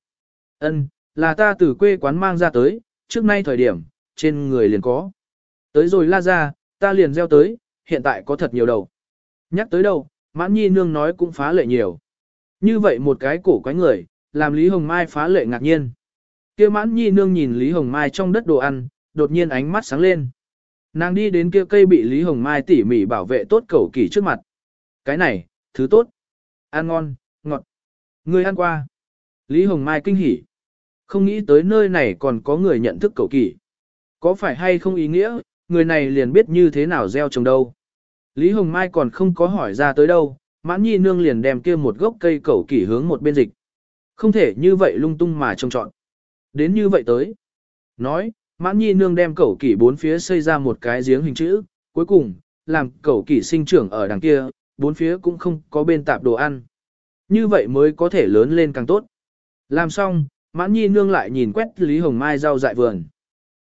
Ân, là ta từ quê quán mang ra tới, trước nay thời điểm, trên người liền có. Tới rồi la ra, ta liền gieo tới, hiện tại có thật nhiều đậu. Nhắc tới đầu mãn nhi nương nói cũng phá lệ nhiều. Như vậy một cái cổ quái người, làm Lý Hồng Mai phá lệ ngạc nhiên. kia mãn nhi nương nhìn Lý Hồng Mai trong đất đồ ăn, đột nhiên ánh mắt sáng lên. Nàng đi đến kia cây bị Lý Hồng Mai tỉ mỉ bảo vệ tốt cầu kỳ trước mặt. Cái này, thứ tốt. Ăn ngon, ngọt. Người ăn qua. Lý Hồng Mai kinh hỉ. Không nghĩ tới nơi này còn có người nhận thức cầu kỳ. Có phải hay không ý nghĩa, người này liền biết như thế nào gieo trồng đâu. Lý Hồng Mai còn không có hỏi ra tới đâu, mãn nhi nương liền đem kia một gốc cây cẩu kỷ hướng một bên dịch. Không thể như vậy lung tung mà trông trọn. Đến như vậy tới. Nói, mãn nhi nương đem cẩu kỷ bốn phía xây ra một cái giếng hình chữ, cuối cùng, làm cẩu kỷ sinh trưởng ở đằng kia, bốn phía cũng không có bên tạp đồ ăn. Như vậy mới có thể lớn lên càng tốt. Làm xong, mãn nhi nương lại nhìn quét Lý Hồng Mai rau dại vườn.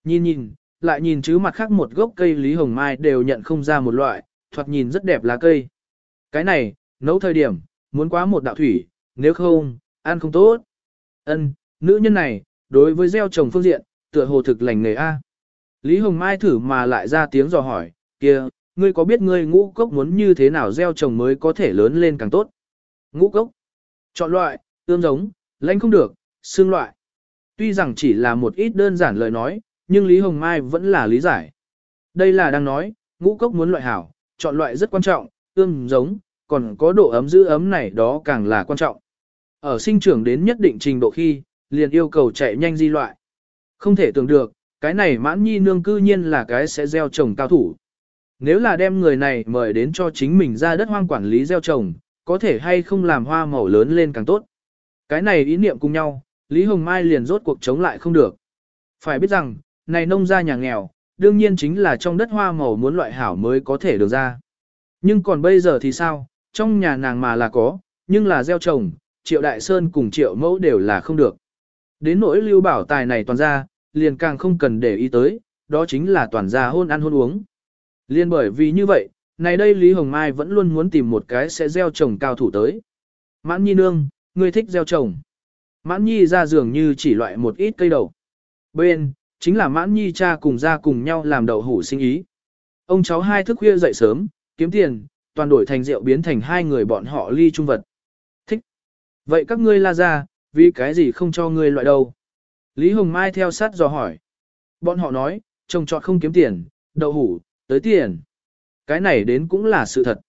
Nhìn nhìn, lại nhìn chứ mặt khác một gốc cây Lý Hồng Mai đều nhận không ra một loại, thoạt nhìn rất đẹp lá cây. Cái này, nấu thời điểm, muốn quá một đạo thủy, nếu không, ăn không tốt. Ân, nữ nhân này, đối với gieo trồng phương diện, tựa hồ thực lành nghề A. Lý Hồng Mai thử mà lại ra tiếng dò hỏi, kia, ngươi có biết ngươi ngũ cốc muốn như thế nào gieo trồng mới có thể lớn lên càng tốt? Ngũ cốc. Chọn loại, tương giống, lãnh không được, xương loại. Tuy rằng chỉ là một ít đơn giản lời nói, nhưng Lý Hồng Mai vẫn là lý giải. Đây là đang nói, ngũ cốc muốn loại hảo, chọn loại rất quan trọng, ươm giống, còn có độ ấm giữ ấm này đó càng là quan trọng. Ở sinh trưởng đến nhất định trình độ khi, liền yêu cầu chạy nhanh di loại. Không thể tưởng được, cái này mãn nhi nương cư nhiên là cái sẽ gieo trồng cao thủ. Nếu là đem người này mời đến cho chính mình ra đất hoang quản lý gieo trồng, có thể hay không làm hoa màu lớn lên càng tốt. Cái này ý niệm cùng nhau, Lý Hồng Mai liền rốt cuộc chống lại không được. Phải biết rằng, này nông gia nhà nghèo, đương nhiên chính là trong đất hoa màu muốn loại hảo mới có thể được ra. Nhưng còn bây giờ thì sao, trong nhà nàng mà là có, nhưng là gieo trồng, triệu đại sơn cùng triệu mẫu đều là không được. Đến nỗi lưu bảo tài này toàn ra, liền càng không cần để ý tới, đó chính là toàn gia hôn ăn hôn uống. Liên bởi vì như vậy, này đây Lý Hồng Mai vẫn luôn muốn tìm một cái sẽ gieo trồng cao thủ tới. Mãn Nhi nương, ngươi thích gieo trồng. Mãn Nhi ra giường như chỉ loại một ít cây đầu Bên, chính là Mãn Nhi cha cùng ra cùng nhau làm đậu hủ sinh ý. Ông cháu hai thức khuya dậy sớm, kiếm tiền, toàn đổi thành rượu biến thành hai người bọn họ ly trung vật. Thích. Vậy các ngươi la ra, vì cái gì không cho ngươi loại đâu? Lý Hồng Mai theo sát dò hỏi. Bọn họ nói, trồng trọt không kiếm tiền, đậu hủ, tới tiền. Cái này đến cũng là sự thật.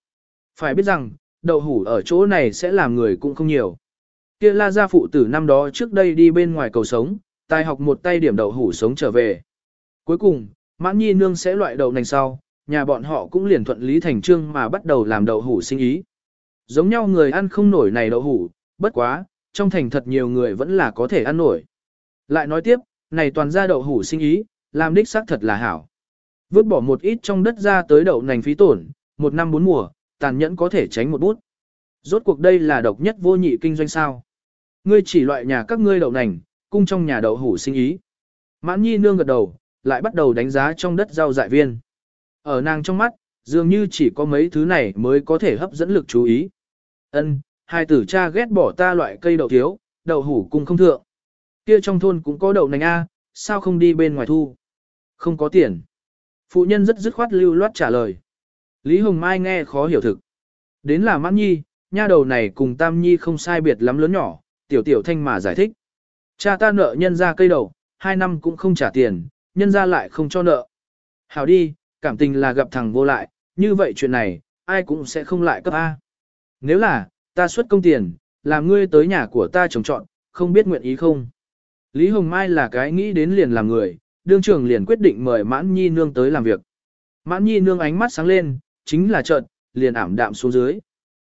Phải biết rằng, đậu hủ ở chỗ này sẽ làm người cũng không nhiều. Kia la gia phụ tử năm đó trước đây đi bên ngoài cầu sống, tài học một tay điểm đậu hủ sống trở về. Cuối cùng, mãn nhi nương sẽ loại đậu nành sau, nhà bọn họ cũng liền thuận lý thành trương mà bắt đầu làm đậu hủ sinh ý. Giống nhau người ăn không nổi này đậu hủ, bất quá, trong thành thật nhiều người vẫn là có thể ăn nổi. Lại nói tiếp, này toàn ra đậu hủ sinh ý, làm đích xác thật là hảo. Vứt bỏ một ít trong đất ra tới đậu nành phí tổn, một năm bốn mùa, tàn nhẫn có thể tránh một bút. Rốt cuộc đây là độc nhất vô nhị kinh doanh sao. Ngươi chỉ loại nhà các ngươi đậu nành, cung trong nhà đậu hủ sinh ý. Mãn nhi nương gật đầu, lại bắt đầu đánh giá trong đất rau dại viên. Ở nàng trong mắt, dường như chỉ có mấy thứ này mới có thể hấp dẫn lực chú ý. Ân, hai tử cha ghét bỏ ta loại cây đậu thiếu, đậu hủ cung không thượng. Kia trong thôn cũng có đậu nành A, sao không đi bên ngoài thu? Không có tiền. Phụ nhân rất dứt khoát lưu loát trả lời. Lý Hồng Mai nghe khó hiểu thực. Đến là mãn nhi, nha đầu này cùng tam nhi không sai biệt lắm lớn nhỏ, tiểu tiểu thanh mà giải thích. Cha ta nợ nhân ra cây đầu, hai năm cũng không trả tiền, nhân ra lại không cho nợ. Hảo đi, cảm tình là gặp thằng vô lại, như vậy chuyện này, ai cũng sẽ không lại cấp A. Nếu là, ta xuất công tiền, làm ngươi tới nhà của ta trồng trọn, không biết nguyện ý không. Lý Hồng Mai là cái nghĩ đến liền làm người, đương trưởng liền quyết định mời Mãn Nhi Nương tới làm việc. Mãn Nhi Nương ánh mắt sáng lên, chính là trợn, liền ảm đạm xuống dưới.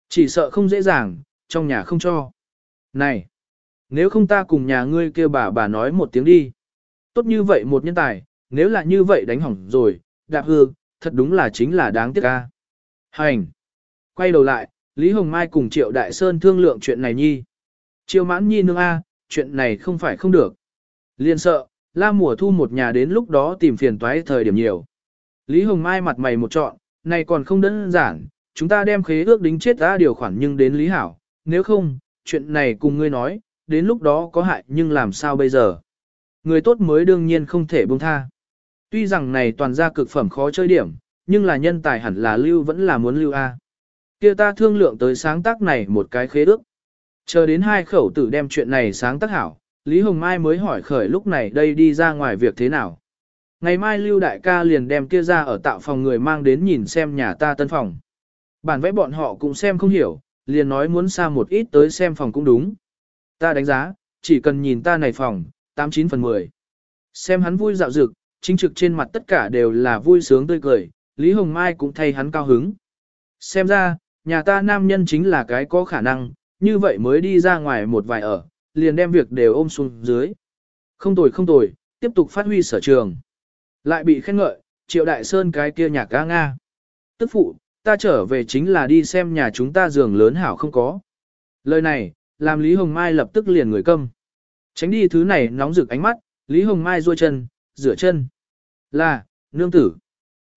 Chỉ sợ không dễ dàng, trong nhà không cho. Này, nếu không ta cùng nhà ngươi kêu bà bà nói một tiếng đi. Tốt như vậy một nhân tài, nếu là như vậy đánh hỏng rồi, đạp hư, thật đúng là chính là đáng tiếc ca. Hành. Quay đầu lại, Lý Hồng Mai cùng Triệu Đại Sơn thương lượng chuyện này nhi. Triệu mãn nhi nương A, chuyện này không phải không được. Liên sợ, la mùa thu một nhà đến lúc đó tìm phiền toái thời điểm nhiều. Lý Hồng Mai mặt mày một trọn, này còn không đơn giản, chúng ta đem khế ước đính chết ra điều khoản nhưng đến Lý Hảo, nếu không, chuyện này cùng ngươi nói, đến lúc đó có hại nhưng làm sao bây giờ. Người tốt mới đương nhiên không thể buông tha. Tuy rằng này toàn ra cực phẩm khó chơi điểm, nhưng là nhân tài hẳn là lưu vẫn là muốn lưu A. kia ta thương lượng tới sáng tác này một cái khế ước. Chờ đến hai khẩu tử đem chuyện này sáng tác hảo, Lý Hồng Mai mới hỏi khởi lúc này đây đi ra ngoài việc thế nào. Ngày mai Lưu Đại ca liền đem kia ra ở tạo phòng người mang đến nhìn xem nhà ta tân phòng. Bản vẽ bọn họ cũng xem không hiểu, liền nói muốn xa một ít tới xem phòng cũng đúng. Ta đánh giá, chỉ cần nhìn ta này phòng, 89 phần 10. Xem hắn vui dạo dực, chính trực trên mặt tất cả đều là vui sướng tươi cười, Lý Hồng Mai cũng thay hắn cao hứng. Xem ra, nhà ta nam nhân chính là cái có khả năng, như vậy mới đi ra ngoài một vài ở, liền đem việc đều ôm xuống dưới. Không tồi không tồi, tiếp tục phát huy sở trường. Lại bị khen ngợi, triệu đại sơn cái kia nhà ca Nga. Tức phụ, ta trở về chính là đi xem nhà chúng ta giường lớn hảo không có. Lời này, làm Lý Hồng Mai lập tức liền người câm. Tránh đi thứ này nóng rực ánh mắt, Lý Hồng Mai ruôi chân, rửa chân. Là, nương tử.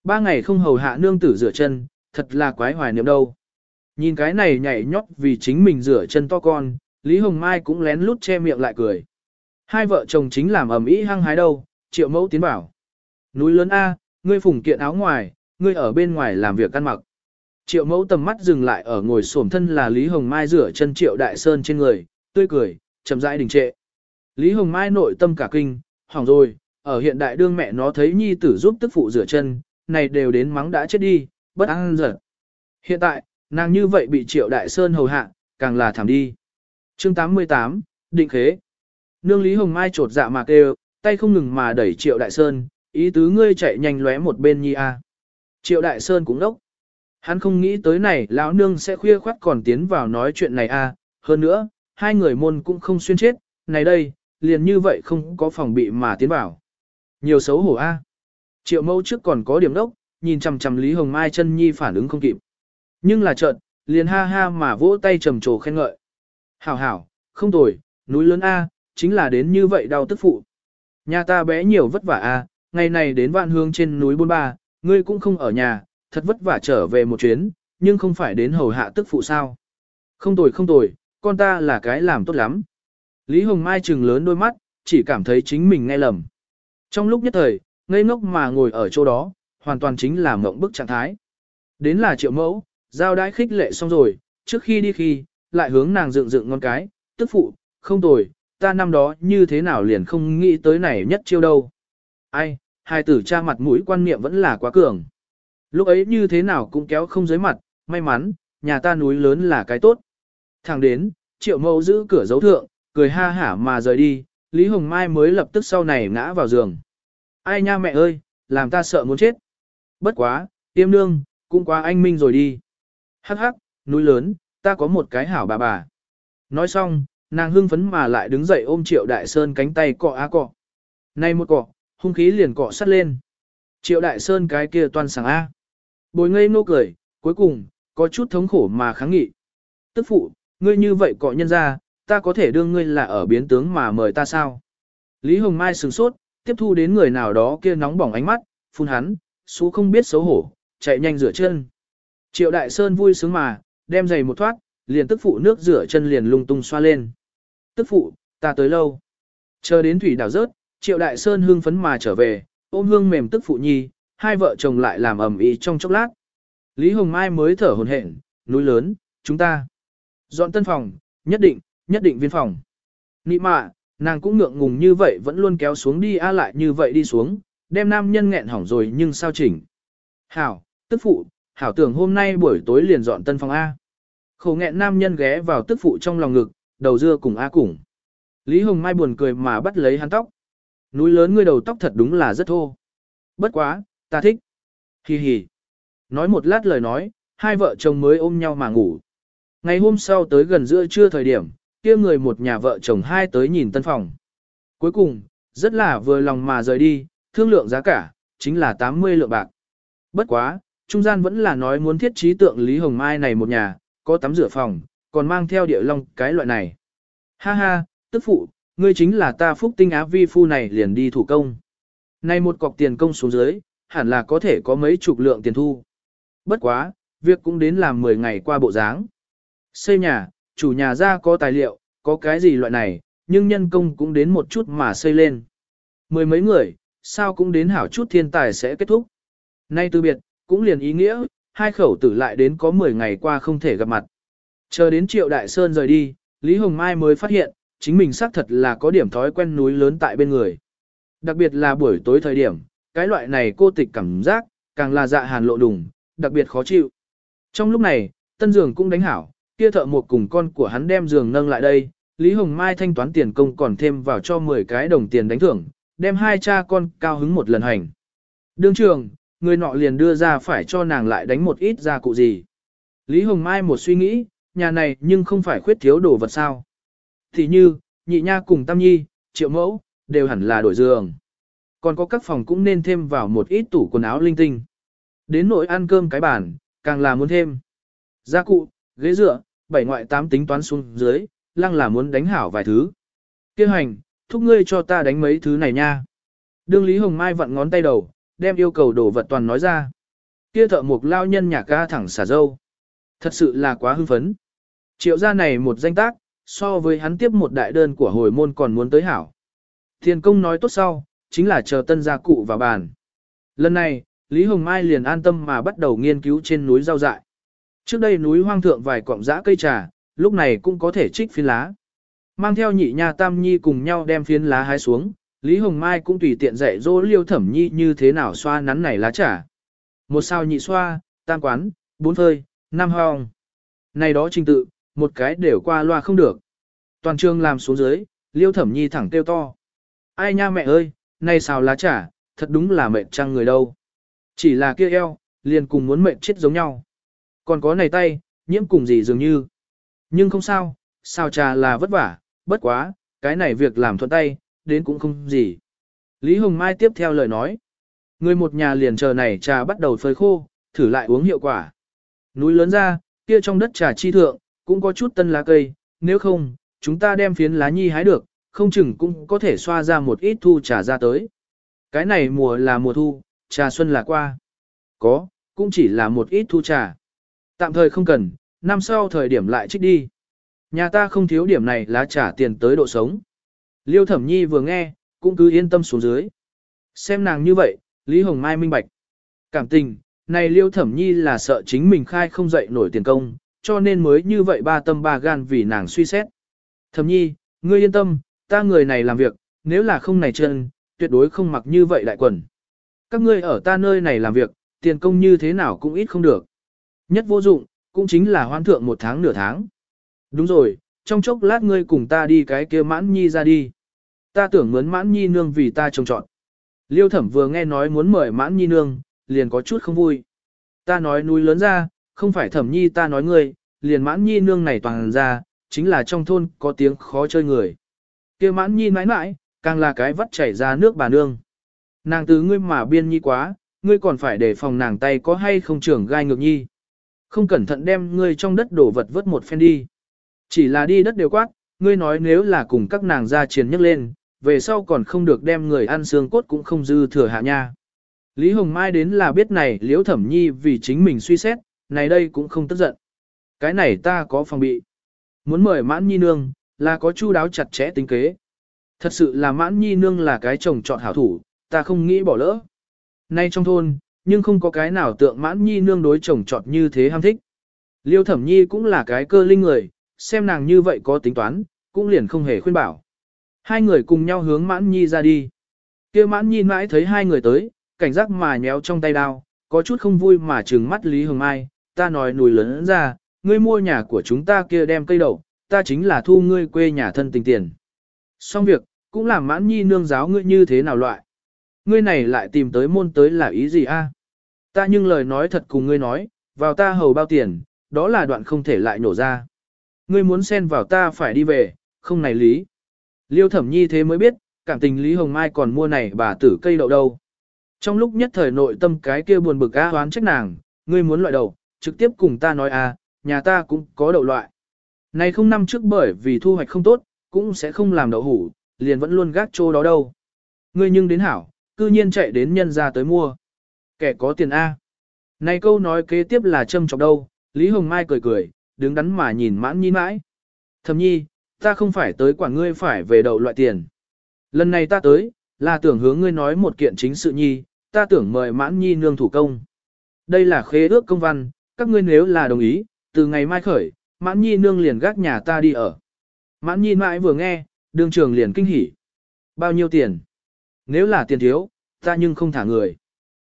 Ba ngày không hầu hạ nương tử rửa chân, thật là quái hoài niệm đâu. Nhìn cái này nhảy nhót vì chính mình rửa chân to con, Lý Hồng Mai cũng lén lút che miệng lại cười. Hai vợ chồng chính làm ầm ĩ hăng hái đâu, triệu mẫu tiến bảo. Núi lớn A, ngươi phùng kiện áo ngoài, ngươi ở bên ngoài làm việc ăn mặc. Triệu mẫu tầm mắt dừng lại ở ngồi xổm thân là Lý Hồng Mai rửa chân Triệu Đại Sơn trên người, tươi cười, chậm rãi đình trệ. Lý Hồng Mai nội tâm cả kinh, hỏng rồi, ở hiện đại đương mẹ nó thấy nhi tử giúp tức phụ rửa chân, này đều đến mắng đã chết đi, bất an giật. Hiện tại, nàng như vậy bị Triệu Đại Sơn hầu hạ, càng là thảm đi. Chương 88, định khế. Nương Lý Hồng Mai trột dạ mà kêu, tay không ngừng mà đẩy Triệu Đại Sơn, ý tứ ngươi chạy nhanh lóe một bên nhi a. Triệu Đại Sơn cũng đốc. Hắn không nghĩ tới này lão nương sẽ khuya khoát còn tiến vào nói chuyện này a, hơn nữa, hai người môn cũng không xuyên chết, này đây, liền như vậy không có phòng bị mà tiến vào. Nhiều xấu hổ a. Triệu mẫu trước còn có điểm đốc, nhìn chằm chằm Lý Hồng Mai chân nhi phản ứng không kịp. Nhưng là chợt, liền ha ha mà vỗ tay trầm trồ khen ngợi. Hảo hảo, không tồi, núi lớn A, chính là đến như vậy đau tức phụ. Nhà ta bé nhiều vất vả A, ngày này đến vạn hương trên núi Bôn Ba, ngươi cũng không ở nhà, thật vất vả trở về một chuyến, nhưng không phải đến hầu hạ tức phụ sao. Không tồi không tồi, con ta là cái làm tốt lắm. Lý Hồng Mai trừng lớn đôi mắt, chỉ cảm thấy chính mình nghe lầm. Trong lúc nhất thời, ngây ngốc mà ngồi ở chỗ đó, hoàn toàn chính là mộng bức trạng thái. Đến là triệu mẫu, giao đãi khích lệ xong rồi, trước khi đi khi, lại hướng nàng dựng dựng ngon cái, tức phụ, không tồi, ta năm đó như thế nào liền không nghĩ tới này nhất chiêu đâu. Ai, hai tử cha mặt mũi quan niệm vẫn là quá cường. Lúc ấy như thế nào cũng kéo không dưới mặt, may mắn, nhà ta núi lớn là cái tốt. Thẳng đến, triệu mẫu giữ cửa dấu thượng, cười ha hả mà rời đi, Lý Hồng Mai mới lập tức sau này ngã vào giường. Ai nha mẹ ơi, làm ta sợ muốn chết. Bất quá, tiêm nương, cũng quá anh minh rồi đi. Hắc hắc, núi lớn, ta có một cái hảo bà bà. Nói xong, nàng hưng phấn mà lại đứng dậy ôm triệu đại sơn cánh tay cọ á cọ. Này một cọ, hung khí liền cọ sắt lên. Triệu đại sơn cái kia toàn sảng A. Bồi ngây nô cười, cuối cùng, có chút thống khổ mà kháng nghị. Tức phụ, ngươi như vậy cọ nhân ra, ta có thể đương ngươi là ở biến tướng mà mời ta sao? Lý Hồng Mai sửng sốt, tiếp thu đến người nào đó kia nóng bỏng ánh mắt, phun hắn, xú không biết xấu hổ, chạy nhanh rửa chân. Triệu Đại Sơn vui sướng mà, đem giày một thoát, liền tức phụ nước rửa chân liền lung tung xoa lên. Tức phụ, ta tới lâu. Chờ đến thủy đảo rớt, Triệu Đại Sơn hương phấn mà trở về, ôm hương mềm tức phụ nhi, hai vợ chồng lại làm ầm ĩ trong chốc lát. Lý Hồng Mai mới thở hồn hển, núi lớn, chúng ta dọn tân phòng, nhất định, nhất định viên phòng. Nị mạ, nàng cũng ngượng ngùng như vậy vẫn luôn kéo xuống đi a lại như vậy đi xuống, đem nam nhân nghẹn hỏng rồi nhưng sao chỉnh. Hảo, tức phụ, hảo tưởng hôm nay buổi tối liền dọn tân phòng A. Khổ nghẹn nam nhân ghé vào tức phụ trong lòng ngực, đầu dưa cùng A cùng. Lý Hồng Mai buồn cười mà bắt lấy hắn tóc. Núi lớn ngươi đầu tóc thật đúng là rất thô. Bất quá, ta thích. Hi hi. Nói một lát lời nói, hai vợ chồng mới ôm nhau mà ngủ. Ngày hôm sau tới gần giữa trưa thời điểm, kia người một nhà vợ chồng hai tới nhìn tân phòng. Cuối cùng, rất là vừa lòng mà rời đi, thương lượng giá cả, chính là 80 lượng bạc. Bất quá, trung gian vẫn là nói muốn thiết trí tượng Lý Hồng Mai này một nhà, có tắm rửa phòng, còn mang theo địa long cái loại này. Ha ha, tức phụ, ngươi chính là ta phúc tinh á vi phu này liền đi thủ công. Này một cọc tiền công xuống dưới, hẳn là có thể có mấy chục lượng tiền thu. Bất quá, việc cũng đến làm 10 ngày qua bộ dáng. Xây nhà, chủ nhà ra có tài liệu, có cái gì loại này, nhưng nhân công cũng đến một chút mà xây lên. Mười mấy người, sao cũng đến hảo chút thiên tài sẽ kết thúc. Nay từ biệt, cũng liền ý nghĩa, hai khẩu tử lại đến có 10 ngày qua không thể gặp mặt. Chờ đến triệu đại sơn rời đi, Lý Hồng Mai mới phát hiện, chính mình xác thật là có điểm thói quen núi lớn tại bên người. Đặc biệt là buổi tối thời điểm, cái loại này cô tịch cảm giác, càng là dạ hàn lộ đùng, đặc biệt khó chịu. Trong lúc này, tân giường cũng đánh hảo, kia thợ một cùng con của hắn đem giường nâng lại đây, Lý Hồng Mai thanh toán tiền công còn thêm vào cho 10 cái đồng tiền đánh thưởng, đem hai cha con cao hứng một lần hành. Đương trường, người nọ liền đưa ra phải cho nàng lại đánh một ít ra cụ gì. Lý Hồng Mai một suy nghĩ, nhà này nhưng không phải khuyết thiếu đồ vật sao. Thì như, nhị nha cùng tam nhi, triệu mẫu, đều hẳn là đổi giường. Còn có các phòng cũng nên thêm vào một ít tủ quần áo linh tinh. Đến nỗi ăn cơm cái bàn, càng là muốn thêm. Gia cụ, ghế dựa, bảy ngoại tám tính toán xuống dưới, lăng là muốn đánh hảo vài thứ. Kêu hành, thúc ngươi cho ta đánh mấy thứ này nha. Đương Lý Hồng Mai vặn ngón tay đầu, đem yêu cầu đổ vật toàn nói ra. Kia thợ mục lao nhân nhà ca thẳng xả dâu. Thật sự là quá hưng phấn. Triệu gia này một danh tác, so với hắn tiếp một đại đơn của hồi môn còn muốn tới hảo. Thiên công nói tốt sau, chính là chờ tân gia cụ vào bàn. Lần này, Lý Hồng Mai liền an tâm mà bắt đầu nghiên cứu trên núi rau dại. Trước đây núi hoang thượng vài cọng dã cây trà, lúc này cũng có thể trích phiến lá. Mang theo nhị nha tam nhi cùng nhau đem phiến lá hái xuống, Lý Hồng Mai cũng tùy tiện dạy dỗ liêu thẩm nhi như thế nào xoa nắn này lá trà. Một sao nhị xoa, tam quán, bốn phơi, năm hong. Này đó trình tự, một cái đều qua loa không được. Toàn trường làm xuống dưới, liêu thẩm nhi thẳng kêu to. Ai nha mẹ ơi, này sao lá trà, thật đúng là mệt trăng người đâu. Chỉ là kia eo, liền cùng muốn mệt chết giống nhau. Còn có này tay, nhiễm cùng gì dường như. Nhưng không sao, sao trà là vất vả, bất quá, cái này việc làm thuận tay, đến cũng không gì. Lý Hồng Mai tiếp theo lời nói. Người một nhà liền chờ này trà bắt đầu phơi khô, thử lại uống hiệu quả. Núi lớn ra, kia trong đất trà chi thượng, cũng có chút tân lá cây, nếu không, chúng ta đem phiến lá nhi hái được, không chừng cũng có thể xoa ra một ít thu trà ra tới. Cái này mùa là mùa thu, trà xuân là qua. Có, cũng chỉ là một ít thu trà. Tạm thời không cần, năm sau thời điểm lại trích đi. Nhà ta không thiếu điểm này lá trả tiền tới độ sống. Liêu thẩm nhi vừa nghe, cũng cứ yên tâm xuống dưới. Xem nàng như vậy, Lý Hồng Mai minh bạch. Cảm tình, này liêu thẩm nhi là sợ chính mình khai không dậy nổi tiền công, cho nên mới như vậy ba tâm ba gan vì nàng suy xét. Thẩm nhi, ngươi yên tâm, ta người này làm việc, nếu là không này chân, tuyệt đối không mặc như vậy đại quần. Các ngươi ở ta nơi này làm việc, tiền công như thế nào cũng ít không được. Nhất vô dụng, cũng chính là hoan thượng một tháng nửa tháng. Đúng rồi, trong chốc lát ngươi cùng ta đi cái kia mãn nhi ra đi. Ta tưởng mướn mãn nhi nương vì ta trông chọn. Liêu thẩm vừa nghe nói muốn mời mãn nhi nương, liền có chút không vui. Ta nói núi lớn ra, không phải thẩm nhi ta nói ngươi, liền mãn nhi nương này toàn ra, chính là trong thôn có tiếng khó chơi người kia mãn nhi mãi mãi, càng là cái vắt chảy ra nước bà nương. Nàng từ ngươi mà biên nhi quá, ngươi còn phải để phòng nàng tay có hay không trưởng gai ngược nhi. Không cẩn thận đem ngươi trong đất đổ vật vớt một phen đi. Chỉ là đi đất đều quát, ngươi nói nếu là cùng các nàng ra chiến nhấc lên, về sau còn không được đem người ăn xương cốt cũng không dư thừa hạ nha. Lý Hồng Mai đến là biết này liễu thẩm nhi vì chính mình suy xét, này đây cũng không tức giận. Cái này ta có phòng bị. Muốn mời mãn nhi nương, là có chu đáo chặt chẽ tính kế. Thật sự là mãn nhi nương là cái chồng chọn hảo thủ, ta không nghĩ bỏ lỡ. Nay trong thôn, nhưng không có cái nào tượng mãn nhi nương đối chồng chọn như thế ham thích. Liêu thẩm nhi cũng là cái cơ linh người, xem nàng như vậy có tính toán, cũng liền không hề khuyên bảo. Hai người cùng nhau hướng mãn nhi ra đi. kia mãn nhi mãi thấy hai người tới, cảnh giác mà nhéo trong tay đao, có chút không vui mà trừng mắt Lý Hồng Mai, ta nói nùi lớn ra, ngươi mua nhà của chúng ta kia đem cây đậu, ta chính là thu ngươi quê nhà thân tình tiền. Xong việc, cũng làm mãn nhi nương giáo ngươi như thế nào loại. Ngươi này lại tìm tới môn tới là ý gì a? Ta nhưng lời nói thật cùng ngươi nói, vào ta hầu bao tiền, đó là đoạn không thể lại nổ ra. Ngươi muốn xen vào ta phải đi về, không này lý. Liêu thẩm nhi thế mới biết, cảm tình Lý Hồng Mai còn mua này bà tử cây đậu đâu. Trong lúc nhất thời nội tâm cái kia buồn bực a hoán trách nàng, ngươi muốn loại đậu, trực tiếp cùng ta nói a, nhà ta cũng có đậu loại. Này không năm trước bởi vì thu hoạch không tốt, cũng sẽ không làm đậu hủ, liền vẫn luôn gác chỗ đó đâu. Ngươi nhưng đến hảo, cư nhiên chạy đến nhân ra tới mua. Kẻ có tiền A. Này câu nói kế tiếp là châm chọc đâu, Lý Hồng Mai cười cười, đứng đắn mà nhìn mãn nhi mãi. Thầm nhi, ta không phải tới quản ngươi phải về đậu loại tiền. Lần này ta tới, là tưởng hướng ngươi nói một kiện chính sự nhi, ta tưởng mời mãn nhi nương thủ công. Đây là khế ước công văn, các ngươi nếu là đồng ý, từ ngày mai khởi, mãn nhi nương liền gác nhà ta đi ở. Mãn nhi mãi vừa nghe, đường trường liền kinh hỉ. Bao nhiêu tiền? Nếu là tiền thiếu, ta nhưng không thả người.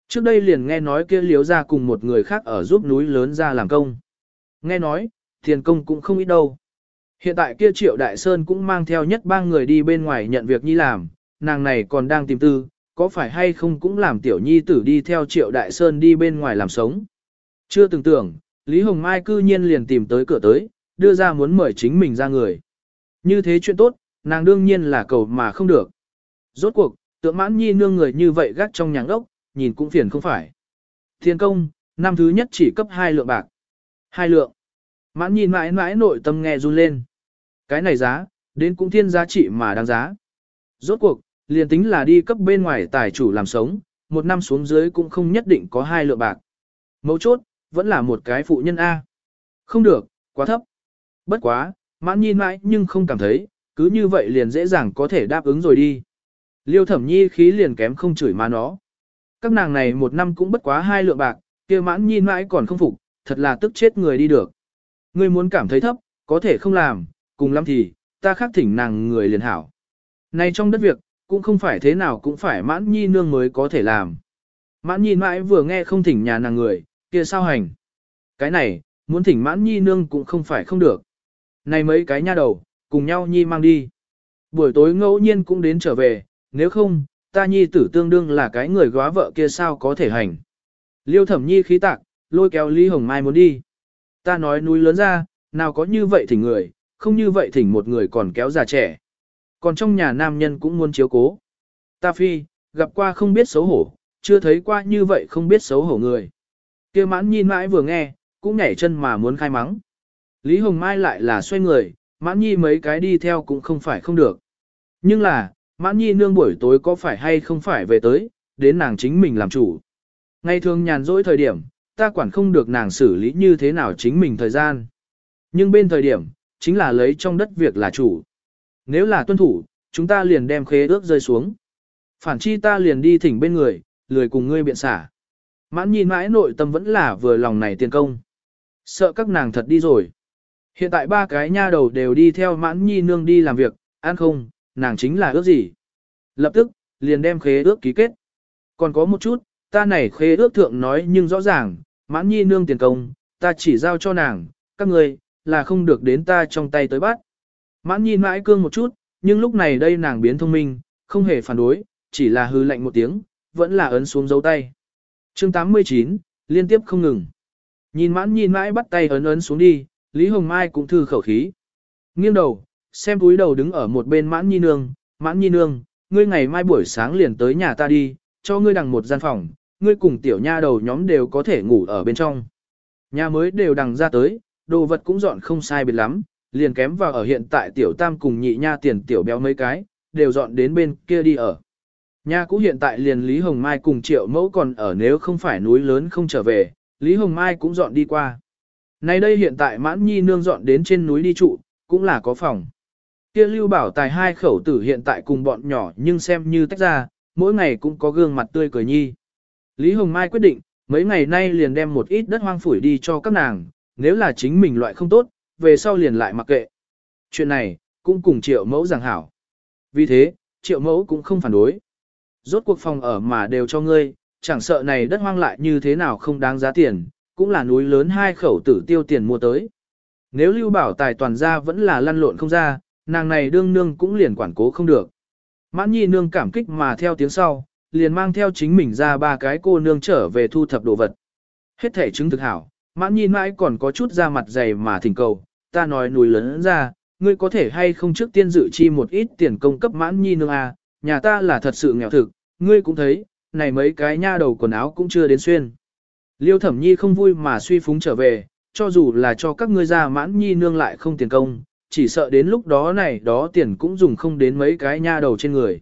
Trước đây liền nghe nói kia liếu ra cùng một người khác ở giúp núi lớn ra làm công. Nghe nói, tiền công cũng không ít đâu. Hiện tại kia triệu đại sơn cũng mang theo nhất ba người đi bên ngoài nhận việc nhi làm, nàng này còn đang tìm tư, có phải hay không cũng làm tiểu nhi tử đi theo triệu đại sơn đi bên ngoài làm sống. Chưa từng tưởng, Lý Hồng Mai cư nhiên liền tìm tới cửa tới, đưa ra muốn mời chính mình ra người. Như thế chuyện tốt, nàng đương nhiên là cầu mà không được. Rốt cuộc, tượng mãn nhi nương người như vậy gác trong nhàng ốc, nhìn cũng phiền không phải. Thiên công, năm thứ nhất chỉ cấp 2 lượng bạc. Hai lượng. Mãn nhìn mãi mãi nội tâm nghe run lên. Cái này giá, đến cũng thiên giá trị mà đáng giá. Rốt cuộc, liền tính là đi cấp bên ngoài tài chủ làm sống, một năm xuống dưới cũng không nhất định có hai lượng bạc. Mấu chốt, vẫn là một cái phụ nhân A. Không được, quá thấp. Bất quá, mãn nhìn mãi nhưng không cảm thấy, cứ như vậy liền dễ dàng có thể đáp ứng rồi đi. Liêu thẩm nhi khí liền kém không chửi mà nó. Các nàng này một năm cũng bất quá hai lượng bạc, kia mãn nhìn mãi còn không phục, thật là tức chết người đi được. Ngươi muốn cảm thấy thấp, có thể không làm, cùng lắm thì, ta khác thỉnh nàng người liền hảo. Này trong đất việc, cũng không phải thế nào cũng phải mãn nhi nương mới có thể làm. Mãn nhi mãi vừa nghe không thỉnh nhà nàng người, kia sao hành. Cái này, muốn thỉnh mãn nhi nương cũng không phải không được. Này mấy cái nha đầu, cùng nhau nhi mang đi. Buổi tối ngẫu nhiên cũng đến trở về, nếu không, ta nhi tử tương đương là cái người góa vợ kia sao có thể hành. Liêu thẩm nhi khí tạc, lôi kéo Lý Hồng Mai muốn đi. Ta nói núi lớn ra, nào có như vậy thỉnh người, không như vậy thỉnh một người còn kéo già trẻ. Còn trong nhà nam nhân cũng muốn chiếu cố. Ta phi, gặp qua không biết xấu hổ, chưa thấy qua như vậy không biết xấu hổ người kia mãn nhi mãi vừa nghe, cũng nhảy chân mà muốn khai mắng. Lý Hồng Mai lại là xoay người, mãn nhi mấy cái đi theo cũng không phải không được. Nhưng là, mãn nhi nương buổi tối có phải hay không phải về tới, đến nàng chính mình làm chủ. Ngày thường nhàn rỗi thời điểm, ta quản không được nàng xử lý như thế nào chính mình thời gian. Nhưng bên thời điểm, chính là lấy trong đất việc là chủ. Nếu là tuân thủ, chúng ta liền đem khế ước rơi xuống. Phản chi ta liền đi thỉnh bên người, lười cùng ngươi biện xả. Mãn nhìn mãi nội tâm vẫn là vừa lòng này tiền công. Sợ các nàng thật đi rồi. Hiện tại ba cái nha đầu đều đi theo mãn nhi nương đi làm việc, ăn không, nàng chính là ước gì. Lập tức, liền đem khế ước ký kết. Còn có một chút, ta này khế ước thượng nói nhưng rõ ràng, mãn nhi nương tiền công, ta chỉ giao cho nàng, các người, là không được đến ta trong tay tới bắt. Mãn nhi mãi cương một chút, nhưng lúc này đây nàng biến thông minh, không hề phản đối, chỉ là hư lạnh một tiếng, vẫn là ấn xuống dấu tay chương 89, liên tiếp không ngừng. Nhìn mãn nhìn mãi bắt tay ấn ấn xuống đi, Lý Hồng Mai cũng thư khẩu khí. Nghiêng đầu, xem túi đầu đứng ở một bên mãn nhi nương, mãn nhi nương, ngươi ngày mai buổi sáng liền tới nhà ta đi, cho ngươi đằng một gian phòng, ngươi cùng tiểu nha đầu nhóm đều có thể ngủ ở bên trong. Nhà mới đều đằng ra tới, đồ vật cũng dọn không sai biệt lắm, liền kém vào ở hiện tại tiểu tam cùng nhị nha tiền tiểu béo mấy cái, đều dọn đến bên kia đi ở. Nhà cũ hiện tại liền Lý Hồng Mai cùng triệu mẫu còn ở nếu không phải núi lớn không trở về, Lý Hồng Mai cũng dọn đi qua. Nay đây hiện tại mãn nhi nương dọn đến trên núi đi trụ, cũng là có phòng. Kia lưu bảo tài hai khẩu tử hiện tại cùng bọn nhỏ nhưng xem như tách ra, mỗi ngày cũng có gương mặt tươi cười nhi. Lý Hồng Mai quyết định, mấy ngày nay liền đem một ít đất hoang phủi đi cho các nàng, nếu là chính mình loại không tốt, về sau liền lại mặc kệ. Chuyện này, cũng cùng triệu mẫu giảng hảo. Vì thế, triệu mẫu cũng không phản đối. Rốt cuộc phòng ở mà đều cho ngươi, chẳng sợ này đất hoang lại như thế nào không đáng giá tiền, cũng là núi lớn hai khẩu tử tiêu tiền mua tới. Nếu lưu bảo tài toàn ra vẫn là lăn lộn không ra, nàng này đương nương cũng liền quản cố không được. Mãn nhi nương cảm kích mà theo tiếng sau, liền mang theo chính mình ra ba cái cô nương trở về thu thập đồ vật. Hết thể chứng thực hảo, mãn nhi mãi còn có chút ra mặt dày mà thỉnh cầu, ta nói núi lớn ra, ngươi có thể hay không trước tiên dự chi một ít tiền công cấp mãn nhi nương à, nhà ta là thật sự nghèo thực, ngươi cũng thấy, này mấy cái nha đầu quần áo cũng chưa đến xuyên. Liêu thẩm nhi không vui mà suy phúng trở về, cho dù là cho các ngươi ra mãn nhi nương lại không tiền công, chỉ sợ đến lúc đó này đó tiền cũng dùng không đến mấy cái nha đầu trên người.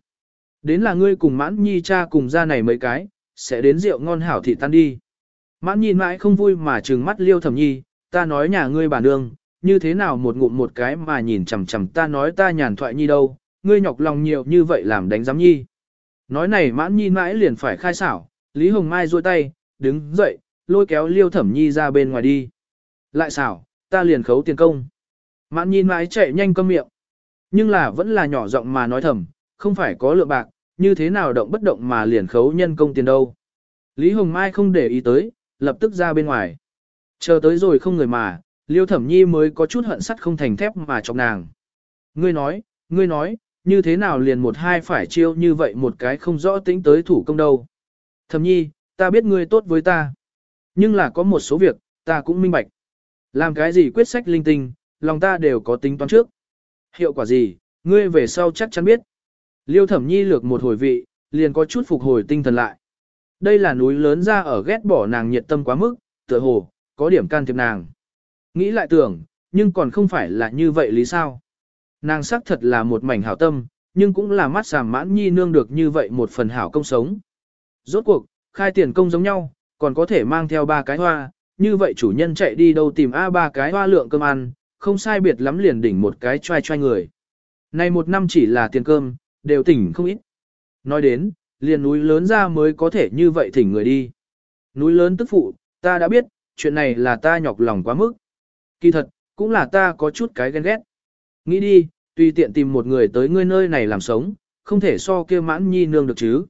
Đến là ngươi cùng mãn nhi cha cùng ra này mấy cái, sẽ đến rượu ngon hảo thị tan đi. Mãn nhi mãi không vui mà trừng mắt liêu thẩm nhi, ta nói nhà ngươi bà nương, như thế nào một ngụm một cái mà nhìn chằm chằm ta nói ta nhàn thoại nhi đâu, ngươi nhọc lòng nhiều như vậy làm đánh giám nhi. Nói này mãn nhi mãi liền phải khai xảo, Lý Hồng Mai duỗi tay, đứng dậy, lôi kéo liêu thẩm nhi ra bên ngoài đi. Lại xảo, ta liền khấu tiền công. Mãn nhi mãi chạy nhanh câm miệng. Nhưng là vẫn là nhỏ giọng mà nói thầm, không phải có lượng bạc, như thế nào động bất động mà liền khấu nhân công tiền đâu. Lý Hồng Mai không để ý tới, lập tức ra bên ngoài. Chờ tới rồi không người mà, liêu thẩm nhi mới có chút hận sắt không thành thép mà chọc nàng. Ngươi nói, ngươi nói, như thế nào liền một hai phải chiêu như vậy một cái không rõ tính tới thủ công đâu. Thẩm nhi, ta biết ngươi tốt với ta. Nhưng là có một số việc, ta cũng minh bạch. Làm cái gì quyết sách linh tinh, lòng ta đều có tính toán trước. Hiệu quả gì, ngươi về sau chắc chắn biết. Liêu thẩm nhi lược một hồi vị, liền có chút phục hồi tinh thần lại. Đây là núi lớn ra ở ghét bỏ nàng nhiệt tâm quá mức, tựa hồ, có điểm can thiệp nàng. Nghĩ lại tưởng, nhưng còn không phải là như vậy lý sao. Nàng xác thật là một mảnh hảo tâm, nhưng cũng là mắt sàm mãn nhi nương được như vậy một phần hảo công sống. Rốt cuộc, khai tiền công giống nhau, còn có thể mang theo ba cái hoa, như vậy chủ nhân chạy đi đâu tìm A ba cái hoa lượng cơm ăn, không sai biệt lắm liền đỉnh một cái choai choai người. Này một năm chỉ là tiền cơm, đều tỉnh không ít. Nói đến, liền núi lớn ra mới có thể như vậy thỉnh người đi. Núi lớn tức phụ, ta đã biết, chuyện này là ta nhọc lòng quá mức. Kỳ thật, cũng là ta có chút cái ghen ghét. Nghĩ đi, tùy tiện tìm một người tới ngươi nơi này làm sống, không thể so kia mãn nhi nương được chứ.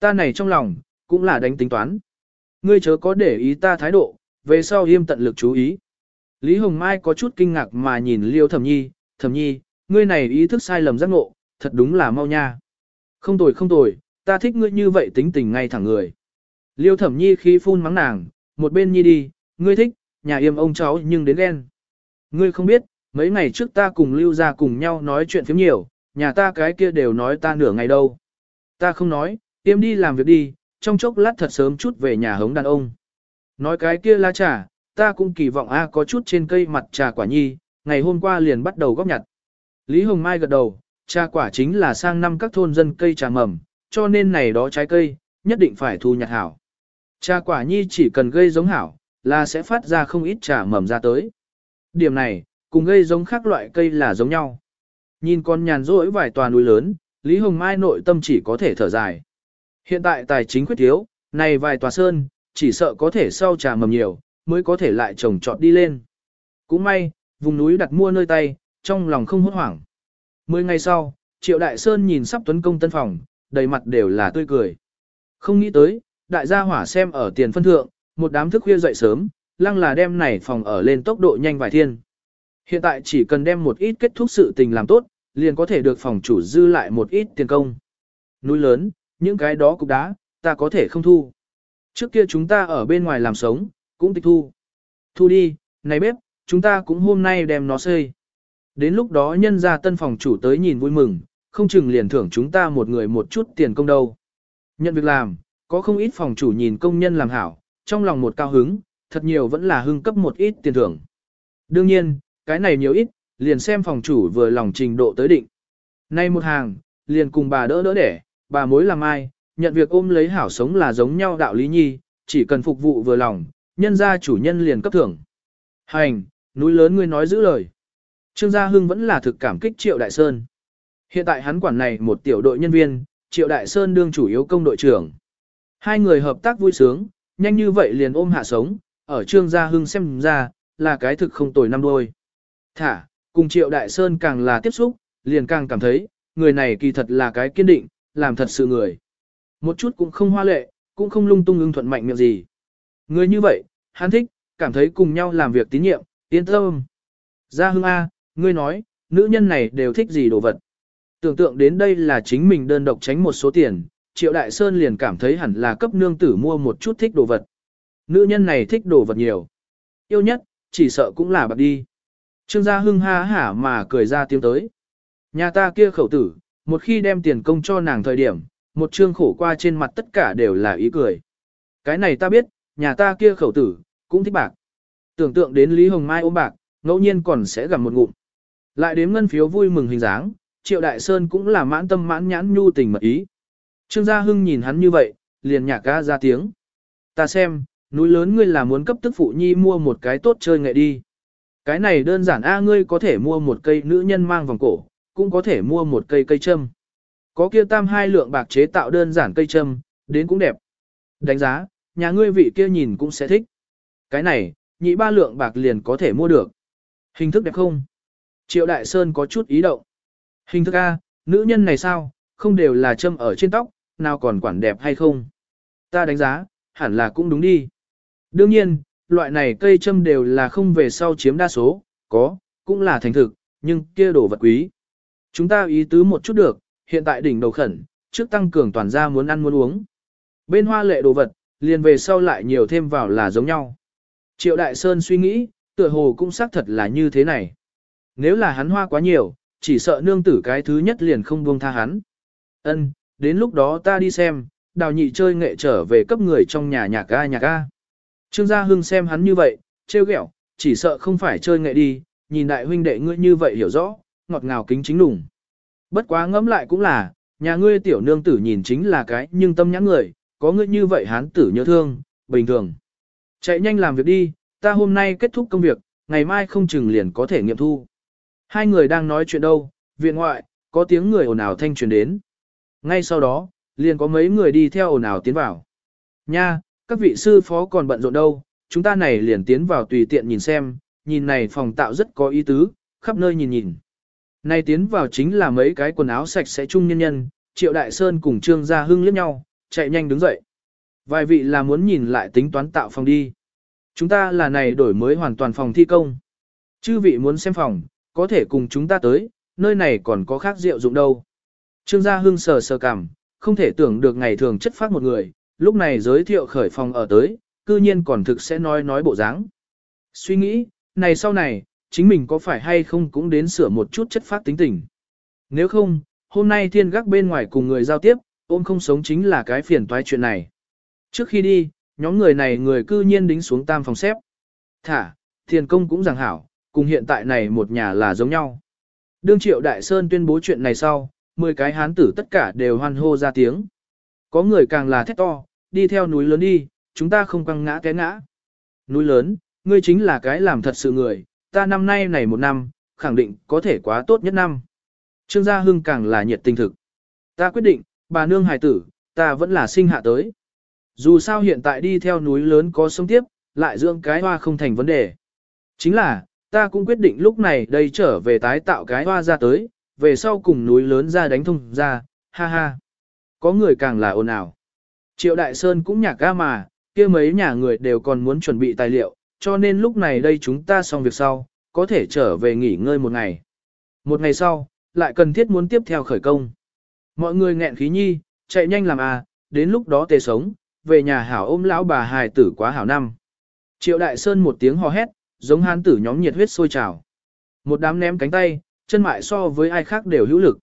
Ta này trong lòng, cũng là đánh tính toán. Ngươi chớ có để ý ta thái độ, về sau im tận lực chú ý. Lý Hồng Mai có chút kinh ngạc mà nhìn Liêu Thẩm Nhi, Thẩm Nhi, ngươi này ý thức sai lầm giác ngộ, thật đúng là mau nha. Không tồi không tồi, ta thích ngươi như vậy tính tình ngay thẳng người. Liêu Thẩm Nhi khi phun mắng nàng, một bên Nhi đi, ngươi thích, nhà yêm ông cháu nhưng đến ghen. Ngươi không biết, mấy ngày trước ta cùng lưu ra cùng nhau nói chuyện phiếm nhiều, nhà ta cái kia đều nói ta nửa ngày đâu. Ta không nói, tiêm đi làm việc đi, trong chốc lát thật sớm chút về nhà hống đàn ông. Nói cái kia lá trà, ta cũng kỳ vọng A có chút trên cây mặt trà quả nhi, ngày hôm qua liền bắt đầu góp nhặt. Lý Hồng Mai gật đầu, trà quả chính là sang năm các thôn dân cây trà mầm, cho nên này đó trái cây, nhất định phải thu nhặt hảo. Trà quả nhi chỉ cần gây giống hảo, là sẽ phát ra không ít trà mầm ra tới. Điểm này, cùng gây giống khác loại cây là giống nhau. Nhìn con nhàn rỗi vài tòa núi lớn, Lý Hồng Mai nội tâm chỉ có thể thở dài. Hiện tại tài chính khuyết thiếu, này vài tòa sơn, chỉ sợ có thể sau trà mầm nhiều, mới có thể lại trồng trọt đi lên. Cũng may, vùng núi đặt mua nơi tay, trong lòng không hốt hoảng. Mười ngày sau, Triệu Đại Sơn nhìn sắp tuấn công tân phòng, đầy mặt đều là tươi cười. Không nghĩ tới, đại gia hỏa xem ở tiền phân thượng, một đám thức khuya dậy sớm, lăng là đem này phòng ở lên tốc độ nhanh vài thiên. Hiện tại chỉ cần đem một ít kết thúc sự tình làm tốt, liền có thể được phòng chủ dư lại một ít tiền công. Núi lớn, những cái đó cục đá, ta có thể không thu. Trước kia chúng ta ở bên ngoài làm sống, cũng tịch thu. Thu đi, này bếp, chúng ta cũng hôm nay đem nó xây. Đến lúc đó nhân ra tân phòng chủ tới nhìn vui mừng, không chừng liền thưởng chúng ta một người một chút tiền công đâu. Nhận việc làm, có không ít phòng chủ nhìn công nhân làm hảo, trong lòng một cao hứng, thật nhiều vẫn là hưng cấp một ít tiền thưởng. Đương nhiên, cái này nhiều ít, liền xem phòng chủ vừa lòng trình độ tới định. Nay một hàng, liền cùng bà đỡ đỡ đẻ, bà mối làm ai, nhận việc ôm lấy hảo sống là giống nhau đạo lý nhi, chỉ cần phục vụ vừa lòng, nhân gia chủ nhân liền cấp thưởng. Hành, núi lớn ngươi nói giữ lời. Trương Gia Hưng vẫn là thực cảm kích Triệu Đại Sơn. Hiện tại hắn quản này một tiểu đội nhân viên, Triệu Đại Sơn đương chủ yếu công đội trưởng. Hai người hợp tác vui sướng, nhanh như vậy liền ôm hạ sống, ở Trương Gia Hưng xem ra, là cái thực không tồi năm đôi. Thả, cùng Triệu Đại Sơn càng là tiếp xúc, liền càng cảm thấy, người này kỳ thật là cái kiên định, làm thật sự người. Một chút cũng không hoa lệ, cũng không lung tung ưng thuận mạnh miệng gì. Người như vậy, hắn thích, cảm thấy cùng nhau làm việc tín nhiệm, yên tâm. Gia Hưng A, ngươi nói, nữ nhân này đều thích gì đồ vật. Tưởng tượng đến đây là chính mình đơn độc tránh một số tiền, Triệu Đại Sơn liền cảm thấy hẳn là cấp nương tử mua một chút thích đồ vật. Nữ nhân này thích đồ vật nhiều. Yêu nhất, chỉ sợ cũng là bạc đi. Trương Gia Hưng ha hả mà cười ra tiếng tới. Nhà ta kia khẩu tử, một khi đem tiền công cho nàng thời điểm, một trương khổ qua trên mặt tất cả đều là ý cười. Cái này ta biết, nhà ta kia khẩu tử, cũng thích bạc. Tưởng tượng đến Lý Hồng Mai ôm bạc, ngẫu nhiên còn sẽ gặp một ngụm. Lại đếm ngân phiếu vui mừng hình dáng, Triệu Đại Sơn cũng là mãn tâm mãn nhãn nhu tình mật ý. Trương Gia Hưng nhìn hắn như vậy, liền nhạc ca ra tiếng. Ta xem, núi lớn ngươi là muốn cấp tức phụ nhi mua một cái tốt chơi nghệ đi. Cái này đơn giản a ngươi có thể mua một cây nữ nhân mang vòng cổ, cũng có thể mua một cây cây châm. Có kia tam hai lượng bạc chế tạo đơn giản cây châm, đến cũng đẹp. Đánh giá, nhà ngươi vị kia nhìn cũng sẽ thích. Cái này, nhị ba lượng bạc liền có thể mua được. Hình thức đẹp không? Triệu Đại Sơn có chút ý động. Hình thức A, nữ nhân này sao, không đều là châm ở trên tóc, nào còn quản đẹp hay không? Ta đánh giá, hẳn là cũng đúng đi. Đương nhiên, loại này cây châm đều là không về sau chiếm đa số, có, cũng là thành thực, nhưng kia đồ vật quý. Chúng ta ý tứ một chút được, hiện tại đỉnh đầu khẩn, trước tăng cường toàn gia muốn ăn muốn uống. Bên hoa lệ đồ vật, liền về sau lại nhiều thêm vào là giống nhau. Triệu Đại Sơn suy nghĩ, tựa hồ cũng xác thật là như thế này. Nếu là hắn hoa quá nhiều, chỉ sợ nương tử cái thứ nhất liền không buông tha hắn. Ân, đến lúc đó ta đi xem, đào nhị chơi nghệ trở về cấp người trong nhà nhạc ga nhạc ga. Trương Gia Hưng xem hắn như vậy, trêu ghẹo, chỉ sợ không phải chơi nghệ đi, nhìn đại huynh đệ ngươi như vậy hiểu rõ, ngọt ngào kính chính đủng. Bất quá ngẫm lại cũng là, nhà ngươi tiểu nương tử nhìn chính là cái nhưng tâm nhãn người, có ngươi như vậy hán tử nhớ thương, bình thường. Chạy nhanh làm việc đi, ta hôm nay kết thúc công việc, ngày mai không chừng liền có thể nghiệm thu. Hai người đang nói chuyện đâu, viện ngoại, có tiếng người ồn ào thanh truyền đến. Ngay sau đó, liền có mấy người đi theo ồn ào tiến vào. Nha, các vị sư phó còn bận rộn đâu, chúng ta này liền tiến vào tùy tiện nhìn xem, nhìn này phòng tạo rất có ý tứ, khắp nơi nhìn nhìn. Này tiến vào chính là mấy cái quần áo sạch sẽ chung nhân nhân, Triệu Đại Sơn cùng Trương Gia Hưng liếc nhau, chạy nhanh đứng dậy. Vài vị là muốn nhìn lại tính toán tạo phòng đi. Chúng ta là này đổi mới hoàn toàn phòng thi công. Chư vị muốn xem phòng, có thể cùng chúng ta tới, nơi này còn có khác rượu dụng đâu. Trương Gia Hưng sờ sờ cảm, không thể tưởng được ngày thường chất phát một người, lúc này giới thiệu khởi phòng ở tới, cư nhiên còn thực sẽ nói nói bộ dáng. Suy nghĩ, này sau này, chính mình có phải hay không cũng đến sửa một chút chất phát tính tình. Nếu không, hôm nay thiên gác bên ngoài cùng người giao tiếp, ôm không sống chính là cái phiền toái chuyện này. Trước khi đi, nhóm người này người cư nhiên đính xuống tam phòng xếp. Thả, thiên công cũng rằng hảo, cùng hiện tại này một nhà là giống nhau. Đương triệu đại sơn tuyên bố chuyện này sau, 10 cái hán tử tất cả đều hoan hô ra tiếng. Có người càng là thét to, đi theo núi lớn đi, chúng ta không quăng ngã té ngã. Núi lớn, ngươi chính là cái làm thật sự người, ta năm nay này một năm, khẳng định có thể quá tốt nhất năm. Trương Gia Hưng càng là nhiệt tình thực. Ta quyết định, bà nương hài tử, ta vẫn là sinh hạ tới. Dù sao hiện tại đi theo núi lớn có sống tiếp, lại dưỡng cái hoa không thành vấn đề. Chính là, ta cũng quyết định lúc này đây trở về tái tạo cái hoa ra tới, về sau cùng núi lớn ra đánh thông ra, ha ha. Có người càng là ồn ào. Triệu Đại Sơn cũng nhạc ga mà, kia mấy nhà người đều còn muốn chuẩn bị tài liệu, cho nên lúc này đây chúng ta xong việc sau, có thể trở về nghỉ ngơi một ngày. Một ngày sau, lại cần thiết muốn tiếp theo khởi công. Mọi người nghẹn khí nhi, chạy nhanh làm à, đến lúc đó tề sống, về nhà hảo ôm lão bà hài tử quá hảo năm. Triệu Đại Sơn một tiếng hò hét, giống hán tử nhóm nhiệt huyết sôi trào. Một đám ném cánh tay, chân mại so với ai khác đều hữu lực.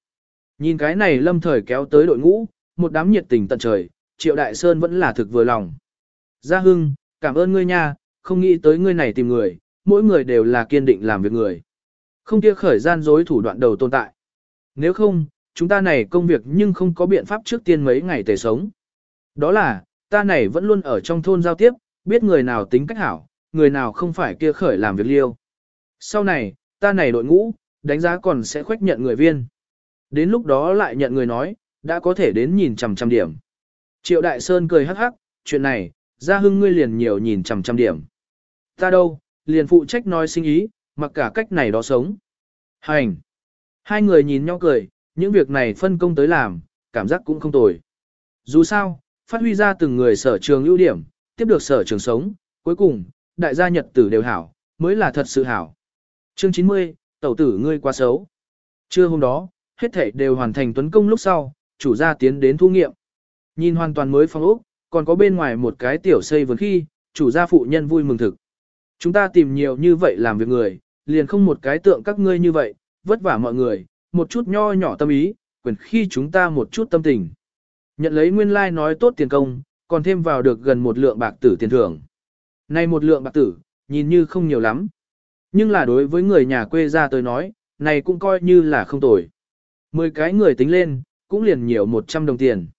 Nhìn cái này lâm thời kéo tới đội ngũ, một đám nhiệt tình tận trời, Triệu Đại Sơn vẫn là thực vừa lòng. Gia Hưng, cảm ơn ngươi nha, không nghĩ tới ngươi này tìm người, mỗi người đều là kiên định làm việc người. Không kia khởi gian dối thủ đoạn đầu tồn tại. Nếu không, chúng ta này công việc nhưng không có biện pháp trước tiên mấy ngày tề sống. Đó là, ta này vẫn luôn ở trong thôn giao tiếp, biết người nào tính cách hảo, người nào không phải kia khởi làm việc liêu. Sau này, ta này đội ngũ, đánh giá còn sẽ khoách nhận người viên. Đến lúc đó lại nhận người nói, đã có thể đến nhìn chằm chằm điểm. Triệu Đại Sơn cười hắc hắc, chuyện này, Gia hưng ngươi liền nhiều nhìn chằm chằm điểm. Ta đâu, liền phụ trách nói sinh ý, mặc cả cách này đó sống. Hành! Hai người nhìn nhau cười, những việc này phân công tới làm, cảm giác cũng không tồi. Dù sao, phát huy ra từng người sở trường ưu điểm, tiếp được sở trường sống, cuối cùng, đại gia nhật tử đều hảo, mới là thật sự hảo. Chương 90, tẩu tử ngươi quá xấu. Trưa hôm đó, hết thảy đều hoàn thành tuấn công lúc sau, chủ gia tiến đến thu nghiệm. Nhìn hoàn toàn mới phong ốc, còn có bên ngoài một cái tiểu xây vườn khi, chủ gia phụ nhân vui mừng thực. Chúng ta tìm nhiều như vậy làm việc người, liền không một cái tượng các ngươi như vậy, vất vả mọi người, một chút nho nhỏ tâm ý, quyền khi chúng ta một chút tâm tình. Nhận lấy nguyên lai like nói tốt tiền công, còn thêm vào được gần một lượng bạc tử tiền thưởng. Này một lượng bạc tử, nhìn như không nhiều lắm. Nhưng là đối với người nhà quê ra tới nói, này cũng coi như là không tồi. Mười cái người tính lên, cũng liền nhiều 100 đồng tiền.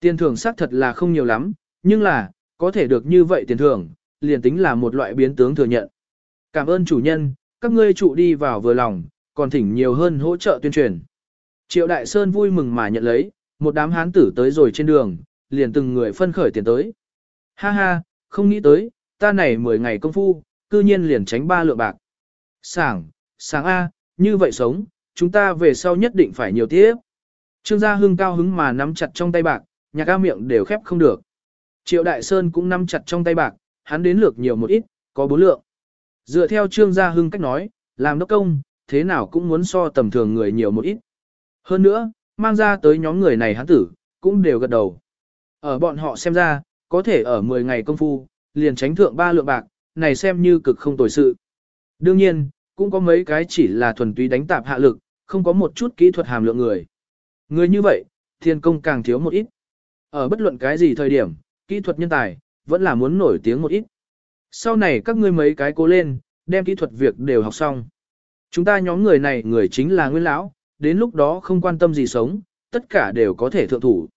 Tiền thưởng xác thật là không nhiều lắm, nhưng là, có thể được như vậy tiền thưởng, liền tính là một loại biến tướng thừa nhận. Cảm ơn chủ nhân, các ngươi trụ đi vào vừa lòng, còn thỉnh nhiều hơn hỗ trợ tuyên truyền. Triệu Đại Sơn vui mừng mà nhận lấy, một đám hán tử tới rồi trên đường, liền từng người phân khởi tiền tới. Ha ha, không nghĩ tới, ta này 10 ngày công phu, cư nhiên liền tránh ba lượng bạc. Sảng, sáng A, như vậy sống, chúng ta về sau nhất định phải nhiều tiếp. Trương Gia Hưng cao hứng mà nắm chặt trong tay bạc, nhà ca miệng đều khép không được. Triệu Đại Sơn cũng nắm chặt trong tay bạc, hắn đến lược nhiều một ít, có bốn lượng. Dựa theo Trương Gia Hưng cách nói, làm đốc công, thế nào cũng muốn so tầm thường người nhiều một ít. Hơn nữa, mang ra tới nhóm người này hắn tử, cũng đều gật đầu. Ở bọn họ xem ra, có thể ở 10 ngày công phu, liền tránh thượng ba lượng bạc, này xem như cực không tồi sự. Đương nhiên, cũng có mấy cái chỉ là thuần túy đánh tạp hạ lực, không có một chút kỹ thuật hàm lượng người. Người như vậy, thiên công càng thiếu một ít. Ở bất luận cái gì thời điểm, kỹ thuật nhân tài, vẫn là muốn nổi tiếng một ít. Sau này các ngươi mấy cái cố lên, đem kỹ thuật việc đều học xong. Chúng ta nhóm người này người chính là nguyên lão, đến lúc đó không quan tâm gì sống, tất cả đều có thể thượng thủ.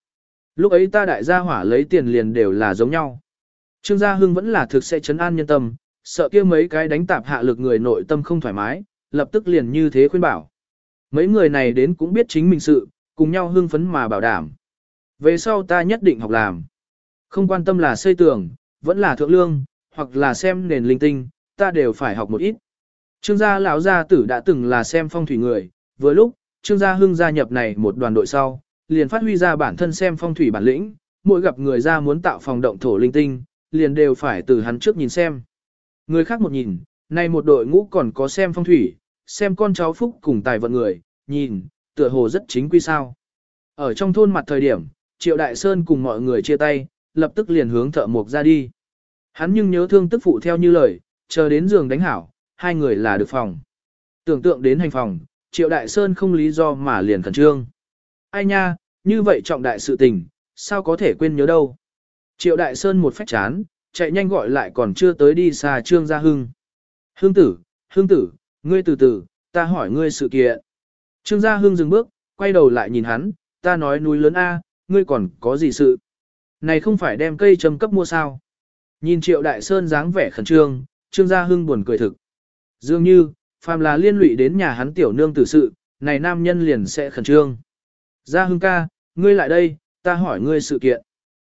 Lúc ấy ta đại gia hỏa lấy tiền liền đều là giống nhau. Trương Gia Hưng vẫn là thực sẽ chấn an nhân tâm, sợ kia mấy cái đánh tạp hạ lực người nội tâm không thoải mái, lập tức liền như thế khuyên bảo. Mấy người này đến cũng biết chính mình sự, cùng nhau hưng phấn mà bảo đảm. Về sau ta nhất định học làm. Không quan tâm là xây tường, vẫn là thượng lương, hoặc là xem nền linh tinh, ta đều phải học một ít. Trương gia lão gia tử đã từng là xem phong thủy người, vừa lúc, Trương gia hưng gia nhập này một đoàn đội sau, liền phát huy ra bản thân xem phong thủy bản lĩnh, mỗi gặp người ra muốn tạo phòng động thổ linh tinh, liền đều phải từ hắn trước nhìn xem. Người khác một nhìn, nay một đội ngũ còn có xem phong thủy, xem con cháu phúc cùng tài vận người, nhìn, tựa hồ rất chính quy sao. Ở trong thôn mặt thời điểm, Triệu Đại Sơn cùng mọi người chia tay, lập tức liền hướng thợ mộc ra đi. Hắn nhưng nhớ thương tức phụ theo như lời, chờ đến giường đánh hảo, hai người là được phòng. Tưởng tượng đến hành phòng, Triệu Đại Sơn không lý do mà liền khẩn trương. Ai nha, như vậy trọng đại sự tình, sao có thể quên nhớ đâu. Triệu Đại Sơn một phách chán, chạy nhanh gọi lại còn chưa tới đi xa Trương Gia Hưng. Hưng tử, Hưng tử, ngươi từ từ, ta hỏi ngươi sự kiện. Trương Gia Hưng dừng bước, quay đầu lại nhìn hắn, ta nói núi lớn A, ngươi còn có gì sự? Này không phải đem cây trầm cấp mua sao? Nhìn Triệu Đại Sơn dáng vẻ khẩn trương, Trương Gia Hưng buồn cười thực. Dường như, phàm là liên lụy đến nhà hắn tiểu nương tử sự, này nam nhân liền sẽ khẩn trương. Gia Hưng ca, ngươi lại đây, ta hỏi ngươi sự kiện.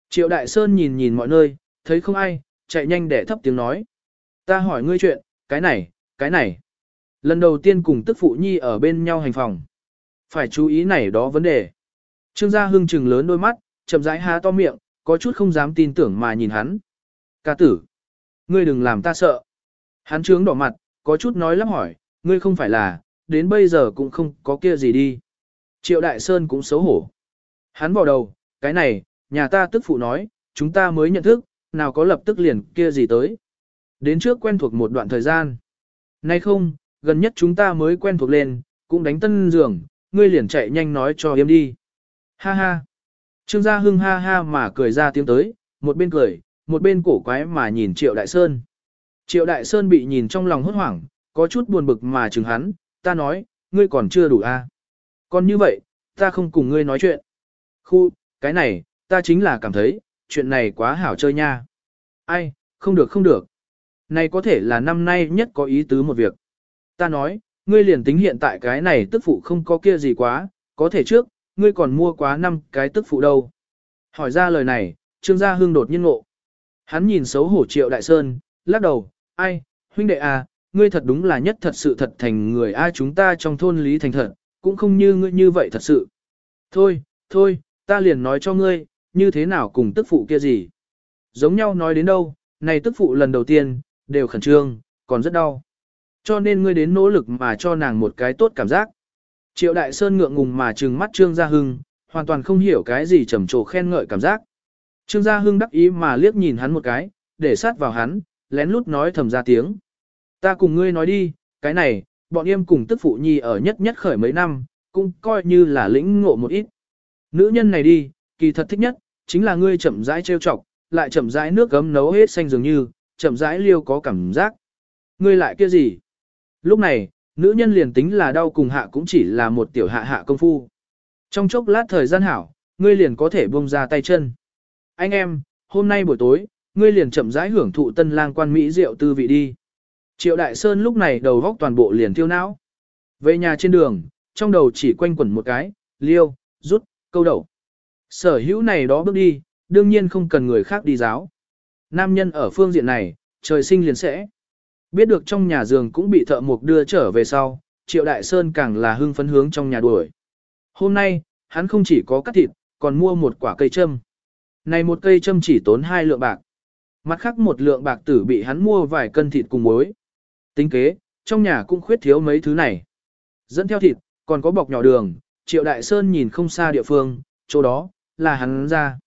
Triệu Đại Sơn nhìn nhìn mọi nơi, thấy không ai, chạy nhanh để thấp tiếng nói. Ta hỏi ngươi chuyện, cái này, cái này. Lần đầu tiên cùng tức phụ nhi ở bên nhau hành phòng. Phải chú ý này đó vấn đề. Trương Gia Hưng trừng lớn đôi mắt, chậm rãi há to miệng, có chút không dám tin tưởng mà nhìn hắn. Ca tử, ngươi đừng làm ta sợ. Hắn trướng đỏ mặt, có chút nói lắp hỏi, ngươi không phải là, đến bây giờ cũng không có kia gì đi. Triệu Đại Sơn cũng xấu hổ. Hắn vào đầu, cái này, nhà ta tức phụ nói, chúng ta mới nhận thức, nào có lập tức liền kia gì tới. Đến trước quen thuộc một đoạn thời gian. Nay không, gần nhất chúng ta mới quen thuộc lên, cũng đánh tân giường, ngươi liền chạy nhanh nói cho em đi. Ha ha. Trương Gia Hưng ha ha mà cười ra tiếng tới, một bên cười, một bên cổ quái mà nhìn Triệu Đại Sơn. Triệu Đại Sơn bị nhìn trong lòng hốt hoảng, có chút buồn bực mà chừng hắn, ta nói, ngươi còn chưa đủ a. À? Còn như vậy, ta không cùng ngươi nói chuyện. Khu, cái này, ta chính là cảm thấy, chuyện này quá hảo chơi nha. Ai, không được không được. Này có thể là năm nay nhất có ý tứ một việc. Ta nói, ngươi liền tính hiện tại cái này tức phụ không có kia gì quá, có thể trước, ngươi còn mua quá năm cái tức phụ đâu. Hỏi ra lời này, Trương Gia Hưng đột nhiên ngộ. Hắn nhìn xấu hổ triệu đại sơn, lắc đầu, ai, huynh đệ à, ngươi thật đúng là nhất thật sự thật thành người ai chúng ta trong thôn lý thành thật, cũng không như ngươi như vậy thật sự. Thôi, thôi, ta liền nói cho ngươi, như thế nào cùng tức phụ kia gì. Giống nhau nói đến đâu, này tức phụ lần đầu tiên, đều khẩn trương, còn rất đau. Cho nên ngươi đến nỗ lực mà cho nàng một cái tốt cảm giác. Triệu Đại Sơn ngượng ngùng mà trừng mắt Trương Gia Hưng, hoàn toàn không hiểu cái gì trầm trồ khen ngợi cảm giác. Trương Gia Hưng đắc ý mà liếc nhìn hắn một cái, để sát vào hắn, lén lút nói thầm ra tiếng. Ta cùng ngươi nói đi, cái này, bọn em cùng tức phụ nhi ở nhất nhất khởi mấy năm, cũng coi như là lĩnh ngộ một ít. Nữ nhân này đi, kỳ thật thích nhất, chính là ngươi chậm rãi trêu chọc, lại chậm rãi nước gấm nấu hết xanh dường như, chậm rãi liêu có cảm giác. Ngươi lại kia gì? Lúc này, nữ nhân liền tính là đau cùng hạ cũng chỉ là một tiểu hạ hạ công phu. Trong chốc lát thời gian hảo, ngươi liền có thể buông ra tay chân. Anh em, hôm nay buổi tối, ngươi liền chậm rãi hưởng thụ tân lang quan Mỹ rượu tư vị đi. Triệu Đại Sơn lúc này đầu góc toàn bộ liền tiêu não. Về nhà trên đường, trong đầu chỉ quanh quẩn một cái, liêu, rút, câu đầu. Sở hữu này đó bước đi, đương nhiên không cần người khác đi giáo. Nam nhân ở phương diện này, trời sinh liền sẽ. Biết được trong nhà giường cũng bị thợ mộc đưa trở về sau, Triệu Đại Sơn càng là hưng phấn hướng trong nhà đuổi. Hôm nay, hắn không chỉ có cắt thịt, còn mua một quả cây châm. Này một cây châm chỉ tốn hai lượng bạc. Mặt khác một lượng bạc tử bị hắn mua vài cân thịt cùng muối. Tính kế, trong nhà cũng khuyết thiếu mấy thứ này. Dẫn theo thịt, còn có bọc nhỏ đường, Triệu Đại Sơn nhìn không xa địa phương, chỗ đó, là hắn ra.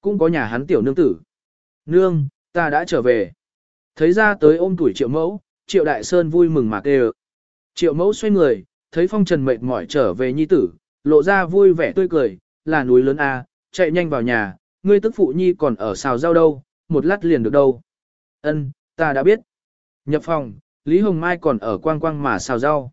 Cũng có nhà hắn tiểu nương tử. Nương, ta đã trở về. Thấy ra tới ôm tuổi triệu mẫu, triệu đại sơn vui mừng mà kêu. Triệu mẫu xoay người, thấy phong trần mệt mỏi trở về nhi tử, lộ ra vui vẻ tươi cười, là núi lớn a, chạy nhanh vào nhà, ngươi tức phụ nhi còn ở xào rau đâu, một lát liền được đâu. Ân, ta đã biết. Nhập phòng, Lý Hồng Mai còn ở quang quang mà xào rau.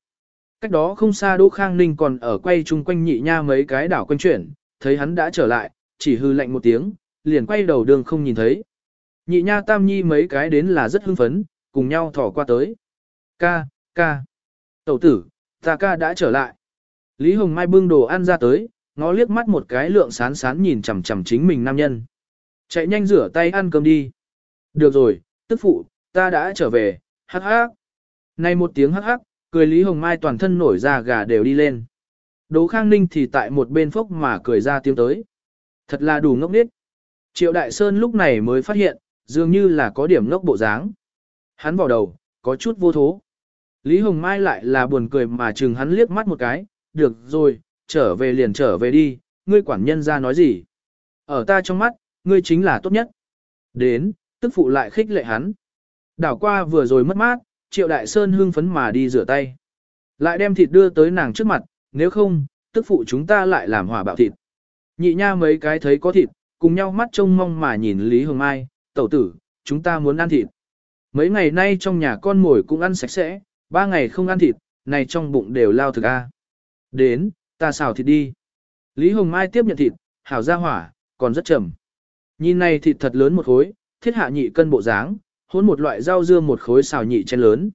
Cách đó không xa Đỗ Khang Ninh còn ở quay chung quanh nhị nha mấy cái đảo quanh chuyển, thấy hắn đã trở lại, chỉ hư lạnh một tiếng, liền quay đầu đường không nhìn thấy. Nhị nha tam nhi mấy cái đến là rất hưng phấn, cùng nhau thỏ qua tới. Ca, ca. Tẩu tử, ta ca đã trở lại. Lý Hồng Mai bưng đồ ăn ra tới, ngó liếc mắt một cái lượng sán sán nhìn chằm chằm chính mình nam nhân. Chạy nhanh rửa tay ăn cơm đi. Được rồi, tức phụ, ta đã trở về, hắc hắc. Này một tiếng hắc hắc, cười Lý Hồng Mai toàn thân nổi da gà đều đi lên. Đỗ Khang Ninh thì tại một bên phốc mà cười ra tiếng tới. Thật là đủ ngốc nghếch. Triệu Đại Sơn lúc này mới phát hiện, dường như là có điểm ngốc bộ dáng. Hắn vào đầu, có chút vô thố. Lý Hồng Mai lại là buồn cười mà chừng hắn liếc mắt một cái, được rồi, trở về liền trở về đi, ngươi quản nhân ra nói gì. Ở ta trong mắt, ngươi chính là tốt nhất. Đến, tức phụ lại khích lệ hắn. Đảo qua vừa rồi mất mát, Triệu Đại Sơn hưng phấn mà đi rửa tay. Lại đem thịt đưa tới nàng trước mặt, nếu không, tức phụ chúng ta lại làm hỏa bạo thịt. Nhị nha mấy cái thấy có thịt, cùng nhau mắt trông mong mà nhìn Lý Hồng Mai, tẩu tử, chúng ta muốn ăn thịt. Mấy ngày nay trong nhà con mồi cũng ăn sạch sẽ, ba ngày không ăn thịt, này trong bụng đều lao thực a. Đến, ta xào thịt đi. Lý Hồng Mai tiếp nhận thịt, hảo ra hỏa, còn rất chậm. Nhìn này thịt thật lớn một khối, thiết hạ nhị cân bộ dáng, hôn một loại rau dưa một khối xào nhị chén lớn.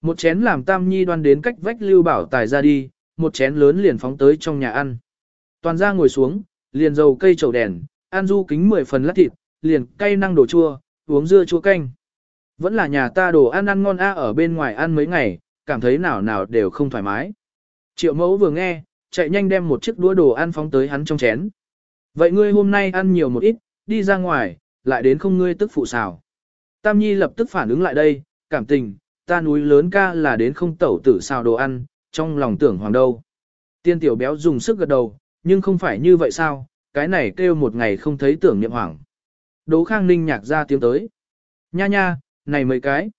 Một chén làm tam nhi đoan đến cách vách lưu bảo tài ra đi, một chén lớn liền phóng tới trong nhà ăn. Toàn ra ngồi xuống, liền dầu cây chậu đèn, An du kính 10 phần lát thịt, liền cay năng đồ chua, uống dưa chua canh. Vẫn là nhà ta đồ ăn ăn ngon a ở bên ngoài ăn mấy ngày, cảm thấy nào nào đều không thoải mái. Triệu mẫu vừa nghe, chạy nhanh đem một chiếc đũa đồ ăn phóng tới hắn trong chén. Vậy ngươi hôm nay ăn nhiều một ít, đi ra ngoài, lại đến không ngươi tức phụ xào. Tam Nhi lập tức phản ứng lại đây, cảm tình, ta núi lớn ca là đến không tẩu tử xào đồ ăn, trong lòng tưởng hoàng đâu. Tiên tiểu béo dùng sức gật đầu, nhưng không phải như vậy sao, cái này kêu một ngày không thấy tưởng niệm hoàng. Đỗ Khang Ninh nhạc ra tiếng tới. Nha nha, này mấy cái.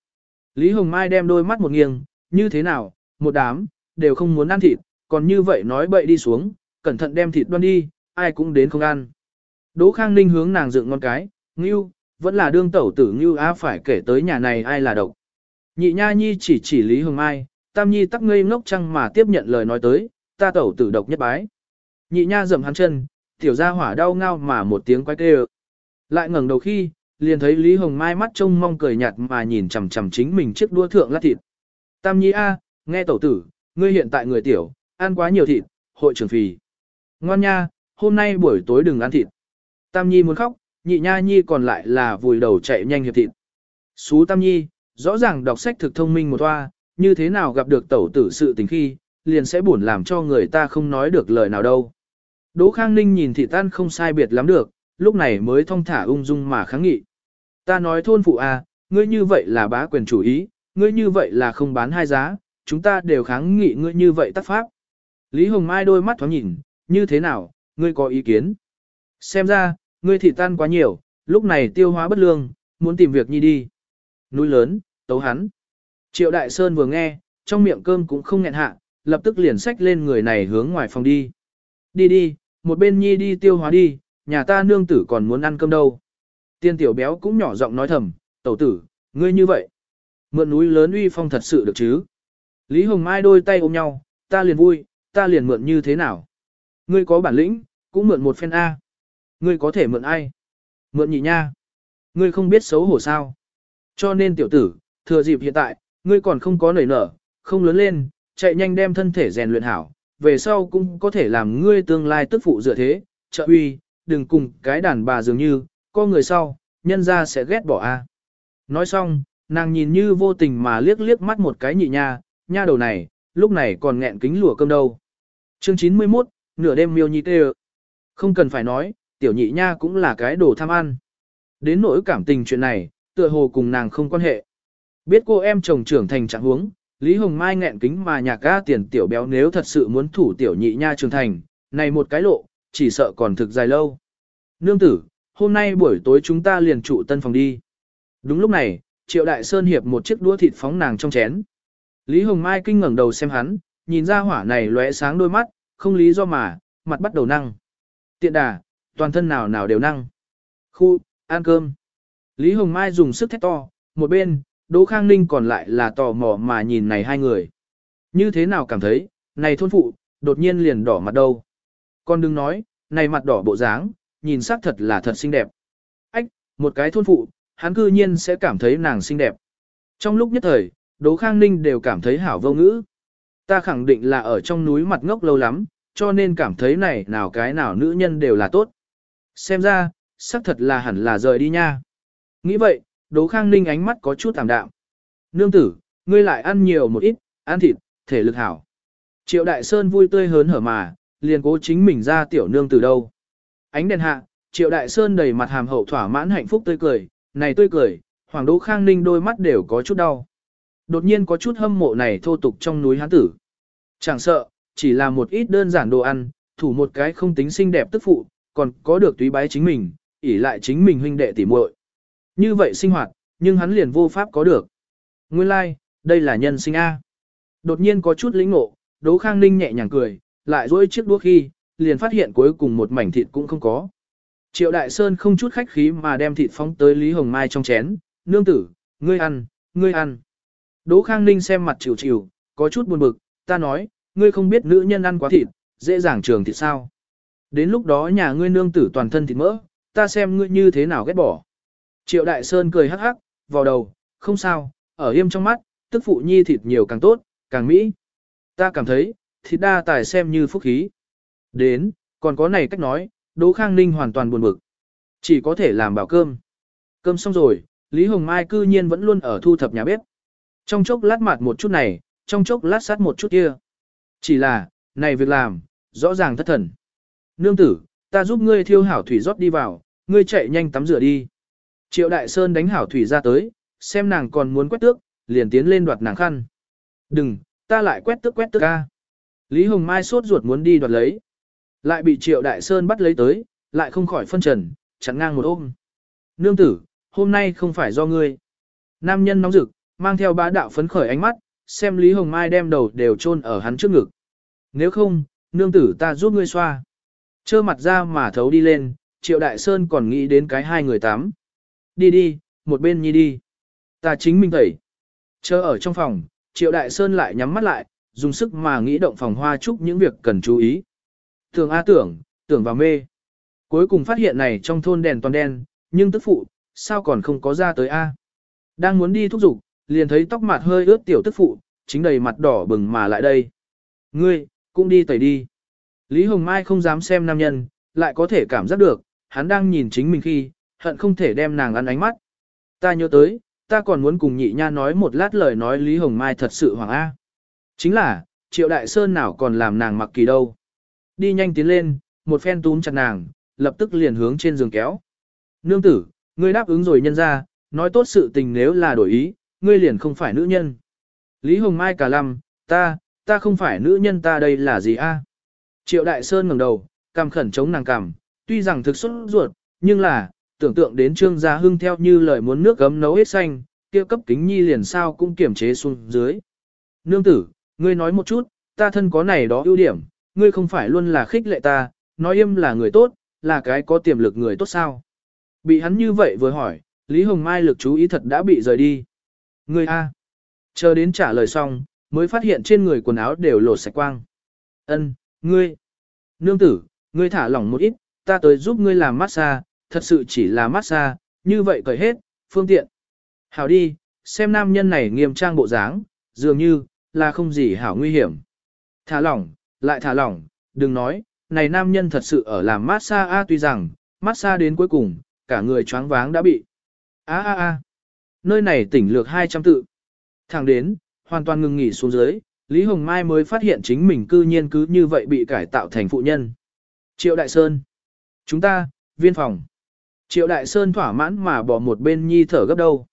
Lý Hồng Mai đem đôi mắt một nghiêng, như thế nào, một đám, đều không muốn ăn thịt, còn như vậy nói bậy đi xuống, cẩn thận đem thịt đoan đi, ai cũng đến không ăn. Đỗ Khang Ninh hướng nàng dựng ngon cái, ngưu, vẫn là đương tẩu tử ngưu á phải kể tới nhà này ai là độc. Nhị nha nhi chỉ chỉ Lý Hồng Mai, tam nhi tắc ngây ngốc chăng mà tiếp nhận lời nói tới, ta tẩu tử độc nhất bái. Nhị nha dầm hắn chân, tiểu ra hỏa đau ngao mà một tiếng quay kêu. Lại ngẩng đầu khi, liền thấy Lý Hồng Mai mắt trông mong cười nhạt mà nhìn chằm chằm chính mình chiếc đua thượng lát thịt. Tam nhi a, nghe tẩu tử, ngươi hiện tại người tiểu, ăn quá nhiều thịt, hội trưởng phì. Ngoan nha, hôm nay buổi tối đừng ăn thịt. Tam nhi muốn khóc, nhị nha nhi còn lại là vùi đầu chạy nhanh hiệp thịt. Xú Tam nhi, rõ ràng đọc sách thực thông minh một toa, như thế nào gặp được tẩu tử sự tình khi, liền sẽ buồn làm cho người ta không nói được lời nào đâu. Đỗ Khang Ninh nhìn thị tan không sai biệt lắm được, lúc này mới thong thả ung dung mà kháng nghị. Ta nói thôn phụ à, ngươi như vậy là bá quyền chủ ý, ngươi như vậy là không bán hai giá, chúng ta đều kháng nghị ngươi như vậy tác pháp. Lý Hồng Mai đôi mắt thoáng nhìn, như thế nào, ngươi có ý kiến? Xem ra, ngươi thị tan quá nhiều, lúc này tiêu hóa bất lương, muốn tìm việc nhi đi. Núi lớn, tấu hắn. Triệu Đại Sơn vừa nghe, trong miệng cơm cũng không nghẹn hạ, lập tức liền xách lên người này hướng ngoài phòng đi. Đi đi, một bên nhi đi tiêu hóa đi, nhà ta nương tử còn muốn ăn cơm đâu. Tiên tiểu béo cũng nhỏ giọng nói thầm, tẩu tử, ngươi như vậy. Mượn núi lớn uy phong thật sự được chứ. Lý Hồng Mai đôi tay ôm nhau, ta liền vui, ta liền mượn như thế nào. Ngươi có bản lĩnh, cũng mượn một phen A. Ngươi có thể mượn ai? Mượn nhị nha. Ngươi không biết xấu hổ sao. Cho nên tiểu tử, thừa dịp hiện tại, ngươi còn không có nảy nở, không lớn lên, chạy nhanh đem thân thể rèn luyện hảo, về sau cũng có thể làm ngươi tương lai tức phụ dựa thế, trợ uy, đừng cùng cái đàn bà dường như, có người sau, nhân ra sẽ ghét bỏ a. Nói xong, nàng nhìn như vô tình mà liếc liếc mắt một cái nhị nha, nha đầu này, lúc này còn nghẹn kính lùa cơm đâu. Chương 91, nửa đêm miêu nhi tê Không cần phải nói, tiểu nhị nha cũng là cái đồ tham ăn. Đến nỗi cảm tình chuyện này, tựa hồ cùng nàng không quan hệ. Biết cô em chồng trưởng thành trạng huống, Lý Hồng Mai nghẹn kính mà nhạc ga tiền tiểu béo nếu thật sự muốn thủ tiểu nhị nha trưởng thành, này một cái lộ, chỉ sợ còn thực dài lâu. Nương tử, hôm nay buổi tối chúng ta liền trụ tân phòng đi. Đúng lúc này, Triệu Đại Sơn hiệp một chiếc đũa thịt phóng nàng trong chén. Lý Hồng Mai kinh ngẩng đầu xem hắn, nhìn ra hỏa này lóe sáng đôi mắt, không lý do mà, mặt bắt đầu năng. Tiện đà, toàn thân nào nào đều năng. Khu, ăn cơm. Lý Hồng Mai dùng sức thét to, một bên, Đỗ Khang Ninh còn lại là tò mò mà nhìn này hai người. Như thế nào cảm thấy, này thôn phụ, đột nhiên liền đỏ mặt đâu. Con đừng nói, này mặt đỏ bộ dáng, nhìn sắc thật là thật xinh đẹp. Ách, một cái thôn phụ, hắn cư nhiên sẽ cảm thấy nàng xinh đẹp. Trong lúc nhất thời, Đỗ Khang Ninh đều cảm thấy hảo vô ngữ. Ta khẳng định là ở trong núi mặt ngốc lâu lắm, cho nên cảm thấy này nào cái nào nữ nhân đều là tốt. Xem ra, sắc thật là hẳn là rời đi nha. Nghĩ vậy, Đỗ Khang Ninh ánh mắt có chút tạm đạm. Nương tử, ngươi lại ăn nhiều một ít, ăn thịt, thể lực hảo. Triệu Đại Sơn vui tươi hớn hở mà, liền cố chính mình ra tiểu nương từ đâu. Ánh đèn hạ, Triệu Đại Sơn đầy mặt hàm hậu thỏa mãn hạnh phúc tươi cười, này tươi cười, Hoàng Đỗ Khang Ninh đôi mắt đều có chút đau. Đột nhiên có chút hâm mộ này thô tục trong núi hán tử. Chẳng sợ, chỉ là một ít đơn giản đồ ăn, thủ một cái không tính xinh đẹp tức phụ, còn có được túy bái chính mình, ỷ lại chính mình huynh đệ tỉ muội. Như vậy sinh hoạt, nhưng hắn liền vô pháp có được. Nguyên lai, like, đây là nhân sinh A. Đột nhiên có chút lĩnh ngộ, Đỗ Khang Ninh nhẹ nhàng cười, lại dỗi chiếc đũa khi, liền phát hiện cuối cùng một mảnh thịt cũng không có. Triệu Đại Sơn không chút khách khí mà đem thịt phóng tới Lý Hồng Mai trong chén, nương tử, ngươi ăn, ngươi ăn. Đỗ Khang Ninh xem mặt chịu chịu, có chút buồn bực, ta nói, ngươi không biết nữ nhân ăn quá thịt, dễ dàng trường thịt sao. Đến lúc đó nhà ngươi nương tử toàn thân thịt mỡ, ta xem ngươi như thế nào ghét bỏ. Triệu Đại Sơn cười hắc hắc, vào đầu, không sao, ở yêm trong mắt, tức phụ nhi thịt nhiều càng tốt, càng mỹ. Ta cảm thấy, thịt đa tài xem như phúc khí. Đến, còn có này cách nói, Đỗ Khang Ninh hoàn toàn buồn bực. Chỉ có thể làm bảo cơm. Cơm xong rồi, Lý Hồng Mai cư nhiên vẫn luôn ở thu thập nhà bếp. Trong chốc lát mặt một chút này, trong chốc lát sát một chút kia. Chỉ là, này việc làm, rõ ràng thất thần. Nương tử, ta giúp ngươi thiêu hảo thủy rót đi vào, ngươi chạy nhanh tắm rửa đi. Triệu Đại Sơn đánh hảo thủy ra tới, xem nàng còn muốn quét tước, liền tiến lên đoạt nàng khăn. Đừng, ta lại quét tước quét tước ca. Lý Hồng Mai sốt ruột muốn đi đoạt lấy. Lại bị Triệu Đại Sơn bắt lấy tới, lại không khỏi phân trần, chặn ngang một ôm. Nương tử, hôm nay không phải do ngươi. Nam nhân nóng rực, mang theo bá đạo phấn khởi ánh mắt, xem Lý Hồng Mai đem đầu đều chôn ở hắn trước ngực. Nếu không, nương tử ta giúp ngươi xoa. Chơ mặt ra mà thấu đi lên, Triệu Đại Sơn còn nghĩ đến cái hai người tắm. Đi đi, một bên nhi đi. Ta chính mình tẩy. Chơ ở trong phòng, Triệu Đại Sơn lại nhắm mắt lại, dùng sức mà nghĩ động phòng hoa chúc những việc cần chú ý. Tưởng A tưởng, tưởng vào mê. Cuối cùng phát hiện này trong thôn đèn toàn đen, nhưng tức phụ, sao còn không có ra tới A. Đang muốn đi thúc giục, liền thấy tóc mặt hơi ướt tiểu tức phụ, chính đầy mặt đỏ bừng mà lại đây. Ngươi, cũng đi tẩy đi. Lý Hồng Mai không dám xem nam nhân, lại có thể cảm giác được, hắn đang nhìn chính mình khi, hận không thể đem nàng ăn ánh mắt. Ta nhớ tới, ta còn muốn cùng nhị nha nói một lát lời nói Lý Hồng Mai thật sự hoàng A. Chính là, Triệu Đại Sơn nào còn làm nàng mặc kỳ đâu. Đi nhanh tiến lên, một phen túm chặt nàng, lập tức liền hướng trên giường kéo. Nương tử, ngươi đáp ứng rồi nhân ra, nói tốt sự tình nếu là đổi ý, ngươi liền không phải nữ nhân. Lý Hồng Mai cả lăm, ta, ta không phải nữ nhân ta đây là gì a? Triệu Đại Sơn ngẩng đầu, cằm khẩn chống nàng cằm, tuy rằng thực xuất ruột, nhưng là, tưởng tượng đến Trương Gia Hưng theo như lời muốn nước gấm nấu hết xanh, kia cấp kính nhi liền sao cũng kiểm chế xuống dưới. Nương tử, ngươi nói một chút, ta thân có này đó ưu điểm, ngươi không phải luôn là khích lệ ta, nói im là người tốt, là cái có tiềm lực người tốt sao. Bị hắn như vậy vừa hỏi, Lý Hồng Mai lực chú ý thật đã bị rời đi. Ngươi A. Chờ đến trả lời xong, mới phát hiện trên người quần áo đều lột sạch quang. Ân, ngươi. Nương tử, ngươi thả lỏng một ít, ta tới giúp ngươi làm massage, thật sự chỉ là massage, như vậy cởi hết, phương tiện. Hảo đi, xem nam nhân này nghiêm trang bộ dáng, dường như, là không gì hảo nguy hiểm. Thả lỏng, lại thả lỏng, đừng nói, này nam nhân thật sự ở làm massage a tuy rằng, massage đến cuối cùng, cả người choáng váng đã bị. A a a, nơi này tỉnh lược 200 tự. Thẳng đến, hoàn toàn ngừng nghỉ xuống dưới, Lý Hồng Mai mới phát hiện chính mình cư nhiên cứ như vậy bị cải tạo thành phụ nhân. Triệu Đại Sơn. Chúng ta, viên phòng. Triệu Đại Sơn thỏa mãn mà bỏ một bên nhi thở gấp đâu.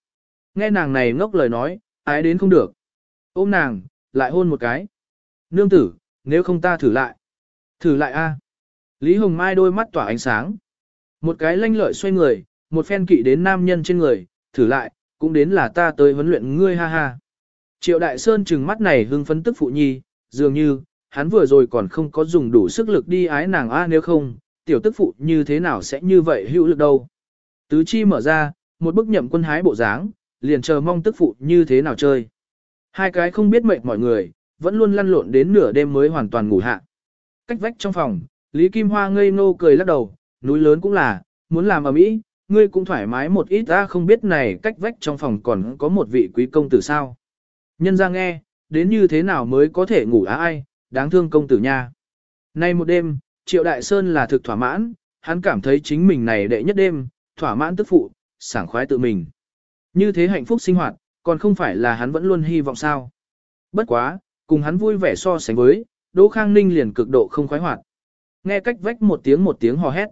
Nghe nàng này ngốc lời nói, ái đến không được. Ôm nàng, lại hôn một cái. Nương tử, nếu không ta thử lại. Thử lại a. Lý Hồng Mai đôi mắt tỏa ánh sáng. Một cái lanh lợi xoay người, một phen kỵ đến nam nhân trên người, thử lại, cũng đến là ta tới huấn luyện ngươi ha ha. Triệu Đại Sơn trừng mắt này hưng phấn tức phụ nhi, dường như, hắn vừa rồi còn không có dùng đủ sức lực đi ái nàng a nếu không, tiểu tức phụ như thế nào sẽ như vậy hữu lực đâu. Tứ chi mở ra, một bức nhậm quân hái bộ dáng, liền chờ mong tức phụ như thế nào chơi. Hai cái không biết mệt mọi người, vẫn luôn lăn lộn đến nửa đêm mới hoàn toàn ngủ hạ. Cách vách trong phòng, Lý Kim Hoa ngây ngô cười lắc đầu, núi lớn cũng là, muốn làm ở mỹ, ngươi cũng thoải mái một ít ta không biết này cách vách trong phòng còn có một vị quý công tử sao. Nhân ra nghe, đến như thế nào mới có thể ngủ á ai, đáng thương công tử nha. Nay một đêm, Triệu Đại Sơn là thực thỏa mãn, hắn cảm thấy chính mình này đệ nhất đêm, thỏa mãn tức phụ, sảng khoái tự mình. Như thế hạnh phúc sinh hoạt, còn không phải là hắn vẫn luôn hy vọng sao. Bất quá, cùng hắn vui vẻ so sánh với, Đỗ Khang Ninh liền cực độ không khoái hoạt. Nghe cách vách một tiếng một tiếng hò hét.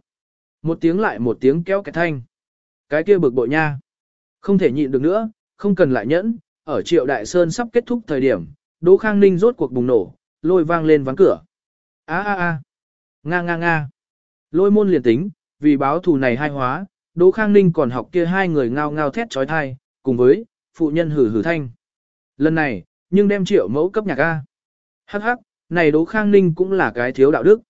Một tiếng lại một tiếng kéo cái thanh. Cái kia bực bội nha. Không thể nhịn được nữa, không cần lại nhẫn, ở triệu đại sơn sắp kết thúc thời điểm, Đỗ Khang Ninh rốt cuộc bùng nổ, lôi vang lên ván cửa. A a a. Nga nga nga. Lôi môn liền tính, vì báo thù này hai hóa, Đỗ Khang Ninh còn học kia hai người ngao ngao thét trói thai, cùng với, phụ nhân hử hử thanh. Lần này, nhưng đem triệu mẫu cấp nhạc A. Hắc hắc, này Đỗ Khang Ninh cũng là cái thiếu đạo đức.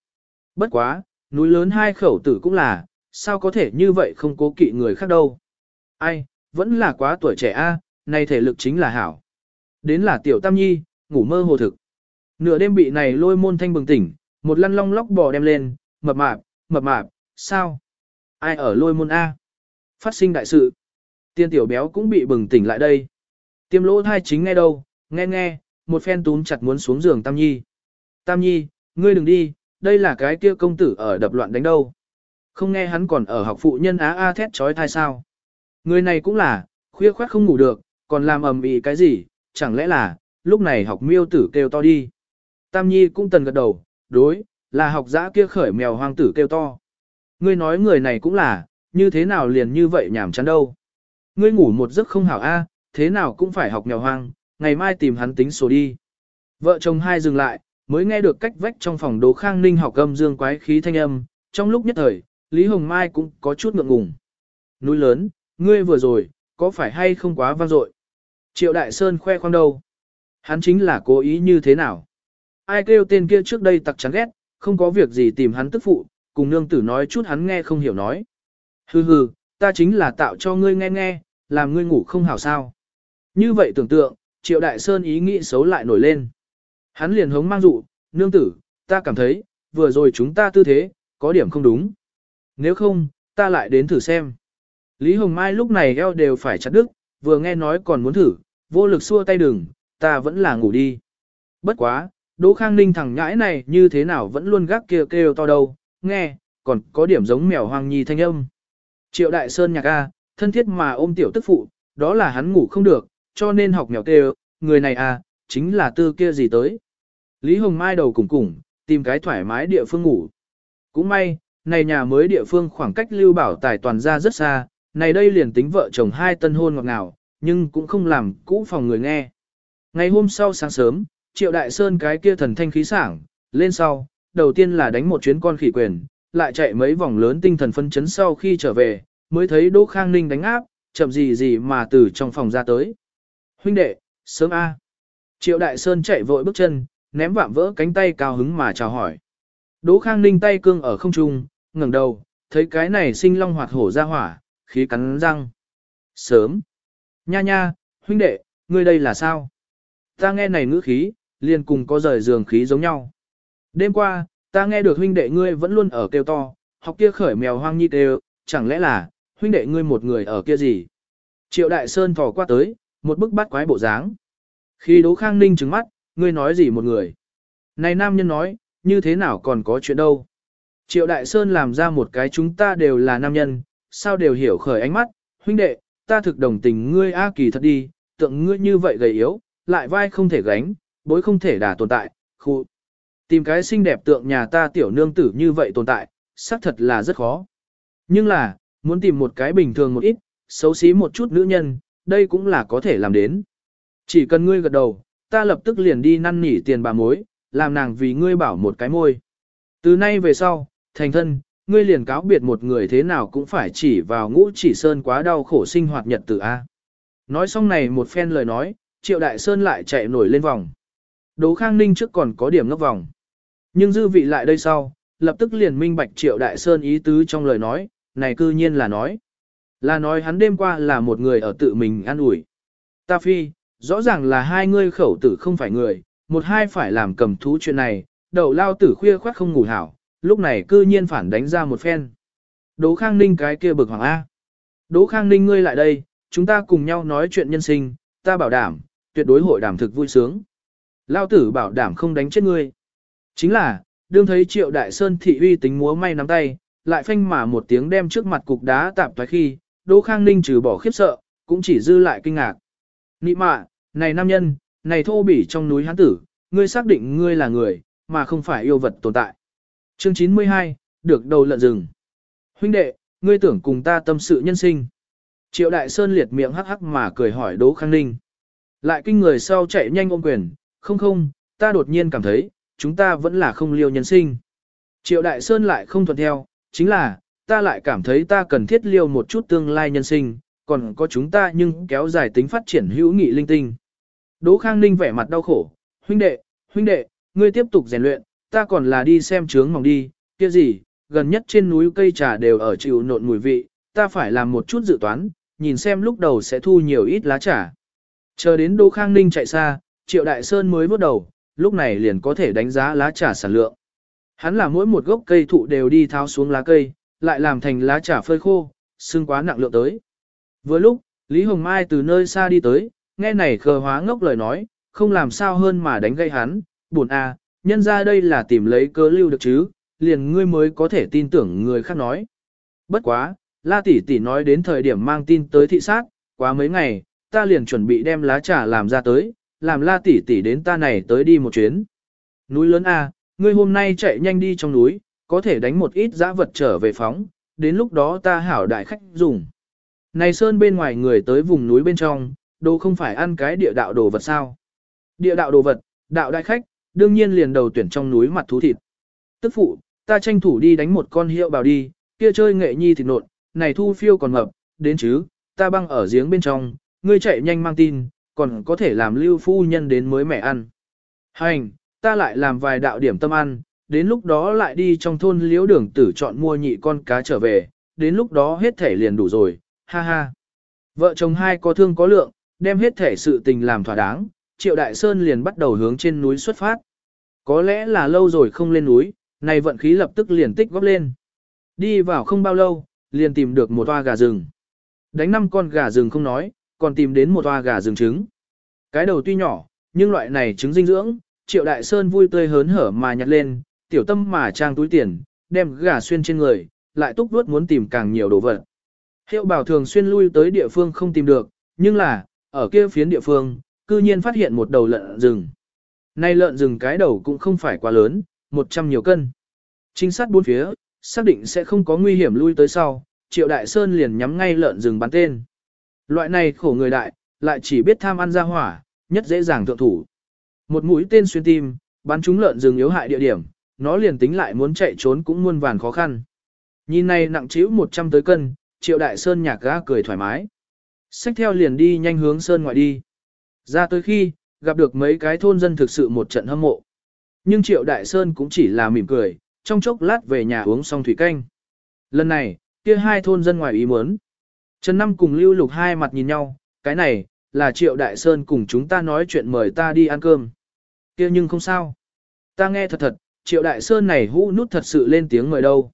Bất quá, núi lớn hai khẩu tử cũng là, sao có thể như vậy không cố kỵ người khác đâu. Ai, vẫn là quá tuổi trẻ A, này thể lực chính là hảo. Đến là tiểu tam nhi, ngủ mơ hồ thực. Nửa đêm bị này lôi môn thanh bừng tỉnh, một lăn long lóc bò đem lên, mập mạp, mập mạp, sao? Ai ở lôi môn A? Phát sinh đại sự. Tiên tiểu béo cũng bị bừng tỉnh lại đây. Tiêm lỗ thai chính nghe đâu, nghe nghe, một phen túm chặt muốn xuống giường Tam Nhi. Tam Nhi, ngươi đừng đi, đây là cái kia công tử ở đập loạn đánh đâu. Không nghe hắn còn ở học phụ nhân á a thét trói thai sao. Người này cũng là, khuya khoát không ngủ được, còn làm ầm ĩ cái gì, chẳng lẽ là, lúc này học miêu tử kêu to đi. Tam Nhi cũng tần gật đầu, đối, là học giã kia khởi mèo hoang tử kêu to. Ngươi nói người này cũng là, như thế nào liền như vậy nhảm chán đâu. Ngươi ngủ một giấc không hảo a, thế nào cũng phải học mèo hoang, ngày mai tìm hắn tính số đi. Vợ chồng hai dừng lại, mới nghe được cách vách trong phòng Đỗ Khang Ninh học âm dương quái khí thanh âm, trong lúc nhất thời, Lý Hồng Mai cũng có chút ngượng ngùng. Núi lớn, ngươi vừa rồi, có phải hay không quá vang dội? Triệu Đại Sơn khoe khoang đâu? Hắn chính là cố ý như thế nào? Ai kêu tên kia trước đây tặc chán ghét, không có việc gì tìm hắn tức phụ, cùng nương tử nói chút hắn nghe không hiểu nói. Hừ hừ, ta chính là tạo cho ngươi nghe nghe, làm ngươi ngủ không hảo sao. Như vậy tưởng tượng, Triệu Đại Sơn ý nghĩ xấu lại nổi lên. Hắn liền hống mang dụ, nương tử, ta cảm thấy, vừa rồi chúng ta tư thế, có điểm không đúng. Nếu không, ta lại đến thử xem. Lý Hồng Mai lúc này eo đều phải chặt đứt, vừa nghe nói còn muốn thử, vô lực xua tay đừng, ta vẫn là ngủ đi. Bất quá, Đỗ Khang Ninh thằng nhãi này như thế nào vẫn luôn gác kia kêu, kêu to đâu, nghe, còn có điểm giống mèo hoang nhi thanh âm. Triệu Đại Sơn nhạc A, thân thiết mà ôm tiểu tức phụ, đó là hắn ngủ không được, cho nên học mèo kêu, người này à, chính là tư kia gì tới. Lý Hồng Mai đầu cùng cùng, tìm cái thoải mái địa phương ngủ. Cũng may, này nhà mới địa phương khoảng cách lưu bảo tài toàn ra rất xa, này đây liền tính vợ chồng hai tân hôn ngọt ngào, nhưng cũng không làm cũ phòng người nghe. Ngày hôm sau sáng sớm, Triệu Đại Sơn cái kia thần thanh khí sảng, lên sau, đầu tiên là đánh một chuyến con khỉ quyền, lại chạy mấy vòng lớn tinh thần phân chấn sau khi trở về, mới thấy Đỗ Khang Ninh đánh áp, chậm gì gì mà từ trong phòng ra tới. Huynh đệ, sớm A. Triệu Đại Sơn chạy vội bước chân, ném vạm vỡ cánh tay cao hứng mà chào hỏi. Đỗ Khang Ninh tay cương ở không trung, ngẩng đầu, thấy cái này sinh long hoạt hổ ra hỏa, khí cắn răng. Sớm. Nha nha, huynh đệ, ngươi đây là sao? Ta nghe này ngữ khí, liền cùng có rời giường khí giống nhau. Đêm qua, ta nghe được huynh đệ ngươi vẫn luôn ở kêu to, học kia khởi mèo hoang nhi kêu, chẳng lẽ là, huynh đệ ngươi một người ở kia gì? Triệu Đại Sơn thò qua tới, một bức bắt quái bộ dáng. Khi Đỗ Khang Ninh trừng mắt, ngươi nói gì một người? Này nam nhân nói, như thế nào còn có chuyện đâu? Triệu Đại Sơn làm ra một cái chúng ta đều là nam nhân, sao đều hiểu khởi ánh mắt, huynh đệ, ta thực đồng tình ngươi A kỳ thật đi, tượng ngươi như vậy gầy yếu, lại vai không thể gánh, bối không thể đả tồn tại, khu. Tìm cái xinh đẹp tượng nhà ta tiểu nương tử như vậy tồn tại, xác thật là rất khó. Nhưng là, muốn tìm một cái bình thường một ít, xấu xí một chút nữ nhân, đây cũng là có thể làm đến. Chỉ cần ngươi gật đầu, ta lập tức liền đi năn nỉ tiền bà mối, làm nàng vì ngươi bảo một cái môi. Từ nay về sau, thành thân, ngươi liền cáo biệt một người thế nào cũng phải chỉ vào ngũ chỉ sơn quá đau khổ sinh hoạt nhật tử A. Nói xong này một phen lời nói, triệu đại sơn lại chạy nổi lên vòng. Đỗ Khang Ninh trước còn có điểm ngốc vòng. Nhưng dư vị lại đây sau, lập tức liền minh bạch triệu đại sơn ý tứ trong lời nói, này cư nhiên là nói. Là nói hắn đêm qua là một người ở tự mình an ủi. Ta phi, rõ ràng là hai ngươi khẩu tử không phải người, một hai phải làm cầm thú chuyện này, đầu lao tử khuya khoát không ngủ hảo, lúc này cư nhiên phản đánh ra một phen. Đỗ Khang Ninh cái kia bực hoàng A. Đỗ Khang Ninh ngươi lại đây, chúng ta cùng nhau nói chuyện nhân sinh, ta bảo đảm, tuyệt đối hội đảm thực vui sướng. Lao tử bảo đảm không đánh chết ngươi. Chính là, đương thấy triệu đại sơn thị uy tính múa may nắm tay, lại phanh mà một tiếng đem trước mặt cục đá tạp thoái khi, Đỗ Khang Ninh trừ bỏ khiếp sợ, cũng chỉ dư lại kinh ngạc. Nị mạ, này nam nhân, này thô bỉ trong núi hán tử, ngươi xác định ngươi là người, mà không phải yêu vật tồn tại. Chương 92, được đầu lợn rừng. Huynh đệ, ngươi tưởng cùng ta tâm sự nhân sinh. Triệu Đại Sơn liệt miệng hắc hắc mà cười hỏi Đỗ Khang Ninh. Lại kinh người sau chạy nhanh ôm quyền, không không, ta đột nhiên cảm thấy, chúng ta vẫn là không liêu nhân sinh. Triệu Đại Sơn lại không thuận theo, chính là, ta lại cảm thấy ta cần thiết liêu một chút tương lai nhân sinh, còn có chúng ta nhưng kéo dài tính phát triển hữu nghị linh tinh. Đỗ Khang Ninh vẻ mặt đau khổ, huynh đệ, huynh đệ, ngươi tiếp tục rèn luyện, ta còn là đi xem trướng mỏng đi, kia gì, gần nhất trên núi cây trà đều ở chịu nộn mùi vị, ta phải làm một chút dự toán, nhìn xem lúc đầu sẽ thu nhiều ít lá trà. Chờ đến Đỗ Khang Ninh chạy xa, Triệu Đại Sơn mới bước đầu, lúc này liền có thể đánh giá lá trà sản lượng. Hắn là mỗi một gốc cây thụ đều đi tháo xuống lá cây, lại làm thành lá trà phơi khô, xương quá nặng lượng tới. Vừa lúc, Lý Hồng Mai từ nơi xa đi tới, nghe này khờ hóa ngốc lời nói, không làm sao hơn mà đánh gây hắn, buồn à, nhân ra đây là tìm lấy cớ lưu được chứ, liền ngươi mới có thể tin tưởng người khác nói. Bất quá, La tỷ tỷ nói đến thời điểm mang tin tới thị sát, quá mấy ngày, ta liền chuẩn bị đem lá trà làm ra tới, làm La tỷ tỷ đến ta này tới đi một chuyến. Núi lớn a, ngươi hôm nay chạy nhanh đi trong núi, có thể đánh một ít dã vật trở về phóng, đến lúc đó ta hảo đại khách dùng. Này sơn bên ngoài người tới vùng núi bên trong, đồ không phải ăn cái địa đạo đồ vật sao. Địa đạo đồ vật, đạo đại khách, đương nhiên liền đầu tuyển trong núi mặt thú thịt. Tức phụ, ta tranh thủ đi đánh một con hiệu bào đi, kia chơi nghệ nhi thịt nộn, này thu phiêu còn mập, đến chứ, ta băng ở giếng bên trong, ngươi chạy nhanh mang tin, còn có thể làm lưu phu nhân đến mới mẹ ăn. Hành, ta lại làm vài đạo điểm tâm ăn, đến lúc đó lại đi trong thôn liễu đường tử chọn mua nhị con cá trở về, đến lúc đó hết thể liền đủ rồi, ha ha. Vợ chồng hai có thương có lượng, đem hết thể sự tình làm thỏa đáng, Triệu Đại Sơn liền bắt đầu hướng trên núi xuất phát. Có lẽ là lâu rồi không lên núi, này vận khí lập tức liền tích góp lên. Đi vào không bao lâu, liền tìm được một toa gà rừng. Đánh năm con gà rừng không nói, còn tìm đến một toa gà rừng trứng. Cái đầu tuy nhỏ, nhưng loại này trứng dinh dưỡng, Triệu Đại Sơn vui tươi hớn hở mà nhặt lên, tiểu tâm mà trang túi tiền, đem gà xuyên trên người, lại túc vuốt muốn tìm càng nhiều đồ vật. Hiệu bảo thường xuyên lui tới địa phương không tìm được, nhưng là, ở kia phiến địa phương, cư nhiên phát hiện một đầu lợn rừng. Nay lợn rừng cái đầu cũng không phải quá lớn, 100 nhiều cân. Trinh sát bốn phía, xác định sẽ không có nguy hiểm lui tới sau, Triệu Đại Sơn liền nhắm ngay lợn rừng bắn tên. Loại này khổ người đại, lại chỉ biết tham ăn ra hỏa, nhất dễ dàng thượng thủ. Một mũi tên xuyên tim, bắn trúng lợn rừng yếu hại địa điểm, nó liền tính lại muốn chạy trốn cũng muôn vàn khó khăn. Nhìn này nặng trĩu 100 tới cân, Triệu Đại Sơn nhạc ga cười thoải mái. Xách theo liền đi nhanh hướng Sơn ngoại đi. Ra tới khi, gặp được mấy cái thôn dân thực sự một trận hâm mộ. Nhưng Triệu Đại Sơn cũng chỉ là mỉm cười, trong chốc lát về nhà uống xong thủy canh. Lần này, kia hai thôn dân ngoài ý muốn. Trần Năm cùng Lưu Lục hai mặt nhìn nhau, cái này, là Triệu Đại Sơn cùng chúng ta nói chuyện mời ta đi ăn cơm kia nhưng không sao. Ta nghe thật thật, Triệu Đại Sơn này hũ nút thật sự lên tiếng mời đâu.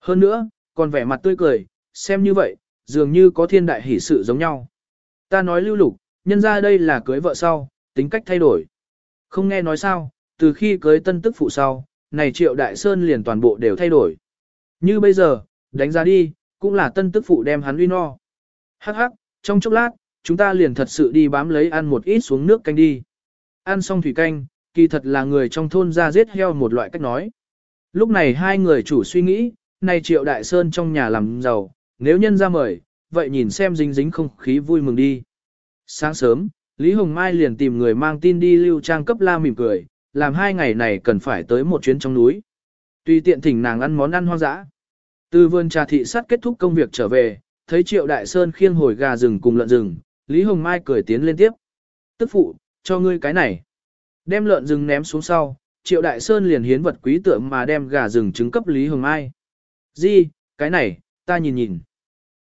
Hơn nữa, còn vẻ mặt tươi cười, xem như vậy, dường như có thiên đại hỷ sự giống nhau. Ta nói Lưu Lục, nhân ra đây là cưới vợ sau, tính cách thay đổi. Không nghe nói sao, từ khi cưới tân tức phụ sau, này Triệu Đại Sơn liền toàn bộ đều thay đổi. Như bây giờ, đánh ra đi, cũng là tân tức phụ đem hắn uy no. Hắc hắc, trong chốc lát, chúng ta liền thật sự đi bám lấy ăn một ít xuống nước canh đi. Ăn xong thủy canh, kỳ thật là người trong thôn ra giết heo một loại cách nói. Lúc này hai người chủ suy nghĩ, nay triệu đại sơn trong nhà làm giàu, nếu nhân ra mời, vậy nhìn xem dính dính không khí vui mừng đi. Sáng sớm, Lý Hồng Mai liền tìm người mang tin đi lưu trang cấp la mỉm cười, làm hai ngày này cần phải tới một chuyến trong núi. tuy tiện thỉnh nàng ăn món ăn hoang dã. Từ vườn trà thị sát kết thúc công việc trở về, thấy Triệu Đại Sơn khiêng hồi gà rừng cùng lợn rừng, Lý Hồng Mai cười tiến lên tiếp. Tức phụ, cho ngươi cái này. Đem lợn rừng ném xuống sau, Triệu Đại Sơn liền hiến vật quý tượng mà đem gà rừng trứng cấp Lý Hồng Mai. Di, cái này, ta nhìn nhìn.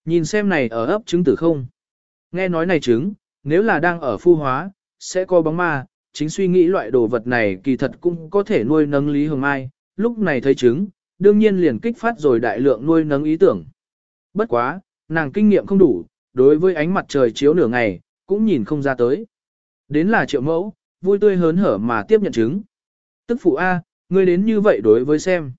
Nhìn xem này ở ấp trứng tử không. Nghe nói này trứng, nếu là đang ở phu hóa, sẽ có bóng ma, chính suy nghĩ loại đồ vật này kỳ thật cũng có thể nuôi nấng Lý Hồng Mai, lúc này thấy trứng, đương nhiên liền kích phát rồi đại lượng nuôi nấng ý tưởng. Bất quá, nàng kinh nghiệm không đủ, đối với ánh mặt trời chiếu nửa ngày, cũng nhìn không ra tới. Đến là triệu mẫu, vui tươi hớn hở mà tiếp nhận trứng. Tức phụ A, ngươi đến như vậy đối với xem.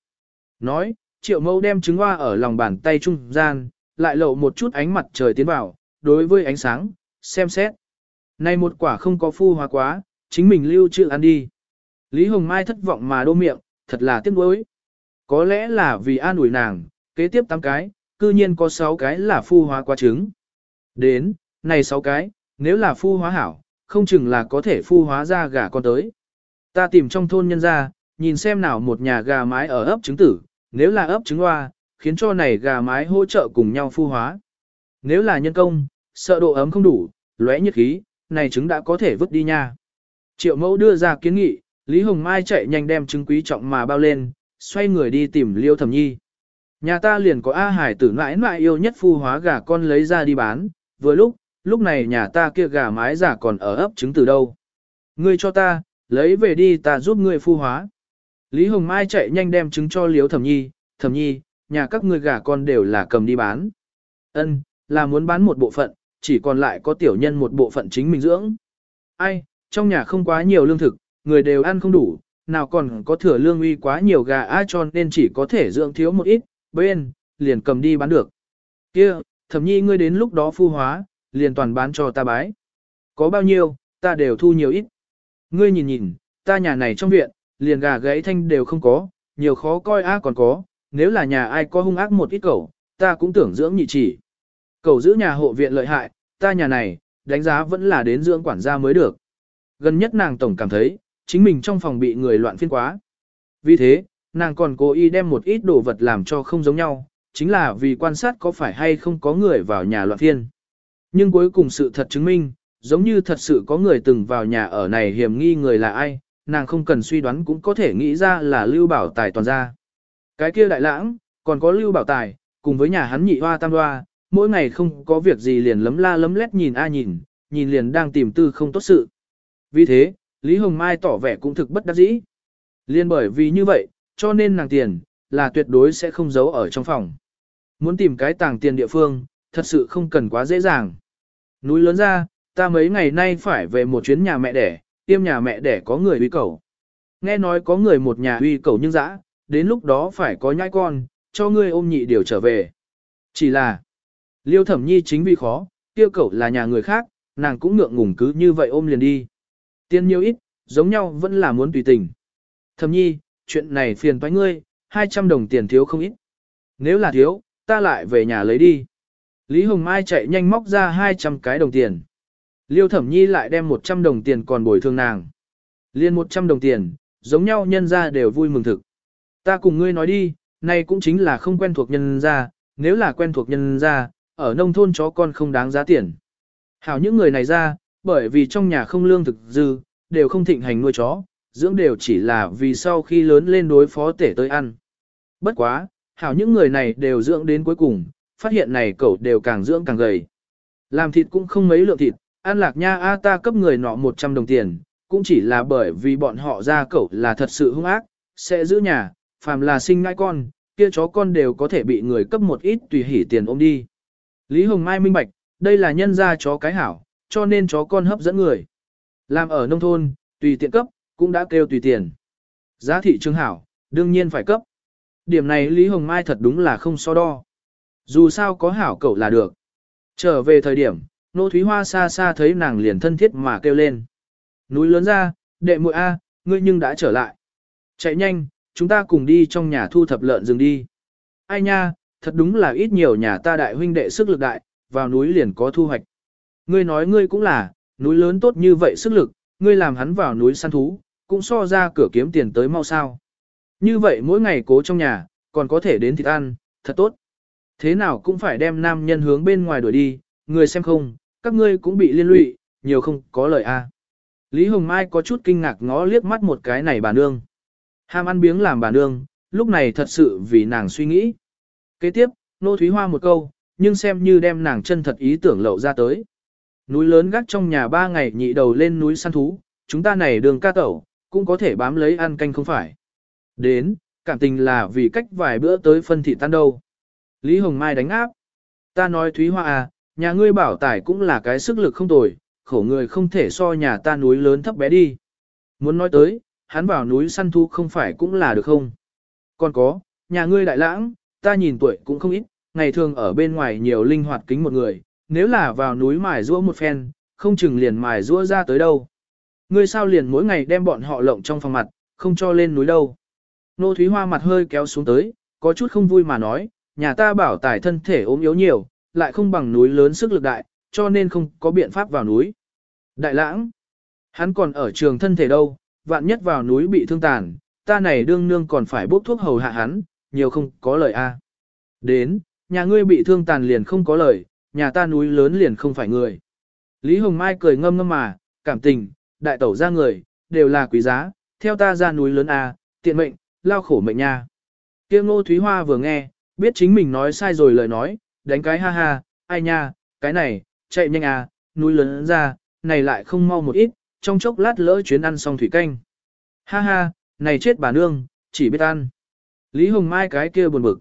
Nói, triệu mẫu đem trứng hoa ở lòng bàn tay trung gian, lại lộ một chút ánh mặt trời tiến vào, đối với ánh sáng, xem xét. Này một quả không có phu hóa quá, chính mình lưu trữ ăn đi. Lý Hồng Mai thất vọng mà đô miệng, thật là tiếc nuối. Có lẽ là vì an ủi nàng, kế tiếp 8 cái, cư nhiên có 6 cái là phu hóa quá trứng. Đến, này 6 cái, nếu là phu hóa hảo, không chừng là có thể phu hóa ra gà con tới. Ta tìm trong thôn nhân ra, nhìn xem nào một nhà gà mái ở ấp trứng tử, nếu là ấp trứng hoa, khiến cho này gà mái hỗ trợ cùng nhau phu hóa. Nếu là nhân công, sợ độ ấm không đủ, lóe nhiệt khí, này trứng đã có thể vứt đi nha. Triệu mẫu đưa ra kiến nghị, Lý Hồng Mai chạy nhanh đem trứng quý trọng mà bao lên, xoay người đi tìm Liêu Thẩm Nhi. Nhà ta liền có A Hải tử mãi mãi yêu nhất phu hóa gà con lấy ra đi bán, vừa lúc, lúc này nhà ta kia gà mái giả còn ở ấp trứng từ đâu. Ngươi cho ta, lấy về đi ta giúp ngươi phu hóa. Lý Hồng Mai chạy nhanh đem trứng cho Liếu Thẩm Nhi, Thẩm Nhi, nhà các ngươi gà con đều là cầm đi bán. Ân, là muốn bán một bộ phận, chỉ còn lại có tiểu nhân một bộ phận chính mình dưỡng. Ai, trong nhà không quá nhiều lương thực, người đều ăn không đủ, nào còn có thừa lương uy quá nhiều gà ai cho nên chỉ có thể dưỡng thiếu một ít, bên, liền cầm đi bán được. Kia, thẩm nhi ngươi đến lúc đó phu hóa, liền toàn bán cho ta bái. Có bao nhiêu, ta đều thu nhiều ít. Ngươi nhìn nhìn, ta nhà này trong viện, liền gà gãy thanh đều không có, nhiều khó coi á còn có, nếu là nhà ai có hung ác một ít cẩu, ta cũng tưởng dưỡng nhị chỉ. Cẩu giữ nhà hộ viện lợi hại, ta nhà này, đánh giá vẫn là đến dưỡng quản gia mới được. Gần nhất nàng tổng cảm thấy, chính mình trong phòng bị người loạn phiên quá. Vì thế, nàng còn cố ý đem một ít đồ vật làm cho không giống nhau, chính là vì quan sát có phải hay không có người vào nhà loạn phiên. Nhưng cuối cùng sự thật chứng minh, giống như thật sự có người từng vào nhà ở này hiểm nghi người là ai, nàng không cần suy đoán cũng có thể nghĩ ra là Lưu Bảo Tài toàn ra. Cái kia đại lãng, còn có Lưu Bảo Tài, cùng với nhà hắn nhị hoa tam hoa, mỗi ngày không có việc gì liền lấm la lấm lét nhìn a nhìn, nhìn liền đang tìm tư không tốt sự. Vì thế, Lý Hồng Mai tỏ vẻ cũng thực bất đắc dĩ. Liên bởi vì như vậy, cho nên nàng tiền, là tuyệt đối sẽ không giấu ở trong phòng. Muốn tìm cái tàng tiền địa phương, thật sự không cần quá dễ dàng. Núi lớn ra, ta mấy ngày nay phải về một chuyến nhà mẹ đẻ, tiêm nhà mẹ đẻ có người uy cầu. Nghe nói có người một nhà uy cầu nhưng dã, đến lúc đó phải có nhai con, cho ngươi ôm nhị điều trở về. Chỉ là, liêu thẩm nhi chính vì khó, tiêu cầu là nhà người khác, nàng cũng ngượng ngùng cứ như vậy ôm liền đi. Tiên nhiều ít, giống nhau vẫn là muốn tùy tình. Thẩm nhi, chuyện này phiền toái ngươi, 200 đồng tiền thiếu không ít. Nếu là thiếu, ta lại về nhà lấy đi. Lý Hồng Mai chạy nhanh móc ra 200 cái đồng tiền. Liêu Thẩm Nhi lại đem 100 đồng tiền còn bồi thường nàng. Liên 100 đồng tiền, giống nhau nhân ra đều vui mừng thực. Ta cùng ngươi nói đi, nay cũng chính là không quen thuộc nhân ra, nếu là quen thuộc nhân ra, ở nông thôn chó con không đáng giá tiền. Hảo những người này ra, bởi vì trong nhà không lương thực dư, đều không thịnh hành nuôi chó, dưỡng đều chỉ là vì sau khi lớn lên đối phó tể tới ăn. Bất quá, hảo những người này đều dưỡng đến cuối cùng, phát hiện này cậu đều càng dưỡng càng gầy. Làm thịt cũng không mấy lượng thịt, An lạc nha a ta cấp người nọ 100 đồng tiền, cũng chỉ là bởi vì bọn họ ra cậu là thật sự hung ác, sẽ giữ nhà, phàm là sinh ngai con, kia chó con đều có thể bị người cấp một ít tùy hỉ tiền ôm đi. Lý Hồng Mai minh bạch, đây là nhân gia chó cái hảo, cho nên chó con hấp dẫn người. Làm ở nông thôn, tùy tiện cấp, cũng đã kêu tùy tiền. Giá thị trường hảo, đương nhiên phải cấp. Điểm này Lý Hồng Mai thật đúng là không so đo. Dù sao có hảo cậu là được. Trở về thời điểm, Nô Thúy Hoa xa xa thấy nàng liền thân thiết mà kêu lên. Núi lớn ra, đệ muội A, ngươi nhưng đã trở lại. Chạy nhanh, chúng ta cùng đi trong nhà thu thập lợn rừng đi. Ai nha, thật đúng là ít nhiều nhà ta đại huynh đệ sức lực đại, vào núi liền có thu hoạch. Ngươi nói ngươi cũng là, núi lớn tốt như vậy sức lực, ngươi làm hắn vào núi săn thú, cũng so ra cửa kiếm tiền tới mau sao. Như vậy mỗi ngày cố trong nhà, còn có thể đến thịt ăn, thật tốt. Thế nào cũng phải đem nam nhân hướng bên ngoài đuổi đi, người xem không, các ngươi cũng bị liên lụy, nhiều không có lời a. Lý Hồng Mai có chút kinh ngạc ngó liếc mắt một cái này bà nương. Ham ăn biếng làm bà nương, lúc này thật sự vì nàng suy nghĩ. Kế tiếp, Nô Thúy Hoa một câu, nhưng xem như đem nàng chân thật ý tưởng lậu ra tới. Núi lớn gác trong nhà ba ngày nhị đầu lên núi săn thú, chúng ta này đường ca tẩu, cũng có thể bám lấy ăn canh không phải. Đến, cảm tình là vì cách vài bữa tới phân thị tan đâu. Lý Hồng Mai đánh áp. Ta nói Thúy Hoa à, nhà ngươi bảo tải cũng là cái sức lực không tồi, khổ người không thể so nhà ta núi lớn thấp bé đi. Muốn nói tới, hắn vào núi săn thu không phải cũng là được không? Còn có, nhà ngươi đại lãng, ta nhìn tuổi cũng không ít, ngày thường ở bên ngoài nhiều linh hoạt kính một người, nếu là vào núi mài rũa một phen, không chừng liền mài rũa ra tới đâu. Ngươi sao liền mỗi ngày đem bọn họ lộng trong phòng mặt, không cho lên núi đâu. Nô Thúy Hoa mặt hơi kéo xuống tới, có chút không vui mà nói, nhà ta bảo tài thân thể ốm yếu nhiều, lại không bằng núi lớn sức lực đại, cho nên không có biện pháp vào núi. Đại lãng, hắn còn ở trường thân thể đâu, vạn nhất vào núi bị thương tàn, ta này đương nương còn phải bốc thuốc hầu hạ hắn, nhiều không có lời a. Đến, nhà ngươi bị thương tàn liền không có lời, nhà ta núi lớn liền không phải người. Lý Hồng Mai cười ngâm ngâm mà, cảm tình, đại tẩu ra người, đều là quý giá, theo ta ra núi lớn à, tiện mệnh, lao khổ mệnh nha. Kiêu ngô Thúy Hoa vừa nghe, biết chính mình nói sai rồi lời nói, đánh cái ha ha, ai nha, cái này, chạy nhanh à, núi lớn ra, này lại không mau một ít, trong chốc lát lỡ chuyến ăn xong thủy canh. Ha ha, này chết bà nương, chỉ biết ăn. Lý Hồng Mai cái kia buồn bực.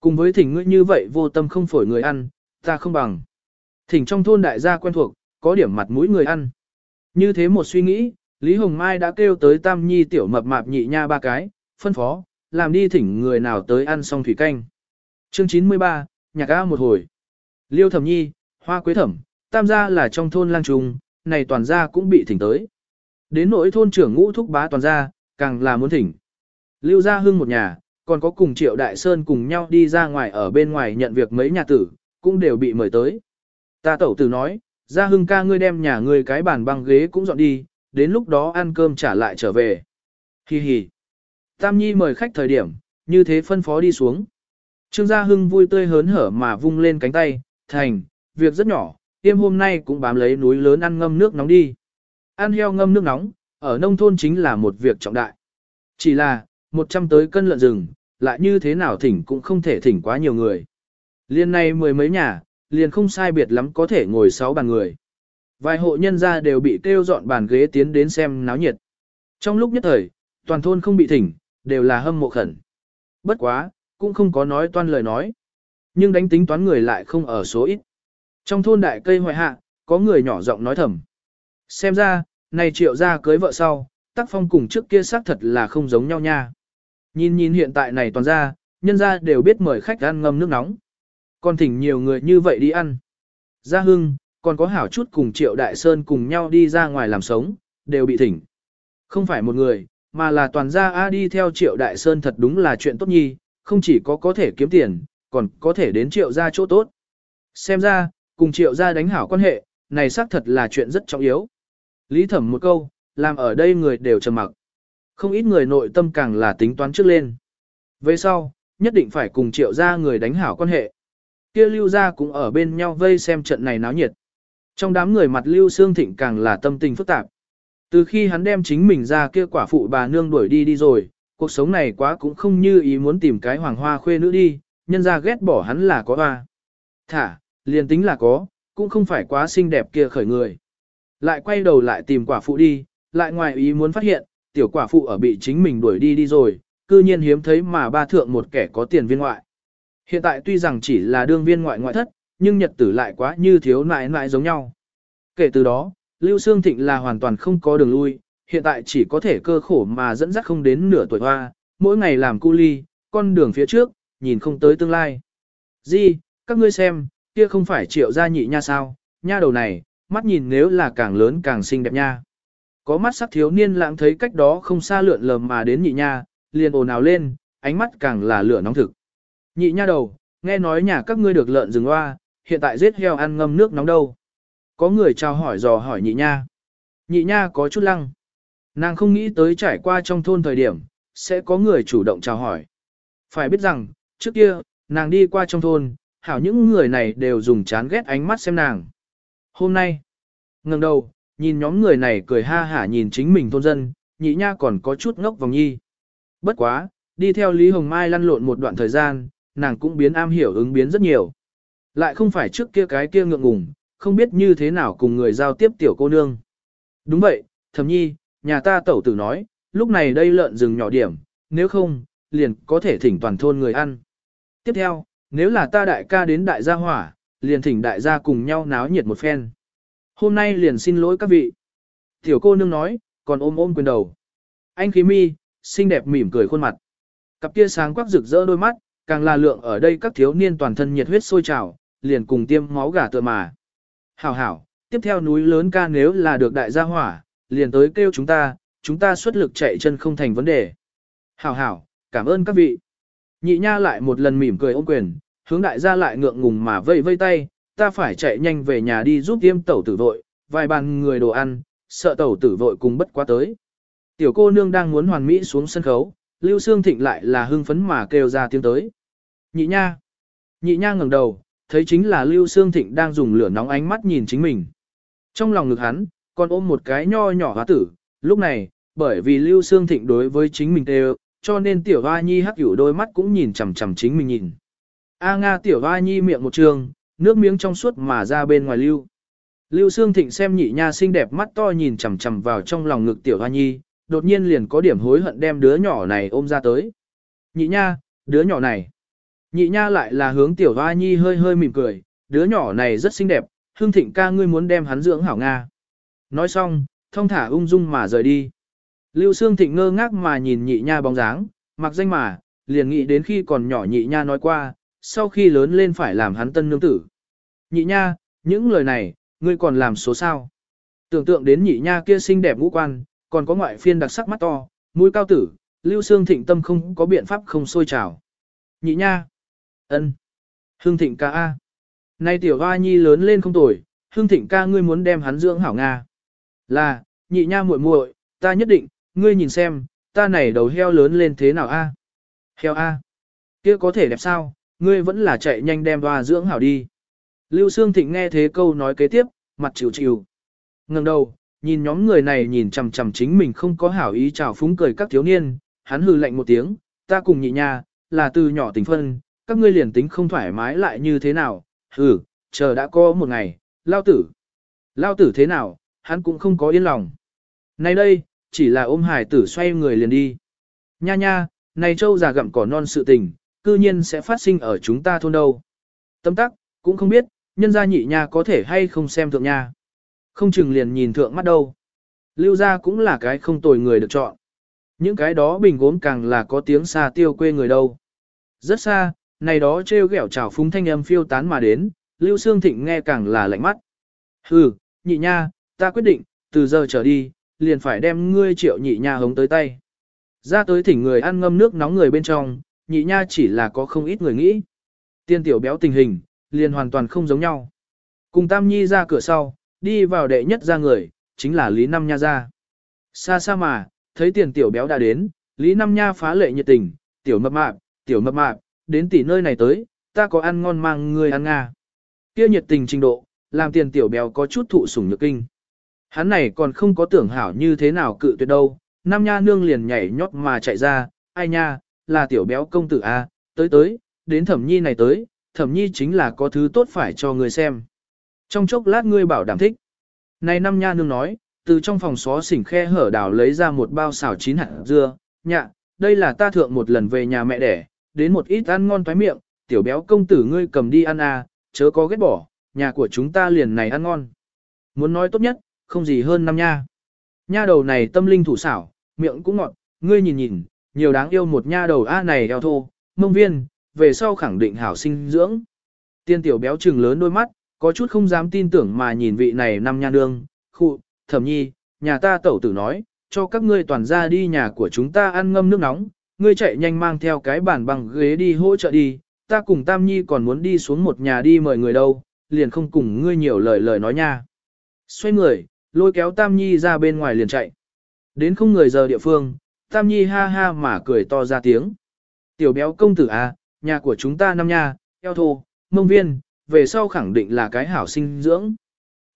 Cùng với thỉnh ngươi như vậy vô tâm không phổi người ăn, ta không bằng. Thỉnh trong thôn đại gia quen thuộc, có điểm mặt mũi người ăn. Như thế một suy nghĩ, Lý Hồng Mai đã kêu tới Tam Nhi tiểu mập mạp nhị nha ba cái, phân phó, làm đi thỉnh người nào tới ăn xong thủy canh. Chương 93, nhạc A một hồi. Liêu Thẩm Nhi, Hoa Quế Thẩm, Tam gia là trong thôn lang trung, này toàn gia cũng bị thỉnh tới. Đến nỗi thôn trưởng ngũ thúc bá toàn gia, càng là muốn thỉnh. Lưu gia hưng một nhà, còn có cùng Triệu Đại Sơn cùng nhau đi ra ngoài ở bên ngoài nhận việc mấy nhà tử, cũng đều bị mời tới. Ta tẩu tử nói, gia hưng ca ngươi đem nhà ngươi cái bàn băng ghế cũng dọn đi, đến lúc đó ăn cơm trả lại trở về. Hi hi. Tam Nhi mời khách thời điểm, như thế phân phó đi xuống. Trương Gia Hưng vui tươi hớn hở mà vung lên cánh tay, thành, việc rất nhỏ, tiêm hôm nay cũng bám lấy núi lớn ăn ngâm nước nóng đi. Ăn heo ngâm nước nóng, ở nông thôn chính là một việc trọng đại. Chỉ là, một trăm tới cân lợn rừng, lại như thế nào thỉnh cũng không thể thỉnh quá nhiều người. Liên này mười mấy nhà, liền không sai biệt lắm có thể ngồi sáu bàn người. Vài hộ nhân gia đều bị kêu dọn bàn ghế tiến đến xem náo nhiệt. Trong lúc nhất thời, toàn thôn không bị thỉnh, đều là hâm mộ khẩn. Bất quá, cũng không có nói toan lời nói. Nhưng đánh tính toán người lại không ở số ít. Trong thôn đại cây hoài hạ, có người nhỏ giọng nói thầm. Xem ra, này triệu ra cưới vợ sau, tác phong cùng trước kia xác thật là không giống nhau nha. Nhìn nhìn hiện tại này toàn ra, nhân ra đều biết mời khách ăn ngâm nước nóng. Còn thỉnh nhiều người như vậy đi ăn. Gia Hưng, còn có hảo chút cùng Triệu Đại Sơn cùng nhau đi ra ngoài làm sống, đều bị thỉnh. Không phải một người, mà là toàn gia A đi theo Triệu Đại Sơn thật đúng là chuyện tốt nhi, không chỉ có có thể kiếm tiền, còn có thể đến Triệu gia chỗ tốt. Xem ra, cùng Triệu gia đánh hảo quan hệ, này xác thật là chuyện rất trọng yếu. Lý thẩm một câu, làm ở đây người đều trầm mặc. Không ít người nội tâm càng là tính toán trước lên. Về sau, nhất định phải cùng triệu gia người đánh hảo quan hệ. Kia lưu gia cũng ở bên nhau vây xem trận này náo nhiệt. Trong đám người mặt lưu xương thịnh càng là tâm tình phức tạp. Từ khi hắn đem chính mình ra kia quả phụ bà nương đuổi đi đi rồi, cuộc sống này quá cũng không như ý muốn tìm cái hoàng hoa khuê nữ đi, nhân ra ghét bỏ hắn là có hoa. Thả, liền tính là có, cũng không phải quá xinh đẹp kia khởi người. Lại quay đầu lại tìm quả phụ đi, lại ngoài ý muốn phát hiện, tiểu quả phụ ở bị chính mình đuổi đi đi rồi, cư nhiên hiếm thấy mà ba thượng một kẻ có tiền viên ngoại. Hiện tại tuy rằng chỉ là đương viên ngoại ngoại thất, nhưng nhật tử lại quá như thiếu nại nại giống nhau. Kể từ đó, Lưu Sương Thịnh là hoàn toàn không có đường lui, hiện tại chỉ có thể cơ khổ mà dẫn dắt không đến nửa tuổi hoa, mỗi ngày làm cu ly, con đường phía trước, nhìn không tới tương lai. Di, các ngươi xem, kia không phải triệu gia nhị nha sao, nha đầu này, mắt nhìn nếu là càng lớn càng xinh đẹp nha. Có mắt sắc thiếu niên lãng thấy cách đó không xa lượn lờ mà đến nhị nha, liền ồn ào lên, ánh mắt càng là lửa nóng thực. Nhị nha đầu, nghe nói nhà các ngươi được lợn rừng hoa, hiện tại giết heo ăn ngâm nước nóng đâu. Có người chào hỏi dò hỏi nhị nha. Nhị nha có chút lăng. Nàng không nghĩ tới trải qua trong thôn thời điểm, sẽ có người chủ động chào hỏi. Phải biết rằng, trước kia, nàng đi qua trong thôn, hảo những người này đều dùng chán ghét ánh mắt xem nàng. Hôm nay, ngẩng đầu, nhìn nhóm người này cười ha hả nhìn chính mình thôn dân, nhị nha còn có chút ngốc vòng nhi. Bất quá, đi theo Lý Hồng Mai lăn lộn một đoạn thời gian, nàng cũng biến am hiểu ứng biến rất nhiều. Lại không phải trước kia cái kia ngượng ngùng, không biết như thế nào cùng người giao tiếp tiểu cô nương. Đúng vậy, thầm nhi, nhà ta tẩu tử nói, lúc này đây lợn rừng nhỏ điểm, nếu không, liền có thể thỉnh toàn thôn người ăn. Tiếp theo, nếu là ta đại ca đến đại gia hỏa, liền thỉnh đại gia cùng nhau náo nhiệt một phen. Hôm nay liền xin lỗi các vị. Tiểu cô nương nói, còn ôm ôm quyền đầu. Anh khí mi, xinh đẹp mỉm cười khuôn mặt. Cặp kia sáng quắc rực rỡ đôi mắt, càng là lượng ở đây các thiếu niên toàn thân nhiệt huyết sôi trào, liền cùng tiêm máu gà tựa mà. Hảo hảo, tiếp theo núi lớn ca nếu là được đại gia hỏa, liền tới kêu chúng ta, chúng ta xuất lực chạy chân không thành vấn đề. Hảo hảo, cảm ơn các vị. Nhị nha lại một lần mỉm cười ôm quyền, hướng đại gia lại ngượng ngùng mà vây vây tay, ta phải chạy nhanh về nhà đi giúp tiêm tẩu tử vội, vài bàn người đồ ăn, sợ tẩu tử vội cùng bất quá tới. Tiểu cô nương đang muốn hoàn mỹ xuống sân khấu, Lưu Sương Thịnh lại là hưng phấn mà kêu ra tiếng tới. Nhị nha. Nhị nha ngẩng đầu, thấy chính là Lưu Sương Thịnh đang dùng lửa nóng ánh mắt nhìn chính mình. Trong lòng ngực hắn, còn ôm một cái nho nhỏ hóa tử, lúc này, bởi vì Lưu Sương Thịnh đối với chính mình đều, cho nên tiểu hoa nhi hắc hữu đôi mắt cũng nhìn chằm chằm chính mình nhìn. A Nga tiểu hoa nhi miệng một trường, nước miếng trong suốt mà ra bên ngoài lưu. Lưu Sương Thịnh xem nhị nha xinh đẹp mắt to nhìn chằm chằm vào trong lòng ngực tiểu hoa nhi, đột nhiên liền có điểm hối hận đem đứa nhỏ này ôm ra tới. Nhị nha, đứa nhỏ này. Nhị nha lại là hướng tiểu hoa nhi hơi hơi mỉm cười, đứa nhỏ này rất xinh đẹp, hương thịnh ca ngươi muốn đem hắn dưỡng hảo Nga. Nói xong, thông thả ung dung mà rời đi. Lưu Sương Thịnh ngơ ngác mà nhìn nhị nha bóng dáng, mặc danh mà, liền nghĩ đến khi còn nhỏ nhị nha nói qua, sau khi lớn lên phải làm hắn tân nương tử. Nhị nha, những lời này, ngươi còn làm số sao. Tưởng tượng đến nhị nha kia xinh đẹp ngũ quan, còn có ngoại phiên đặc sắc mắt to, mũi cao tử, Lưu Sương Thịnh tâm không có biện pháp không sôi trào. Nhị nha. ân, Hương Thịnh ca A. Nay tiểu hoa nhi lớn lên không tuổi, Hương Thịnh ca ngươi muốn đem hắn dưỡng hảo Nga. Là, nhị nha muội muội, ta nhất định, ngươi nhìn xem, ta này đầu heo lớn lên thế nào A. Heo A. kia có thể đẹp sao, ngươi vẫn là chạy nhanh đem hoa dưỡng hảo đi. Lưu Sương Thịnh nghe thế câu nói kế tiếp, mặt chịu chịu. ngẩng đầu, nhìn nhóm người này nhìn chằm chằm chính mình không có hảo ý chào phúng cười các thiếu niên, hắn hừ lạnh một tiếng, ta cùng nhị nha, là từ nhỏ tình phân, các ngươi liền tính không thoải mái lại như thế nào, hừ, chờ đã có một ngày, lao tử. Lao tử thế nào, hắn cũng không có yên lòng. Nay đây, chỉ là ôm hải tử xoay người liền đi. Nha nha, này châu già gặm cỏ non sự tình, cư nhiên sẽ phát sinh ở chúng ta thôn đâu. Tâm tắc, cũng không biết, nhân gia nhị nha có thể hay không xem thượng nha. Không chừng liền nhìn thượng mắt đâu. Lưu gia cũng là cái không tồi người được chọn. Những cái đó bình gốm càng là có tiếng xa tiêu quê người đâu. Rất xa, này đó trêu ghẹo trào phúng thanh âm phiêu tán mà đến, Lưu Sương Thịnh nghe càng là lạnh mắt. Hừ, nhị nha, ta quyết định, từ giờ trở đi, liền phải đem ngươi triệu nhị nha hống tới tay. Ra tới thỉnh người ăn ngâm nước nóng người bên trong, nhị nha chỉ là có không ít người nghĩ. Tiên tiểu béo tình hình, liền hoàn toàn không giống nhau. Cùng Tam Nhi ra cửa sau, đi vào đệ nhất ra người, chính là Lý Năm Nha ra. Xa xa mà, thấy tiền tiểu béo đã đến, Lý Năm Nha phá lệ nhiệt tình, tiểu mập mạp, tiểu mập mạp, đến tỷ nơi này tới, ta có ăn ngon mang người ăn nga. Kia nhiệt tình trình độ, làm tiền tiểu béo có chút thụ sủng nhược kinh. Hắn này còn không có tưởng hảo như thế nào cự tuyệt đâu, Nam Nha nương liền nhảy nhót mà chạy ra, ai nha, là tiểu béo công tử a, tới tới, đến thẩm nhi này tới, thẩm nhi chính là có thứ tốt phải cho người xem. Trong chốc lát ngươi bảo đảm thích. Này Nam Nha nương nói, từ trong phòng xó xỉnh khe hở đảo lấy ra một bao xào chín hạt dưa, nhạ, đây là ta thượng một lần về nhà mẹ đẻ, đến một ít ăn ngon toái miệng, tiểu béo công tử ngươi cầm đi ăn à, chớ có ghét bỏ, nhà của chúng ta liền này ăn ngon. Muốn nói tốt nhất, không gì hơn năm nha. Nha đầu này tâm linh thủ xảo, miệng cũng ngọt, ngươi nhìn nhìn, nhiều đáng yêu một nha đầu A này eo thô, mông viên, về sau khẳng định hảo sinh dưỡng. Tiên tiểu béo trừng lớn đôi mắt, có chút không dám tin tưởng mà nhìn vị này năm nha nương, khụ, thẩm nhi, nhà ta tẩu tử nói, cho các ngươi toàn ra đi nhà của chúng ta ăn ngâm nước nóng, ngươi chạy nhanh mang theo cái bàn bằng ghế đi hỗ trợ đi, ta cùng Tam Nhi còn muốn đi xuống một nhà đi mời người đâu, liền không cùng ngươi nhiều lời lời nói nha. Xoay người, lôi kéo Tam Nhi ra bên ngoài liền chạy. Đến không người giờ địa phương, Tam Nhi ha ha mà cười to ra tiếng. Tiểu béo công tử à, nhà của chúng ta năm nha, eo thô, mông viên, về sau khẳng định là cái hảo sinh dưỡng.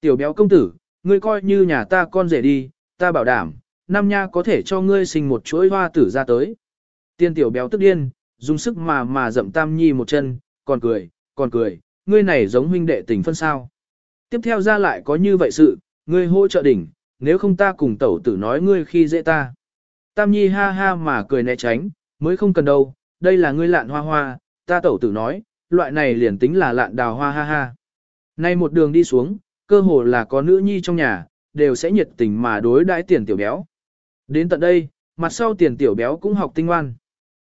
Tiểu béo công tử, ngươi coi như nhà ta con rể đi, ta bảo đảm, năm nha có thể cho ngươi sinh một chuỗi hoa tử ra tới. Tiên tiểu béo tức điên, dùng sức mà mà dậm tam nhi một chân, còn cười, còn cười, ngươi này giống huynh đệ tình phân sao. Tiếp theo ra lại có như vậy sự, ngươi hỗ trợ đỉnh, nếu không ta cùng tẩu tử nói ngươi khi dễ ta. Tam nhi ha ha mà cười né tránh, mới không cần đâu, đây là ngươi lạn hoa hoa, ta tẩu tử nói, loại này liền tính là lạn đào hoa ha ha. Nay một đường đi xuống, cơ hồ là có nữ nhi trong nhà, đều sẽ nhiệt tình mà đối đãi tiền tiểu béo. Đến tận đây, mặt sau tiền tiểu béo cũng học tinh ngoan.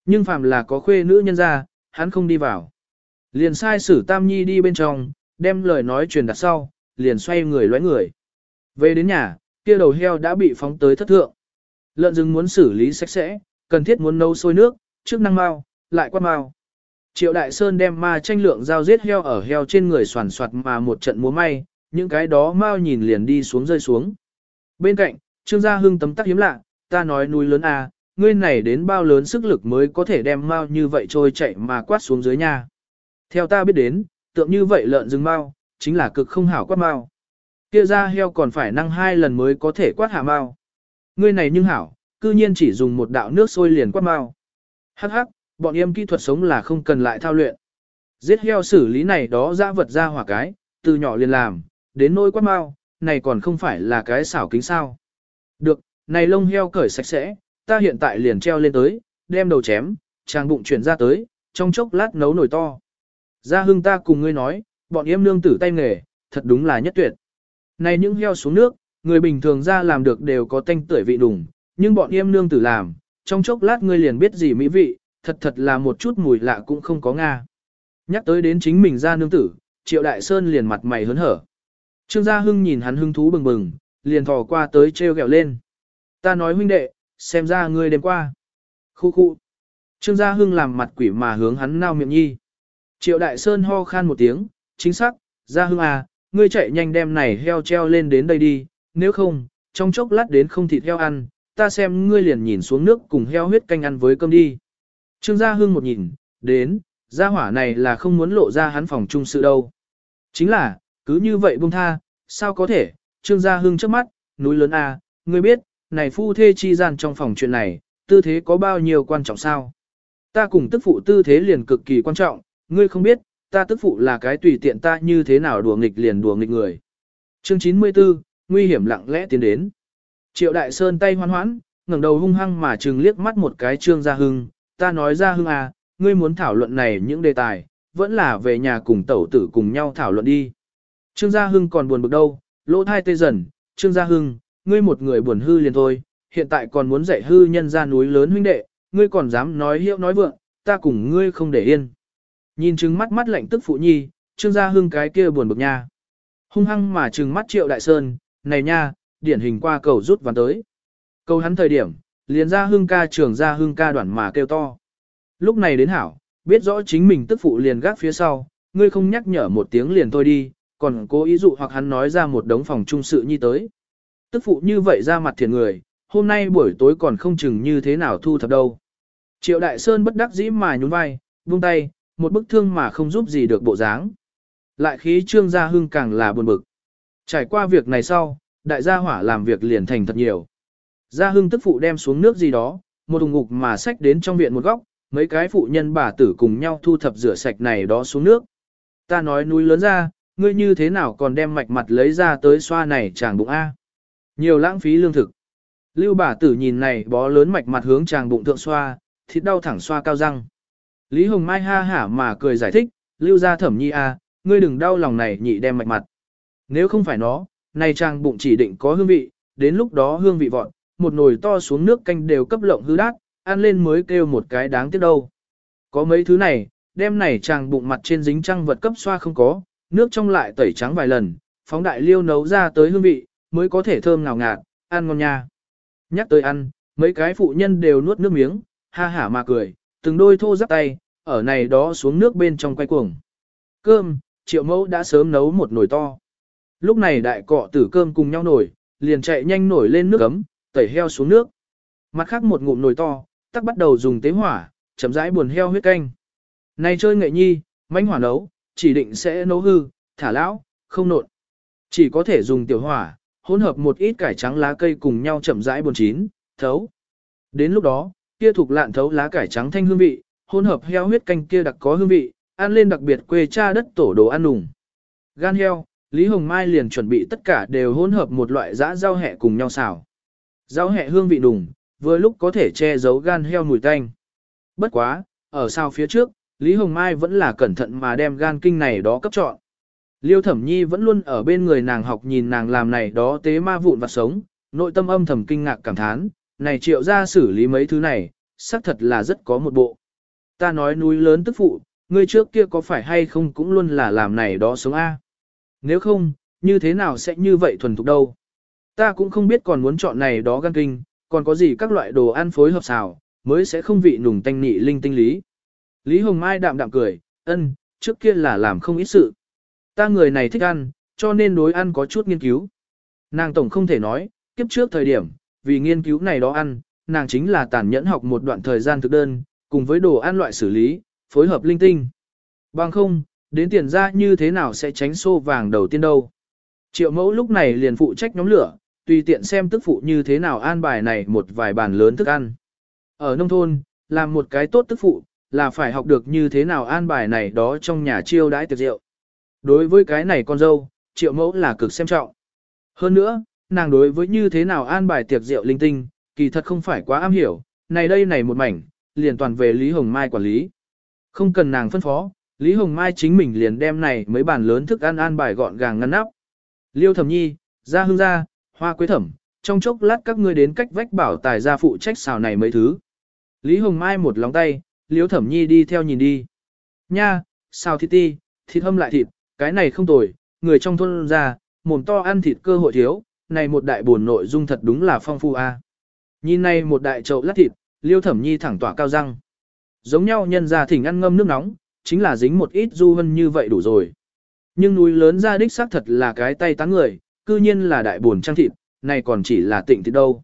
Nhưng phàm là có khuê nữ nhân ra, hắn không đi vào. Liền sai sử Tam Nhi đi bên trong, đem lời nói truyền đặt sau, liền xoay người lóe người. Về đến nhà, kia đầu heo đã bị phóng tới thất thượng. Lợn rừng muốn xử lý sạch sẽ, cần thiết muốn nấu sôi nước, trước năng mau, lại quát mau. Triệu Đại Sơn đem ma tranh lượng dao giết heo ở heo trên người soàn soạt mà một trận múa may, những cái đó mau nhìn liền đi xuống rơi xuống. Bên cạnh, Trương Gia Hưng tấm tắc hiếm lạ, ta nói núi lớn à, ngươi này đến bao lớn sức lực mới có thể đem mau như vậy trôi chạy mà quát xuống dưới nhà. Theo ta biết đến, tượng như vậy lợn rừng mau, chính là cực không hảo quát mau. Kia ra heo còn phải năng hai lần mới có thể quát hạ mao. Ngươi này nhưng hảo, cư nhiên chỉ dùng một đạo nước sôi liền quát mao. Hắc hắc, bọn em kỹ thuật sống là không cần lại thao luyện. Giết heo xử lý này đó ra vật ra hỏa cái, từ nhỏ liền làm, đến nỗi quát mao, này còn không phải là cái xảo kính sao. Được, này lông heo cởi sạch sẽ, ta hiện tại liền treo lên tới, đem đầu chém, trang bụng chuyển ra tới, trong chốc lát nấu nồi to. Gia hưng ta cùng ngươi nói, bọn em nương tử tay nghề, thật đúng là nhất tuyệt. Này những heo xuống nước, người bình thường ra làm được đều có tanh tưởi vị đủng, nhưng bọn em nương tử làm, trong chốc lát ngươi liền biết gì mỹ vị, thật thật là một chút mùi lạ cũng không có nga. Nhắc tới đến chính mình ra nương tử, triệu đại sơn liền mặt mày hớn hở. Trương Gia Hưng nhìn hắn hưng thú bừng bừng, liền thò qua tới treo gẹo lên. Ta nói huynh đệ, xem ra ngươi đêm qua. Khu khu. Trương Gia Hưng làm mặt quỷ mà hướng hắn nao miệng nhi. Triệu Đại Sơn ho khan một tiếng, chính xác, Gia Hưng à, ngươi chạy nhanh đem này heo treo lên đến đây đi, nếu không, trong chốc lát đến không thịt heo ăn, ta xem ngươi liền nhìn xuống nước cùng heo huyết canh ăn với cơm đi. Trương Gia Hưng một nhìn, đến, gia hỏa này là không muốn lộ ra hắn phòng chung sự đâu. Chính là, cứ như vậy buông tha, sao có thể, Trương Gia Hưng trước mắt, núi lớn à, ngươi biết, này phu thê chi gian trong phòng chuyện này, tư thế có bao nhiêu quan trọng sao? Ta cùng tức phụ tư thế liền cực kỳ quan trọng, ngươi không biết, ta tức phụ là cái tùy tiện ta như thế nào đùa nghịch liền đùa nghịch người. Chương 94, nguy hiểm lặng lẽ tiến đến. Triệu Đại Sơn tay hoan hoãn, ngẩng đầu hung hăng mà trừng liếc mắt một cái Trương Gia Hưng, ta nói Gia Hưng à, ngươi muốn thảo luận này những đề tài, vẫn là về nhà cùng tẩu tử cùng nhau thảo luận đi. Trương Gia Hưng còn buồn bực đâu, lỗ thai tê dần, Trương Gia Hưng, ngươi một người buồn hư liền thôi, hiện tại còn muốn dạy hư nhân ra núi lớn huynh đệ, ngươi còn dám nói hiệu nói vượng, ta cùng ngươi không để yên. Nhìn trừng mắt mắt lạnh tức phụ nhi, Trương Gia Hưng cái kia buồn bực nha. Hung hăng mà trừng mắt Triệu Đại Sơn, này nha, điển hình qua cầu rút ván tới. Cầu hắn thời điểm, liền ra hưng ca trường ra hưng ca đoạn mà kêu to. Lúc này đến hảo, biết rõ chính mình tức phụ liền gác phía sau, ngươi không nhắc nhở một tiếng liền thôi đi, còn cố ý dụ hoặc hắn nói ra một đống phòng trung sự nhi tới. Tức phụ như vậy ra mặt thiền người, hôm nay buổi tối còn không chừng như thế nào thu thập đâu. Triệu Đại Sơn bất đắc dĩ mà nhún vai, buông tay, một bức thương mà không giúp gì được bộ dáng. Lại khí trương gia hưng càng là buồn bực. Trải qua việc này sau, đại gia hỏa làm việc liền thành thật nhiều. Gia hưng tức phụ đem xuống nước gì đó, một thùng ngục mà xách đến trong viện một góc, mấy cái phụ nhân bà tử cùng nhau thu thập rửa sạch này đó xuống nước. Ta nói núi lớn ra, ngươi như thế nào còn đem mạch mặt lấy ra tới xoa này chàng bụng A. Nhiều lãng phí lương thực. Lưu bà tử nhìn này bó lớn mạch mặt hướng chàng bụng thượng xoa, thịt đau thẳng xoa cao răng. Lý Hồng Mai ha hả mà cười giải thích, lưu ra thẩm nhi A, ngươi đừng đau lòng này nhị đem mạch mặt. Nếu không phải nó, này trang bụng chỉ định có hương vị, đến lúc đó hương vị vọt, một nồi to xuống nước canh đều cấp lộng hư đát, ăn lên mới kêu một cái đáng tiếc đâu. Có mấy thứ này, đem này chàng bụng mặt trên dính trăng vật cấp xoa không có, nước trong lại tẩy trắng vài lần, phóng đại liêu nấu ra tới hương vị, mới có thể thơm ngào ngạt, ăn ngon nha. Nhắc tới ăn, mấy cái phụ nhân đều nuốt nước miếng, ha hả mà cười, từng đôi thô giáp tay, ở này đó xuống nước bên trong quay cuồng. Cơm, triệu mẫu đã sớm nấu một nồi to. Lúc này đại cọ tử cơm cùng nhau nổi, liền chạy nhanh nổi lên nước ấm, tẩy heo xuống nước. Mặt khác một ngụm nồi to, tắc bắt đầu dùng tế hỏa, chấm rãi buồn heo huyết canh. Này chơi nghệ nhi, manh hỏa nấu, chỉ định sẽ nấu hư, thả lão, không nộn. Chỉ có thể dùng tiểu hỏa, hỗn hợp một ít cải trắng lá cây cùng nhau chậm rãi buồn chín, thấu. Đến lúc đó, kia thuộc lạn thấu lá cải trắng thanh hương vị, hỗn hợp heo huyết canh kia đặc có hương vị, ăn lên đặc biệt quê cha đất tổ đồ ăn nùng. Gan heo, Lý Hồng Mai liền chuẩn bị tất cả đều hỗn hợp một loại dã rau hẹ cùng nhau xào. Rau hẹ hương vị nùng, vừa lúc có thể che giấu gan heo mùi tanh. Bất quá, ở sau phía trước, Lý Hồng Mai vẫn là cẩn thận mà đem gan kinh này đó cấp chọn. Liêu Thẩm Nhi vẫn luôn ở bên người nàng học nhìn nàng làm này đó tế ma vụn vặt sống, nội tâm âm thầm kinh ngạc cảm thán, này triệu ra xử lý mấy thứ này, xác thật là rất có một bộ. Ta nói núi lớn tức phụ, ngươi trước kia có phải hay không cũng luôn là làm này đó sống A. Nếu không, như thế nào sẽ như vậy thuần thục đâu. Ta cũng không biết còn muốn chọn này đó gan kinh, còn có gì các loại đồ ăn phối hợp xào, mới sẽ không vị nùng tanh nị linh tinh lý. Lý Hồng Mai đạm đạm cười, ân, trước kia là làm không ít sự. Ta người này thích ăn, cho nên đối ăn có chút nghiên cứu. Nàng tổng không thể nói, kiếp trước thời điểm, vì nghiên cứu này đó ăn, nàng chính là tàn nhẫn học một đoạn thời gian thực đơn, cùng với đồ ăn loại xử lý, phối hợp linh tinh. Bằng không, đến tiền ra như thế nào sẽ tránh xô vàng đầu tiên đâu. Triệu mẫu lúc này liền phụ trách nhóm lửa, tùy tiện xem tức phụ như thế nào an bài này một vài bàn lớn thức ăn. Ở nông thôn, làm một cái tốt tức phụ, là phải học được như thế nào an bài này đó trong nhà chiêu đãi tiệc rượu. Đối với cái này con dâu, triệu mẫu là cực xem trọng. Hơn nữa, nàng đối với như thế nào an bài tiệc rượu linh tinh, kỳ thật không phải quá am hiểu, này đây này một mảnh, liền toàn về Lý Hồng Mai quản lý. Không cần nàng phân phó, Lý Hồng Mai chính mình liền đem này mấy bàn lớn thức ăn an bài gọn gàng ngăn nắp. Liêu Thẩm Nhi, Gia Hương Gia, Hoa Quế Thẩm, trong chốc lát các ngươi đến cách vách bảo tài gia phụ trách xào này mấy thứ. Lý Hồng Mai một lóng tay, Liêu Thẩm Nhi đi theo nhìn đi. Nha, xào thịt ti, thịt hâm lại thịt, cái này không tồi, người trong thôn ra, mồm to ăn thịt cơ hội thiếu, này một đại buồn nội dung thật đúng là phong phu a. Nhìn này một đại chậu lát thịt, Liêu Thẩm Nhi thẳng tỏa cao răng. Giống nhau nhân ra thỉnh ăn ngâm nước nóng, chính là dính một ít du hân như vậy đủ rồi. Nhưng núi lớn ra đích xác thật là cái tay tán người, cư nhiên là đại buồn trang thịt, này còn chỉ là tịnh thịt đâu.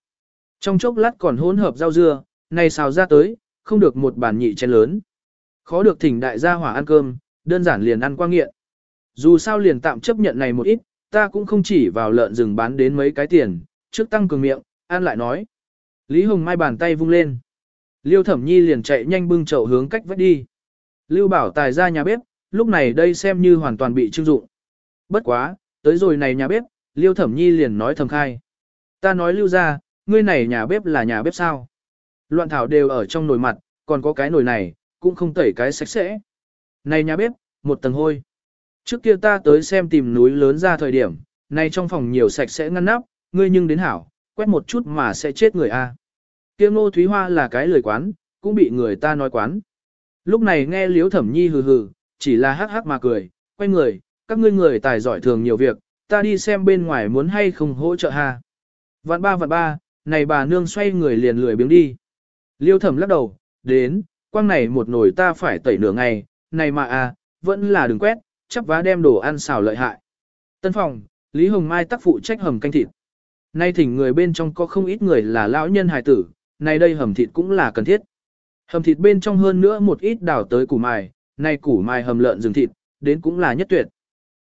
Trong chốc lát còn hỗn hợp rau dưa, này xào ra tới, không được một bản nhị chén lớn. Khó được thỉnh đại gia hỏa ăn cơm, đơn giản liền ăn qua nghiện. Dù sao liền tạm chấp nhận này một ít, ta cũng không chỉ vào lợn rừng bán đến mấy cái tiền, trước tăng cường miệng, an lại nói. Lý Hồng Mai bàn tay vung lên. Liêu Thẩm Nhi liền chạy nhanh bưng chậu hướng cách vách đi. Lưu Bảo Tài ra nhà bếp, lúc này đây xem như hoàn toàn bị trưng dụng. Bất quá, tới rồi này nhà bếp, Liêu Thẩm Nhi liền nói thầm khai. Ta nói Lưu ra, ngươi này nhà bếp là nhà bếp sao? Loạn thảo đều ở trong nồi mặt, còn có cái nồi này, cũng không tẩy cái sạch sẽ. Này nhà bếp, một tầng hôi. Trước kia ta tới xem tìm núi lớn ra thời điểm, nay trong phòng nhiều sạch sẽ ngăn nắp, ngươi nhưng đến hảo, quét một chút mà sẽ chết người a. Kiêm Ngô Thúy Hoa là cái lời quán, cũng bị người ta nói quán. Lúc này nghe Liễu Thẩm Nhi hừ hừ, chỉ là hắc hắc mà cười, quay người, các ngươi người tài giỏi thường nhiều việc, ta đi xem bên ngoài muốn hay không hỗ trợ ha. Vạn ba vạn ba, này bà nương xoay người liền lười biếng đi. Liêu thẩm lắc đầu, đến, quang này một nồi ta phải tẩy nửa ngày, này mà à, vẫn là đừng quét, chắp vá đem đồ ăn xào lợi hại. Tân phòng, Lý Hồng Mai tác phụ trách hầm canh thịt. Nay thỉnh người bên trong có không ít người là lão nhân hài tử, nay đây hầm thịt cũng là cần thiết. Hầm thịt bên trong hơn nữa một ít đảo tới củ mài, nay củ mài hầm lợn rừng thịt, đến cũng là nhất tuyệt.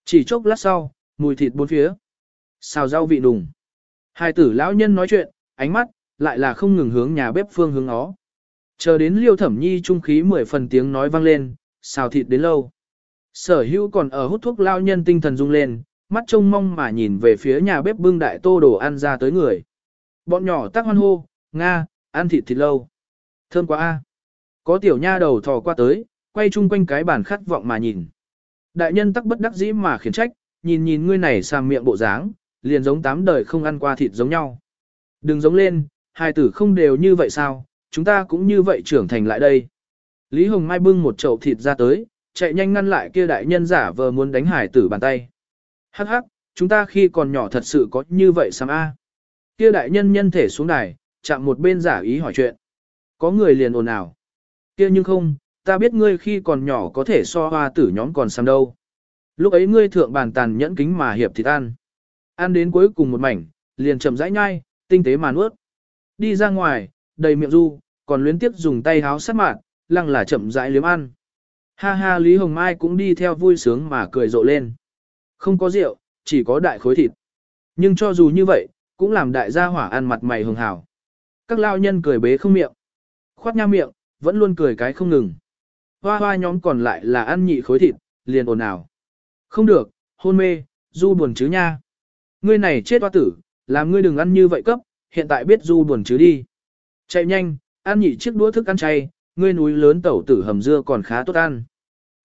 Chỉ chốc lát sau, mùi thịt bốn phía. Xào rau vị đùng. Hai tử lão nhân nói chuyện, ánh mắt, lại là không ngừng hướng nhà bếp phương hướng ó. Chờ đến liêu thẩm nhi trung khí mười phần tiếng nói vang lên, xào thịt đến lâu. Sở hữu còn ở hút thuốc lao nhân tinh thần rung lên, mắt trông mong mà nhìn về phía nhà bếp bưng đại tô đồ ăn ra tới người. Bọn nhỏ tắc hoan hô, Nga, ăn thịt thịt lâu. Thơm quá a. Có tiểu nha đầu thò qua tới, quay chung quanh cái bàn khát vọng mà nhìn. Đại nhân tắc bất đắc dĩ mà khiển trách, nhìn nhìn ngươi này sang miệng bộ dáng, liền giống tám đời không ăn qua thịt giống nhau. Đừng giống lên, hai tử không đều như vậy sao, chúng ta cũng như vậy trưởng thành lại đây. Lý Hồng Mai bưng một chậu thịt ra tới, chạy nhanh ngăn lại kia đại nhân giả vờ muốn đánh hải tử bàn tay. Hắc hắc, chúng ta khi còn nhỏ thật sự có như vậy sao a? Kia đại nhân nhân thể xuống đài, chạm một bên giả ý hỏi chuyện. Có người liền ồn ào. Kia nhưng không, ta biết ngươi khi còn nhỏ có thể so hoa tử nhóm còn xăm đâu. Lúc ấy ngươi thượng bàn tàn nhẫn kính mà hiệp thịt ăn. Ăn đến cuối cùng một mảnh, liền chậm rãi nhai, tinh tế mà nuốt. Đi ra ngoài, đầy miệng du, còn luyến tiếp dùng tay háo sát mạn, lăng là chậm rãi liếm ăn. Ha ha Lý Hồng Mai cũng đi theo vui sướng mà cười rộ lên. Không có rượu, chỉ có đại khối thịt. Nhưng cho dù như vậy, cũng làm đại gia hỏa ăn mặt mày hường hào. Các lao nhân cười bế không miệng. Khoát nha miệng, vẫn luôn cười cái không ngừng. Hoa hoa nhóm còn lại là ăn nhị khối thịt, liền ồn ào. Không được, hôn mê, du buồn chứ nha. Ngươi này chết hoa tử, làm ngươi đừng ăn như vậy cấp, hiện tại biết du buồn chứ đi. Chạy nhanh, ăn nhị chiếc đũa thức ăn chay, ngươi núi lớn tẩu tử hầm dưa còn khá tốt ăn.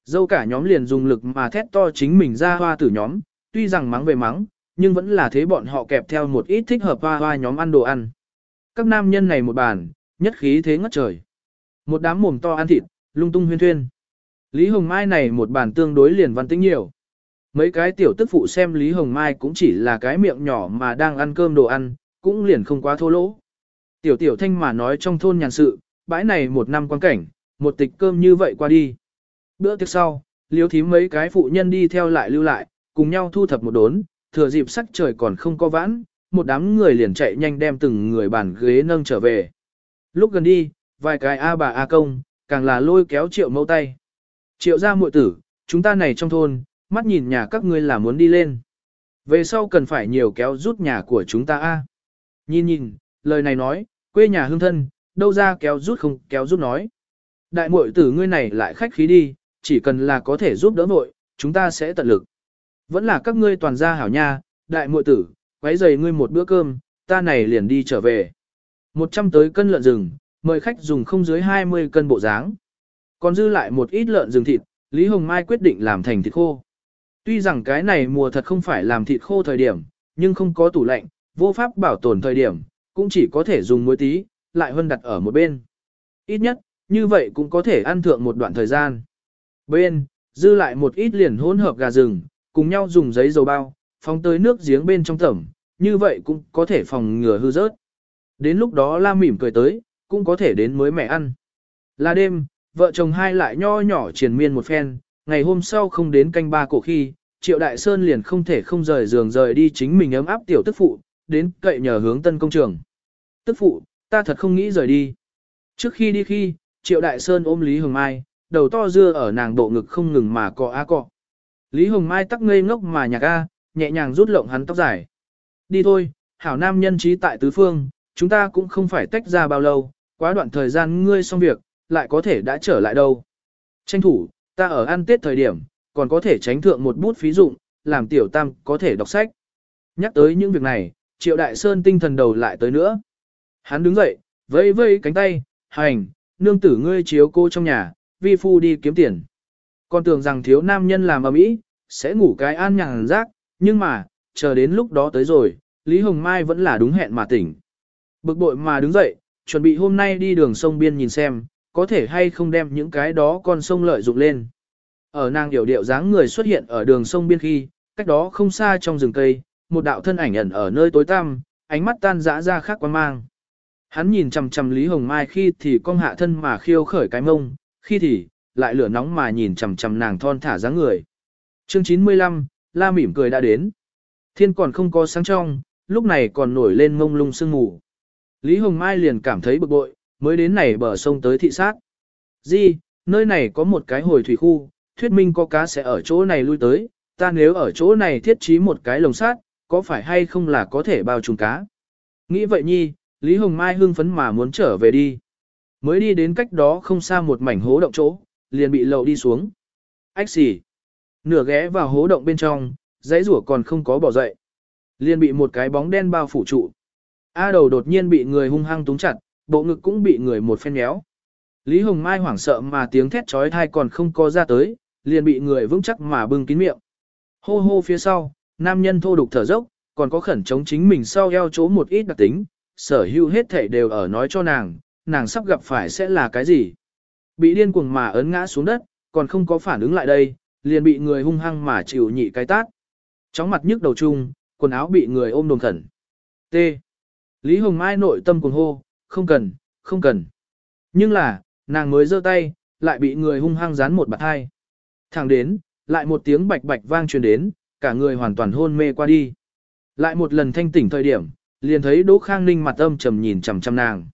Dâu cả nhóm liền dùng lực mà thét to chính mình ra hoa tử nhóm, tuy rằng mắng về mắng, nhưng vẫn là thế bọn họ kẹp theo một ít thích hợp hoa hoa nhóm ăn đồ ăn. Các nam nhân này một bàn, nhất khí thế ngất trời. Một đám mồm to ăn thịt, lung tung huyên thuyên. Lý Hồng Mai này một bàn tương đối liền văn tính nhiều. Mấy cái tiểu tức phụ xem Lý Hồng Mai cũng chỉ là cái miệng nhỏ mà đang ăn cơm đồ ăn, cũng liền không quá thô lỗ. Tiểu tiểu thanh mà nói trong thôn nhàn sự, bãi này một năm quan cảnh, một tịch cơm như vậy qua đi. Bữa tiệc sau, liếu thím mấy cái phụ nhân đi theo lại lưu lại, cùng nhau thu thập một đốn, thừa dịp sắc trời còn không có vãn, một đám người liền chạy nhanh đem từng người bàn ghế nâng trở về. Lúc gần đi, vài cái A bà A công, càng là lôi kéo triệu mâu tay. Triệu ra muội tử, chúng ta này trong thôn, mắt nhìn nhà các ngươi là muốn đi lên. Về sau cần phải nhiều kéo rút nhà của chúng ta a. Nhìn nhìn, lời này nói, quê nhà hương thân, đâu ra kéo rút không kéo rút nói. Đại muội tử ngươi này lại khách khí đi, chỉ cần là có thể giúp đỡ muội, chúng ta sẽ tận lực. Vẫn là các ngươi toàn gia hảo nha, đại muội tử, quấy giày ngươi một bữa cơm, ta này liền đi trở về. Một trăm tới cân lợn rừng, mời khách dùng không dưới 20 cân bộ dáng. Còn dư lại một ít lợn rừng thịt, Lý Hồng Mai quyết định làm thành thịt khô. Tuy rằng cái này mùa thật không phải làm thịt khô thời điểm, nhưng không có tủ lạnh, vô pháp bảo tồn thời điểm, cũng chỉ có thể dùng muối tí, lại hơn đặt ở một bên. Ít nhất, như vậy cũng có thể ăn thượng một đoạn thời gian. Bên, dư lại một ít liền hỗn hợp gà rừng, cùng nhau dùng giấy dầu bao, phóng tới nước giếng bên trong tẩm, như vậy cũng có thể phòng ngừa hư rớt. Đến lúc đó la mỉm cười tới, cũng có thể đến mới mẹ ăn. Là đêm, vợ chồng hai lại nho nhỏ triền miên một phen, ngày hôm sau không đến canh ba cổ khi, Triệu Đại Sơn liền không thể không rời giường rời đi chính mình ấm áp tiểu tức phụ, đến cậy nhờ hướng tân công trường. Tức phụ, ta thật không nghĩ rời đi. Trước khi đi khi, Triệu Đại Sơn ôm Lý Hồng Mai, đầu to dưa ở nàng bộ ngực không ngừng mà cọ á cọ. Lý Hồng Mai tắc ngây ngốc mà nhạc a, nhẹ nhàng rút lộng hắn tóc dài. Đi thôi, hảo nam nhân trí tại tứ phương, chúng ta cũng không phải tách ra bao lâu, quá đoạn thời gian ngươi xong việc, lại có thể đã trở lại đâu. Tranh thủ, ta ở ăn tết thời điểm, còn có thể tránh thượng một bút phí dụng, làm tiểu tam có thể đọc sách. Nhắc tới những việc này, triệu đại sơn tinh thần đầu lại tới nữa. Hắn đứng dậy, vẫy vẫy cánh tay, hành, nương tử ngươi chiếu cô trong nhà, vi phu đi kiếm tiền. Con tưởng rằng thiếu nam nhân làm ở mỹ, sẽ ngủ cái an nhàn rác, nhưng mà, chờ đến lúc đó tới rồi, Lý Hồng Mai vẫn là đúng hẹn mà tỉnh. Bực bội mà đứng dậy, chuẩn bị hôm nay đi đường sông biên nhìn xem, có thể hay không đem những cái đó con sông lợi dụng lên. Ở nàng điệu điệu dáng người xuất hiện ở đường sông biên khi, cách đó không xa trong rừng cây, một đạo thân ảnh ẩn ở nơi tối tăm, ánh mắt tan dã ra khác quan mang. Hắn nhìn chằm chằm Lý Hồng Mai khi thì cong hạ thân mà khiêu khởi cái mông, khi thì lại lửa nóng mà nhìn chằm chằm nàng thon thả dáng người. Chương 95, La mỉm cười đã đến. Thiên còn không có sáng trong, lúc này còn nổi lên mông lung sương mù. Lý Hồng Mai liền cảm thấy bực bội, mới đến này bờ sông tới thị sát. Di, nơi này có một cái hồi thủy khu, thuyết minh có cá sẽ ở chỗ này lui tới, ta nếu ở chỗ này thiết trí một cái lồng sát, có phải hay không là có thể bao trùm cá. Nghĩ vậy nhi, Lý Hồng Mai hưng phấn mà muốn trở về đi. Mới đi đến cách đó không xa một mảnh hố động chỗ, liền bị lậu đi xuống. Ách xỉ. Nửa ghé vào hố động bên trong, dãy rủa còn không có bỏ dậy. Liền bị một cái bóng đen bao phủ trụ. A đầu đột nhiên bị người hung hăng túng chặt, bộ ngực cũng bị người một phen méo. Lý Hồng Mai hoảng sợ mà tiếng thét trói thai còn không có ra tới, liền bị người vững chắc mà bưng kín miệng. Hô hô phía sau, nam nhân thô đục thở dốc, còn có khẩn chống chính mình sau eo chỗ một ít đặc tính, sở hữu hết thể đều ở nói cho nàng, nàng sắp gặp phải sẽ là cái gì. Bị điên cuồng mà ấn ngã xuống đất, còn không có phản ứng lại đây, liền bị người hung hăng mà chịu nhị cái tát. Chóng mặt nhức đầu chung, quần áo bị người ôm đồm khẩn. T. Lý Hồng Mai nội tâm cuồng hô, không cần, không cần. Nhưng là, nàng mới giơ tay, lại bị người hung hăng dán một bạt hai. Thẳng đến, lại một tiếng bạch bạch vang truyền đến, cả người hoàn toàn hôn mê qua đi. Lại một lần thanh tỉnh thời điểm, liền thấy Đỗ Khang Ninh mặt âm trầm nhìn chằm chằm nàng.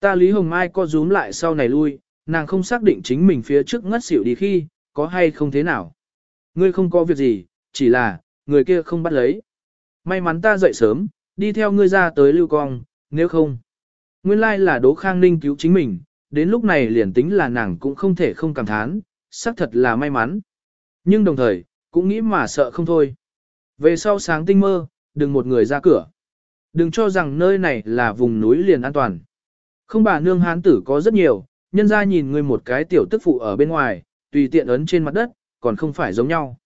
Ta Lý Hồng Mai co rúm lại sau này lui, nàng không xác định chính mình phía trước ngất xỉu đi khi, có hay không thế nào. Ngươi không có việc gì, chỉ là, người kia không bắt lấy. May mắn ta dậy sớm, đi theo ngươi ra tới lưu cong, nếu không. Nguyên lai là Đỗ Khang Ninh cứu chính mình, đến lúc này liền tính là nàng cũng không thể không cảm thán, xác thật là may mắn. Nhưng đồng thời, cũng nghĩ mà sợ không thôi. Về sau sáng tinh mơ, đừng một người ra cửa. Đừng cho rằng nơi này là vùng núi liền an toàn. Không bà nương hán tử có rất nhiều, nhân ra nhìn người một cái tiểu tức phụ ở bên ngoài, tùy tiện ấn trên mặt đất, còn không phải giống nhau.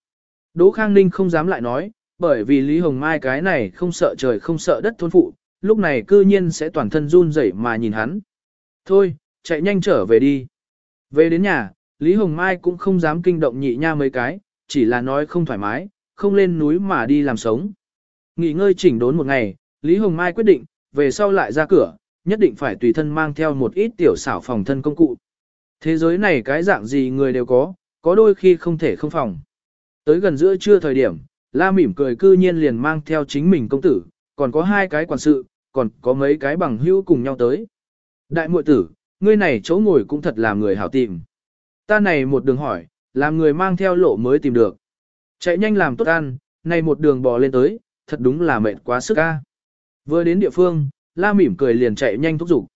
Đỗ Khang Ninh không dám lại nói, bởi vì Lý Hồng Mai cái này không sợ trời không sợ đất thôn phụ, lúc này cư nhiên sẽ toàn thân run rẩy mà nhìn hắn. Thôi, chạy nhanh trở về đi. Về đến nhà, Lý Hồng Mai cũng không dám kinh động nhị nha mấy cái, chỉ là nói không thoải mái, không lên núi mà đi làm sống. Nghỉ ngơi chỉnh đốn một ngày, Lý Hồng Mai quyết định, về sau lại ra cửa, nhất định phải tùy thân mang theo một ít tiểu xảo phòng thân công cụ. Thế giới này cái dạng gì người đều có, có đôi khi không thể không phòng. Tới gần giữa trưa thời điểm, La mỉm cười cư nhiên liền mang theo chính mình công tử, còn có hai cái quản sự, còn có mấy cái bằng hữu cùng nhau tới. Đại muội tử, ngươi này chỗ ngồi cũng thật là người hảo tìm. Ta này một đường hỏi, làm người mang theo lộ mới tìm được. Chạy nhanh làm tốt ăn, này một đường bò lên tới, thật đúng là mệt quá sức a. Vừa đến địa phương, la mỉm cười liền chạy nhanh thúc giục.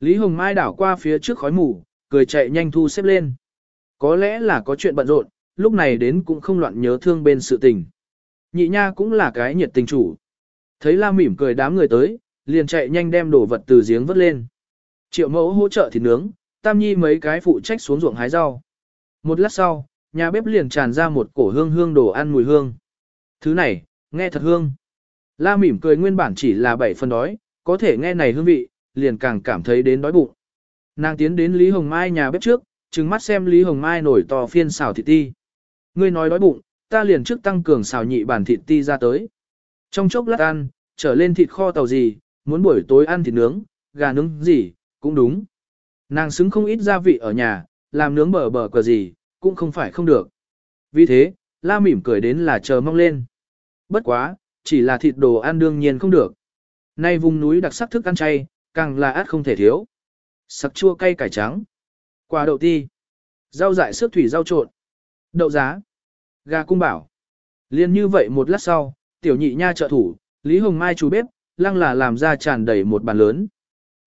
Lý Hồng Mai đảo qua phía trước khói mù, cười chạy nhanh thu xếp lên. Có lẽ là có chuyện bận rộn, lúc này đến cũng không loạn nhớ thương bên sự tình. Nhị nha cũng là cái nhiệt tình chủ. Thấy la mỉm cười đám người tới, liền chạy nhanh đem đồ vật từ giếng vớt lên. Triệu mẫu hỗ trợ thịt nướng, tam nhi mấy cái phụ trách xuống ruộng hái rau. Một lát sau, nhà bếp liền tràn ra một cổ hương hương đồ ăn mùi hương. Thứ này, nghe thật hương. La mỉm cười nguyên bản chỉ là bảy phần đói, có thể nghe này hương vị, liền càng cảm thấy đến đói bụng. Nàng tiến đến Lý Hồng Mai nhà bếp trước, trừng mắt xem Lý Hồng Mai nổi to phiên xào thịt ti. Ngươi nói đói bụng, ta liền trước tăng cường xào nhị bản thịt ti ra tới. Trong chốc lát ăn, trở lên thịt kho tàu gì, muốn buổi tối ăn thịt nướng, gà nướng gì, cũng đúng. Nàng xứng không ít gia vị ở nhà, làm nướng bờ bờ cờ gì, cũng không phải không được. Vì thế, la mỉm cười đến là chờ mong lên. Bất quá, chỉ là thịt đồ ăn đương nhiên không được. Nay vùng núi đặc sắc thức ăn chay, càng là át không thể thiếu. Sặc chua cay cải trắng, quả đậu ti, rau dại xước thủy rau trộn, đậu giá, gà cung bảo. Liên như vậy một lát sau, tiểu nhị nha trợ thủ, Lý Hồng Mai chủ bếp, lăng là làm ra tràn đầy một bàn lớn.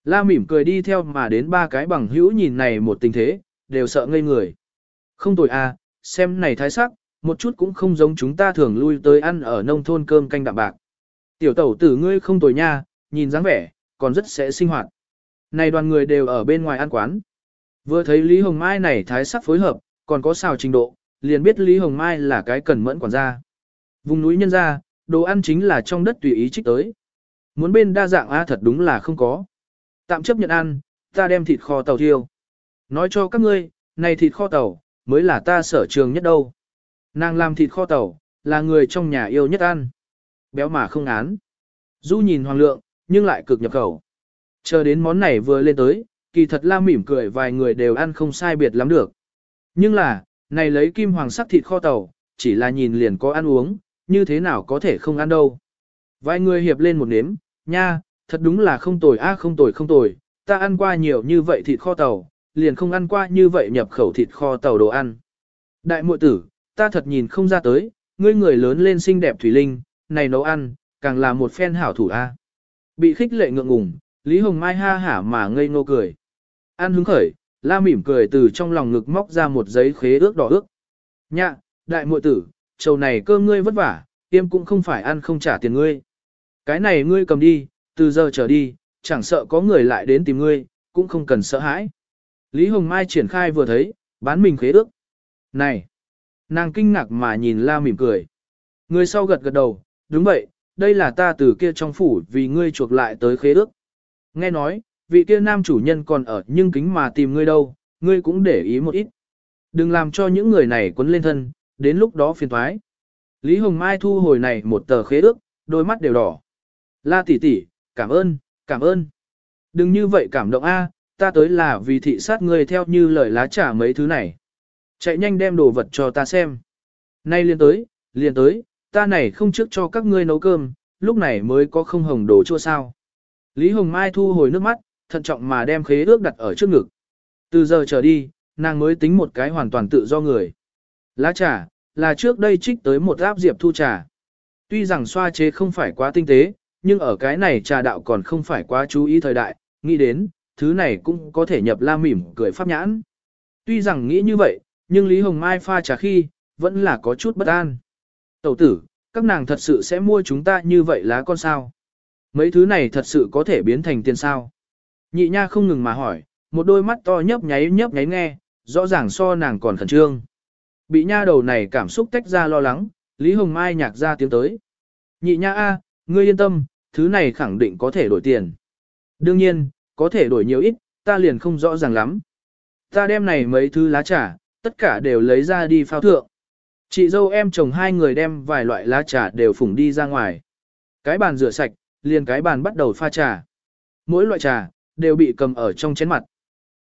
La mỉm cười đi theo mà đến ba cái bằng hữu nhìn này một tình thế, đều sợ ngây người. Không tồi à, xem này thái sắc, một chút cũng không giống chúng ta thường lui tới ăn ở nông thôn cơm canh đạm bạc. Tiểu tẩu tử ngươi không tồi nha, nhìn dáng vẻ, còn rất sẽ sinh hoạt. Này đoàn người đều ở bên ngoài ăn quán. Vừa thấy Lý Hồng Mai này thái sắc phối hợp, còn có xào trình độ, liền biết Lý Hồng Mai là cái cần mẫn quản gia. Vùng núi nhân gia đồ ăn chính là trong đất tùy ý trích tới. Muốn bên đa dạng A thật đúng là không có. Tạm chấp nhận ăn, ta đem thịt kho tàu thiêu. Nói cho các ngươi, này thịt kho tàu, mới là ta sở trường nhất đâu. Nàng làm thịt kho tàu, là người trong nhà yêu nhất ăn. Béo mà không án. Du nhìn hoàng lượng, nhưng lại cực nhập khẩu. Chờ đến món này vừa lên tới, kỳ thật la mỉm cười vài người đều ăn không sai biệt lắm được. Nhưng là, này lấy kim hoàng sắc thịt kho tàu, chỉ là nhìn liền có ăn uống, như thế nào có thể không ăn đâu. Vài người hiệp lên một nếm, nha, thật đúng là không tồi a không tồi không tồi, ta ăn qua nhiều như vậy thịt kho tàu, liền không ăn qua như vậy nhập khẩu thịt kho tàu đồ ăn. Đại muội tử, ta thật nhìn không ra tới, ngươi người lớn lên xinh đẹp thủy linh, này nấu ăn, càng là một phen hảo thủ a. Bị khích lệ ngượng ngùng, Lý Hồng Mai ha hả mà ngây ngô cười. An hứng khởi, la mỉm cười từ trong lòng ngực móc ra một giấy khế ước đỏ ước. Nhạ, đại muội tử, trầu này cơm ngươi vất vả, tiêm cũng không phải ăn không trả tiền ngươi. Cái này ngươi cầm đi, từ giờ trở đi, chẳng sợ có người lại đến tìm ngươi, cũng không cần sợ hãi. Lý Hồng Mai triển khai vừa thấy, bán mình khế ước. Này! Nàng kinh ngạc mà nhìn la mỉm cười. Người sau gật gật đầu, đúng vậy, đây là ta từ kia trong phủ vì ngươi chuộc lại tới khế ước. Nghe nói, vị kia nam chủ nhân còn ở nhưng kính mà tìm ngươi đâu, ngươi cũng để ý một ít. Đừng làm cho những người này quấn lên thân, đến lúc đó phiền thoái. Lý Hồng Mai thu hồi này một tờ khế ước, đôi mắt đều đỏ. La tỷ tỷ, cảm ơn, cảm ơn. Đừng như vậy cảm động a, ta tới là vì thị sát ngươi theo như lời lá trả mấy thứ này. Chạy nhanh đem đồ vật cho ta xem. Nay liền tới, liền tới, ta này không trước cho các ngươi nấu cơm, lúc này mới có không hồng đồ chua sao. Lý Hồng Mai thu hồi nước mắt, thận trọng mà đem khế ước đặt ở trước ngực. Từ giờ trở đi, nàng mới tính một cái hoàn toàn tự do người. Lá trà, là trước đây trích tới một áp diệp thu trà. Tuy rằng xoa chế không phải quá tinh tế, nhưng ở cái này trà đạo còn không phải quá chú ý thời đại, nghĩ đến, thứ này cũng có thể nhập la mỉm cười pháp nhãn. Tuy rằng nghĩ như vậy, nhưng Lý Hồng Mai pha trà khi, vẫn là có chút bất an. Tẩu tử, các nàng thật sự sẽ mua chúng ta như vậy lá con sao? Mấy thứ này thật sự có thể biến thành tiền sao? Nhị nha không ngừng mà hỏi, một đôi mắt to nhấp nháy nhấp nháy nghe, rõ ràng so nàng còn khẩn trương. Bị nha đầu này cảm xúc tách ra lo lắng, Lý Hồng Mai nhạc ra tiếng tới. Nhị nha A, ngươi yên tâm, thứ này khẳng định có thể đổi tiền. Đương nhiên, có thể đổi nhiều ít, ta liền không rõ ràng lắm. Ta đem này mấy thứ lá trà, tất cả đều lấy ra đi phao thượng. Chị dâu em chồng hai người đem vài loại lá trà đều phủng đi ra ngoài. Cái bàn rửa sạch, liền cái bàn bắt đầu pha trà. Mỗi loại trà, đều bị cầm ở trong chén mặt.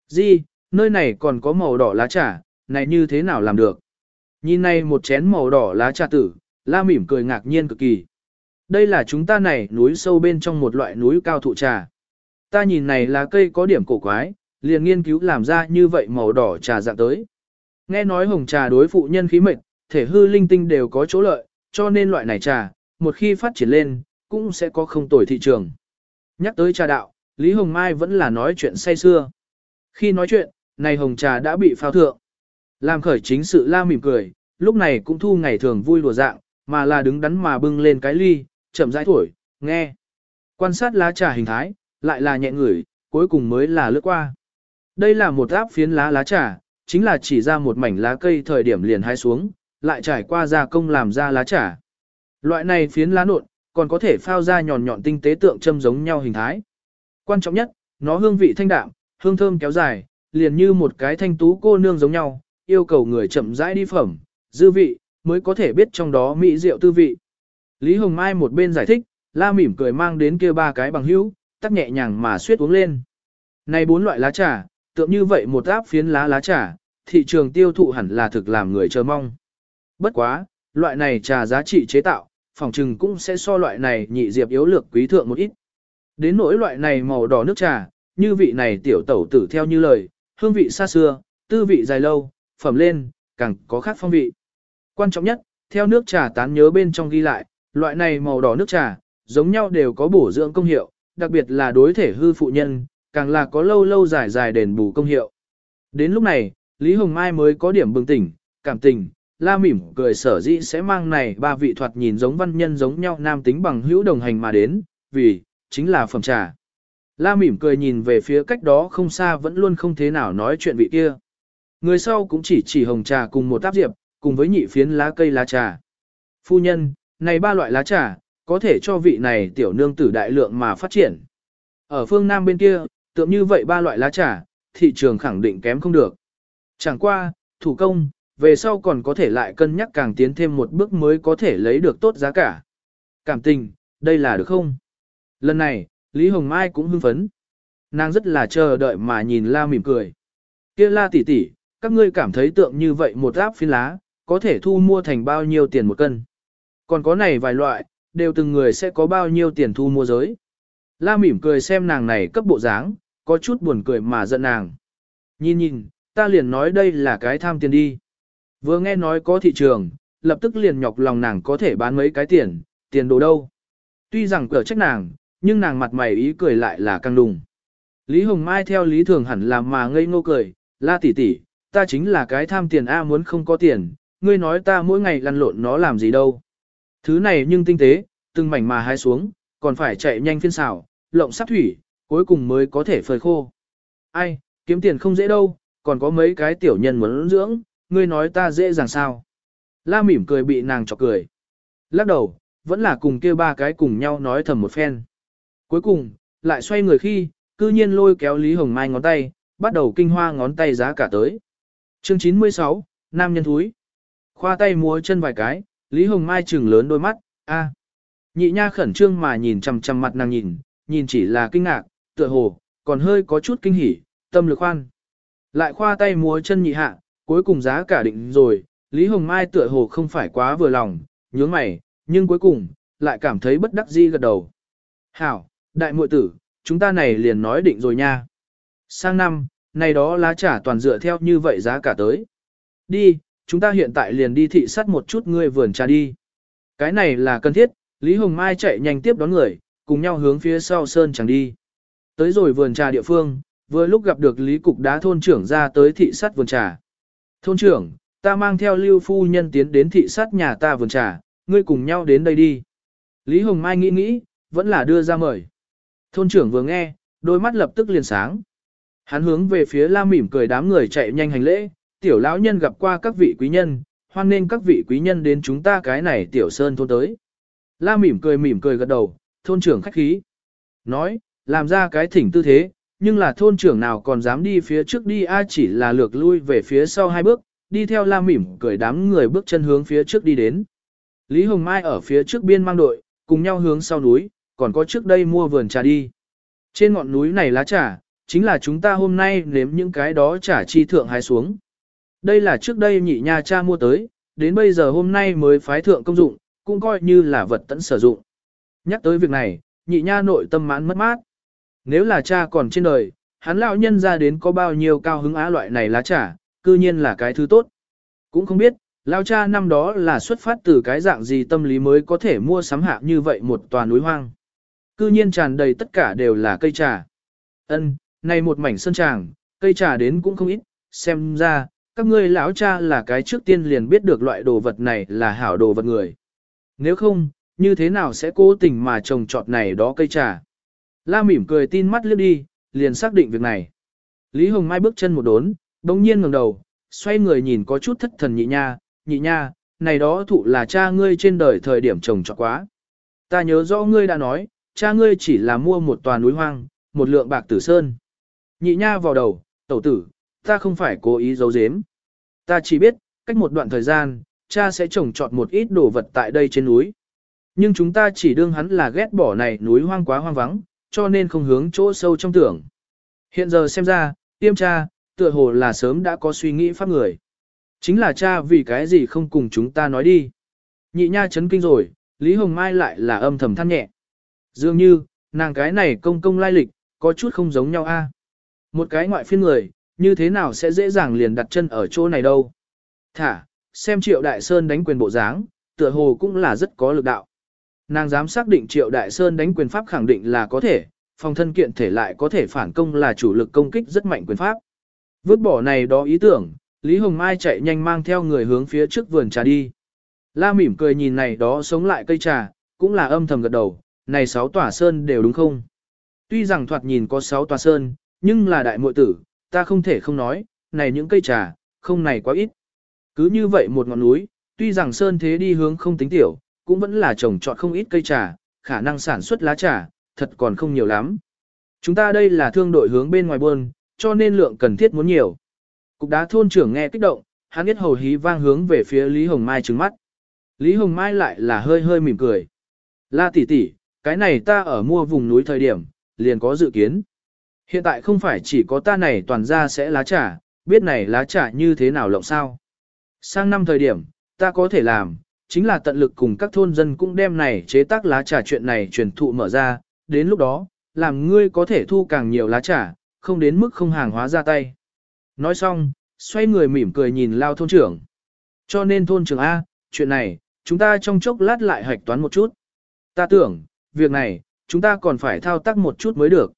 Di, nơi này còn có màu đỏ lá trà, này như thế nào làm được? Nhìn này một chén màu đỏ lá trà tử, la mỉm cười ngạc nhiên cực kỳ. Đây là chúng ta này núi sâu bên trong một loại núi cao thụ trà. Ta nhìn này là cây có điểm cổ quái, liền nghiên cứu làm ra như vậy màu đỏ trà dạng tới. Nghe nói hồng trà đối phụ nhân khí mệnh, thể hư linh tinh đều có chỗ lợi, cho nên loại này trà, một khi phát triển lên, cũng sẽ có không tồi thị trường. Nhắc tới trà đạo, Lý Hồng Mai vẫn là nói chuyện say xưa. Khi nói chuyện, này hồng trà đã bị phao thượng. Làm khởi chính sự la mỉm cười, lúc này cũng thu ngày thường vui lùa dạng, mà là đứng đắn mà bưng lên cái ly, chậm rãi thổi, nghe. Quan sát lá trà hình thái, lại là nhẹ ngửi, cuối cùng mới là lướt qua. Đây là một áp phiến lá lá trà, chính là chỉ ra một mảnh lá cây thời điểm liền hái xuống, lại trải qua gia công làm ra lá trà. Loại này phiến lá nộn, còn có thể phao ra nhọn nhọn tinh tế tượng châm giống nhau hình thái. Quan trọng nhất, nó hương vị thanh đạm, hương thơm kéo dài, liền như một cái thanh tú cô nương giống nhau, yêu cầu người chậm rãi đi phẩm, dư vị, mới có thể biết trong đó mỹ rượu tư vị. Lý Hồng Mai một bên giải thích, la mỉm cười mang đến kia ba cái bằng hữu, tắt nhẹ nhàng mà suyết uống lên. Này bốn loại lá trà, tượng như vậy một áp phiến lá lá trà, thị trường tiêu thụ hẳn là thực làm người chờ mong. Bất quá, loại này trà giá trị chế tạo, phòng trừng cũng sẽ so loại này nhị diệp yếu lược quý thượng một ít. Đến nỗi loại này màu đỏ nước trà, như vị này tiểu tẩu tử theo như lời, hương vị xa xưa, tư vị dài lâu, phẩm lên, càng có khác phong vị. Quan trọng nhất, theo nước trà tán nhớ bên trong ghi lại, loại này màu đỏ nước trà, giống nhau đều có bổ dưỡng công hiệu, đặc biệt là đối thể hư phụ nhân, càng là có lâu lâu dài dài đền bù công hiệu. Đến lúc này, Lý Hồng Mai mới có điểm bừng tỉnh, cảm tình, la mỉm cười sở dĩ sẽ mang này ba vị thoạt nhìn giống văn nhân giống nhau nam tính bằng hữu đồng hành mà đến, vì, chính là phẩm trà. La mỉm cười nhìn về phía cách đó không xa vẫn luôn không thế nào nói chuyện vị kia. Người sau cũng chỉ chỉ hồng trà cùng một táp diệp, cùng với nhị phiến lá cây lá trà. Phu nhân, này ba loại lá trà, có thể cho vị này tiểu nương tử đại lượng mà phát triển. Ở phương Nam bên kia, tượng như vậy ba loại lá trà, thị trường khẳng định kém không được. Chẳng qua, thủ công, về sau còn có thể lại cân nhắc càng tiến thêm một bước mới có thể lấy được tốt giá cả. Cảm tình, đây là được không? Lần này, Lý Hồng Mai cũng hưng phấn. Nàng rất là chờ đợi mà nhìn la mỉm cười. kia la tỷ tỷ, các ngươi cảm thấy tượng như vậy một áp phiến lá, có thể thu mua thành bao nhiêu tiền một cân. Còn có này vài loại, đều từng người sẽ có bao nhiêu tiền thu mua giới. La mỉm cười xem nàng này cấp bộ dáng, có chút buồn cười mà giận nàng. Nhìn nhìn, ta liền nói đây là cái tham tiền đi. Vừa nghe nói có thị trường, lập tức liền nhọc lòng nàng có thể bán mấy cái tiền, tiền đồ đâu. Tuy rằng cửa trách nàng, nhưng nàng mặt mày ý cười lại là căng đùng. Lý Hồng Mai theo lý thường hẳn là mà ngây ngô cười, la tỷ tỷ, ta chính là cái tham tiền A muốn không có tiền, ngươi nói ta mỗi ngày lăn lộn nó làm gì đâu. Thứ này nhưng tinh tế, từng mảnh mà hái xuống, còn phải chạy nhanh phiên xào, lộng sắp thủy, cuối cùng mới có thể phơi khô. Ai, kiếm tiền không dễ đâu, còn có mấy cái tiểu nhân muốn dưỡng, ngươi nói ta dễ dàng sao. La mỉm cười bị nàng chọc cười. Lắc đầu, vẫn là cùng kia ba cái cùng nhau nói thầm một phen. Cuối cùng, lại xoay người khi, cư nhiên lôi kéo Lý Hồng Mai ngón tay, bắt đầu kinh hoa ngón tay giá cả tới. Chương 96, Nam nhân thúi. Khoa tay múa chân vài cái, Lý Hồng Mai trừng lớn đôi mắt, a. Nhị nha khẩn trương mà nhìn chằm chằm mặt nàng nhìn, nhìn chỉ là kinh ngạc, tựa hồ, còn hơi có chút kinh hỉ, tâm lực khoan. Lại khoa tay múa chân nhị hạ, cuối cùng giá cả định rồi, Lý Hồng Mai tựa hồ không phải quá vừa lòng, nhướng mày, nhưng cuối cùng, lại cảm thấy bất đắc dĩ gật đầu. Hảo, đại muội tử, chúng ta này liền nói định rồi nha. Sang năm, này đó lá trả toàn dựa theo như vậy giá cả tới. Đi, chúng ta hiện tại liền đi thị sát một chút ngươi vườn trà đi. Cái này là cần thiết, Lý Hồng Mai chạy nhanh tiếp đón người, cùng nhau hướng phía sau sơn chẳng đi. Tới rồi vườn trà địa phương, vừa lúc gặp được Lý Cục đá thôn trưởng ra tới thị sát vườn trà. Thôn trưởng, ta mang theo lưu phu nhân tiến đến thị sát nhà ta vườn trà, ngươi cùng nhau đến đây đi. Lý Hồng Mai nghĩ nghĩ, vẫn là đưa ra mời. Thôn trưởng vừa nghe, đôi mắt lập tức liền sáng. Hắn hướng về phía la mỉm cười đám người chạy nhanh hành lễ, tiểu lão nhân gặp qua các vị quý nhân, hoan nên các vị quý nhân đến chúng ta cái này tiểu sơn thôn tới. La mỉm cười mỉm cười gật đầu, thôn trưởng khách khí. Nói, làm ra cái thỉnh tư thế, nhưng là thôn trưởng nào còn dám đi phía trước đi a chỉ là lược lui về phía sau hai bước, đi theo la mỉm cười đám người bước chân hướng phía trước đi đến. Lý Hồng Mai ở phía trước biên mang đội, cùng nhau hướng sau núi, còn có trước đây mua vườn trà đi. Trên ngọn núi này lá trà, chính là chúng ta hôm nay nếm những cái đó trà chi thượng hái xuống. Đây là trước đây nhị nha cha mua tới, đến bây giờ hôm nay mới phái thượng công dụng, cũng coi như là vật tận sử dụng. Nhắc tới việc này, nhị nha nội tâm mãn mất mát. Nếu là cha còn trên đời, hắn lão nhân ra đến có bao nhiêu cao hứng á loại này lá trà, cư nhiên là cái thứ tốt. Cũng không biết, Lão cha năm đó là xuất phát từ cái dạng gì tâm lý mới có thể mua sắm hạ như vậy một tòa núi hoang. Cư nhiên tràn đầy tất cả đều là cây trà. Ân, này một mảnh sân tràng, cây trà đến cũng không ít, xem ra, các ngươi lão cha là cái trước tiên liền biết được loại đồ vật này là hảo đồ vật người. Nếu không, như thế nào sẽ cố tình mà trồng trọt này đó cây trà. La mỉm cười tin mắt liếc đi, liền xác định việc này. Lý Hồng Mai bước chân một đốn, đồng nhiên ngẩng đầu, xoay người nhìn có chút thất thần nhị nha, nhị nha, này đó thụ là cha ngươi trên đời thời điểm trồng trọt quá. Ta nhớ rõ ngươi đã nói, cha ngươi chỉ là mua một tòa núi hoang, một lượng bạc tử sơn. Nhị nha vào đầu, tẩu tử, ta không phải cố ý giấu giếm. Ta chỉ biết, cách một đoạn thời gian, cha sẽ trồng trọt một ít đồ vật tại đây trên núi. Nhưng chúng ta chỉ đương hắn là ghét bỏ này núi hoang quá hoang vắng, cho nên không hướng chỗ sâu trong tưởng. Hiện giờ xem ra, tiêm cha, tựa hồ là sớm đã có suy nghĩ pháp người. Chính là cha vì cái gì không cùng chúng ta nói đi. Nhị nha chấn kinh rồi, Lý Hồng Mai lại là âm thầm than nhẹ. Dường như, nàng cái này công công lai lịch, có chút không giống nhau a. Một cái ngoại phiên người, như thế nào sẽ dễ dàng liền đặt chân ở chỗ này đâu. Thả, xem Triệu Đại Sơn đánh quyền bộ dáng, tựa hồ cũng là rất có lực đạo. Nàng dám xác định Triệu Đại Sơn đánh quyền pháp khẳng định là có thể, phòng thân kiện thể lại có thể phản công là chủ lực công kích rất mạnh quyền pháp. Vứt bỏ này đó ý tưởng, Lý Hồng Mai chạy nhanh mang theo người hướng phía trước vườn trà đi. La mỉm cười nhìn này đó sống lại cây trà, cũng là âm thầm gật đầu, này sáu tòa sơn đều đúng không? Tuy rằng thoạt nhìn có sáu tòa sơn, nhưng là đại muội tử, ta không thể không nói, này những cây trà, không này quá ít. Cứ như vậy một ngọn núi, tuy rằng sơn thế đi hướng không tính tiểu, cũng vẫn là trồng trọt không ít cây trà, khả năng sản xuất lá trà, thật còn không nhiều lắm. Chúng ta đây là thương đội hướng bên ngoài buôn, cho nên lượng cần thiết muốn nhiều. Cục đá thôn trưởng nghe kích động, hắn biết hầu hí vang hướng về phía Lý Hồng Mai trừng mắt. Lý Hồng Mai lại là hơi hơi mỉm cười. La tỷ tỷ, cái này ta ở mua vùng núi thời điểm, liền có dự kiến. Hiện tại không phải chỉ có ta này toàn ra sẽ lá trà, biết này lá trà như thế nào lộng sao. Sang năm thời điểm, ta có thể làm, chính là tận lực cùng các thôn dân cũng đem này chế tác lá trà chuyện này truyền thụ mở ra, đến lúc đó, làm ngươi có thể thu càng nhiều lá trà, không đến mức không hàng hóa ra tay. Nói xong, xoay người mỉm cười nhìn lao thôn trưởng. Cho nên thôn trưởng A, chuyện này, chúng ta trong chốc lát lại hạch toán một chút. Ta tưởng, việc này, chúng ta còn phải thao tác một chút mới được.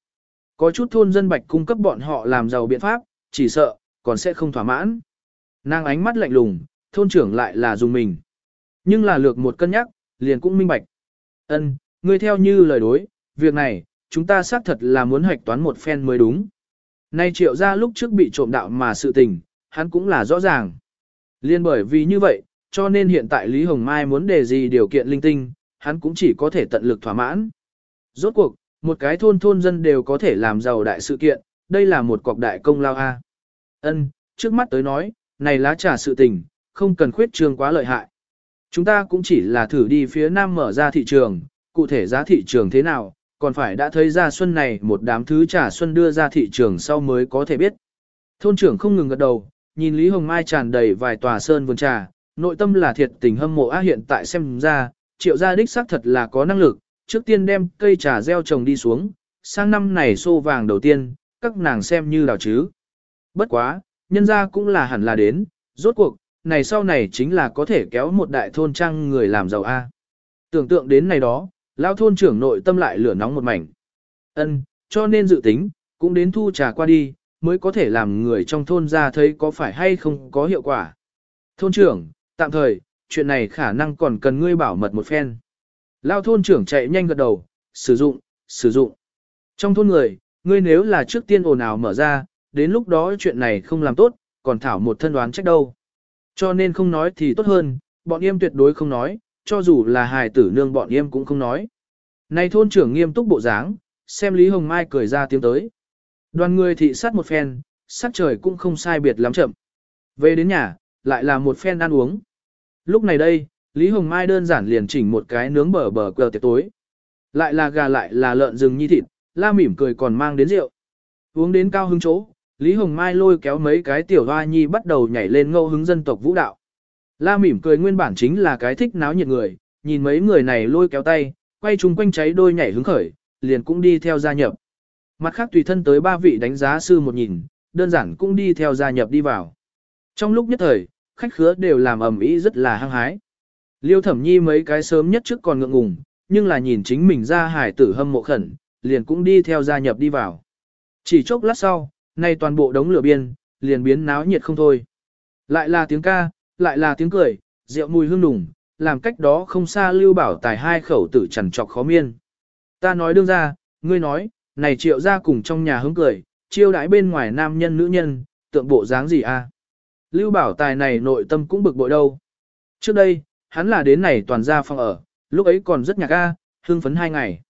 Có chút thôn dân bạch cung cấp bọn họ làm giàu biện pháp, chỉ sợ, còn sẽ không thỏa mãn. Nàng ánh mắt lạnh lùng, thôn trưởng lại là dùng mình. Nhưng là lược một cân nhắc, liền cũng minh bạch. Ân, ngươi theo như lời đối, việc này, chúng ta xác thật là muốn hạch toán một phen mới đúng. Nay triệu ra lúc trước bị trộm đạo mà sự tình, hắn cũng là rõ ràng. Liên bởi vì như vậy, cho nên hiện tại Lý Hồng Mai muốn đề gì điều kiện linh tinh, hắn cũng chỉ có thể tận lực thỏa mãn. Rốt cuộc, một cái thôn thôn dân đều có thể làm giàu đại sự kiện, đây là một cọc đại công lao a. Ân, trước mắt tới nói, này lá trà sự tình, không cần khuyết trương quá lợi hại. Chúng ta cũng chỉ là thử đi phía nam mở ra thị trường, cụ thể giá thị trường thế nào, còn phải đã thấy ra xuân này một đám thứ trà xuân đưa ra thị trường sau mới có thể biết. Thôn trưởng không ngừng gật đầu, nhìn Lý Hồng Mai tràn đầy vài tòa sơn vườn trà, nội tâm là thiệt tình hâm mộ á hiện tại xem ra, triệu gia đích xác thật là có năng lực, trước tiên đem cây trà gieo trồng đi xuống, sang năm này xô vàng đầu tiên, các nàng xem như đào chứ. Bất quá, nhân gia cũng là hẳn là đến, rốt cuộc, này sau này chính là có thể kéo một đại thôn trang người làm giàu A. Tưởng tượng đến này đó, lão thôn trưởng nội tâm lại lửa nóng một mảnh. Ân, cho nên dự tính, cũng đến thu trà qua đi, mới có thể làm người trong thôn ra thấy có phải hay không có hiệu quả. Thôn trưởng, tạm thời, chuyện này khả năng còn cần ngươi bảo mật một phen. Lao thôn trưởng chạy nhanh gật đầu, sử dụng, sử dụng. Trong thôn người, ngươi nếu là trước tiên ồn ào mở ra, đến lúc đó chuyện này không làm tốt, còn thảo một thân đoán trách đâu. Cho nên không nói thì tốt hơn, bọn em tuyệt đối không nói, cho dù là hài tử nương bọn em cũng không nói. Này thôn trưởng nghiêm túc bộ dáng, xem Lý Hồng Mai cười ra tiếng tới. Đoàn người thị sát một phen, sát trời cũng không sai biệt lắm chậm. Về đến nhà, lại là một phen ăn uống. Lúc này đây, Lý Hồng Mai đơn giản liền chỉnh một cái nướng bờ bờ cờ tiệc tối. Lại là gà lại là lợn rừng nhi thịt, la mỉm cười còn mang đến rượu. Uống đến cao hứng chỗ, Lý Hồng Mai lôi kéo mấy cái tiểu hoa nhi bắt đầu nhảy lên ngẫu hứng dân tộc vũ đạo. La mỉm cười nguyên bản chính là cái thích náo nhiệt người, nhìn mấy người này lôi kéo tay, quay chung quanh cháy đôi nhảy hứng khởi, liền cũng đi theo gia nhập. Mặt khác tùy thân tới ba vị đánh giá sư một nhìn, đơn giản cũng đi theo gia nhập đi vào. Trong lúc nhất thời, khách khứa đều làm ầm ĩ rất là hăng hái. Liêu thẩm nhi mấy cái sớm nhất trước còn ngượng ngùng, nhưng là nhìn chính mình ra hải tử hâm mộ khẩn, liền cũng đi theo gia nhập đi vào. Chỉ chốc lát sau, nay toàn bộ đống lửa biên, liền biến náo nhiệt không thôi. Lại là tiếng ca, lại là tiếng cười, rượu mùi hương nùng, làm cách đó không xa lưu bảo tài hai khẩu tử chằn trọc khó miên. Ta nói đương ra, ngươi nói, này triệu ra cùng trong nhà hứng cười, chiêu đãi bên ngoài nam nhân nữ nhân, tượng bộ dáng gì a? À? Lưu bảo tài này nội tâm cũng bực bội đâu. Trước đây, hắn là đến này toàn gia phòng ở, lúc ấy còn rất nhạc a, hương phấn hai ngày.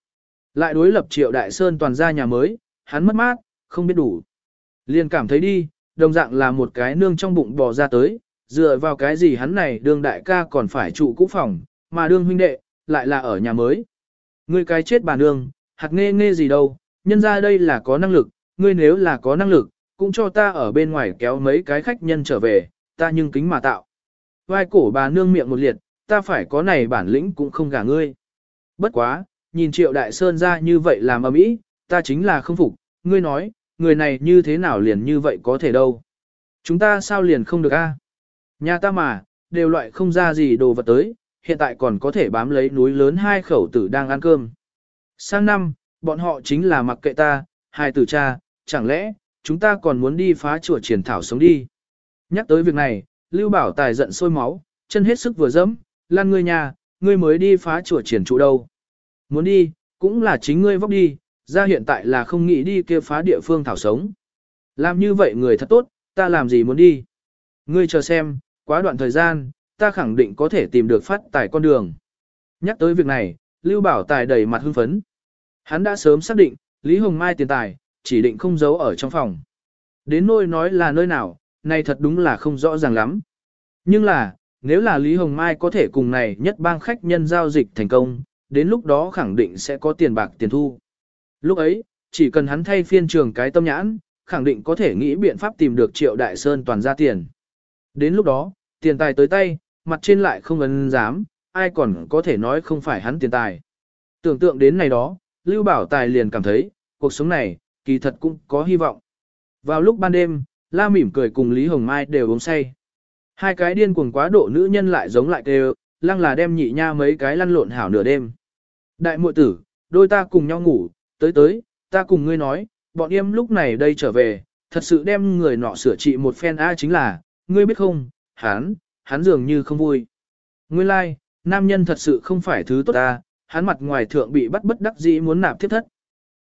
Lại đối lập triệu đại sơn toàn gia nhà mới, hắn mất mát, không biết đủ. Liền cảm thấy đi, đồng dạng là một cái nương trong bụng bò ra tới, dựa vào cái gì hắn này đương đại ca còn phải trụ cũ phòng, mà đương huynh đệ, lại là ở nhà mới. Ngươi cái chết bà nương, hạt nghe nghe gì đâu, nhân ra đây là có năng lực, ngươi nếu là có năng lực, cũng cho ta ở bên ngoài kéo mấy cái khách nhân trở về, ta nhưng kính mà tạo. Vai cổ bà nương miệng một liệt, ta phải có này bản lĩnh cũng không gả ngươi. Bất quá, nhìn triệu đại sơn ra như vậy làm ầm ĩ, ta chính là không phục, ngươi nói, người này như thế nào liền như vậy có thể đâu. Chúng ta sao liền không được a? Nhà ta mà, đều loại không ra gì đồ vật tới, hiện tại còn có thể bám lấy núi lớn hai khẩu tử đang ăn cơm. Sang năm, bọn họ chính là mặc kệ ta, hai tử cha, chẳng lẽ, chúng ta còn muốn đi phá chùa triển thảo sống đi. Nhắc tới việc này, Lưu Bảo Tài giận sôi máu, chân hết sức vừa dẫm, lan ngươi nhà, ngươi mới đi phá chùa triển trụ đâu. Muốn đi, cũng là chính ngươi vóc đi, ra hiện tại là không nghĩ đi kia phá địa phương thảo sống. Làm như vậy người thật tốt, ta làm gì muốn đi. Ngươi chờ xem, quá đoạn thời gian, ta khẳng định có thể tìm được phát tài con đường. Nhắc tới việc này, Lưu Bảo Tài đầy mặt hưng phấn. Hắn đã sớm xác định, Lý Hồng Mai tiền tài, chỉ định không giấu ở trong phòng. Đến nôi nói là nơi nào, này thật đúng là không rõ ràng lắm. Nhưng là, nếu là Lý Hồng Mai có thể cùng này nhất bang khách nhân giao dịch thành công, đến lúc đó khẳng định sẽ có tiền bạc tiền thu. Lúc ấy, chỉ cần hắn thay phiên trường cái tâm nhãn, khẳng định có thể nghĩ biện pháp tìm được triệu đại sơn toàn ra tiền. Đến lúc đó, tiền tài tới tay, mặt trên lại không ấn dám, ai còn có thể nói không phải hắn tiền tài. Tưởng tượng đến này đó, Lưu Bảo Tài liền cảm thấy, cuộc sống này, kỳ thật cũng có hy vọng. Vào lúc ban đêm, La mỉm cười cùng Lý Hồng Mai đều uống say. Hai cái điên cuồng quá độ nữ nhân lại giống lại kêu, lăng là đem nhị nha mấy cái lăn lộn hảo nửa đêm. Đại muội tử, đôi ta cùng nhau ngủ, tới tới, ta cùng ngươi nói, bọn em lúc này đây trở về, thật sự đem người nọ sửa trị một phen A chính là, ngươi biết không, hắn, hắn dường như không vui. Nguyên lai, like, nam nhân thật sự không phải thứ tốt ta, hắn mặt ngoài thượng bị bắt bất đắc dĩ muốn nạp thiết thất.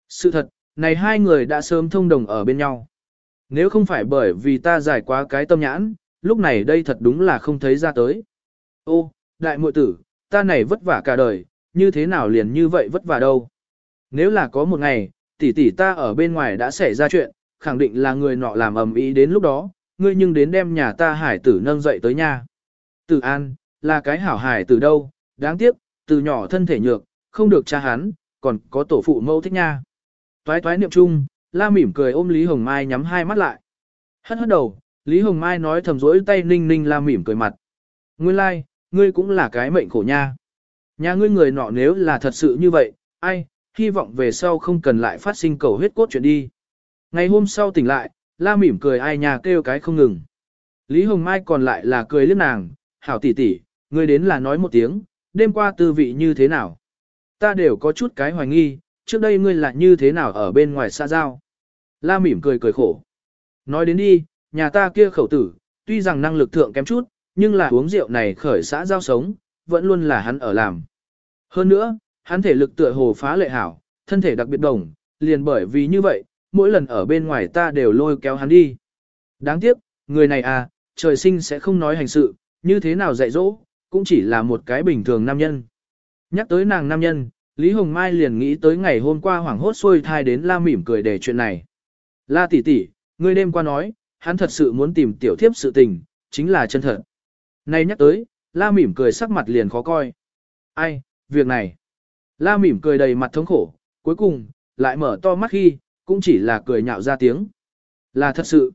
Sự thật, này hai người đã sớm thông đồng ở bên nhau. Nếu không phải bởi vì ta giải quá cái tâm nhãn, lúc này đây thật đúng là không thấy ra tới. Ô, đại muội tử, ta này vất vả cả đời, như thế nào liền như vậy vất vả đâu. Nếu là có một ngày, tỷ tỷ ta ở bên ngoài đã xảy ra chuyện, khẳng định là người nọ làm ầm ĩ đến lúc đó, ngươi nhưng đến đem nhà ta hải tử nâng dậy tới nhà. Tử An, là cái hảo hải tử đâu, đáng tiếc, từ nhỏ thân thể nhược, không được cha hắn, còn có tổ phụ mâu thích nha. Toái toái niệm chung, la mỉm cười ôm Lý Hồng Mai nhắm hai mắt lại. Hất hất đầu, Lý Hồng Mai nói thầm rỗi tay ninh ninh la mỉm cười mặt. Nguyên lai, like, ngươi cũng là cái mệnh khổ nha. Nhà ngươi người nọ nếu là thật sự như vậy, ai, hy vọng về sau không cần lại phát sinh cầu huyết cốt chuyện đi. Ngày hôm sau tỉnh lại, la mỉm cười ai nhà kêu cái không ngừng. Lý Hồng Mai còn lại là cười liếc nàng, hảo tỷ tỷ, ngươi đến là nói một tiếng, đêm qua tư vị như thế nào. Ta đều có chút cái hoài nghi, trước đây ngươi là như thế nào ở bên ngoài xa giao. La mỉm cười cười khổ. Nói đến đi, nhà ta kia khẩu tử, tuy rằng năng lực thượng kém chút, nhưng là uống rượu này khởi xã giao sống, vẫn luôn là hắn ở làm. Hơn nữa, hắn thể lực tựa hồ phá lệ hảo, thân thể đặc biệt đồng, liền bởi vì như vậy, mỗi lần ở bên ngoài ta đều lôi kéo hắn đi. Đáng tiếc, người này à, trời sinh sẽ không nói hành sự, như thế nào dạy dỗ, cũng chỉ là một cái bình thường nam nhân. Nhắc tới nàng nam nhân, Lý Hồng Mai liền nghĩ tới ngày hôm qua hoảng hốt xuôi thai đến la mỉm cười để chuyện này. La tỷ tỷ, ngươi đêm qua nói, hắn thật sự muốn tìm tiểu thiếp sự tình, chính là chân thật. Nay nhắc tới, la mỉm cười sắc mặt liền khó coi. Ai, việc này. La mỉm cười đầy mặt thống khổ, cuối cùng, lại mở to mắt khi, cũng chỉ là cười nhạo ra tiếng. Là thật sự.